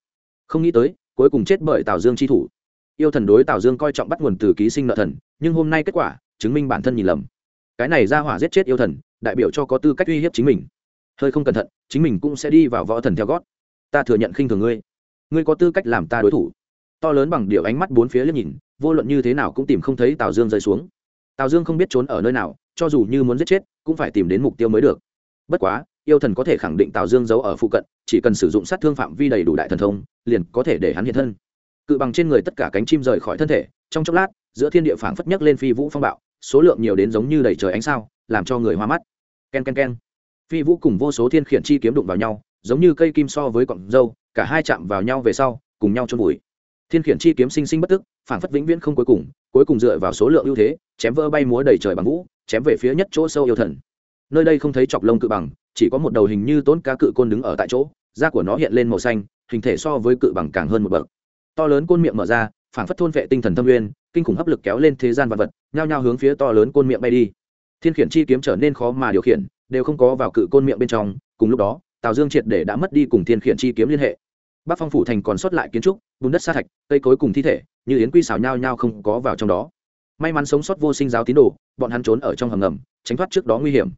Không nghĩ tới, cuối cùng chết bởi tào dương chi thủ. Yêu thần đối tào dương coi trọng bắt nguồn từ ký sinh nợ thần, nhưng hôm nay kết quả, chứng minh bản thân nhìn lầm. Cái này ra hỏa giết chết yêu thần, đại biểu cho có tư cách uy hiếp chính mình. Hơi không cẩn thận, chính mình cũng sẽ đi vào võ thần theo gót. Ta thừa nhận khinh thường ngươi. Ngươi có tư cách làm ta đối thủ. To lớn bằng điệu ánh mắt bốn phía liếc nhìn, vô luận như thế nào cũng tìm không thấy tào dương rơi xuống. Tào dương không biết trốn ở nơi nào, cho dù như muốn giết chết cũng phải tìm đến mục tiêu mới được. Bất quá, yêu thần có thể khẳng định tào dương giấu ở phụ cận, chỉ cần sử dụng sát thương phạm vi đầy đủ đại thần thông, liền có thể để hắn hiện thân. Cự bằng trên người tất cả cánh chim rời khỏi thân thể, trong chốc lát, giữa thiên địa phảng phất nhấc lên phi vũ phong bạo, số lượng nhiều đến giống như đầy trời ánh sao, làm cho người hoa mắt. K e n k e n k e n phi vũ cùng vô số thiên khiển chi kiếm đụng vào nhau, giống như cây kim so với cọng dâu, cả hai chạm vào nhau về sau, cùng nhau trôn vùi. Thiên khiển chi kiếm sinh sinh bất tức, phảng phất vĩnh viễn không cuối cùng cuối cùng dựa vào số lượng ưu thế, chém vỡ bay múa đầy trời bằng vũ chém về phía nhất chỗ sâu yêu thần. Nơi đây không thấy chọc lông cự bằng, chỉ có một đầu hình như tốn cá cự côn đứng ở tại chỗ, da của nó hiện lên màu xanh, hình thể so với cự bằng càng hơn một bậc. To lớn côn miệng mở ra phản phất thôn vệ tinh thần tâm nguyên kinh khủng hấp lực kéo lên thế gian vật vật, nhao nhao hướng phía to lớn côn miệng bay đi. Thiên khiển chi kiếm trở nên khó mà điều khiển, đều không có vào cự côn miệng bên trong, cùng lúc đó, tào dương triệt để đã mất đi cùng thiên khiển chi kiếm liên hệ. Bắc phong phủ thành còn sót lại kiến trúc, bùn đất sa thạch, cây cối cùng thi thể, như yến quy xào nhao nhao không có vào trong đó may mắn sống sót vô sinh giáo tín đồ, bọn hắn trốn ở trong hầm ngầm, tránh thoát trước đó nguy hiểm.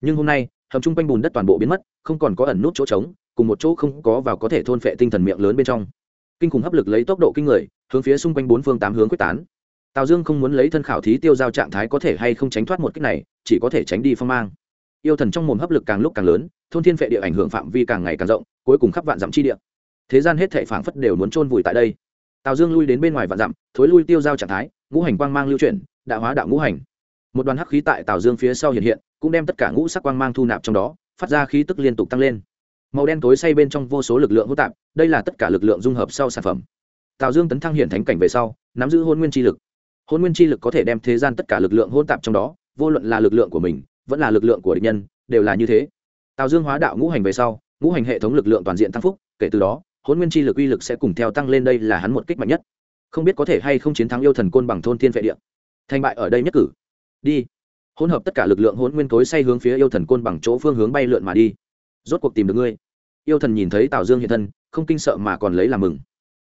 Nhưng hôm nay, hầm chung quanh bùn đất toàn bộ biến mất, không còn có ẩn nút chỗ trống, cùng một chỗ không có vào có thể thôn phệ tinh thần miệng lớn bên trong. Kinh khủng hấp lực lấy tốc độ kinh người, hướng phía xung quanh bốn phương tám hướng quyết tán. Tào dương không muốn lấy thân khảo thí tiêu giao trạng thái có thể hay không tránh thoát một cách này, chỉ có thể tránh đi phong mang. Yêu thần trong mồm hấp lực càng lúc càng lớn, thôn thiên phệ địa ảnh hưởng phạm vi càng ngày càng rộng, cuối cùng khắp vạn dặm chi địa. Thế gian hết thệ phảng phất đều muốn chôn vùi tại đây tào dương lui đến bên ngoài vạn dặm, thối lui tiêu giao trạng thái, ngũ hành quang mang lưu chuyển đạo hóa đạo ngũ hành. Một đoàn hắc khí tại tào dương phía sau hiện hiện, cũng đem tất cả ngũ sắc quang mang thu nạp trong đó, phát ra khí tức liên tục tăng lên. Màu đen tối say bên trong vô số lực lượng hỗn tạp, đây là tất cả lực lượng dung hợp sau sản phẩm. Tào dương tấn thăng hiện thánh cảnh về sau, nắm giữ hôn nguyên chi lực. Hôn nguyên chi lực có thể đem thế gian tất cả lực lượng hỗn tạp trong đó, vô luận là lực lượng của mình, vẫn là lực lượng của địch nhân, đều là như thế. Tào dương hóa đạo ngũ hành về sau, ngũ hành hệ thống lực lượng toàn diện tăng phúc, kể từ đó hôn nguyên chi lực uy lực sẽ cùng theo tăng lên đây là hắn một kích mạnh nhất. Không biết có thể hay không chiến thắng yêu thần côn bằng thôn thiên vệ địa. Thành bại ở đây nhất cử. Đi. Hỗn hợp tất cả lực lượng hỗn nguyên tối say hướng phía yêu thần côn bằng chỗ phương hướng bay lượn mà đi. Rốt cuộc tìm được ngươi. Yêu thần nhìn thấy tào dương hiện thân, không kinh sợ mà còn lấy làm mừng.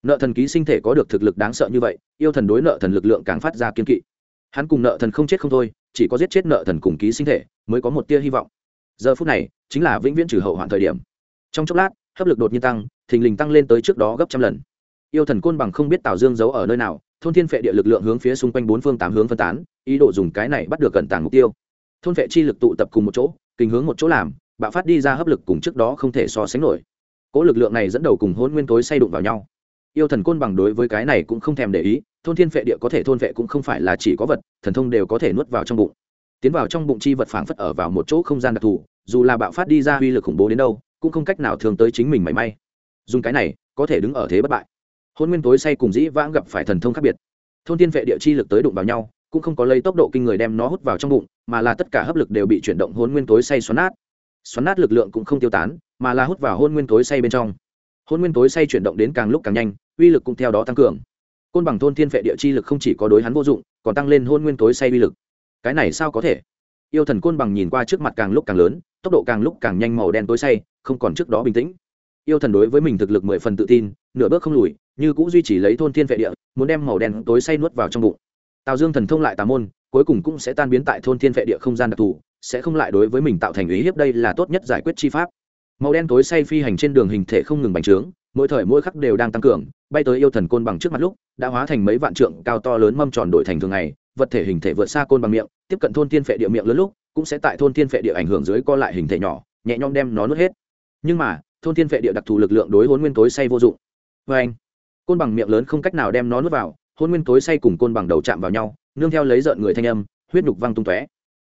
Nợ thần ký sinh thể có được thực lực đáng sợ như vậy, yêu thần đối nợ thần lực lượng càng phát ra kiên kỵ. Hắn cùng nợ thần không chết không thôi, chỉ có giết chết nợ thần cùng ký sinh thể mới có một tia hy vọng. Giờ phút này, chính là vĩnh viễn trừ hậu hoạn thời điểm. Trong chốc lát, hấp lực đột nhiên tăng thình lình tăng lên tới trước đó gấp trăm lần. Yêu thần côn bằng không biết tào dương giấu ở nơi nào, thôn thiên phệ địa lực lượng hướng phía xung quanh bốn phương tám hướng phân tán, ý đồ dùng cái này bắt được cẩn tàng mục tiêu. Thôn phệ chi lực tụ tập cùng một chỗ kinh hướng một chỗ làm, bạo phát đi ra hấp lực cùng trước đó không thể so sánh nổi. Cỗ lực lượng này dẫn đầu cùng hôn nguyên tối say đụng vào nhau. Yêu thần côn bằng đối với cái này cũng không thèm để ý, thôn thiên phệ địa có thể thôn vệ cũng không phải là chỉ có vật, thần thông đều có thể nuốt vào trong bụng. Tiến vào trong bụng chi vật phảng phất ở vào một chỗ không gian đặc thù, dù là bạo phát đi ra uy lực khủng bố đến đâu, cũng không cách nào thường tới chính mình mảy may dùng cái này, có thể đứng ở thế bất bại. Hôn nguyên tối say cùng dĩ vãng gặp phải thần thông khác biệt. Thôn tiên vệ địa chi lực tới đụng vào nhau, cũng không có lấy tốc độ kinh người đem nó hút vào trong bụng, mà là tất cả hấp lực đều bị chuyển động hôn nguyên tối say xoắn nát. Xoắn nát lực lượng cũng không tiêu tán, mà là hút vào hôn nguyên tối say bên trong. Hôn nguyên tối say chuyển động đến càng lúc càng nhanh, uy lực cũng theo đó tăng cường. Côn bằng thôn thiên vệ địa chi lực không chỉ có đối hắn vô dụng, còn tăng lên hôn nguyên tối say uy lực. Cái này sao có thể? Yêu thần côn bằng nhìn qua trước mặt càng lúc càng lớn, tốc độ càng lúc càng nhanh màu đen tối say, không còn trước đó bình tĩnh yêu thần đối với mình thực lực mười phần tự tin, nửa bước không lùi, như cũng duy trì lấy thôn thiên vệ địa, muốn đem màu đen tối say nuốt vào trong bụng. Tào dương thần thông lại tà môn, cuối cùng cũng sẽ tan biến tại thôn thiên vệ địa không gian đặc thù, sẽ không lại đối với mình tạo thành ý hiếp đây là tốt nhất giải quyết chi pháp. Màu đen tối say phi hành trên đường hình thể không ngừng bành trướng, mỗi thời mỗi khắc đều đang tăng cường, bay tới yêu thần côn bằng trước mặt lúc, đã hóa thành mấy vạn trượng cao to lớn mâm tròn đổi thành thường ngày, vật thể hình thể vượt xa côn bằng miệng, tiếp cận thôn thiên phệ địa miệng lớn lúc, cũng sẽ tại thôn thiên phệ địa ảnh hưởng dưới co lại hình thể nhỏ, nhẹ nhõm đem nó nuốt hết. Nhưng mà thôn thiên Vệ địa đặc thù lực lượng đối hôn nguyên tối say vô dụng. Vê anh, côn bằng miệng lớn không cách nào đem nó nuốt vào, hôn nguyên tối say cùng côn bằng đầu chạm vào nhau, nương theo lấy rợn người thanh âm, huyết nhục văng tung tóe.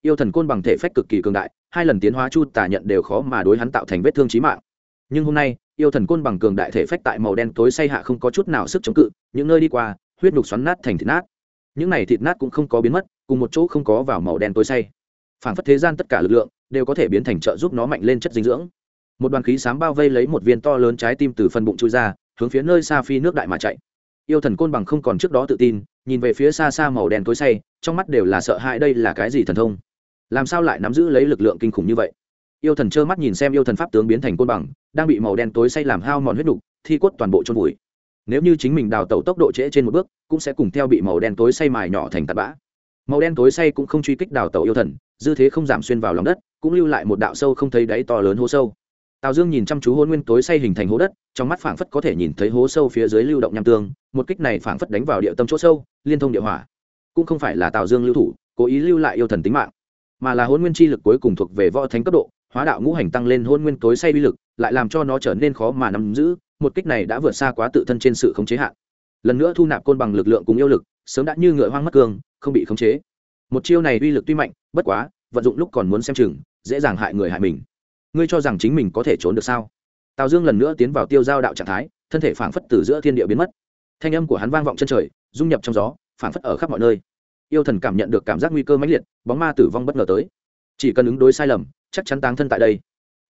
Yêu thần côn bằng thể phách cực kỳ cường đại, hai lần tiến hóa chu tả nhận đều khó mà đối hắn tạo thành vết thương trí mạng. Nhưng hôm nay, yêu thần côn bằng cường đại thể phách tại màu đen tối say hạ không có chút nào sức chống cự, những nơi đi qua, huyết nhục xoắn nát thành thịt nát. Những này thịt nát cũng không có biến mất, cùng một chỗ không có vào màu đen tối say. Phản phất thế gian tất cả lực lượng đều có thể biến thành trợ giúp nó mạnh lên chất dinh dưỡng một đoàn khí sám bao vây lấy một viên to lớn trái tim từ phần bụng trôi ra, hướng phía nơi xa phi nước đại mà chạy. Yêu thần côn bằng không còn trước đó tự tin, nhìn về phía xa xa màu đen tối say, trong mắt đều là sợ hãi đây là cái gì thần thông. Làm sao lại nắm giữ lấy lực lượng kinh khủng như vậy? Yêu thần trơ mắt nhìn xem yêu thần pháp tướng biến thành côn bằng, đang bị màu đen tối say làm hao mòn huyết đục thi cốt toàn bộ trôn vùi. Nếu như chính mình đào tẩu tốc độ trễ trên một bước, cũng sẽ cùng theo bị màu đen tối say mài nhỏ thành tạt bã. Màu đen tối say cũng không truy kích đào tẩu yêu thần, dư thế không giảm xuyên vào lòng đất, cũng lưu lại một đạo sâu không thấy đáy to lớn hô sâu tào dương nhìn chăm chú hôn nguyên tối say hình thành hố đất, trong mắt phảng phất có thể nhìn thấy hố sâu phía dưới lưu động nham tương, một kích này phảng phất đánh vào địa tâm chỗ sâu, liên thông địa hỏa. Cũng không phải là tào dương lưu thủ, cố ý lưu lại yêu thần tính mạng, mà là hôn nguyên chi lực cuối cùng thuộc về võ thánh cấp độ, hóa đạo ngũ hành tăng lên hôn nguyên tối say uy lực, lại làm cho nó trở nên khó mà nắm giữ, một kích này đã vượt xa quá tự thân trên sự khống chế hạn. Lần nữa thu nạp côn bằng lực lượng cùng yêu lực, sớm đã như ngựa hoang mất cương, không bị khống chế. Một chiêu này uy lực tuy mạnh, bất quá, vận dụng lúc còn muốn xem chừng, dễ dàng hại người hại mình ngươi cho rằng chính mình có thể trốn được sao? Tào dương lần nữa tiến vào tiêu giao đạo trạng thái, thân thể phảng phất từ giữa thiên địa biến mất. Thanh âm của hắn vang vọng chân trời, dung nhập trong gió, phảng phất ở khắp mọi nơi. Yêu thần cảm nhận được cảm giác nguy cơ mãnh liệt, bóng ma tử vong bất ngờ tới. Chỉ cần ứng đối sai lầm, chắc chắn táng thân tại đây.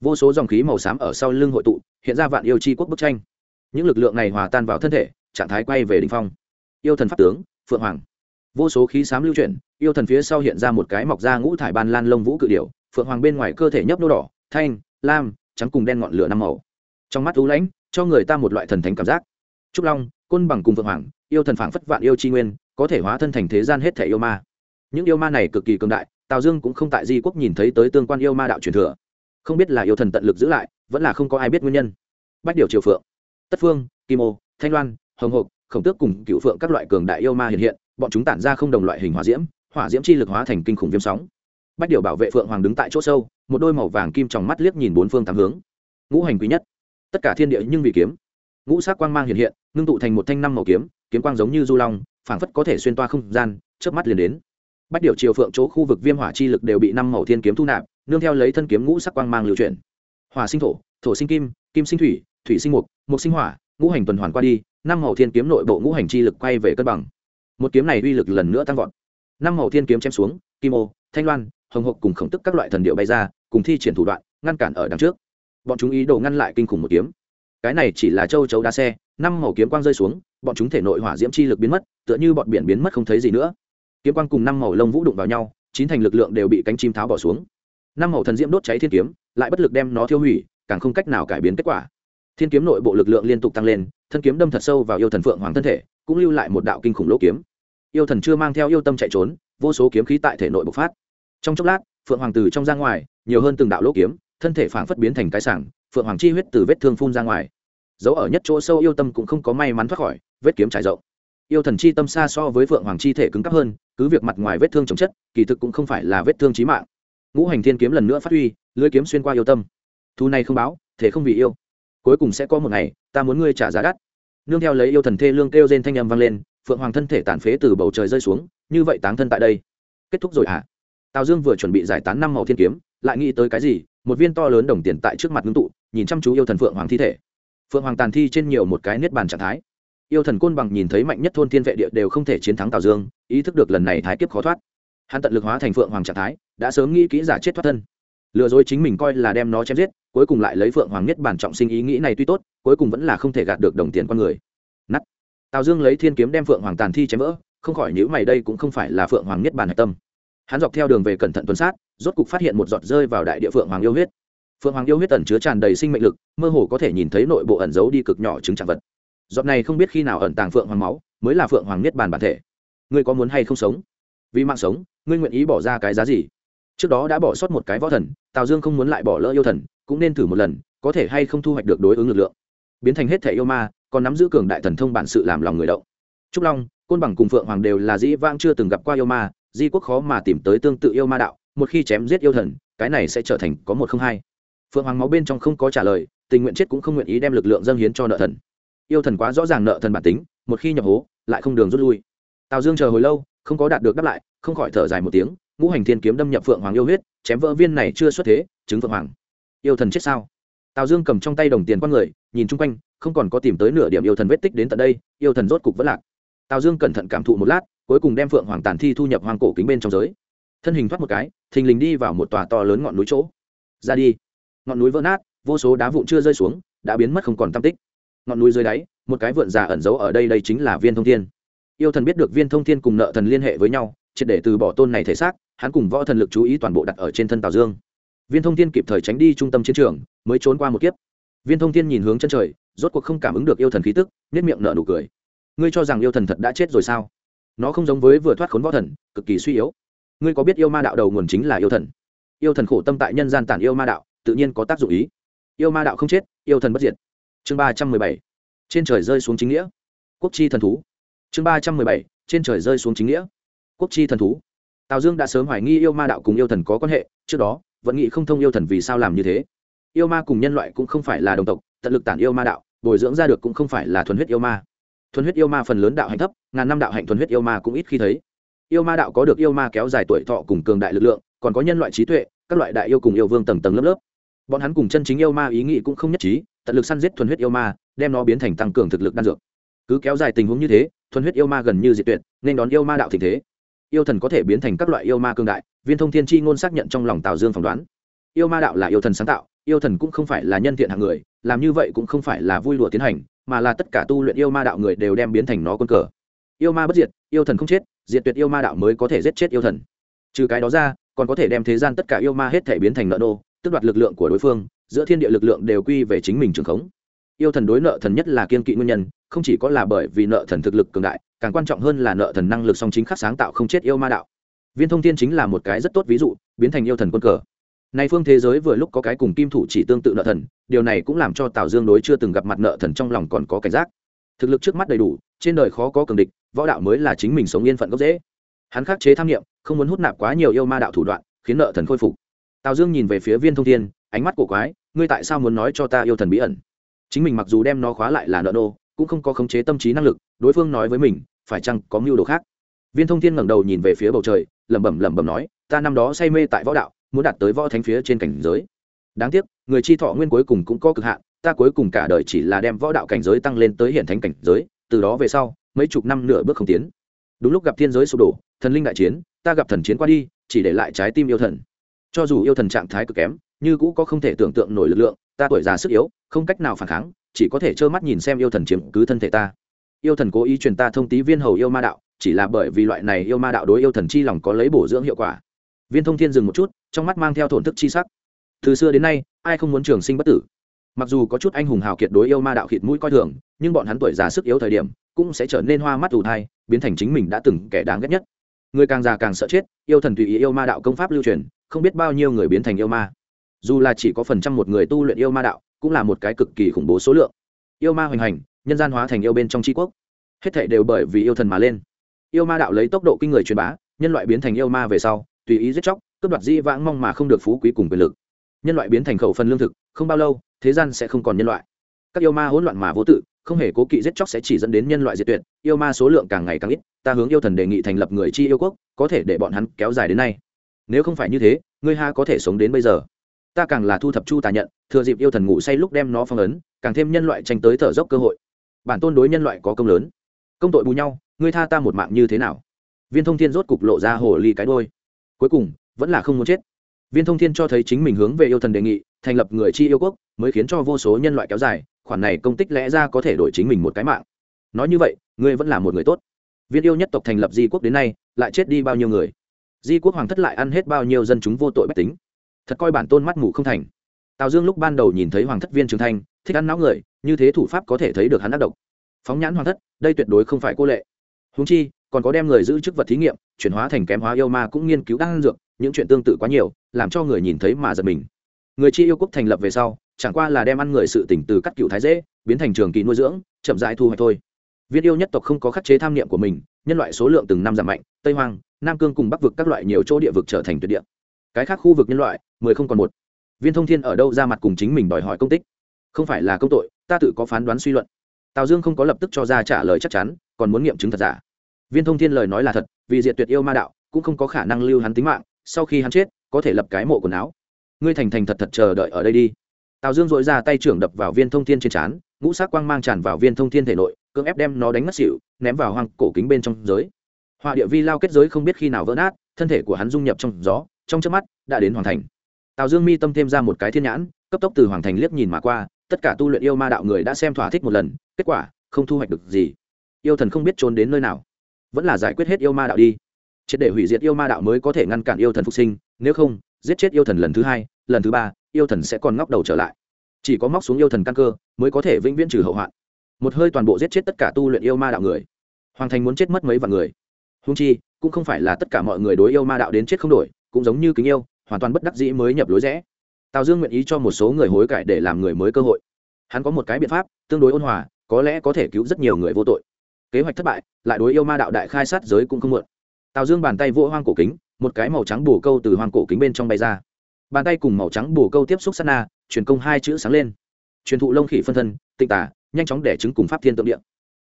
Vô số dòng khí màu xám ở sau lưng hội tụ, hiện ra vạn yêu chi quốc bức tranh. Những lực lượng này hòa tan vào thân thể, trạng thái quay về đ ỉ n h phong. Yêu thần pháp tướng, phượng hoàng. Vô số khí xám lưu chuyển, yêu thần phía sau hiện ra một cái mọc ra ngũ thải ban lan lông vũ cự điệu phượng hoàng bên ngoài cơ thể nhấp nô đỏ thanh, lam, trắng cùng đen ngọn lửa năm màu. Trong mắt u lãnh, cho người ta một loại thần thánh cảm giác. Trúc long, côn bằng cùng vượng hoàng, yêu thần phảng phất vạn yêu tri nguyên, có thể hóa thân thành thế gian hết thể yêu ma. Những yêu ma này cực kỳ cường đại, tào dương cũng không tại di quốc nhìn thấy tới tương quan yêu ma đạo truyền thừa. Không biết là yêu thần tận lực giữ lại, vẫn là không có ai biết nguyên nhân. Bách điều triều phượng, tất phương, kim ô, thanh loan, hồng hộc, khổng tước cùng cựu phượng các loại cường đại yêu ma hiện hiện, bọn chúng tản ra không đồng loại hình hỏa diễm hỏa diễm chi lực hóa thành kinh khủng viêm sóng. Bách điều bảo vệ phượng hoàng đứng tại chỗ sâu một đôi màu vàng kim trong mắt liếc nhìn bốn phương tám hướng. Ngũ hành quý nhất. Tất cả thiên địa nhưng vì kiếm. Ngũ sắc quang mang hiện hiện, ngưng tụ thành một thanh năm màu kiếm kiếm quang giống như du long, phảng phất có thể xuyên toa không gian, chớp mắt liền đến. Bách điều triều phượng chỗ khu vực viêm hỏa chi lực đều bị năm màu thiên kiếm thu nạp, nương theo lấy thân kiếm ngũ sắc quang mang lưu chuyển. Hỏa sinh thổ thổ sinh kim kim sinh thủy thủy sinh mục mục sinh hỏa, ngũ hành tuần hoàn qua đi, năm màu thiên kiếm nội bộ ngũ hành chi lực quay về cân bằng. Một kiếm này uy lực lần nữa tăng vọt. Năm màu thiên kiếm chém xuống, kim ô thanh loan, hồng hộc cùng khổng tức các loại thần điệu bay ra, cùng thi triển thủ đoạn, ngăn cản ở đằng trước. Bọn chúng ý đồ ngăn lại kinh khủng một kiếm. Cái này chỉ là châu chấu đá xe, năm màu kiếm quang rơi xuống, bọn chúng thể nội hỏa diễm chi lực biến mất, tựa như bọn biển biến mất không thấy gì nữa. Kiếm quang cùng năm màu lông vũ đụng vào nhau, chín thành lực lượng đều bị cánh chim tháo bỏ xuống. Năm màu thần diễm đốt cháy thiên kiếm, lại bất lực đem nó thiêu hủy, càng không cách nào cải biến kết quả. Thiên kiếm nội bộ lực lượng liên tục tăng lên, thân kiếm đâm thật sâu vào yêu thần phượng hoàng thân thể, cũng lưu lại một đạo kinh khủng lỗ kiếm. Yêu thần chưa mang theo yêu tâm chạy trốn, vô số kiếm khí tại thể nội bộc phát trong chốc lát, phượng hoàng từ trong ra ngoài, nhiều hơn từng đạo lỗ kiếm, thân thể phảng phất biến thành cái sảng, phượng hoàng chi huyết từ vết thương phun ra ngoài. Dấu ở nhất chỗ sâu yêu tâm cũng không có may mắn thoát khỏi, vết kiếm trải rộng. Yêu thần chi tâm xa so với phượng hoàng chi thể cứng cắp hơn, cứ việc mặt ngoài vết thương chồng chất, kỳ thực cũng không phải là vết thương trí mạng. Ngũ hành thiên kiếm lần nữa phát huy lưới kiếm xuyên qua yêu tâm. Thu này không báo, thể không vì yêu. Cuối cùng sẽ có một ngày, ta muốn ngươi trả giá đắt. Nương theo lấy yêu thần thê lương kêu trên thanh âm vang lên, phượng hoàng thân thể tàn phế từ bầu trời rơi xuống, như vậy táng thân tại đây. Kết thúc rồi hả? à? Tào dương vừa chuẩn bị giải tán năm màu thiên kiếm, lại nghĩ tới cái gì, một viên to lớn đồng tiền tại trước mặt ngưng tụ, nhìn chăm chú yêu thần phượng hoàng thi thể. Phượng hoàng tàn thi trên nhiều một cái niết bàn trạng thái. Yêu thần côn bằng nhìn thấy mạnh nhất thôn thiên vệ địa đều không thể chiến thắng tào dương, ý thức được lần này thái kiếp khó thoát. Hắn tận lực hóa thành phượng hoàng trạng thái, đã sớm nghĩ kỹ giả chết thoát thân. Lừa dối chính mình coi là đem nó chém giết, cuối cùng lại lấy phượng hoàng nhất bản trọng sinh ý nghĩ này tuy tốt, cuối cùng vẫn là không thể gạt được đồng tiền con người. Nắt tào dương lấy thiên kiếm đem phượng hoàng tàn thi chém vỡ, không khỏi nhữ mày, đây cũng không phải là phượng hoàng nhất bản hạch tâm hắn dọc theo đường về cẩn thận tuần sát, rốt cục phát hiện một giọt rơi vào đại địa phượng hoàng yêu huyết. Phượng hoàng yêu huyết ẩn chứa tràn đầy sinh mệnh lực, mơ hồ có thể nhìn thấy nội bộ ẩn giấu đi cực nhỏ chứng trạng vật. Giọt này không biết khi nào ẩn tàng phượng hoàng máu, mới là phượng hoàng niết bàn bản thể. Ngươi có muốn hay không sống? Vì mạng sống, ngươi nguyện ý bỏ ra cái giá gì? Trước đó đã bỏ sót một cái võ thần, tào dương không muốn lại bỏ lỡ yêu thần, cũng nên thử một lần, có thể hay không thu hoạch được đối ứng lực lượng. Biến thành hết thể yêu ma, còn nắm giữ cường đại thần thông bản sự làm lòng người động. Trúc long, côn bằng cùng phượng hoàng đều là dĩ vãng chưa từng gặp qua yêu ma di quốc khó mà tìm tới tương tự yêu ma đạo, một khi chém giết yêu thần, cái này sẽ trở thành có một không hai. Phượng hoàng máu bên trong không có trả lời, tình nguyện chết cũng không nguyện ý đem lực lượng dâng hiến cho nợ thần. Yêu thần quá rõ ràng nợ thần bản tính, một khi nhập hố, lại không đường rút lui. Tào dương chờ hồi lâu, không có đạt được đáp lại, không khỏi thở dài một tiếng, ngũ hành thiên kiếm đâm nhập phượng hoàng yêu huyết, chém vỡ viên này chưa xuất thế, chứng phượng hoàng. Yêu thần chết sao? Tào dương cầm trong tay đồng tiền con người, nhìn chung quanh, không còn có tìm tới nửa điểm yêu thần vết tích đến tận đây, yêu thần rốt cục vẫn lạc. Tào dương cẩn thận cảm thụ một lát cuối cùng đem phượng hoàng tàn thi thu nhập hoàng cổ kính bên trong giới. Thân hình thoát một cái, thình lình đi vào một tòa to lớn ngọn núi chỗ. Ra đi. Ngọn núi vỡ nát, vô số đá vụn chưa rơi xuống, đã biến mất không còn tam tích. Ngọn núi dưới đáy, một cái vượn già ẩn giấu ở đây đây chính là viên thông thiên. Yêu thần biết được viên thông thiên cùng nợ thần liên hệ với nhau, triệt để từ bỏ tôn này thể xác, hắn cùng võ thần lực chú ý toàn bộ đặt ở trên thân tào dương. Viên thông thiên kịp thời tránh đi trung tâm chiến trường, mới trốn qua một kiếp. Viên thông thiên nhìn hướng chân trời, rốt cuộc không cảm ứng được yêu thần khí tức nết miệng nở nụ cười. Ngươi cho rằng yêu thần thật đã chết rồi sao? Nó không giống với vừa thoát khốn võ thần, cực kỳ suy yếu. Ngươi có biết yêu ma đạo đầu nguồn chính là yêu thần? Yêu thần khổ tâm tại nhân gian tản yêu ma đạo, tự nhiên có tác dụng ý. Yêu ma đạo không chết, yêu thần bất diệt. Chương ba trăm mười bảy. Trên trời rơi xuống chính nghĩa. Quốc chi thần thú. Chương ba trăm mười bảy. Trên trời rơi xuống chính nghĩa. Quốc chi thần thú. Tào dương đã sớm hoài nghi yêu ma đạo cùng yêu thần có quan hệ, trước đó, vẫn nghĩ không thông yêu thần vì sao làm như thế. Yêu ma cùng nhân loại cũng không phải là đồng tộc, tận lực tản yêu ma đạo, bồi dưỡng ra được cũng không phải là thuần huyết yêu ma thuần huyết yêu ma phần lớn đạo hạnh thấp, ngàn năm đạo hạnh thuần huyết yêu ma cũng ít khi thấy. Yêu ma đạo có được yêu ma kéo dài tuổi thọ cùng cường đại lực lượng, còn có nhân loại trí tuệ, các loại đại yêu cùng yêu vương tầng tầng lớp lớp. Bọn hắn cùng chân chính yêu ma ý nghĩ cũng không nhất trí, tận lực săn giết thuần huyết yêu ma, đem nó biến thành tăng cường thực lực đan dược. Cứ kéo dài tình huống như thế, thuần huyết yêu ma gần như diệt tuyệt, nên đón yêu ma đạo tình thế. Yêu thần có thể biến thành các loại yêu ma cương đại, viên thông thiên tri ngôn xác nhận trong lòng tào dương phỏng đoán. Yêu ma đạo là yêu thần sáng tạo, yêu thần cũng không phải là nhân thiện hạng người, làm như vậy cũng không phải là vui lụa tiến hành mà là tất cả tu luyện yêu ma đạo người đều đem biến thành nó quân cờ. Yêu ma bất diệt, yêu thần không chết, diệt tuyệt yêu ma đạo mới có thể giết chết yêu thần. Trừ cái đó ra, còn có thể đem thế gian tất cả yêu ma hết thể biến thành nợ nô tức đoạt lực lượng của đối phương, giữa thiên địa lực lượng đều quy về chính mình trường khống. Yêu thần đối nợ thần nhất là kiên kỵ nguyên nhân, không chỉ có là bởi vì nợ thần thực lực cường đại, càng quan trọng hơn là nợ thần năng lực song chính khắc sáng tạo không chết yêu ma đạo. Viên thông thiên chính là một cái rất tốt ví dụ, biến thành yêu thần quân cờ nay phương thế giới vừa lúc có cái cùng kim thủ chỉ tương tự nợ thần, điều này cũng làm cho tào dương đối chưa từng gặp mặt nợ thần trong lòng còn có cảnh giác. Thực lực trước mắt đầy đủ, trên đời khó có cường địch, võ đạo mới là chính mình sống yên phận gốc dễ hắn khắc chế tham nghiệm không muốn hút nạp quá nhiều yêu ma đạo thủ đoạn, khiến nợ thần khôi phục. Tào dương nhìn về phía viên thông thiên, ánh mắt của quái, ngươi tại sao muốn nói cho ta yêu thần bí ẩn? Chính mình mặc dù đem nó khóa lại là nợ nô, cũng không có khống chế tâm trí năng lực, đối phương nói với mình, phải chăng có mưu đồ khác? Viên thông thiên ngẩng đầu nhìn về phía bầu trời, lẩm bẩm lẩm bẩm nói, ta năm đó say mê tại võ đạo muốn đạt tới võ thánh phía trên cảnh giới. Đáng tiếc, người chi thọ nguyên cuối cùng cũng có cực hạn, ta cuối cùng cả đời chỉ là đem võ đạo cảnh giới tăng lên tới hiện thánh cảnh giới, từ đó về sau, mấy chục năm nửa bước không tiến. Đúng lúc gặp thiên giới sụp đổ, thần linh đại chiến, ta gặp thần chiến qua đi, chỉ để lại trái tim yêu thần. Cho dù yêu thần trạng thái cực kém, như cũ có không thể tưởng tượng nổi lực lượng, ta tuổi già sức yếu, không cách nào phản kháng, chỉ có thể trơ mắt nhìn xem yêu thần chiếm cứ thân thể ta. Yêu thần cố ý truyền ta thông tí viên hầu yêu ma đạo, chỉ là bởi vì loại này yêu ma đạo đối yêu thần chi lòng có lấy bổ dưỡng hiệu quả. Viên thông thiên dừng một chút trong mắt mang theo thổn thức chi sắc. Từ xưa đến nay, ai không muốn trường sinh bất tử? Mặc dù có chút anh hùng hào kiệt đối yêu ma đạo khịt mũi coi thường, nhưng bọn hắn tuổi già sức yếu thời điểm, cũng sẽ trở nên hoa mắt ù thai, biến thành chính mình đã từng kẻ đáng ghét nhất. Người càng già càng sợ chết, yêu thần tùy ý yêu ma đạo công pháp lưu truyền, không biết bao nhiêu người biến thành yêu ma. Dù là chỉ có phần trăm một người tu luyện yêu ma đạo, cũng là một cái cực kỳ khủng bố số lượng. Yêu ma hoành hành, nhân gian hóa thành yêu bên trong tri quốc. Hết thệ đều bởi vì yêu thần mà lên. Yêu ma đạo lấy tốc độ kinh người truyền bá, nhân loại biến thành yêu ma về sau, tùy ý giết chóc cướp đoạt di vãng mong mà không được phú quý cùng quyền lực. Nhân loại biến thành khẩu phần lương thực, không bao lâu, thế gian sẽ không còn nhân loại. Các yêu ma hỗn loạn mà vô tự, không hề cố kỵ giết chóc sẽ chỉ dẫn đến nhân loại diệt tuyệt, yêu ma số lượng càng ngày càng ít, ta hướng yêu thần đề nghị thành lập người chi yêu quốc, có thể để bọn hắn kéo dài đến nay. Nếu không phải như thế, ngươi ha có thể sống đến bây giờ. Ta càng là thu thập chu tà nhận, thừa dịp yêu thần ngủ say lúc đem nó phong ấn, càng thêm nhân loại tranh tới thở dốc cơ hội. Bản tôn đối nhân loại có công lớn. Công tội bù nhau, ngươi tha ta một mạng như thế nào? Viên thông thiên rốt cục lộ ra hồ ly cái đôi cuối cùng vẫn là không muốn chết. Viên thông thiên cho thấy chính mình hướng về yêu thần đề nghị, thành lập người chi yêu quốc, mới khiến cho vô số nhân loại kéo dài, khoản này công tích lẽ ra có thể đổi chính mình một cái mạng. Nói như vậy, ngươi vẫn là một người tốt. Viên yêu nhất tộc thành lập di quốc đến nay, lại chết đi bao nhiêu người? Di quốc hoàng thất lại ăn hết bao nhiêu dân chúng vô tội bách tính? Thật coi bản tôn mắt mù không thành. Tào dương lúc ban đầu nhìn thấy hoàng thất viên trường thanh, thích ăn não người, như thế thủ pháp có thể thấy được hắn ác độc. Phóng nhãn hoàng thất, đây tuyệt đối không phải cô lệ. Húng chi còn có đem người giữ chức vật thí nghiệm, chuyển hóa thành kém hóa yêu ma cũng nghiên cứu đan dược, những chuyện tương tự quá nhiều, làm cho người nhìn thấy mà giật mình. Người chi yêu quốc thành lập về sau, chẳng qua là đem ăn người sự tỉnh từ cắt cựu thái dễ, biến thành trường kỳ nuôi dưỡng, chậm dại thu hoạch thôi. Viên yêu nhất tộc không có khắc chế tham niệm của mình, nhân loại số lượng từng năm giảm mạnh, tây hoang, nam cương cùng bắc vực các loại nhiều chỗ địa vực trở thành tuyệt địa. Cái khác khu vực nhân loại, mười không còn một. Viên thông thiên ở đâu ra mặt cùng chính mình đòi hỏi công tích? Không phải là công tội, ta tự có phán đoán suy luận. Tào dương không có lập tức cho ra trả lời chắc chắn, còn muốn nghiệm chứng thật giả viên thông thiên lời nói là thật, vì diệt tuyệt yêu ma đạo, cũng không có khả năng lưu hắn tính mạng, sau khi hắn chết, có thể lập cái mộ quần áo. Ngươi thành thành thật thật chờ đợi ở đây đi. Tào dương dội ra tay trưởng đập vào viên thông thiên trên trán, ngũ sắc quang mang tràn vào viên thông thiên thể nội, cưỡng ép đem nó đánh mất xỉu, ném vào hoang cổ kính bên trong giới. Họa địa vi lao kết giới không biết khi nào vỡ nát, thân thể của hắn dung nhập trong gió, trong chớp mắt, đã đến hoàn thành. Tào dương mi tâm thêm ra một cái thiên nhãn, cấp tốc từ hoàng thành liếc nhìn mà qua, tất cả tu luyện yêu ma đạo người đã xem thỏa thích một lần, kết quả không thu hoạch được gì. Yêu thần không biết trốn đến nơi nào vẫn là giải quyết hết yêu ma đạo đi. Triệt để hủy diệt yêu ma đạo mới có thể ngăn cản yêu thần phục sinh, nếu không, giết chết yêu thần lần thứ hai, lần thứ ba, yêu thần sẽ còn ngóc đầu trở lại. Chỉ có móc xuống yêu thần căn cơ, mới có thể vĩnh viễn trừ hậu hoạn. Một hơi toàn bộ giết chết tất cả tu luyện yêu ma đạo người. Hoàng thành muốn chết mất mấy vạn người. Húng chi, cũng không phải là tất cả mọi người đối yêu ma đạo đến chết không đổi, cũng giống như kính yêu, hoàn toàn bất đắc dĩ mới nhập lối rẽ. Tào dương nguyện ý cho một số người hối cải để làm người mới cơ hội. Hắn có một cái biện pháp, tương đối ôn hòa, có lẽ có thể cứu rất nhiều người vô tội kế hoạch thất bại, lại đối yêu ma đạo đại khai sát giới cũng không muộn. Tào dương bàn tay vỗ hoang cổ kính, một cái màu trắng bù câu từ hoang cổ kính bên trong bay ra. Bàn tay cùng màu trắng bù câu tiếp xúc sát na, truyền công hai chữ sáng lên. Truyền thụ lông khỉ phân thân, tịnh tả, nhanh chóng đẻ trứng cùng pháp thiên tượng điện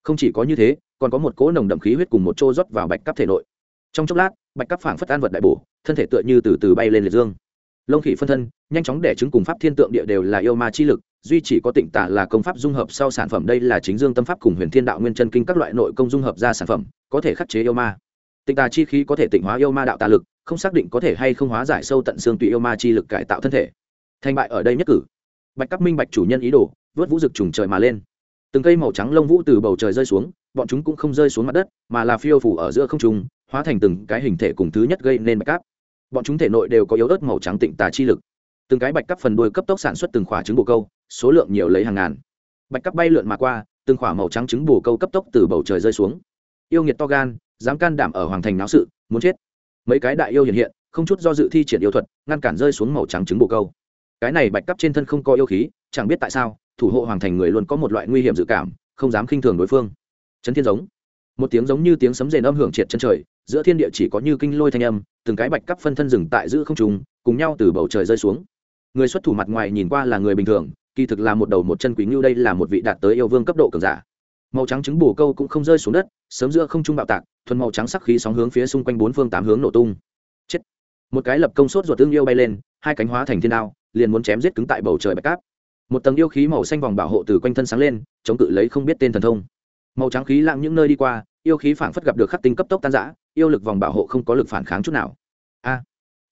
không chỉ có như thế, còn có một cỗ nồng đậm khí huyết cùng một chỗ rót vào bạch cấp thể nội. Trong chốc lát, bạch cấp phảng phất an vật đại bổ, thân thể tựa như từ từ bay lên liệt dương. Lông khỉ phân thân, nhanh chóng đẻ trứng cùng pháp thiên tượng địa đều là yêu ma chi lực duy chỉ có tịnh tả là công pháp dung hợp sau sản phẩm. Đây là chính dương tâm pháp cùng huyền thiên đạo nguyên chân kinh các loại nội công dung hợp ra sản phẩm, có thể khắc chế yêu ma. Tịnh tà chi khí có thể tịnh hóa yêu ma đạo tà lực, không xác định có thể hay không hóa giải sâu tận xương tùy yêu ma chi lực cải tạo thân thể. Thành bại ở đây nhất cử. Bạch cắp minh bạch chủ nhân ý đồ, vớt vũ rực trùng trời mà lên. Từng cây màu trắng lông vũ từ bầu trời rơi xuống, bọn chúng cũng không rơi xuống mặt đất, mà là phiêu phủ ở giữa không trung, hóa thành từng cái hình thể cùng thứ nhất gây nên bạch cáp. Bọn chúng thể nội đều có yếu ớt màu trắng tịnh tà chi lực từng cái bạch cấp phần đuôi cấp tốc sản xuất từng khỏa trứng bồ câu, số lượng nhiều lấy hàng ngàn. Bạch cấp bay lượn mà qua, từng khỏa màu trắng trứng bồ câu cấp tốc từ bầu trời rơi xuống. Yêu nghiệt to gan, dám can đảm ở hoàng thành náo sự, muốn chết. Mấy cái đại yêu hiện hiện, không chút do dự thi triển yêu thuật, ngăn cản rơi xuống màu trắng trứng bồ câu. Cái này bạch cấp trên thân không có yêu khí, chẳng biết tại sao, thủ hộ hoàng thành người luôn có một loại nguy hiểm dự cảm, không dám khinh thường đối phương. Chấn thiên giống. Một tiếng giống như tiếng sấm rền âm hưởng triệt chân trời, giữa thiên địa chỉ có như kinh lôi thanh âm, từng cái bạch cấp phân thân rừng tại giữa không trùng cùng nhau từ bầu trời rơi xuống người xuất thủ mặt ngoài nhìn qua là người bình thường, kỳ thực là một đầu một chân quý ngưu đây là một vị đạt tới yêu vương cấp độ cường giả. Màu trắng trứng bù câu cũng không rơi xuống đất, sớm giữa không trung bạo tạc, thuần màu trắng sắc khí sóng hướng phía xung quanh bốn phương tám hướng nổ tung. Chết. Một cái lập công sốt ruột tương yêu bay lên, hai cánh hóa thành thiên đao, liền muốn chém giết cứng tại bầu trời bạch cáp. Một tầng yêu khí màu xanh vòng bảo hộ từ quanh thân sáng lên, chống cự lấy không biết tên thần thông. Màu trắng khí lặng những nơi đi qua, yêu khí phảng phất gặp được khắc tinh cấp tốc tan giã yêu lực vòng bảo hộ không có lực phản kháng chút nào. A,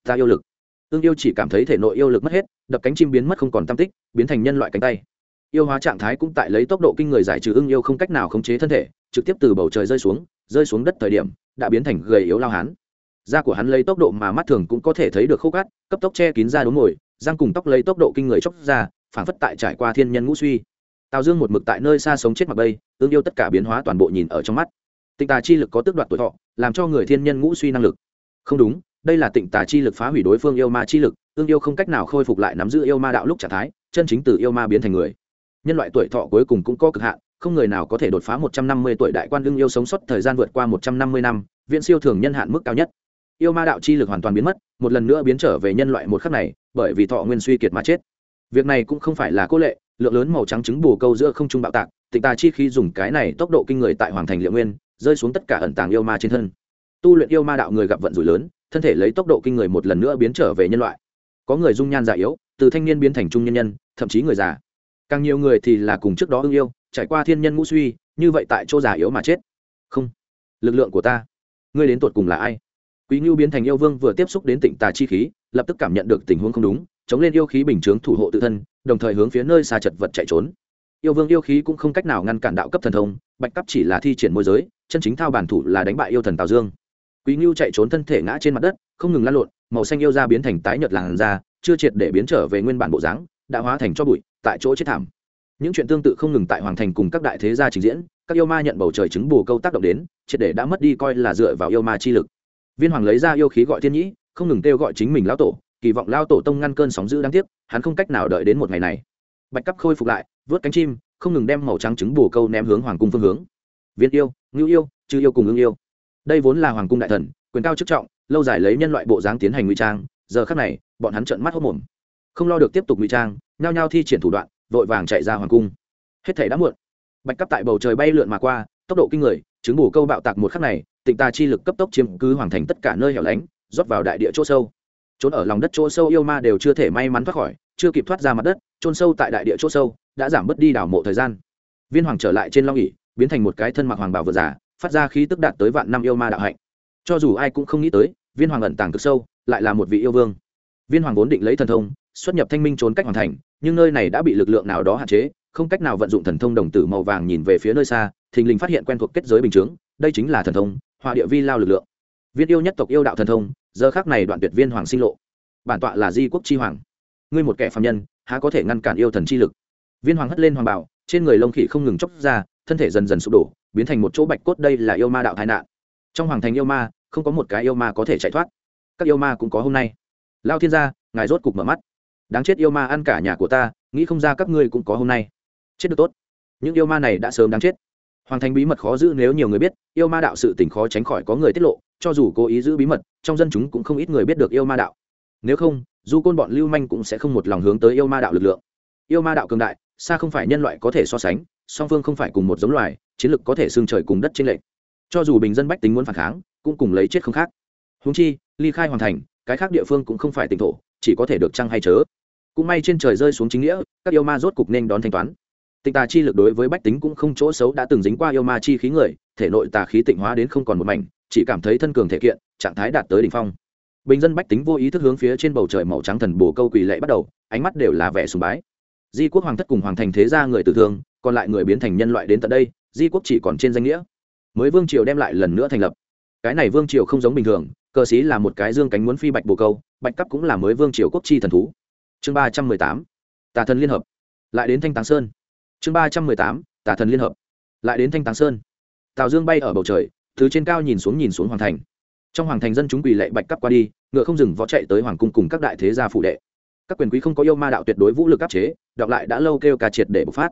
ta yêu lực ương yêu chỉ cảm thấy thể nội yêu lực mất hết, đập cánh chim biến mất không còn tam tích, biến thành nhân loại cánh tay. Yêu hóa trạng thái cũng tại lấy tốc độ kinh người giải trừ ưng yêu không cách nào khống chế thân thể, trực tiếp từ bầu trời rơi xuống rơi xuống đất thời điểm, đã biến thành gầy yếu lao hán. Da của hắn lấy tốc độ mà mắt thường cũng có thể thấy được khô cát, cấp tốc che kín da đống ngồi răng cùng tóc lấy tốc độ kinh người chóc ra phản phất tại trải qua thiên nhân ngũ suy. Tào dương một mực tại nơi xa sống chết mặc bây ương yêu tất cả biến hóa toàn bộ nhìn ở trong mắt. Tịnh tà chi lực có tước đoạt tuổi thọ, làm cho người thiên nhân ngũ suy năng lực. Không đúng đây là tịnh tà chi lực phá hủy đối phương yêu ma chi lực ương yêu không cách nào khôi phục lại nắm giữ yêu ma đạo lúc trạng thái, chân chính từ yêu ma biến thành người. Nhân loại tuổi thọ cuối cùng cũng có cực hạn, không người nào có thể đột phá một trăm năm mươi tuổi đại quan ương yêu sống sót thời gian vượt qua một trăm năm mươi năm viện siêu thường nhân hạn mức cao nhất. Yêu ma đạo chi lực hoàn toàn biến mất, một lần nữa biến trở về nhân loại một khắc này, bởi vì thọ nguyên suy kiệt mà chết. Việc này cũng không phải là cố lệ, lượng lớn màu trắng trứng bù câu giữa không trung bạo tạc, tịnh tà chi khi dùng cái này tốc độ kinh người tại hoàng thành liệu nguyên, rơi xuống tất cả ẩn tàng yêu ma trên thân. Tu luyện yêu ma đạo người gặp vận rủi lớn thân thể lấy tốc độ kinh người một lần nữa biến trở về nhân loại. Có người dung nhan già yếu, từ thanh niên biến thành trung nhân nhân, thậm chí người già. Càng nhiều người thì là cùng trước đó ưng yêu, trải qua thiên nhân ngũ suy, như vậy tại chỗ già yếu mà chết. Không, lực lượng của ta, ngươi đến tột cùng là ai? Quý ngưu biến thành yêu vương vừa tiếp xúc đến tịnh tà chi khí, lập tức cảm nhận được tình huống không đúng, chống lên yêu khí bình chướng thủ hộ tự thân, đồng thời hướng phía nơi xa chật vật chạy trốn. Yêu vương yêu khí cũng không cách nào ngăn cản đạo cấp thần thông, bạch cấp chỉ là thi triển môi giới, chân chính thao bản thủ là đánh bại yêu thần tào dương quý ngưu chạy trốn thân thể ngã trên mặt đất, không ngừng lan lộn, màu xanh yêu ra biến thành tái nhợt làn da, chưa triệt để biến trở về nguyên bản bộ dáng, đã hóa thành cho bụi, tại chỗ chết thảm. Những chuyện tương tự không ngừng tại hoàng thành cùng các đại thế gia trình diễn, các yêu ma nhận bầu trời chứng bù câu tác động đến, triệt để đã mất đi coi là dựa vào yêu ma chi lực. Viên hoàng lấy ra yêu khí gọi thiên nhĩ, không ngừng kêu gọi chính mình lão tổ, kỳ vọng lao tổ tông ngăn cơn sóng dữ đáng tiếc, hắn không cách nào đợi đến một ngày này. Bạch cắp khôi phục lại, vớt cánh chim, không ngừng đem màu trắng trứng bù câu ném hướng hoàng cung phương hướng. Viên yêu, ngưu yêu, chư yêu cùng ưng yêu đây vốn là hoàng cung đại thần, quyền cao chức trọng, lâu dài lấy nhân loại bộ dáng tiến hành ngụy trang, giờ khác này, bọn hắn trợn mắt hốc mồm. Không lo được tiếp tục ngụy trang, nhao nhao thi triển thủ đoạn, vội vàng chạy ra hoàng cung. Hết thể đã muộn. Bạch cấp tại bầu trời bay lượn mà qua, tốc độ kinh người, chứng bù câu bạo tạc một khắc này, tịnh tà chi lực cấp tốc chiếm cứ hoàng thành tất cả nơi hẻo lánh, rót vào đại địa chỗ sâu. Trốn ở lòng đất chỗ sâu yêu ma đều chưa thể may mắn thoát khỏi, chưa kịp thoát ra mặt đất, trôn sâu tại đại địa chỗ sâu, đã giảm bớt đi đảo mộ thời gian. Viên hoàng trở lại trên long ỉ biến thành một cái thân mặc hoàng bảo vừa giả phát ra khí tức đạt tới vạn năm yêu ma đạo hạnh. Cho dù ai cũng không nghĩ tới, viên hoàng ẩn tàng cực sâu, lại là một vị yêu vương. Viên hoàng vốn định lấy thần thông, xuất nhập thanh minh trốn cách hoàn thành, nhưng nơi này đã bị lực lượng nào đó hạn chế, không cách nào vận dụng thần thông đồng tử màu vàng nhìn về phía nơi xa, thình lình phát hiện quen thuộc kết giới bình chướng, đây chính là thần thông, họa địa vi lao lực lượng. Viên yêu nhất tộc yêu đạo thần thông, giờ khác này đoạn tuyệt viên hoàng sinh lộ. Bản tọa là di quốc chi hoàng. Ngươi một kẻ phạm nhân, há có thể ngăn cản yêu thần chi lực? Viên hoàng hất lên hoàng bảo trên người lông khỉ không ngừng chóc ra thân thể dần dần sụp đổ, biến thành một chỗ bạch cốt, đây là yêu ma đạo tai nạn. Trong hoàng thành yêu ma, không có một cái yêu ma có thể chạy thoát. Các yêu ma cũng có hôm nay. Lao thiên gia, ngài rốt cục mở mắt. Đáng chết yêu ma ăn cả nhà của ta, nghĩ không ra các ngươi cũng có hôm nay. Chết được tốt. Những yêu ma này đã sớm đáng chết. Hoàng thành bí mật khó giữ nếu nhiều người biết, yêu ma đạo sự tình khó tránh khỏi có người tiết lộ, cho dù cố ý giữ bí mật, trong dân chúng cũng không ít người biết được yêu ma đạo. Nếu không du côn bọn lưu manh cũng sẽ không một lòng hướng tới yêu ma đạo lực lượng. Yêu ma đạo cường đại, xa không phải nhân loại có thể so sánh song phương không phải cùng một giống loài, chiến lược có thể xương trời cùng đất trên lệnh cho dù bình dân bách tính muốn phản kháng, cũng cùng lấy chết không khác. Húng chi, ly khai hoàn thành, cái khác địa phương cũng không phải tỉnh thổ, chỉ có thể được trăng hay chớ. Cũng may trên trời rơi xuống chính nghĩa, các yêu ma rốt cục nên đón thanh toán. Tịnh tà chi lực đối với bách tính cũng không chỗ xấu đã từng dính qua yêu ma chi khí người, thể nội tà khí tịnh hóa đến không còn một mảnh, chỉ cảm thấy thân cường thể kiện, trạng thái đạt tới đỉnh phong. Bình dân bách tính vô ý thức hướng phía trên bầu trời màu trắng thần bồ câu quỳ lệ bắt đầu, ánh mắt đều là vẻ sùng bái di quốc hoàng thất cùng hoàng thành thế gia người tử thương, còn lại người biến thành nhân loại đến tận đây, di quốc chỉ còn trên danh nghĩa. Mới vương triều đem lại lần nữa thành lập. Cái này vương triều không giống bình thường, cờ sĩ là một cái dương cánh muốn phi bạch bồ câu, bạch cấp cũng là mới vương triều quốc chi thần thú. Chương ba trăm mười tám, tà thần liên hợp. Lại đến thanh táng sơn. Chương ba trăm mười tám, tà thần liên hợp. Lại đến thanh táng sơn. Tào dương bay ở bầu trời thứ trên cao nhìn xuống nhìn xuống hoàng thành. Trong hoàng thành dân chúng quỳ lệ bạch cấp qua đi, ngựa không dừng võ chạy tới hoàng cung cùng các đại thế gia phụ đệ. Các quyền quý không có yêu ma đạo tuyệt đối vũ lực áp chế đọc lại đã lâu kêu ca triệt để bộc phát.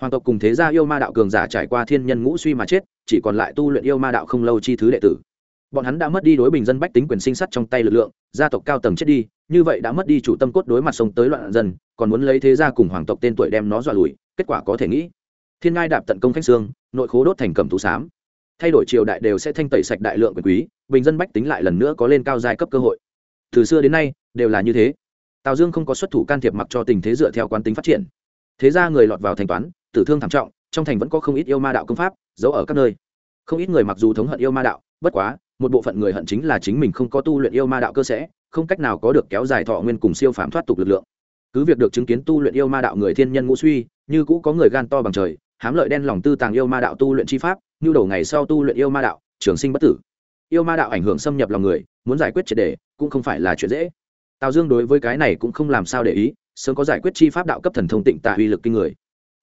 Hoàng tộc cùng thế gia yêu ma đạo cường giả trải qua thiên nhân ngũ suy mà chết, chỉ còn lại tu luyện yêu ma đạo không lâu chi thứ đệ tử. Bọn hắn đã mất đi đối bình dân bách tính quyền sinh sắt trong tay lực lượng, gia tộc cao tầng chết đi, như vậy đã mất đi chủ tâm cốt đối mặt sống tới loạn dân, còn muốn lấy thế gia cùng hoàng tộc tên tuổi đem nó dọa lùi, kết quả có thể nghĩ. Thiên ngai đạp tận công khách xương, nội khố đốt thành cầm tú xám thay đổi triều đại đều sẽ thanh tẩy sạch đại lượng quyền quý, bình dân bách tính lại lần nữa có lên cao giai cấp cơ hội. Từ xưa đến nay, đều là như thế tào dương không có xuất thủ can thiệp mặc cho tình thế dựa theo quán tính phát triển. Thế ra người lọt vào thanh toán, tử thương thảm trọng, trong thành vẫn có không ít yêu ma đạo công pháp, giấu ở các nơi. Không ít người mặc dù thống hận yêu ma đạo, bất quá, một bộ phận người hận chính là chính mình không có tu luyện yêu ma đạo cơ sẽ, không cách nào có được kéo dài thọ nguyên cùng siêu phàm thoát tục lực lượng. Cứ việc được chứng kiến tu luyện yêu ma đạo người thiên nhân ngũ suy, như cũ có người gan to bằng trời, hám lợi đen lòng tư tàng yêu ma đạo tu luyện chi pháp, như đầu ngày sau tu luyện yêu ma đạo, trường sinh bất tử. Yêu ma đạo ảnh hưởng xâm nhập lòng người, muốn giải quyết triệt đề, cũng không phải là chuyện dễ tào dương đối với cái này cũng không làm sao để ý, sớm có giải quyết chi pháp đạo cấp thần thông tịnh tà uy lực kinh người.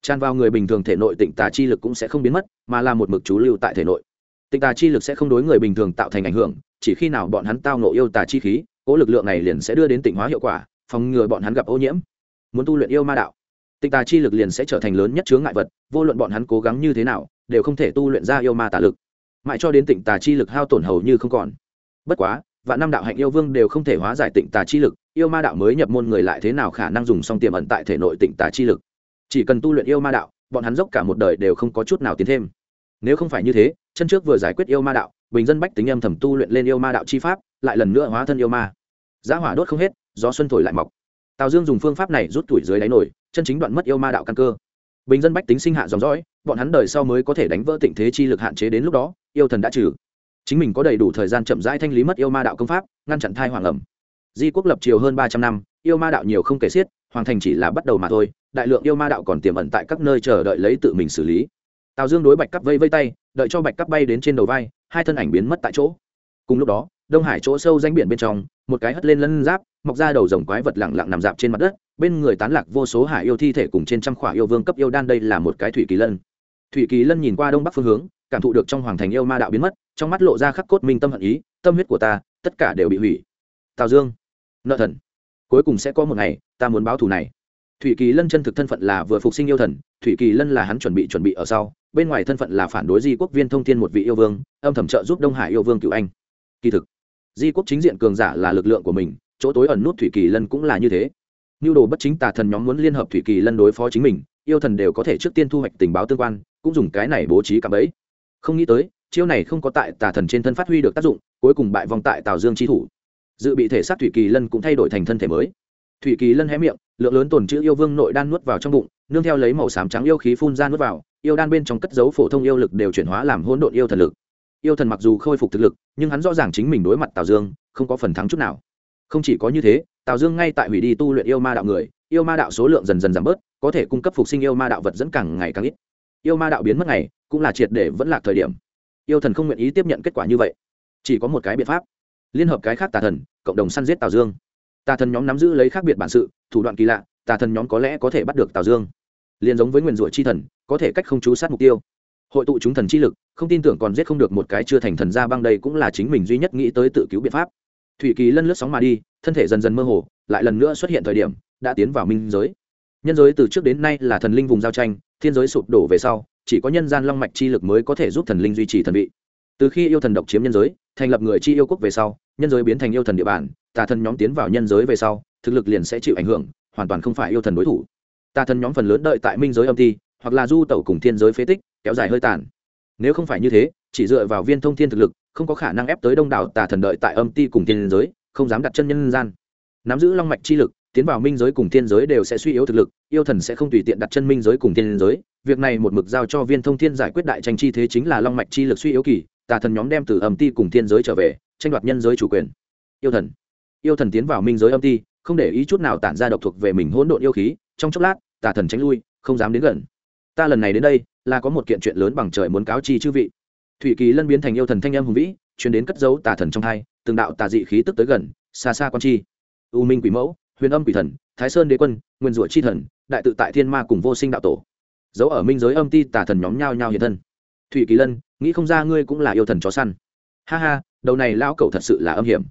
Tràn vào người bình thường thể nội tịnh tà chi lực cũng sẽ không biến mất, mà là một mực chú lưu tại thể nội. Tịnh tà chi lực sẽ không đối người bình thường tạo thành ảnh hưởng, chỉ khi nào bọn hắn tao nộ yêu tà chi khí, cố lực lượng này liền sẽ đưa đến tịnh hóa hiệu quả, phòng ngừa bọn hắn gặp ô nhiễm. Muốn tu luyện yêu ma đạo, tịnh tà chi lực liền sẽ trở thành lớn nhất chướng ngại vật, vô luận bọn hắn cố gắng như thế nào, đều không thể tu luyện ra yêu ma tà lực. Mãi cho đến tịnh tà chi lực hao tổn hầu như không còn. Bất quá và năm đạo hạnh yêu vương đều không thể hóa giải tịnh tà chi lực, yêu ma đạo mới nhập môn người lại thế nào khả năng dùng song tiềm ẩn tại thể nội tịnh tà chi lực? Chỉ cần tu luyện yêu ma đạo, bọn hắn dốc cả một đời đều không có chút nào tiến thêm. Nếu không phải như thế, chân trước vừa giải quyết yêu ma đạo, bình dân bách tính âm thầm tu luyện lên yêu ma đạo chi pháp, lại lần nữa hóa thân yêu ma. Giá hỏa đốt không hết, gió xuân thổi lại mọc. Tào dương dùng phương pháp này rút tuổi dưới đáy nổi, chân chính đoạn mất yêu ma đạo căn cơ. Bình dân bách tính sinh hạ dòng dõi, bọn hắn đời sau mới có thể đánh vỡ tịnh thế chi lực hạn chế đến lúc đó, yêu thần đã trừ chính mình có đầy đủ thời gian chậm rãi thanh lý mất yêu ma đạo công pháp, ngăn chặn thai hoàng ẩm. Di quốc lập triều hơn ba trăm năm, yêu ma đạo nhiều không kể xiết, hoàng thành chỉ là bắt đầu mà thôi, đại lượng yêu ma đạo còn tiềm ẩn tại các nơi chờ đợi lấy tự mình xử lý. Tào dương đối bạch cắp vây vây tay, đợi cho bạch cắp bay đến trên đầu vai, hai thân ảnh biến mất tại chỗ. Cùng lúc đó, đông hải chỗ sâu danh biển bên trong, một cái hất lên lân giáp, mọc ra đầu rồng quái vật lẳng lặng nằm dạp trên mặt đất, bên người tán lạc vô số hải yêu thi thể cùng trên trăm khỏa yêu vương cấp yêu đan, đây là một cái thủy kỳ lân. Thủy kỳ lân nhìn qua đông bắc phương hướng, cảm thụ được trong hoàng thành yêu ma đạo biến mất trong mắt lộ ra khắc cốt minh tâm hận ý, tâm huyết của ta, tất cả đều bị hủy. Tào dương, nợ thần, cuối cùng sẽ có một ngày, ta muốn báo thù này. Thủy kỳ lân chân thực thân phận là vừa phục sinh yêu thần, thủy kỳ lân là hắn chuẩn bị chuẩn bị ở sau, bên ngoài thân phận là phản đối di quốc viên thông thiên một vị yêu vương, âm thầm trợ giúp đông hải yêu vương cựu anh. Kỳ thực, di quốc chính diện cường giả là lực lượng của mình, chỗ tối ẩn nút thủy kỳ lân cũng là như thế. Nhu đồ bất chính tà thần nhóm muốn liên hợp thủy kỳ lân đối phó chính mình, yêu thần đều có thể trước tiên thu hoạch tình báo tương quan, cũng dùng cái này bố trí cạm bẫy. Không nghĩ tới chiêu này không có tại tà thần trên thân phát huy được tác dụng, cuối cùng bại vòng tại tào dương chi thủ. Dự bị thể xác thủy kỳ lân cũng thay đổi thành thân thể mới. Thủy kỳ lân hé miệng, lượng lớn tồn chữ yêu vương nội đan nuốt vào trong bụng, nương theo lấy màu xám trắng yêu khí phun ra nuốt vào, yêu đan bên trong cất dấu phổ thông yêu lực đều chuyển hóa làm hỗn độn yêu thần lực. Yêu thần mặc dù khôi phục thực lực, nhưng hắn rõ ràng chính mình đối mặt tào dương, không có phần thắng chút nào. Không chỉ có như thế, tào dương ngay tại hủy đi tu luyện yêu ma đạo người, yêu ma đạo số lượng dần dần giảm bớt, có thể cung cấp phục sinh yêu ma đạo vật dẫn càng ngày càng ít. Yêu ma đạo biến mất ngày, cũng là triệt để vẫn lạc thời điểm yêu thần không nguyện ý tiếp nhận kết quả như vậy. Chỉ có một cái biện pháp. Liên hợp cái khác tà thần, cộng đồng săn giết tào dương. Tà thần nhóm nắm giữ lấy khác biệt bản sự, thủ đoạn kỳ lạ, tà thần nhóm có lẽ có thể bắt được tào dương. Liền giống với nguyền rủa chi thần, có thể cách không chú sát mục tiêu. Hội tụ chúng thần chi lực, không tin tưởng còn giết không được một cái chưa thành thần ra băng đây cũng là chính mình duy nhất nghĩ tới tự cứu biện pháp. Thủy kỳ lân lướt sóng mà đi, thân thể dần dần mơ hồ, lại lần nữa xuất hiện thời điểm, đã tiến vào minh giới. Nhân giới từ trước đến nay là thần linh vùng giao tranh thiên giới sụp đổ về sau, chỉ có nhân gian long mạch chi lực mới có thể giúp thần linh duy trì thần vị. Từ khi yêu thần độc chiếm nhân giới, thành lập người chi yêu quốc về sau, nhân giới biến thành yêu thần địa bàn, tà thần nhóm tiến vào nhân giới về sau, thực lực liền sẽ chịu ảnh hưởng, hoàn toàn không phải yêu thần đối thủ. Tà thần nhóm phần lớn đợi tại minh giới âm ti, hoặc là du tẩu cùng thiên giới phế tích, kéo dài hơi tàn. Nếu không phải như thế, chỉ dựa vào viên thông thiên thực lực, không có khả năng ép tới đông đảo tà thần đợi tại âm ti cùng thiên giới, không dám đặt chân nhân gian. Nắm giữ long mạch chi lực tiến vào minh giới cùng thiên giới đều sẽ suy yếu thực lực, yêu thần sẽ không tùy tiện đặt chân minh giới cùng thiên giới. Việc này một mực giao cho viên thông thiên giải quyết đại tranh chi thế chính là long mạch chi lực suy yếu kỳ, tà thần nhóm đem từ âm ti cùng thiên giới trở về, tranh đoạt nhân giới chủ quyền. Yêu thần. Yêu thần tiến vào minh giới âm ti, không để ý chút nào tản ra độc thuộc về mình hỗn độn yêu khí, trong chốc lát, tà thần tránh lui, không dám đến gần. Ta lần này đến đây, là có một kiện chuyện lớn bằng trời muốn cáo chi chư vị. Thủy kỳ lân biến thành yêu thần thanh âm hùng vĩ chuyển đến cất dấu tà thần trong hai, từng đạo tà dị khí tức tới gần, xa xa quan chi. U minh quỷ mẫu huyền âm quỷ thần, thái sơn đế quân, nguyên rủa chi thần, đại tự tại thiên ma cùng vô sinh đạo tổ. Dấu ở minh giới âm ti tà thần nhóm nhau nhau hiện thân. Thủy kỳ lân, nghĩ không ra ngươi cũng là yêu thần chó săn. Ha ha, đầu này lão cẩu thật sự là âm hiểm.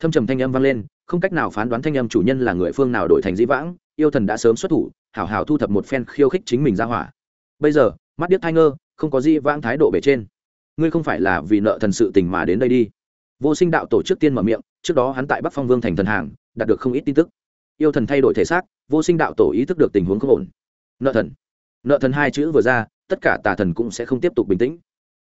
Thâm trầm thanh âm vang lên, không cách nào phán đoán thanh âm chủ nhân là người phương nào đổi thành dĩ vãng, yêu thần đã sớm xuất thủ, hảo hảo thu thập một phen khiêu khích chính mình ra hỏa. Bây giờ, mắt điếc thai ngơ, không có dĩ vãng thái độ bể trên. Ngươi không phải là vì nợ thần sự tình mà đến đây đi. Vô sinh đạo tổ chức tiên mở miệng, trước đó hắn tại bắc phong vương thành thần hàng, đạt được không ít tin tức yêu thần thay đổi thể xác, vô sinh đạo tổ ý thức được tình huống không ổn. Nợ thần. Nợ thần hai chữ vừa ra, tất cả tà thần cũng sẽ không tiếp tục bình tĩnh.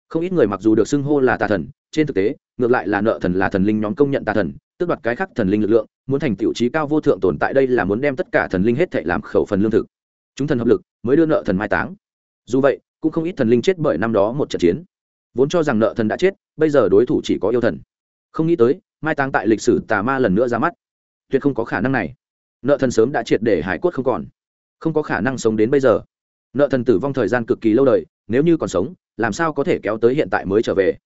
Không ít người mặc dù được xưng hô là tà thần, trên thực tế, ngược lại là nợ thần là thần linh nhóm công nhận tà thần, tước đoạt cái khác thần linh lực lượng, muốn thành tiểu trí cao vô thượng tồn tại đây là muốn đem tất cả thần linh hết thệ làm khẩu phần lương thực. Chúng thần hợp lực, mới đưa nợ thần mai táng. Dù vậy, cũng không ít thần linh chết bởi năm đó một trận chiến. Vốn cho rằng nợ thần đã chết, bây giờ đối thủ chỉ có yêu thần. Không nghĩ tới, mai táng tại lịch sử tà ma lần nữa ra mắt. Tuyệt không có khả năng này nợ thần sớm đã triệt để hải quất không còn. Không có khả năng sống đến bây giờ. Nợ thần tử vong thời gian cực kỳ lâu đời, nếu như còn sống, làm sao có thể kéo tới hiện tại mới trở về?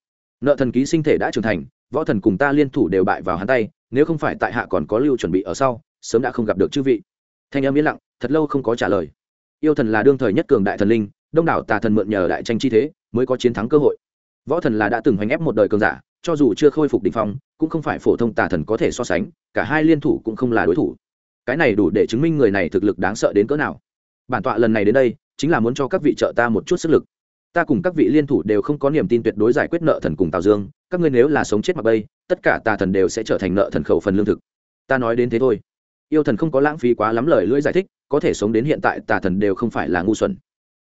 Nợ thần ký sinh thể đã trưởng thành, võ thần cùng ta liên thủ đều bại vào hắn tay, nếu không phải tại hạ còn có lưu chuẩn bị ở sau, sớm đã không gặp được chư vị. Thanh âm yên lặng, thật lâu không có trả lời. Yêu thần là đương thời nhất cường đại thần linh, đông đảo tà thần mượn nhờ đại tranh chi thế, mới có chiến thắng cơ hội. Võ thần là đã từng hoành ép một đời cường giả, cho dù chưa khôi phục đ ỉ n h phong, cũng không phải phổ thông tà thần có thể so sánh, cả hai liên thủ cũng không là đối thủ cái này đủ để chứng minh người này thực lực đáng sợ đến cỡ nào. Bản tọa lần này đến đây, chính là muốn cho các vị trợ ta một chút sức lực. Ta cùng các vị liên thủ đều không có niềm tin tuyệt đối giải quyết nợ thần cùng tào dương, các ngươi nếu là sống chết mặc bây, tất cả tà thần đều sẽ trở thành nợ thần khẩu phần lương thực. Ta nói đến thế thôi. Yêu thần không có lãng phí quá lắm lời lưỡi giải thích, có thể sống đến hiện tại tà thần đều không phải là ngu xuẩn.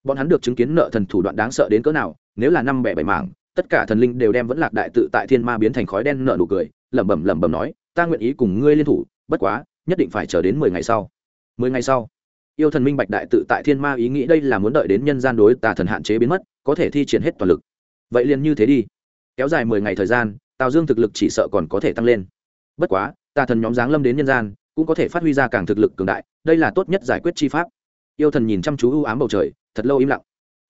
Bọn hắn được chứng kiến nợ thần thủ đoạn đáng sợ đến cỡ nào, nếu là năm bẻ bảy mảng, tất cả thần linh đều đem vẫn lạc đại tự tại thiên ma biến thành khói đen nợ nụ cười, lẩm bẩm lẩm bẩm nói, ta nguyện ý cùng ngươi liên thủ, bất quá nhất định phải chờ đến mười ngày sau. Mười ngày sau, yêu thần minh bạch đại tự tại thiên ma ý nghĩ đây là muốn đợi đến nhân gian đối tà thần hạn chế biến mất, có thể thi triển hết toàn lực. Vậy liền như thế đi. Kéo dài mười ngày thời gian, tào dương thực lực chỉ sợ còn có thể tăng lên. Bất quá, tà thần nhóm giáng lâm đến nhân gian, cũng có thể phát huy ra càng thực lực cường đại, đây là tốt nhất giải quyết chi pháp. Yêu thần nhìn chăm chú ưu ám bầu trời, thật lâu im lặng.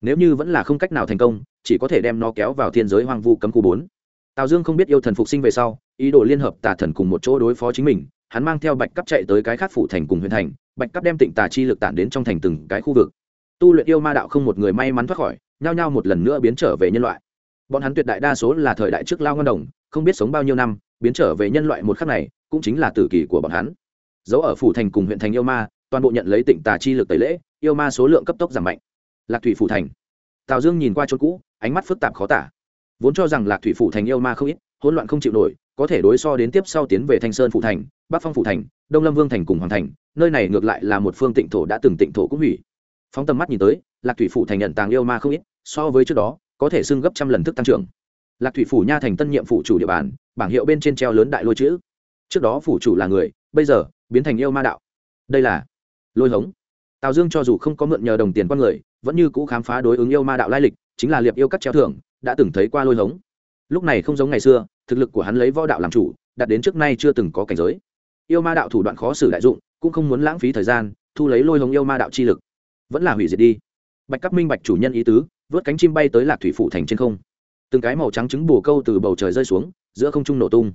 Nếu như vẫn là không cách nào thành công, chỉ có thể đem nó kéo vào thiên giới hoang vu cấm khu bốn. Tào dương không biết yêu thần phục sinh về sau, ý đồ liên hợp tà thần cùng một chỗ đối phó chính mình hắn mang theo bạch cấp chạy tới cái khác phủ thành cùng huyện thành, bạch cấp đem tịnh tà chi lực tản đến trong thành từng cái khu vực. Tu luyện yêu ma đạo không một người may mắn thoát khỏi, nhao nhao một lần nữa biến trở về nhân loại. Bọn hắn tuyệt đại đa số là thời đại trước lao ngân đồng, không biết sống bao nhiêu năm, biến trở về nhân loại một khắc này, cũng chính là tử kỳ của bọn hắn. Dấu ở phủ thành cùng huyện thành yêu ma, toàn bộ nhận lấy tịnh tà chi lực tẩy lễ, yêu ma số lượng cấp tốc giảm mạnh. Lạc thủy phủ thành. Tào dương nhìn qua chỗ cũ, ánh mắt phức tạp khó tả. Vốn cho rằng lạc thủy phủ thành yêu ma không ít, hỗn loạn không chịu nổi có thể đối so đến tiếp sau tiến về thanh sơn phụ thành, bắc phong phụ thành, đông lâm vương thành cùng hoàng thành, nơi này ngược lại là một phương tịnh thổ đã từng tịnh thổ cũng hủy. Phóng tầm mắt nhìn tới, lạc thủy phủ thành nhận tàng yêu ma không ít, so với trước đó, có thể xưng gấp trăm lần thức tăng trưởng. Lạc thủy phủ nha thành tân nhiệm phủ chủ địa bàn, bảng hiệu bên trên treo lớn đại lôi chữ. Trước đó phủ chủ là người, bây giờ, biến thành yêu ma đạo. Đây là lôi hống. Tào dương cho dù không có mượn nhờ đồng tiền con người, vẫn như cũ khám phá đối ứng yêu ma đạo lai lịch, chính là liệp yêu cắt treo thưởng, đã từng thấy qua lôi hống lúc này không giống ngày xưa, thực lực của hắn lấy võ đạo làm chủ, đạt đến trước nay chưa từng có cảnh giới. Yêu ma đạo thủ đoạn khó xử đại dụng, cũng không muốn lãng phí thời gian, thu lấy lôi hống yêu ma đạo chi lực. Vẫn là hủy diệt đi. Bạch cắp minh bạch chủ nhân ý tứ, vớt cánh chim bay tới lạc thủy phủ thành trên không. Từng cái màu trắng trứng bù câu từ bầu trời rơi xuống, giữa không trung nổ tung.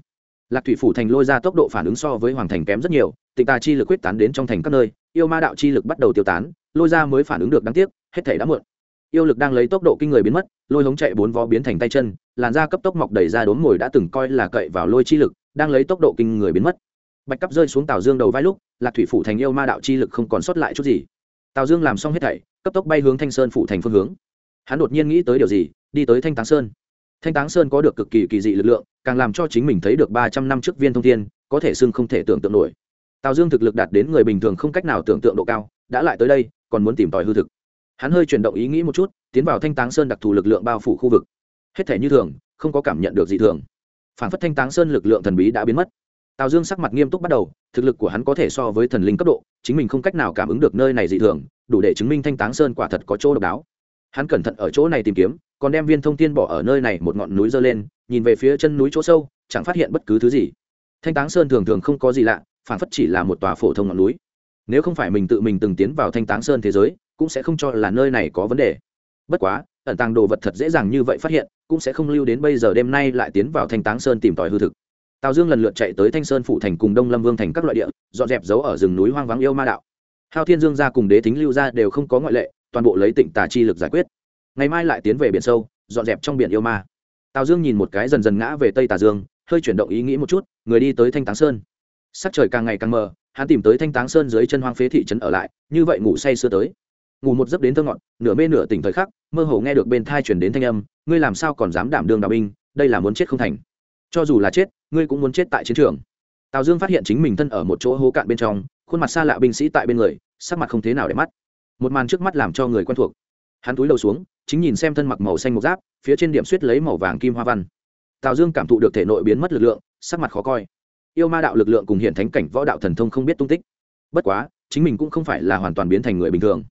Lạc thủy phủ thành lôi ra tốc độ phản ứng so với hoàng thành kém rất nhiều, tịnh tà chi lực quyết tán đến trong thành các nơi, yêu ma đạo chi lực bắt đầu tiêu tán, lôi ra mới phản ứng được đáng tiếc, hết thể đã muộn. Yêu lực đang lấy tốc độ kinh người biến mất, lôi hống chạy bốn vó biến thành tay chân làn da cấp tốc mọc đầy ra đốn ngồi đã từng coi là cậy vào lôi chi lực, đang lấy tốc độ kinh người biến mất. Bạch cấp rơi xuống tào dương đầu vai lúc, lạc thủy phủ thành yêu ma đạo chi lực không còn sót lại chút gì. Tào dương làm xong hết thảy, cấp tốc bay hướng thanh sơn phủ thành phương hướng. Hắn đột nhiên nghĩ tới điều gì, đi tới thanh táng sơn. Thanh táng sơn có được cực kỳ kỳ dị lực lượng, càng làm cho chính mình thấy được ba trăm năm trước viên thông thiên, có thể xưng không thể tưởng tượng nổi. Tào dương thực lực đạt đến người bình thường không cách nào tưởng tượng độ cao, đã lại tới đây, còn muốn tìm tòi hư thực. Hắn hơi chuyển động ý nghĩ một chút, tiến vào thanh táng sơn đặc thù lực lượng bao phủ khu vực hết thể như thường, không có cảm nhận được gì thường. Phản phất thanh táng sơn lực lượng thần bí đã biến mất. Tào dương sắc mặt nghiêm túc bắt đầu, thực lực của hắn có thể so với thần linh cấp độ, chính mình không cách nào cảm ứng được nơi này dị thường, đủ để chứng minh thanh táng sơn quả thật có chỗ độc đáo. Hắn cẩn thận ở chỗ này tìm kiếm, còn đem viên thông tin bỏ ở nơi này một ngọn núi dơ lên, nhìn về phía chân núi chỗ sâu, chẳng phát hiện bất cứ thứ gì. Thanh táng sơn thường thường không có gì lạ, phản phất chỉ là một tòa phổ thông ngọn núi. Nếu không phải mình tự mình từng tiến vào thanh táng sơn thế giới, cũng sẽ không cho là nơi này có vấn đề bất quá, ẩn tàng đồ vật thật dễ dàng như vậy phát hiện, cũng sẽ không lưu đến bây giờ đêm nay lại tiến vào thanh táng sơn tìm tòi hư thực. Tào dương lần lượt chạy tới thanh sơn phụ thành cùng đông lâm vương thành các loại địa, dọn dẹp giấu ở rừng núi hoang vắng yêu ma đạo. Hao thiên dương gia cùng đế thính lưu gia đều không có ngoại lệ, toàn bộ lấy tịnh tà chi lực giải quyết. Ngày mai lại tiến về biển sâu, dọn dẹp trong biển yêu ma. Tào dương nhìn một cái dần dần ngã về tây tà dương, hơi chuyển động ý nghĩ một chút, người đi tới thanh táng sơn. Sắc trời càng ngày càng mờ, hắn tìm tới thanh táng sơn dưới chân hoang phế thị trấn ở lại, như vậy ngủ say sưa tới ngủ một giấc đến thơ ngọn nửa mê nửa tỉnh thời khắc, mơ hồ nghe được bên thai chuyển đến thanh âm, ngươi làm sao còn dám đảm đương đạo binh, đây là muốn chết không thành. Cho dù là chết, ngươi cũng muốn chết tại chiến trường. Tào dương phát hiện chính mình thân ở một chỗ hố cạn bên trong, khuôn mặt xa lạ binh sĩ tại bên người, sắc mặt không thế nào để mắt. Một màn trước mắt làm cho người quen thuộc. Hắn túi đầu xuống, chính nhìn xem thân mặc màu xanh một giáp, phía trên điểm suýt lấy màu vàng kim hoa văn. Tào dương cảm thụ được thể nội biến mất lực lượng, sắc mặt khó coi. Yêu ma đạo lực lượng cùng hiện thánh cảnh võ đạo thần thông không biết tung tích. Bất quá, chính mình cũng không phải là hoàn toàn biến thành người bình thường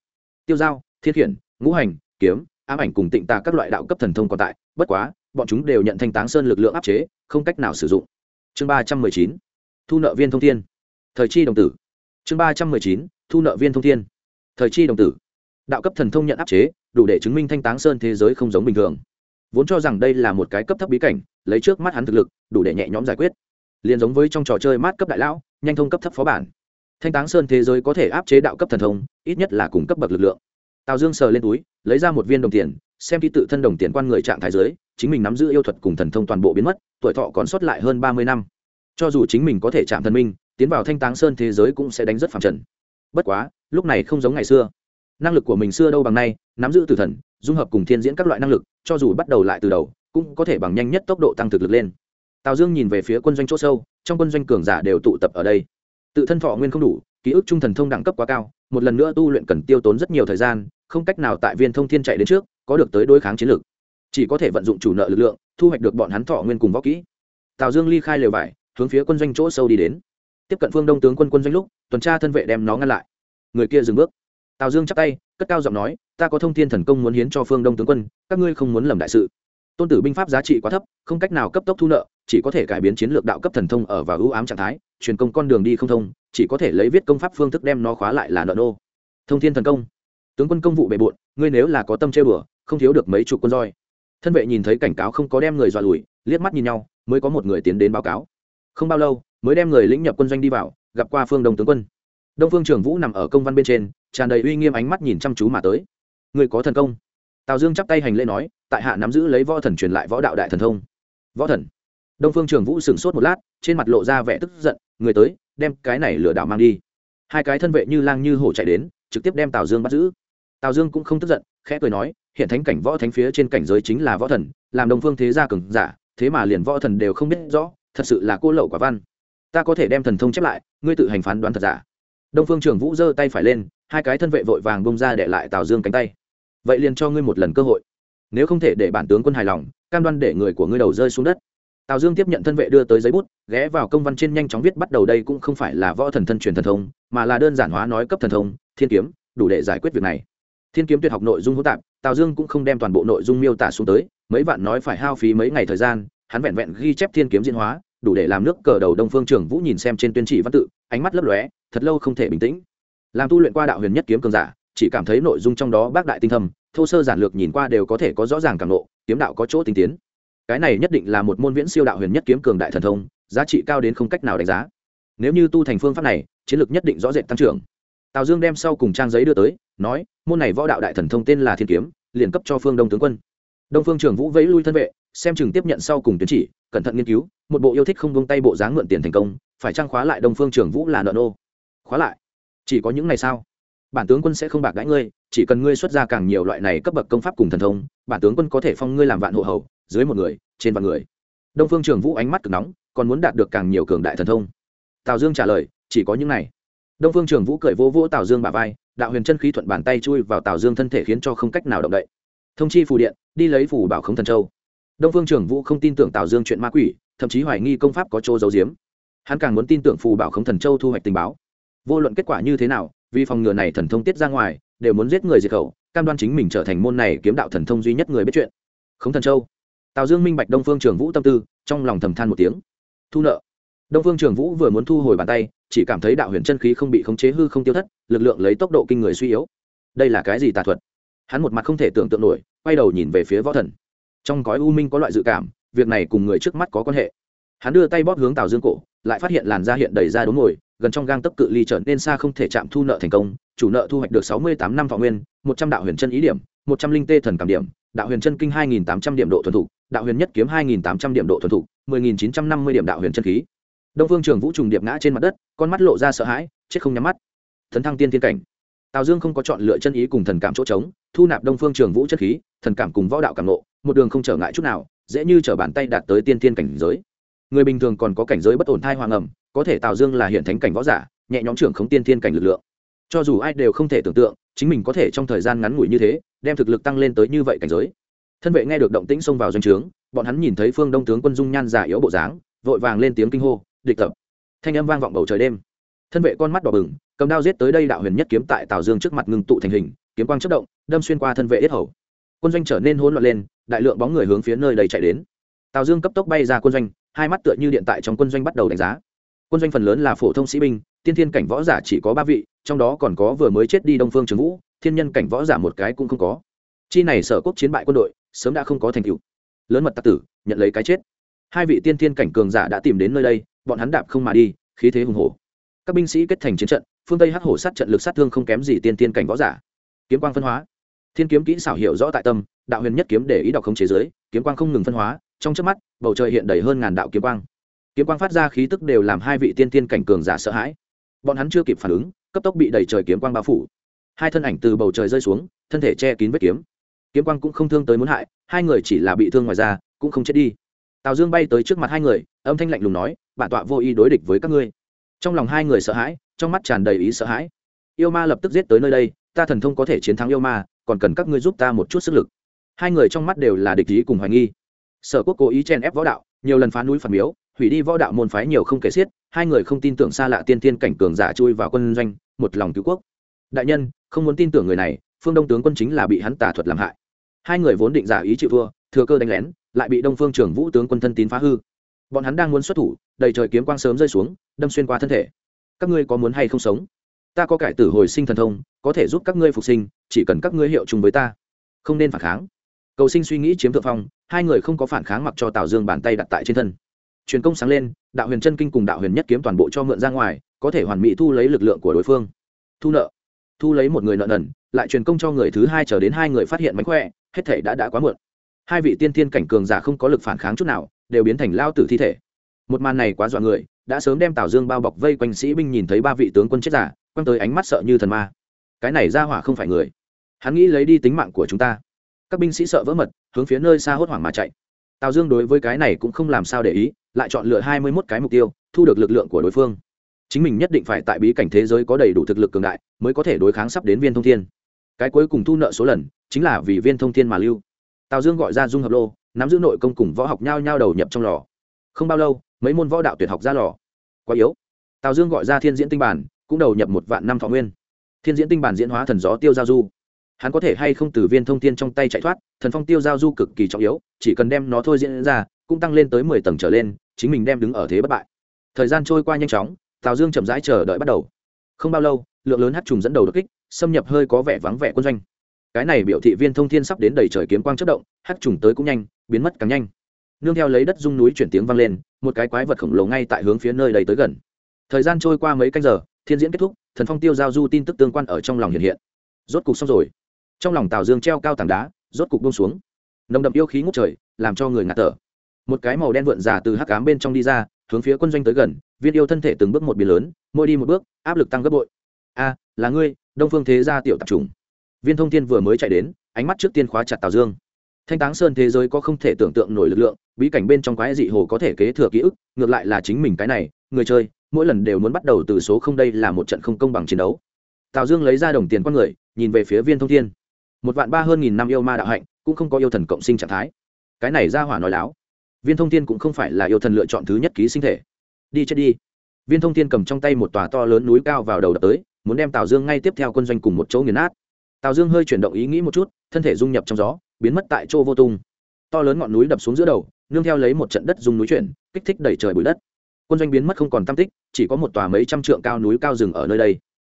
tiêu giao thiết hiển ngũ hành, kiếm, ám ảnh cùng tịnh tà các loại đạo cấp thần thông còn tại, bất quá, bọn chúng đều nhận thanh táng sơn lực lượng áp chế, không cách nào sử dụng. Chương ba trăm mười chín, thu nợ viên thông thiên. Thời chi đồng tử. Chương ba trăm mười chín, thu nợ viên thông thiên. Thời chi đồng tử. Đạo cấp thần thông nhận áp chế, đủ để chứng minh thanh táng sơn thế giới không giống bình thường. Vốn cho rằng đây là một cái cấp thấp bí cảnh, lấy trước mắt hắn thực lực, đủ để nhẹ nhõm giải quyết. Liền giống với trong trò chơi mát cấp đại lão, nhanh thông cấp thấp phó bản thanh táng sơn thế giới có thể áp chế đạo cấp thần thông, ít nhất là cùng cấp bậc lực lượng. Tào dương sờ lên túi, lấy ra một viên đồng tiền, xem ký tự thân đồng tiền quan người trạng thái giới, chính mình nắm giữ yêu thuật cùng thần thông toàn bộ biến mất, tuổi thọ còn sót lại hơn ba mươi năm. Cho dù chính mình có thể chạm thần minh, tiến vào thanh táng sơn thế giới cũng sẽ đánh rất phẳng trần. Bất quá, lúc này không giống ngày xưa. Năng lực của mình xưa đâu bằng nay, nắm giữ tử thần, dung hợp cùng thiên diễn các loại năng lực, cho dù bắt đầu lại từ đầu, cũng có thể bằng nhanh nhất tốc độ tăng thực lực lên. Tào dương nhìn về phía quân doanh chỗ sâu, trong quân doanh cường giả đều tụ tập ở đây tự thân thọ nguyên không đủ, ký ức trung thần thông đẳng cấp quá cao, một lần nữa tu luyện cần tiêu tốn rất nhiều thời gian, không cách nào tại viên thông thiên chạy đến trước, có được tới đối kháng chiến lược. Chỉ có thể vận dụng chủ nợ lực lượng, thu hoạch được bọn hắn thọ nguyên cùng võ kỹ. Tào dương ly khai lều vải, hướng phía quân doanh chỗ sâu đi đến. Tiếp cận phương đông tướng quân quân doanh lúc, tuần tra thân vệ đem nó ngăn lại. Người kia dừng bước. Tào dương chắp tay, cất cao giọng nói, ta có thông thiên thần công muốn hiến cho phương đông tướng quân, các ngươi không muốn lầm đại sự. Tôn tử binh pháp giá trị quá thấp, không cách nào cấp tốc thu nợ chỉ có thể cải biến chiến lược đạo cấp thần thông ở vào ưu ám trạng thái, truyền công con đường đi không thông, chỉ có thể lấy viết công pháp phương thức đem nó khóa lại là nợ nô. Thông thiên thần công. Tướng quân công vụ bề bộn, ngươi nếu là có tâm chơi bừa không thiếu được mấy chục quân roi. Thân vệ nhìn thấy cảnh cáo không có đem người dọa lùi, liếc mắt nhìn nhau, mới có một người tiến đến báo cáo. Không bao lâu, mới đem người lĩnh nhập quân doanh đi vào, gặp qua phương đông tướng quân. Đông phương trường vũ nằm ở công văn bên trên, tràn đầy uy nghiêm ánh mắt nhìn chăm chú mà tới. Người có thần công. Tào dương chắp tay hành lễ nói, tại hạ nắm giữ lấy võ thần truyền lại võ đạo đại thần thông. Võ thần đông phương trường vũ sửng sốt một lát, trên mặt lộ ra vẻ tức giận, người tới, đem cái này lừa đảo mang đi. Hai cái thân vệ như lang như hổ chạy đến, trực tiếp đem tào dương bắt giữ. Tào dương cũng không tức giận, khẽ cười nói, hiện thánh cảnh võ thánh phía trên cảnh giới chính là võ thần, làm đồng phương thế gia cường giả, thế mà liền võ thần đều không biết rõ, thật sự là cô lậu quả văn. Ta có thể đem thần thông chép lại, ngươi tự hành phán đoán thật giả. Đông phương trường vũ giơ tay phải lên, hai cái thân vệ vội vàng bông ra để lại tào dương cánh tay. Vậy liền cho ngươi một lần cơ hội. Nếu không thể để bản tướng quân hài lòng, cam đoan để người của ngươi đầu rơi xuống đất tào dương tiếp nhận thân vệ đưa tới giấy bút, ghé vào công văn trên nhanh chóng viết bắt đầu đây cũng không phải là võ thần thân truyền thần thông, mà là đơn giản hóa nói cấp thần thông, thiên kiếm, đủ để giải quyết việc này. Thiên kiếm tuyệt học nội dung hỗn tạp, tào dương cũng không đem toàn bộ nội dung miêu tả xuống tới, mấy vạn nói phải hao phí mấy ngày thời gian, hắn vẹn vẹn ghi chép thiên kiếm diễn hóa, đủ để làm nước cờ đầu đông phương trường vũ nhìn xem trên tuyên chỉ văn tự, ánh mắt lấp lóe, thật lâu không thể bình tĩnh. Làm tu luyện qua đạo huyền nhất kiếm cường giả, chỉ cảm thấy nội dung trong đó bác đại tinh thâm thô sơ giản lược nhìn qua đều có thể có rõ ràng cảm nộ, kiếm đạo có chỗ tinh tiến cái này nhất định là một môn viễn siêu đạo huyền nhất kiếm cường đại thần thông, giá trị cao đến không cách nào đánh giá. Nếu như tu thành phương pháp này, chiến lược nhất định rõ rệt tăng trưởng. Tào dương đem sau cùng trang giấy đưa tới, nói, môn này võ đạo đại thần thông tên là thiên kiếm, liền cấp cho phương đông tướng quân. Đông phương trường vũ vẫy lui thân vệ, xem chừng tiếp nhận sau cùng tiến chỉ, cẩn thận nghiên cứu, một bộ yêu thích không vung tay bộ dáng mượn tiền thành công, phải trang khóa lại đông phương trường vũ là nợ nô? Khóa lại? Chỉ có những ngày sao bản tướng quân sẽ không bạc gãi ngươi, chỉ cần ngươi xuất ra càng nhiều loại này cấp bậc công pháp cùng thần thông, bản tướng quân có thể phong ngươi làm vạn hộ hầu dưới một người, trên vạn người. Đông phương trường vũ ánh mắt cực nóng, còn muốn đạt được càng nhiều cường đại thần thông. Tào dương trả lời, chỉ có những này. Đông phương trường vũ cười vô vỗ tào dương bà vai, đạo huyền chân khí thuận bàn tay chui vào tào dương thân thể khiến cho không cách nào động đậy. Thông chi phù điện, đi lấy phù bảo khống thần châu. Đông phương trường vũ không tin tưởng tào dương chuyện ma quỷ, thậm chí hoài nghi công pháp có chỗ giấu giếm. Hắn càng muốn tin tưởng phù bảo khống thần châu thu hoạch tình báo. Vô luận kết quả như thế nào, vì phòng ngừa này thần thông tiết ra ngoài, đều muốn giết người diệt khẩu, cam đoan chính mình trở thành môn này kiếm đạo thần thông duy nhất người biết chuyện. Khống thần châu tào dương minh bạch đông phương trường vũ tâm tư, trong lòng thầm than một tiếng. Thu nợ. Đông phương trường vũ vừa muốn thu hồi bàn tay, chỉ cảm thấy đạo huyền chân khí không bị khống chế hư không tiêu thất, lực lượng lấy tốc độ kinh người suy yếu. Đây là cái gì tà thuật? Hắn một mặt không thể tưởng tượng nổi, quay đầu nhìn về phía võ thần. Trong gói u minh có loại dự cảm, việc này cùng người trước mắt có quan hệ. Hắn đưa tay bóp hướng tào dương cổ, lại phát hiện làn da hiện đầy ra đốm ngồi, gần trong gang tấp cự ly trở nên xa không thể chạm thu nợ thành công, chủ nợ thu hoạch được sáu mươi tám năm thọ nguyên, một trăm đạo huyền chân ý điểm, một trăm linh tê thần cảm điểm, đạo huyền chân kinh hai nghìn tám trăm điểm độ thuần thục đạo huyền nhất kiếm hai nghìn tám trăm điểm độ thuần thục, mười nghìn chín trăm năm mươi điểm đạo huyền chân khí. Đông phương trường vũ trùng điệp ngã trên mặt đất, con mắt lộ ra sợ hãi, chết không nhắm mắt. Thần thăng tiên thiên cảnh. Tào dương không có chọn lựa chân ý cùng thần cảm chỗ trống, thu nạp đông phương trường vũ chất khí, thần cảm cùng võ đạo cảm nộ một đường không trở ngại chút nào, dễ như trở bàn tay đạt tới tiên thiên cảnh giới. Người bình thường còn có cảnh giới bất ổn thai hoàng ẩm, có thể tào dương là hiện thánh cảnh võ giả, nhẹ nhóm trưởng không tiên thiên cảnh lực lượng. Cho dù ai đều không thể tưởng tượng, chính mình có thể trong thời gian ngắn ngủi như thế, đem thực lực tăng lên tới như vậy cảnh giới thân vệ nghe được động tĩnh xông vào doanh trướng, bọn hắn nhìn thấy phương đông tướng quân dung nhan giả yếu bộ dáng, vội vàng lên tiếng kinh hô, địch tập! Thanh âm vang vọng bầu trời đêm. Thân vệ con mắt đỏ bừng, cầm đao giết tới đây đạo huyền nhất kiếm tại tào dương trước mặt ngưng tụ thành hình, kiếm quang chất động, đâm xuyên qua thân vệ yết hầu. Quân doanh trở nên hỗn loạn lên, đại lượng bóng người hướng phía nơi đầy chạy đến. Tào dương cấp tốc bay ra quân doanh, hai mắt tựa như điện tại trong quân doanh bắt đầu đánh giá. Quân doanh phần lớn là phổ thông sĩ binh, tiên thiên cảnh võ giả chỉ có ba vị, trong đó còn có vừa mới chết đi đông phương trường vũ, thiên nhân cảnh võ giả một cái cũng không có. Chi này sở quốc chiến bại quân đội sớm đã không có thành tựu. Lớn mật tặc tử, nhận lấy cái chết. Hai vị tiên thiên cảnh cường giả đã tìm đến nơi đây, bọn hắn đạp không mà đi, khí thế hùng hổ. Các binh sĩ kết thành chiến trận, phương tây hắc hổ sát trận lực sát thương không kém gì tiên tiên cảnh võ giả. Kiếm quang phân hóa. Thiên kiếm kỹ xảo hiểu rõ tại tâm, đạo huyền nhất kiếm để ý đọc không chế giới, kiếm quang không ngừng phân hóa, trong trước mắt, bầu trời hiện đầy hơn ngàn đạo kiếm quang. Kiếm quang phát ra khí tức đều làm hai vị tiên tiên cảnh cường giả sợ hãi. Bọn hắn chưa kịp phản ứng, cấp tốc bị đẩy trời kiếm quang bao phủ. Hai thân ảnh từ bầu trời rơi xuống, thân thể che kín vết kiếm kiếm quang cũng không thương tới muốn hại, hai người chỉ là bị thương ngoài ra cũng không chết đi. Tào dương bay tới trước mặt hai người, âm thanh lạnh lùng nói, bản tọa vô ý đối địch với các ngươi. Trong lòng hai người sợ hãi, trong mắt tràn đầy ý sợ hãi. Yêu ma lập tức giết tới nơi đây, ta thần thông có thể chiến thắng yêu ma, còn cần các ngươi giúp ta một chút sức lực. Hai người trong mắt đều là địch ý cùng hoài nghi. Sở quốc cố ý chen ép võ đạo, nhiều lần phá núi phản miếu, hủy đi võ đạo môn phái nhiều không kể xiết, hai người không tin tưởng xa lạ tiên tiên cảnh cường giả chui vào quân doanh, một lòng cứu quốc. Đại nhân, không muốn tin tưởng người này, phương đông tướng quân chính là bị hắn tà thuật làm hại hai người vốn định giả ý chịu thua, thừa cơ đánh lén, lại bị đông phương trưởng vũ tướng quân thân tín phá hư. Bọn hắn đang muốn xuất thủ, đầy trời kiếm quang sớm rơi xuống, đâm xuyên qua thân thể. Các ngươi có muốn hay không sống? Ta có cải tử hồi sinh thần thông, có thể giúp các ngươi phục sinh, chỉ cần các ngươi hiệu chung với ta. Không nên phản kháng. Cầu sinh suy nghĩ chiếm thượng phong, hai người không có phản kháng mặc cho tào dương bàn tay đặt tại trên thân. Truyền công sáng lên, đạo huyền chân kinh cùng đạo huyền nhất kiếm toàn bộ cho mượn ra ngoài, có thể hoàn mỹ thu lấy lực lượng của đối phương. Thu nợ. Thu lấy một người nợ nần, lại truyền công cho người thứ hai chờ đến hai người phát hiện mánh khỏe hết thể đã đã quá muộn. Hai vị tiên thiên cảnh cường giả không có lực phản kháng chút nào, đều biến thành lao tử thi thể. Một màn này quá dọa người, đã sớm đem tào dương bao bọc vây quanh sĩ binh nhìn thấy ba vị tướng quân chết giả, quăng tới ánh mắt sợ như thần ma. Cái này ra hỏa không phải người. Hắn nghĩ lấy đi tính mạng của chúng ta. Các binh sĩ sợ vỡ mật, hướng phía nơi xa hốt hoảng mà chạy. Tào dương đối với cái này cũng không làm sao để ý, lại chọn lựa hai mươi mốt cái mục tiêu, thu được lực lượng của đối phương. Chính mình nhất định phải tại bí cảnh thế giới có đầy đủ thực lực cường đại, mới có thể đối kháng sắp đến viên thông thiên cái cuối cùng thu nợ số lần, chính là vì viên thông thiên mà lưu. Tào dương gọi ra dung hợp lô, nắm giữ nội công cùng võ học nhau nhau đầu nhập trong lò. Không bao lâu, mấy môn võ đạo tuyệt học ra lò. Quá yếu. Tào dương gọi ra thiên diễn tinh bản, cũng đầu nhập một vạn năm thọ nguyên. Thiên diễn tinh bản diễn hóa thần gió tiêu giao du. Hắn có thể hay không từ viên thông thiên trong tay chạy thoát, thần phong tiêu giao du cực kỳ trọng yếu, chỉ cần đem nó thôi diễn ra, cũng tăng lên tới mười tầng trở lên, chính mình đem đứng ở thế bất bại. Thời gian trôi qua nhanh chóng, tào dương chậm rãi chờ đợi bắt đầu. Không bao lâu, lượng lớn hát trùng dẫn đầu đột kích xâm nhập hơi có vẻ vắng vẻ quân doanh. Cái này biểu thị viên thông thiên sắp đến đầy trời kiếm quang chất động, hắc trùng tới cũng nhanh, biến mất càng nhanh. Nương theo lấy đất dung núi chuyển tiếng vang lên, một cái quái vật khổng lồ ngay tại hướng phía nơi đầy tới gần. Thời gian trôi qua mấy canh giờ, thiên diễn kết thúc, thần phong tiêu giao du tin tức tương quan ở trong lòng hiện hiện. Rốt cục xong rồi. Trong lòng tào dương treo cao tảng đá, rốt cục bông xuống. Nồng đậm yêu khí ngút trời, làm cho người ngạt thở. Một cái màu đen vượn giả từ hắc cám bên trong đi ra, hướng phía quân doanh tới gần, viên yêu thân thể từng bước một biến lớn, mỗi đi một bước, áp lực tăng gấp bội. A, là ngươi đông phương thế gia tiểu tạp trùng viên thông thiên vừa mới chạy đến, ánh mắt trước tiên khóa chặt tào dương. Thanh táng sơn thế giới có không thể tưởng tượng nổi lực lượng, bí cảnh bên trong quái dị hồ có thể kế thừa ký ức, ngược lại là chính mình cái này, người chơi, mỗi lần đều muốn bắt đầu từ số không đây là một trận không công bằng chiến đấu. Tào dương lấy ra đồng tiền con người, nhìn về phía viên thông thiên. Một vạn ba hơn nghìn năm yêu ma đạo hạnh, cũng không có yêu thần cộng sinh trạng thái. Cái này ra hỏa nói láo. Viên thông thiên cũng không phải là yêu thần lựa chọn thứ nhất ký sinh thể. Đi chết đi. Viên thông thiên cầm trong tay một tòa to lớn núi cao vào đầu đập tới muốn đem tào dương ngay tiếp theo quân doanh cùng một chỗ nghiền nát. Tào dương hơi chuyển động ý nghĩ một chút, thân thể dung nhập trong gió, biến mất tại chỗ vô tung. To lớn ngọn núi đập xuống giữa đầu, nương theo lấy một trận đất dùng núi chuyển, kích thích đẩy trời bụi đất. Quân doanh biến mất không còn tam tích, chỉ có một tòa mấy trăm trượng cao núi cao rừng ở nơi đây.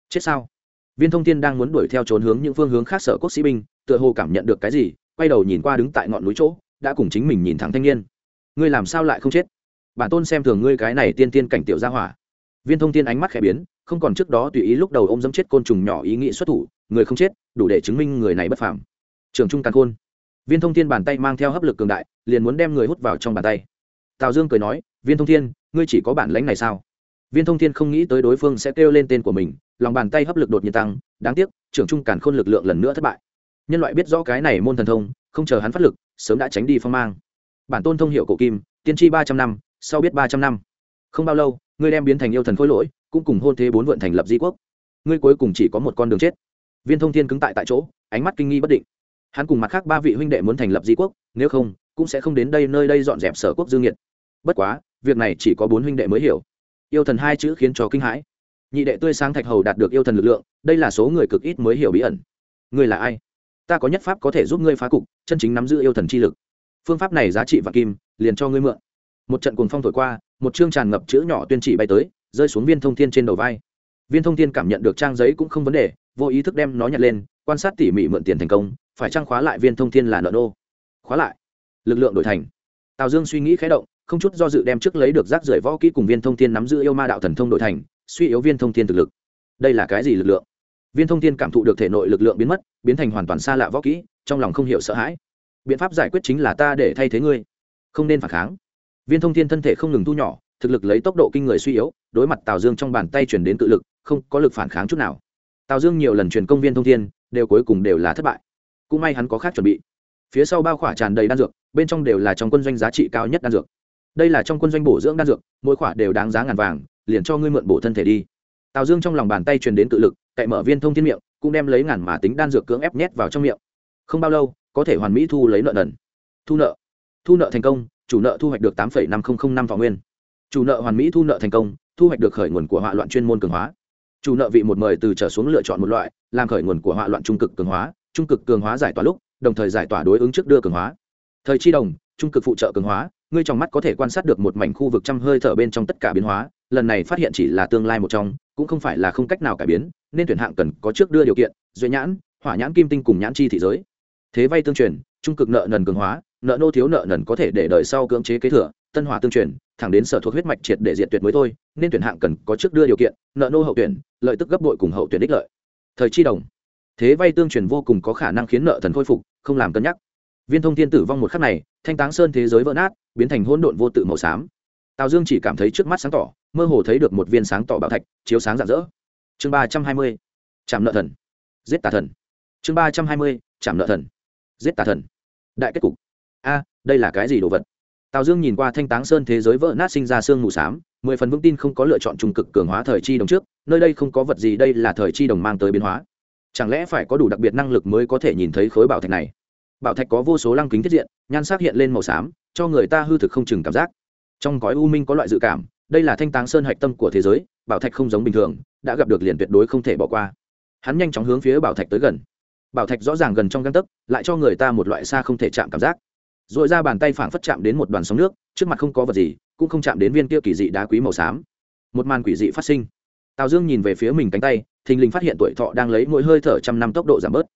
Chết sao? Viên thông thiên đang muốn đuổi theo trốn hướng những phương hướng khác sở quốc sĩ binh, tựa hồ cảm nhận được cái gì, quay đầu nhìn qua đứng tại ngọn núi chỗ, đã cùng chính mình nhìn thẳng thanh niên. Ngươi làm sao lại không chết? Bản tôn xem thường ngươi cái này tiên tiên cảnh tiểu gia hỏa viên thông tiên ánh mắt khẽ biến, không còn trước đó tùy ý lúc đầu ô m dẫm chết côn trùng nhỏ ý nghĩ xuất thủ, người không chết, đủ để chứng minh người này bất phàm. Trường trung càn khôn. Viên thông thiên bàn tay mang theo hấp lực cường đại, liền muốn đem người hút vào trong bàn tay. Tào dương cười nói, viên thông thiên, ngươi chỉ có bản lãnh này sao? Viên thông thiên không nghĩ tới đối phương sẽ kêu lên tên của mình, lòng bàn tay hấp lực đột nhiên tăng, đáng tiếc trưởng trung càn khôn lực lượng lần nữa thất bại. Nhân loại biết rõ cái này môn thần thông, không chờ hắn phát lực, sớm đã tránh đi phong mang. Bản tôn thông hiệu cổ kim, tiên tri ba trăm năm, sau biết ba trăm năm. Không bao lâu ngươi đem biến thành yêu thần khối lỗi, cũng cùng hôn thế bốn vượn thành lập di quốc. Ngươi cuối cùng chỉ có một con đường chết. Viên thông thiên cứng tại tại chỗ, ánh mắt kinh nghi bất định. Hắn cùng mặt khác ba vị huynh đệ muốn thành lập di quốc, nếu không, cũng sẽ không đến đây nơi đây dọn dẹp sở quốc dương nhiệt. Bất quá, việc này chỉ có bốn huynh đệ mới hiểu. Yêu thần hai chữ khiến cho kinh hãi. Nhị đệ tươi sáng thạch hầu đạt được yêu thần lực lượng, đây là số người cực ít mới hiểu bí ẩn. Ngươi là ai? Ta có nhất pháp có thể giúp ngươi phá cục, chân chính nắm giữ yêu thần chi lực. Phương pháp này giá trị và kim, liền cho ngươi mượn. Một trận cuồng phong thổi qua một chương tràn ngập chữ nhỏ tuyên chỉ bay tới, rơi xuống viên thông thiên trên đầu vai. Viên thông thiên cảm nhận được trang giấy cũng không vấn đề, vô ý thức đem nó nhặt lên, quan sát tỉ mỉ mượn tiền thành công, phải trang khóa lại viên thông thiên là nợ nô? Khóa lại. Lực lượng đổi thành. Tào dương suy nghĩ khé động, không chút do dự đem trước lấy được rác rưởi võ kỹ cùng viên thông thiên nắm giữ yêu ma đạo thần thông đổi thành, suy yếu viên thông thiên thực lực. Đây là cái gì lực lượng? Viên thông thiên cảm thụ được thể nội lực lượng biến mất, biến thành hoàn toàn xa lạ võ kỹ, trong lòng không hiểu sợ hãi. Biện pháp giải quyết chính là ta để thay thế ngươi. Không nên phản kháng viên thông thiên thân thể không ngừng thu nhỏ, thực lực lấy tốc độ kinh người suy yếu, đối mặt tào dương trong bàn tay chuyển đến tự lực, không có lực phản kháng chút nào. Tào dương nhiều lần truyền công viên thông thiên, đều cuối cùng đều là thất bại. Cũng may hắn có khác chuẩn bị. Phía sau bao khỏa tràn đầy đan dược, bên trong đều là trong quân doanh giá trị cao nhất đan dược. Đây là trong quân doanh bổ dưỡng đan dược, mỗi khỏa đều đáng giá ngàn vàng, liền cho ngươi mượn bổ thân thể đi. Tào dương trong lòng bàn tay truyền đến tự lực, cậy mở viên thông thiên miệng, cũng đem lấy ngàn mà tính đan dược cưỡng ép nhét vào trong miệng. Không bao lâu, có thể hoàn mỹ thu lấy nợ nần. Thu nợ. Thu nợ thành công chủ nợ thu hoạch được tám năm nghìn năm nguyên. Chủ nợ hoàn mỹ thu nợ thành công, thu hoạch được khởi nguồn của họa loạn chuyên môn cường hóa. Chủ nợ vị một mời từ trở xuống lựa chọn một loại, làm khởi nguồn của họa loạn trung cực cường hóa, trung cực cường hóa giải tỏa lúc, đồng thời giải tỏa đối ứng trước đưa cường hóa. Thời chi đồng, trung cực phụ trợ cường hóa, ngươi trong mắt có thể quan sát được một mảnh khu vực trăm hơi thở bên trong tất cả biến hóa, lần này phát hiện chỉ là tương lai một trong, cũng không phải là không cách nào cải biến, nên tuyển hạng cần có trước đưa điều kiện duy nhãn, hỏa nhãn kim tinh cùng nhãn chi thị giới. Thế vay tương truyền, trung cực nợ nần cường hóa nợ nô thiếu nợ nần có thể để đời sau cưỡng chế kế thừa, tân hỏa tương truyền, thẳng đến sở thuộc huyết mạch triệt để diện tuyệt mới thôi, nên tuyển hạng cần có trước đưa điều kiện, nợ nô hậu tuyển, lợi tức gấp đội cùng hậu tuyển đích lợi. Thời chi đồng. Thế vay tương truyền vô cùng có khả năng khiến nợ thần khôi phục, không làm cân nhắc. Viên thông thiên tử vong một khắc này, thanh táng sơn thế giới vỡ nát, biến thành hỗn độn vô tự màu xám. Tào dương chỉ cảm thấy trước mắt sáng tỏ, mơ hồ thấy được một viên sáng tỏ bảo thạch, chiếu sáng rạng rỡ. Chương ba trăm hai mươi chạm nợ thần. Giết tà thần. Chương ba trăm hai mươi chạm nợ thần. Giết tà thần. Đại kết cục a, đây là cái gì đồ vật? Tào dương nhìn qua thanh táng sơn thế giới vỡ nát sinh ra sương mù s á m mười phần vững tin không có lựa chọn trung cực cường hóa thời chi đồng trước, nơi đây không có vật gì, đây là thời chi đồng mang tới biến hóa. Chẳng lẽ phải có đủ đặc biệt năng lực mới có thể nhìn thấy khối bảo thạch này? Bảo thạch có vô số lăng kính thiết diện, nhan sắc hiện lên màu xám, cho người ta hư thực không chừng cảm giác. Trong gói u minh có loại dự cảm, đây là thanh táng sơn hạch tâm của thế giới, bảo thạch không giống bình thường, đã gặp được liền tuyệt đối không thể bỏ qua. Hắn nhanh chóng hướng phía bảo thạch tới gần. Bảo thạch rõ ràng gần trong găng tấc, lại cho người ta một loại xa không thể chạm cảm giác r ồ i ra bàn tay phảng phất chạm đến một đoàn sóng nước, trước mặt không có vật gì, cũng không chạm đến viên kia kỳ dị đá quý màu xám. Một màn quỷ dị phát sinh. Tào dương nhìn về phía mình cánh tay, thình lình phát hiện tuổi thọ đang lấy mỗi hơi thở trăm năm tốc độ giảm bớt.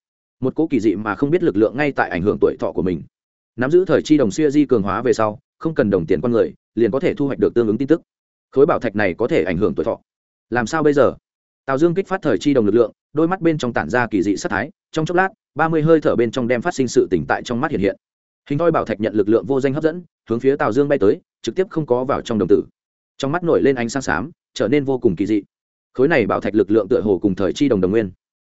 Một cỗ kỳ dị mà không biết lực lượng ngay tại ảnh hưởng tuổi thọ của mình. Nắm giữ thời chi đồng xuya di cường hóa về sau, không cần đồng tiền con người, liền có thể thu hoạch được tương ứng tin tức. Khối bảo thạch này có thể ảnh hưởng tuổi thọ. Làm sao bây giờ? Tào dương kích phát thời chi đồng lực lượng, đôi mắt bên trong tản ra kỳ dị sát thái, trong chốc lát, ba mươi hơi thở bên trong đem phát sinh sự tỉnh tại trong mắt hiện hiện hình thoi bảo thạch nhận lực lượng vô danh hấp dẫn, hướng phía tào dương bay tới, trực tiếp không có vào trong đồng tử. Trong mắt nổi lên ánh sáng xám, trở nên vô cùng kỳ dị. Khối này bảo thạch lực lượng tựa hồ cùng thời chi đồng đồng nguyên.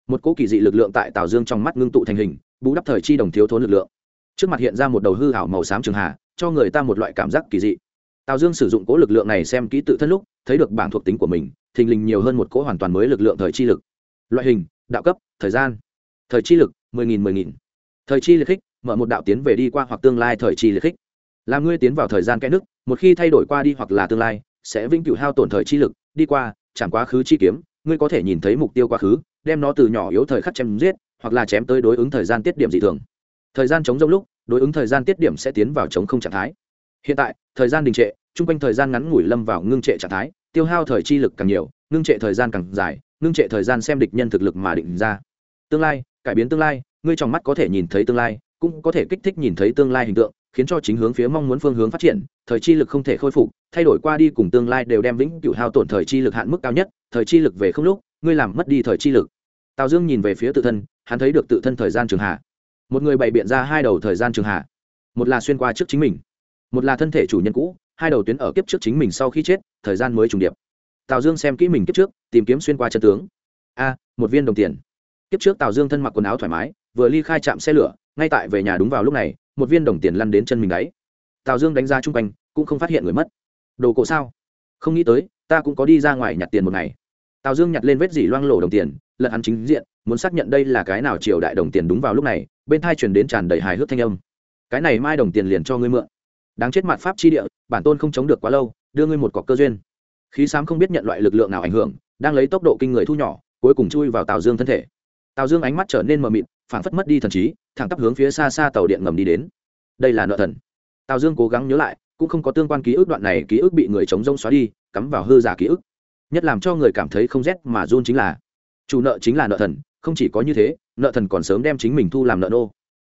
Một cỗ kỳ dị lực lượng tại tào dương trong mắt ngưng tụ thành hình, bù đắp thời chi đồng thiếu thốn lực lượng. Trước mặt hiện ra một đầu hư hảo màu xám trường hà, cho người ta một loại cảm giác kỳ dị. Tào dương sử dụng cỗ lực lượng này xem kỹ tự thân lúc, thấy được bảng thuộc tính của mình, thình lình nhiều hơn một cỗ hoàn toàn mới lực lượng thời chi lực. Loại hình, đạo cấp, thời gian. Thời chi lực, mười nghìn mười nghìn. Thời chi lực khích mở một đạo tiến về đi qua hoặc tương lai thời chi liệt khích. Làm ngươi tiến vào thời gian kẽ nước một khi thay đổi qua đi hoặc là tương lai, sẽ vĩnh cửu hao tổn thời chi lực. Đi qua, chẳng quá khứ chi kiếm, ngươi có thể nhìn thấy mục tiêu quá khứ, đem nó từ nhỏ yếu thời khắc chém giết, hoặc là chém tới đối ứng thời gian tiết điểm dị thường. Thời gian chống rông lúc, đối ứng thời gian tiết điểm sẽ tiến vào chống không trạng thái. Hiện tại, thời gian đình trệ, chung quanh thời gian ngắn ngủi lâm vào ngưng trệ trạng thái, tiêu hao thời chi lực càng nhiều, ngưng trệ thời gian càng dài, ngưng trệ thời gian xem địch nhân thực lực mà định ra. Tương lai, cải biến tương lai, ngươi trong mắt có thể nhìn thấy tương lai cũng có thể kích thích nhìn thấy tương lai hình tượng, khiến cho chính hướng phía mong muốn phương hướng phát triển, thời chi lực không thể khôi phục, thay đổi qua đi cùng tương lai đều đem vĩnh cửu hao tổn thời chi lực hạn mức cao nhất, thời chi lực về không lúc, ngươi làm mất đi thời chi lực. Tào dương nhìn về phía tự thân, hắn thấy được tự thân thời gian trường hạ. Một người bày biện ra hai đầu thời gian trường hạ. Một là xuyên qua trước chính mình, một là thân thể chủ nhân cũ, hai đầu tuyến ở kiếp trước chính mình sau khi chết, thời gian mới trùng điệp. Tào dương xem kỹ mình kiếp trước, tìm kiếm xuyên qua chân tướng. A, một viên đồng tiền. Kiếp trước tào dương thân mặc quần áo thoải mái, vừa ly khai trạm xe lửa ngay tại về nhà đúng vào lúc này, một viên đồng tiền lăn đến chân mình đáy. Tào dương đánh ra chung quanh, cũng không phát hiện người mất. Đồ cổ sao? Không nghĩ tới, ta cũng có đi ra ngoài nhặt tiền một ngày. Tào dương nhặt lên vết dỉ loang lổ đồng tiền, lật hắn chính diện, muốn xác nhận đây là cái nào triều đại đồng tiền đúng vào lúc này, bên thai truyền đến tràn đầy hài hước thanh âm. Cái này mai đồng tiền liền cho ngươi mượn. Đáng chết mặt pháp chi địa, bản tôn không chống được quá lâu, đưa ngươi một cọc cơ duyên. Khí sám không biết nhận loại lực lượng nào ảnh hưởng, đang lấy tốc độ kinh người thu nhỏ, cuối cùng chui vào tào dương thân thể. Tào dương ánh mắt trở nên mờ mịt phảng phất mất đi thần trí, thẳng tắp hướng phía xa xa tàu điện ngầm đi đến. Đây là nợ thần. Tào dương cố gắng nhớ lại, cũng không có tương quan ký ức, đoạn này ký ức bị người chống rông xóa đi, cắm vào hư giả ký ức. Nhất làm cho người cảm thấy không rét mà run chính là, chủ nợ chính là nợ thần, không chỉ có như thế, nợ thần còn sớm đem chính mình thu làm nợ nô.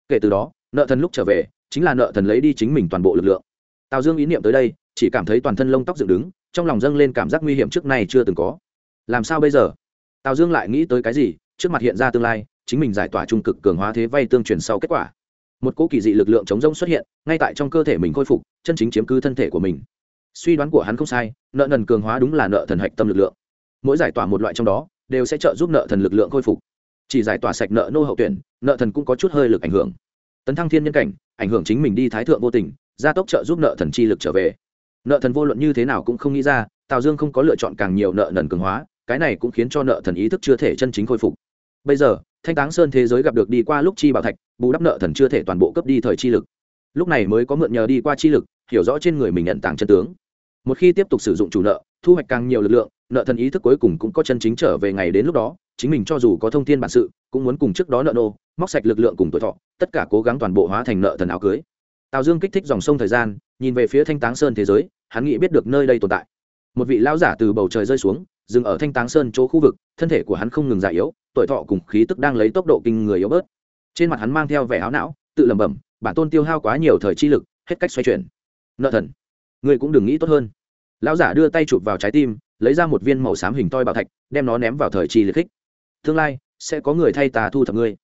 Kể từ đó, nợ thần lúc trở về, chính là nợ thần lấy đi chính mình toàn bộ lực lượng. Tào dương ý niệm tới đây, chỉ cảm thấy toàn thân lông tóc dựng đứng, trong lòng dâng lên cảm giác nguy hiểm trước nay chưa từng có. Làm sao bây giờ? Tào dương lại nghĩ tới cái gì, trước mặt hiện ra tương lai chính mình giải tỏa trung cực cường hóa thế vay tương truyền sau kết quả. Một cỗ kỳ dị lực lượng chống rông xuất hiện, ngay tại trong cơ thể mình khôi phục, chân chính chiếm cứ thân thể của mình. Suy đoán của hắn không sai, nợ nần cường hóa đúng là nợ thần hạch tâm lực lượng. Mỗi giải tỏa một loại trong đó, đều sẽ trợ giúp nợ thần lực lượng khôi phục. Chỉ giải tỏa sạch nợ nô hậu tuyển, nợ thần cũng có chút hơi lực ảnh hưởng. Tấn thăng thiên nhân cảnh, ảnh hưởng chính mình đi thái thượng vô tình, gia tốc trợ giúp nợ thần chi lực trở về. Nợ thần vô luận như thế nào cũng không nghĩ ra, tào dương không có lựa chọn càng nhiều nợ nần cường hóa, cái này cũng khiến cho nợ thần ý thức chưa thể chân chính khôi phục bây giờ, thanh táng sơn thế giới gặp được đi qua lúc chi bảo thạch, bù đắp nợ thần chưa thể toàn bộ cấp đi thời chi lực. Lúc này mới có mượn nhờ đi qua chi lực, hiểu rõ trên người mình nhận tàng chân tướng. Một khi tiếp tục sử dụng chủ nợ, thu hoạch càng nhiều lực lượng, nợ thần ý thức cuối cùng cũng có chân chính trở về ngày đến lúc đó, chính mình cho dù có thông tin bản sự, cũng muốn cùng trước đó nợ nô, móc sạch lực lượng cùng tuổi thọ, tất cả cố gắng toàn bộ hóa thành nợ thần áo cưới. Tào dương kích thích dòng sông thời gian, nhìn về phía thanh táng sơn thế giới, hắn nghĩ biết được nơi đây tồn tại. Một vị lão giả từ bầu trời rơi xuống, dừng ở thanh táng sơn chỗ khu vực, thân thể của hắn không ngừng già yếu tuổi thọ cùng khí tức đang lấy tốc độ kinh người yếu bớt. Trên mặt hắn mang theo vẻ áo não, tự lẩm bẩm, bản tôn tiêu hao quá nhiều thời chi lực, hết cách xoay chuyển. Nợ thần, ngươi cũng đừng nghĩ tốt hơn. Lão giả đưa tay chụp vào trái tim, lấy ra một viên màu xám hình toi bảo thạch, đem nó ném vào thời chi liệt khích. Tương lai, sẽ có người thay tà thu thập ngươi.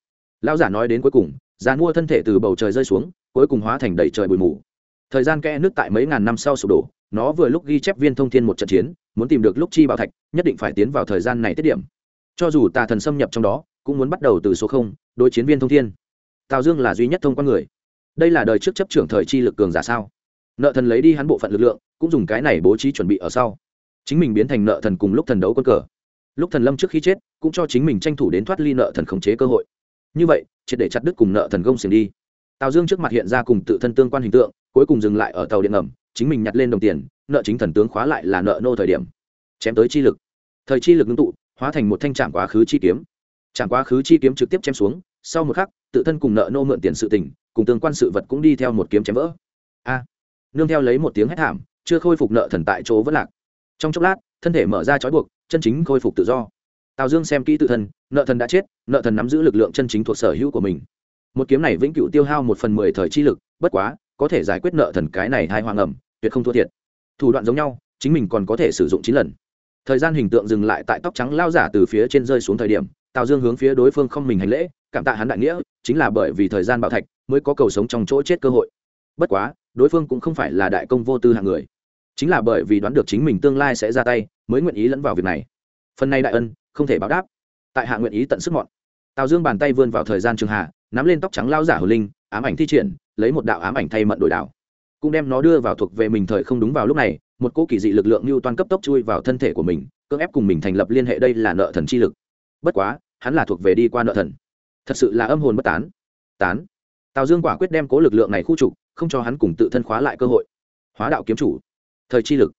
Lão giả nói đến cuối cùng giàn mua thân thể từ bầu trời rơi xuống, cuối cùng hóa thành đầy trời bụi mù. Thời gian kẽ nước tại mấy ngàn năm sau sụp đổ, nó vừa lúc ghi chép viên thông thiên một trận chiến, muốn tìm được lúc chi bảo thạch, nhất định phải tiến vào thời gian này tiết điểm cho dù tà thần xâm nhập trong đó, cũng muốn bắt đầu từ số không, đối chiến viên thông thiên. Tào dương là duy nhất thông quan người. Đây là đời trước chấp trưởng thời chi lực cường giả sao? Nợ thần lấy đi hắn bộ phận lực lượng, cũng dùng cái này bố trí chuẩn bị ở sau. Chính mình biến thành nợ thần cùng lúc thần đấu quân cờ. Lúc thần lâm trước khi chết, cũng cho chính mình tranh thủ đến thoát ly nợ thần khống chế cơ hội. Như vậy, triệt để chặt đứt cùng nợ thần gông xiềng đi. Tào dương trước mặt hiện ra cùng tự thân tương quan hình tượng, cuối cùng dừng lại ở tàu điện ngầm, chính mình nhặt lên đồng tiền, nợ chính thần tướng khóa lại là nợ nô thời điểm. Chém tới chi lực. Thời chi lực ngưng tụ hóa thành một thanh trạm quá khứ chi kiếm. Trạm quá khứ chi kiếm trực tiếp chém xuống, sau một khắc, tự thân cùng nợ nô mượn tiền sự tình, cùng tương quan sự vật cũng đi theo một kiếm chém vỡ. A! Nương theo lấy một tiếng hét thảm, chưa khôi phục nợ thần tại chỗ vẫn lạc. Trong chốc lát, thân thể mở ra trói buộc, chân chính khôi phục tự do. Tào dương xem kỹ tự thân, nợ thần đã chết, nợ thần nắm giữ lực lượng chân chính thuộc sở hữu của mình. Một kiếm này vĩnh cửu tiêu hao một phần mười thời chi lực, bất quá, có thể giải quyết nợ thần cái này hai hoang ẩm, tuyệt không thua thiệt. Thủ đoạn giống nhau, chính mình còn có thể sử dụng chín lần thời gian hình tượng dừng lại tại tóc trắng lao giả từ phía trên rơi xuống thời điểm, tào dương hướng phía đối phương không mình hành lễ, cảm tạ hắn đại nghĩa, chính là bởi vì thời gian bạo thạch mới có cầu sống trong chỗ chết cơ hội. Bất quá, đối phương cũng không phải là đại công vô tư hạng người. Chính là bởi vì đoán được chính mình tương lai sẽ ra tay, mới nguyện ý lẫn vào việc này. Phần này đại ân, không thể báo đáp. Tại hạ nguyện ý tận sức mọn. Tào dương bàn tay vươn vào thời gian trường hạ, nắm lên tóc trắng lao giả hồ linh, ám ảnh thi triển, lấy một đạo ám ảnh thay mận đổi đạo. Cũng đem nó đưa vào thuộc về mình thời không đúng vào lúc này một cỗ kỳ dị lực lượng như toàn cấp tốc chui vào thân thể của mình, cưỡng ép cùng mình thành lập liên hệ đây là nợ thần chi lực. Bất quá, hắn là thuộc về đi qua nợ thần. Thật sự là âm hồn bất tán. Tán. Tào dương quả quyết đem cố lực lượng này khu trục, không cho hắn cùng tự thân khóa lại cơ hội. Hóa đạo kiếm chủ. Thời chi lực.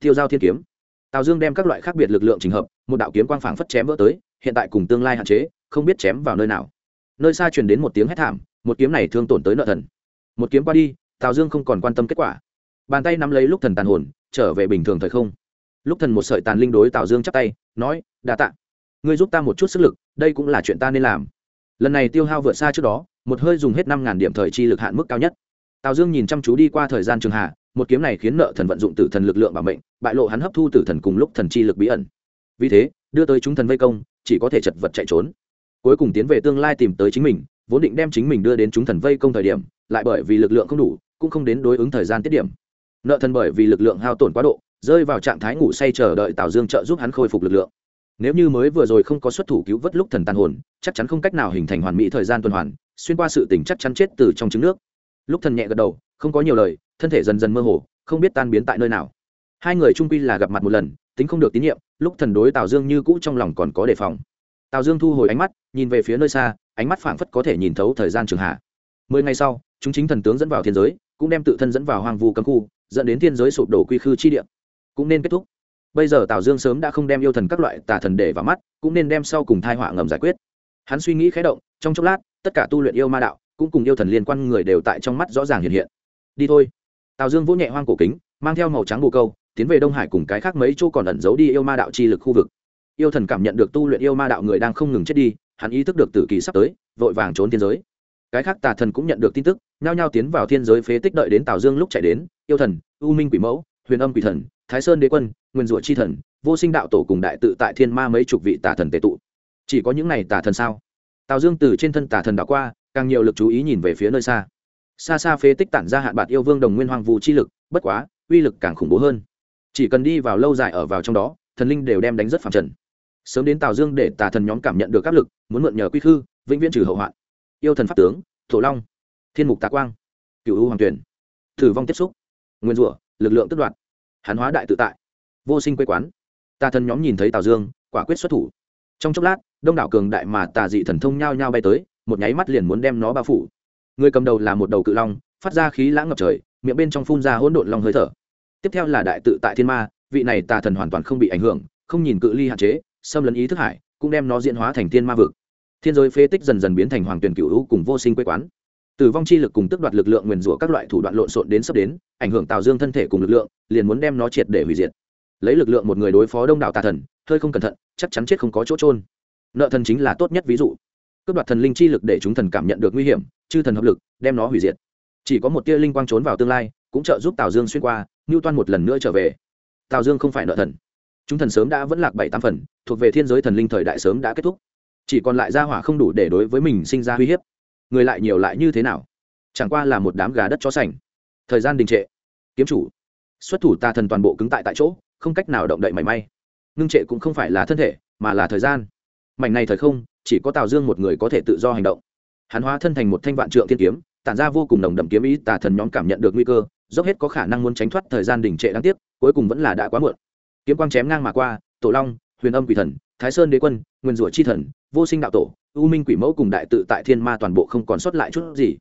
Tiêu giao thiên kiếm. Tào dương đem các loại khác biệt lực lượng trình hợp, một đạo kiếm quang phảng phất chém vỡ tới, hiện tại cùng tương lai hạn chế, không biết chém vào nơi nào. Nơi xa truyền đến một tiếng hét thảm, một kiếm này thương tổn tới nợ thần. Một kiếm qua đi, tào dương không còn quan tâm kết quả. Bàn tay nắm lấy lúc thần tàn hồn trở về bình thường thời không. Lúc thần một sợi tàn linh đối tào dương chắp tay, nói, đa tạ. Ngươi giúp ta một chút sức lực, đây cũng là chuyện ta nên làm. Lần này tiêu hao vượt xa trước đó, một hơi dùng hết năm ngàn điểm thời chi lực hạn mức cao nhất. Tào dương nhìn chăm chú đi qua thời gian trường hạ, một kiếm này khiến nợ thần vận dụng tử thần lực lượng bảo mệnh, bại lộ hắn hấp thu tử thần cùng lúc thần chi lực bí ẩn. Vì thế, đưa tới chúng thần vây công, chỉ có thể chật vật chạy trốn. Cuối cùng tiến về tương lai tìm tới chính mình, vốn định đem chính mình đưa đến chúng thần vây công thời điểm, lại bởi vì lực lượng không đủ, cũng không đến đối ứng thời gian tiết điểm nợ thần bởi vì lực lượng hao tổn quá độ, rơi vào trạng thái ngủ say chờ đợi tào dương trợ giúp hắn khôi phục lực lượng. Nếu như mới vừa rồi không có xuất thủ cứu vớt lúc thần tàn hồn, chắc chắn không cách nào hình thành hoàn mỹ thời gian tuần hoàn, xuyên qua sự tỉnh chắc chắn chết từ trong trứng nước. Lúc thần nhẹ gật đầu, không có nhiều lời, thân thể dần dần mơ hồ, không biết tan biến tại nơi nào. Hai người trung quy là gặp mặt một lần, tính không được tín nhiệm, lúc thần đối tào dương như cũ trong lòng còn có đề phòng. Tào dương thu hồi ánh mắt, nhìn về phía nơi xa, ánh mắt phảng phất có thể nhìn thấu thời gian trường hạ. Mười ngày sau, chúng chính thần tướng dẫn vào thiên giới, cũng đem tự thân dẫn vào hoang vu cấm khu dẫn đến thiên giới sụp đổ quy khư chi địa. Cũng nên kết thúc. Bây giờ tào dương sớm đã không đem yêu thần các loại tà thần để vào mắt, cũng nên đem sau cùng thai họa ngầm giải quyết. Hắn suy nghĩ khé động, trong chốc lát, tất cả tu luyện yêu ma đạo, cũng cùng yêu thần liên quan người đều tại trong mắt rõ ràng hiện hiện. Đi thôi. Tào dương vỗ nhẹ hoang cổ kính, mang theo màu trắng bồ câu, tiến về đông hải cùng cái khác mấy chỗ còn ẩn giấu đi yêu ma đạo chi lực khu vực. Yêu thần cảm nhận được tu luyện yêu ma đạo người đang không ngừng chết đi, hắn ý thức được tử kỳ sắp tới, vội vàng trốn thiên giới. Cái khác tà thần cũng nhận được tin tức, nhao nhao tiến vào thiên giới phế tích đợi đến tào dương lúc chạy đến yêu thần, u minh quỷ mẫu, huyền âm quỷ thần, thái sơn đế quân, nguyên rủa chi thần, vô sinh đạo tổ cùng đại tự tại thiên ma mấy chục vị tà thần tệ tụ. Chỉ có những này tà thần sao? Tào dương từ trên thân tà thần đạo qua, càng nhiều lực chú ý nhìn về phía nơi xa. Xa xa phế tích tản ra hạn bạc yêu vương đồng nguyên hoàng vũ chi lực, bất quá, uy lực càng khủng bố hơn. Chỉ cần đi vào lâu dài ở vào trong đó, thần linh đều đem đánh rất phạm trần. Sớm đến tào dương để tà thần nhóm cảm nhận được áp lực, muốn mượn nhờ quy khư, vĩnh viễn trừ hậu hoạn. Yêu thần pháp tướng, thổ long, thiên mục tạ quang cựu u hoàng tuyển. Thử vong tiếp xúc nguyên rủa, lực lượng tức đoạt. Hàn hóa đại tự tại. Vô sinh quê quán. Tà thần nhóm nhìn thấy tào dương, quả quyết xuất thủ. Trong chốc lát, đông đảo cường đại mà tà dị thần thông nhao nhao bay tới, một nháy mắt liền muốn đem nó bao phủ. Người cầm đầu là một đầu cự long, phát ra khí lãng ngập trời, miệng bên trong phun ra hỗn độn long hơi thở. Tiếp theo là đại tự tại thiên ma, vị này tà thần hoàn toàn không bị ảnh hưởng, không nhìn cự ly hạn chế, xâm lấn ý thức hải, cũng đem nó diễn hóa thành thiên ma vực. Thiên giới phế tích dần dần biến thành hoàng tuyển cựu hữu cùng vô sinh quê quán tử vong chi lực cùng tức đoạt lực lượng nguyền rủa các loại thủ đoạn lộn xộn đến sắp đến, ảnh hưởng tào dương thân thể cùng lực lượng, liền muốn đem nó triệt để hủy diệt. Lấy lực lượng một người đối phó đông đảo tà thần, hơi không cẩn thận, chắc chắn chết không có chỗ trôn nợ thần chính là tốt nhất ví dụ. Cướp đoạt thần linh chi lực để chúng thần cảm nhận được nguy hiểm, chư thần hợp lực, đem nó hủy diệt. Chỉ có một tia linh quang trốn vào tương lai, cũng trợ giúp tào dương xuyên qua ngưu toan một lần nữa trở về. Tào dương không phải nợ thần. Chúng thần sớm đã vẫn lạc bảy tam phần, thuộc về thiên giới thần linh thời đại sớm đã kết thúc. Chỉ còn lại gia hỏa không đủ để đối với mình sinh ra uy hiếp người lại nhiều lại như thế nào? Chẳng qua là một đám gà đất chó sành. Thời gian đình trệ. Kiếm chủ, xuất thủ tà thần toàn bộ cứng tại tại chỗ, không cách nào động đậy mảy may. Ngưng trệ cũng không phải là thân thể, mà là thời gian. Mảnh này thời không, chỉ có tào dương một người có thể tự do hành động. Hắn hóa thân thành một thanh vạn trượng thiên kiếm, tản ra vô cùng nồng đậm kiếm ý, tà thần nhóm cảm nhận được nguy cơ, dốc hết có khả năng muốn tránh thoát thời gian đình trệ đáng tiếc, cuối cùng vẫn là đã quá muộn. Kiếm quang chém ngang mà qua, tổ long, huyền âm quỷ thần thái sơn đế quân, nguyên rủa chi thần, vô sinh đạo tổ, u minh quỷ mẫu cùng đại tự tại thiên ma toàn bộ không còn sót lại chút gì.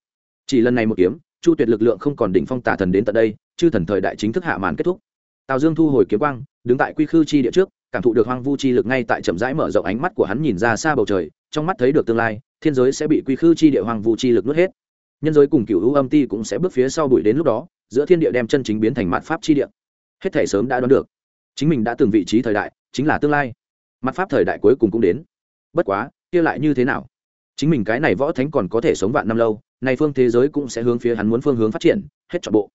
Chỉ lần này một kiếm, chu tuyệt lực lượng không còn đỉnh phong tà thần đến tận đây, chư thần thời đại chính thức hạ màn kết thúc. Tào dương thu hồi kiếm quang, đứng tại quy khư chi địa trước, cảm thụ được hoang vu chi lực ngay tại chậm rãi mở rộng ánh mắt của hắn nhìn ra xa bầu trời, trong mắt thấy được tương lai, thiên giới sẽ bị quy khư chi địa hoang vu chi lực nuốt hết. Nhân giới cùng cựu hữu âm ti cũng sẽ bước phía sau bụi đến lúc đó, giữa thiên địa đem chân chính biến thành mặt pháp chi địa. Hết thể sớm đã đoán được. Chính mình đã từng vị trí thời đại, chính là tương lai mặt pháp thời đại cuối cùng cũng đến. Bất quá, kia lại như thế nào? Chính mình cái này võ thánh còn có thể sống vạn năm lâu này phương thế giới cũng sẽ hướng phía hắn muốn phương hướng phát triển, hết trọn bộ.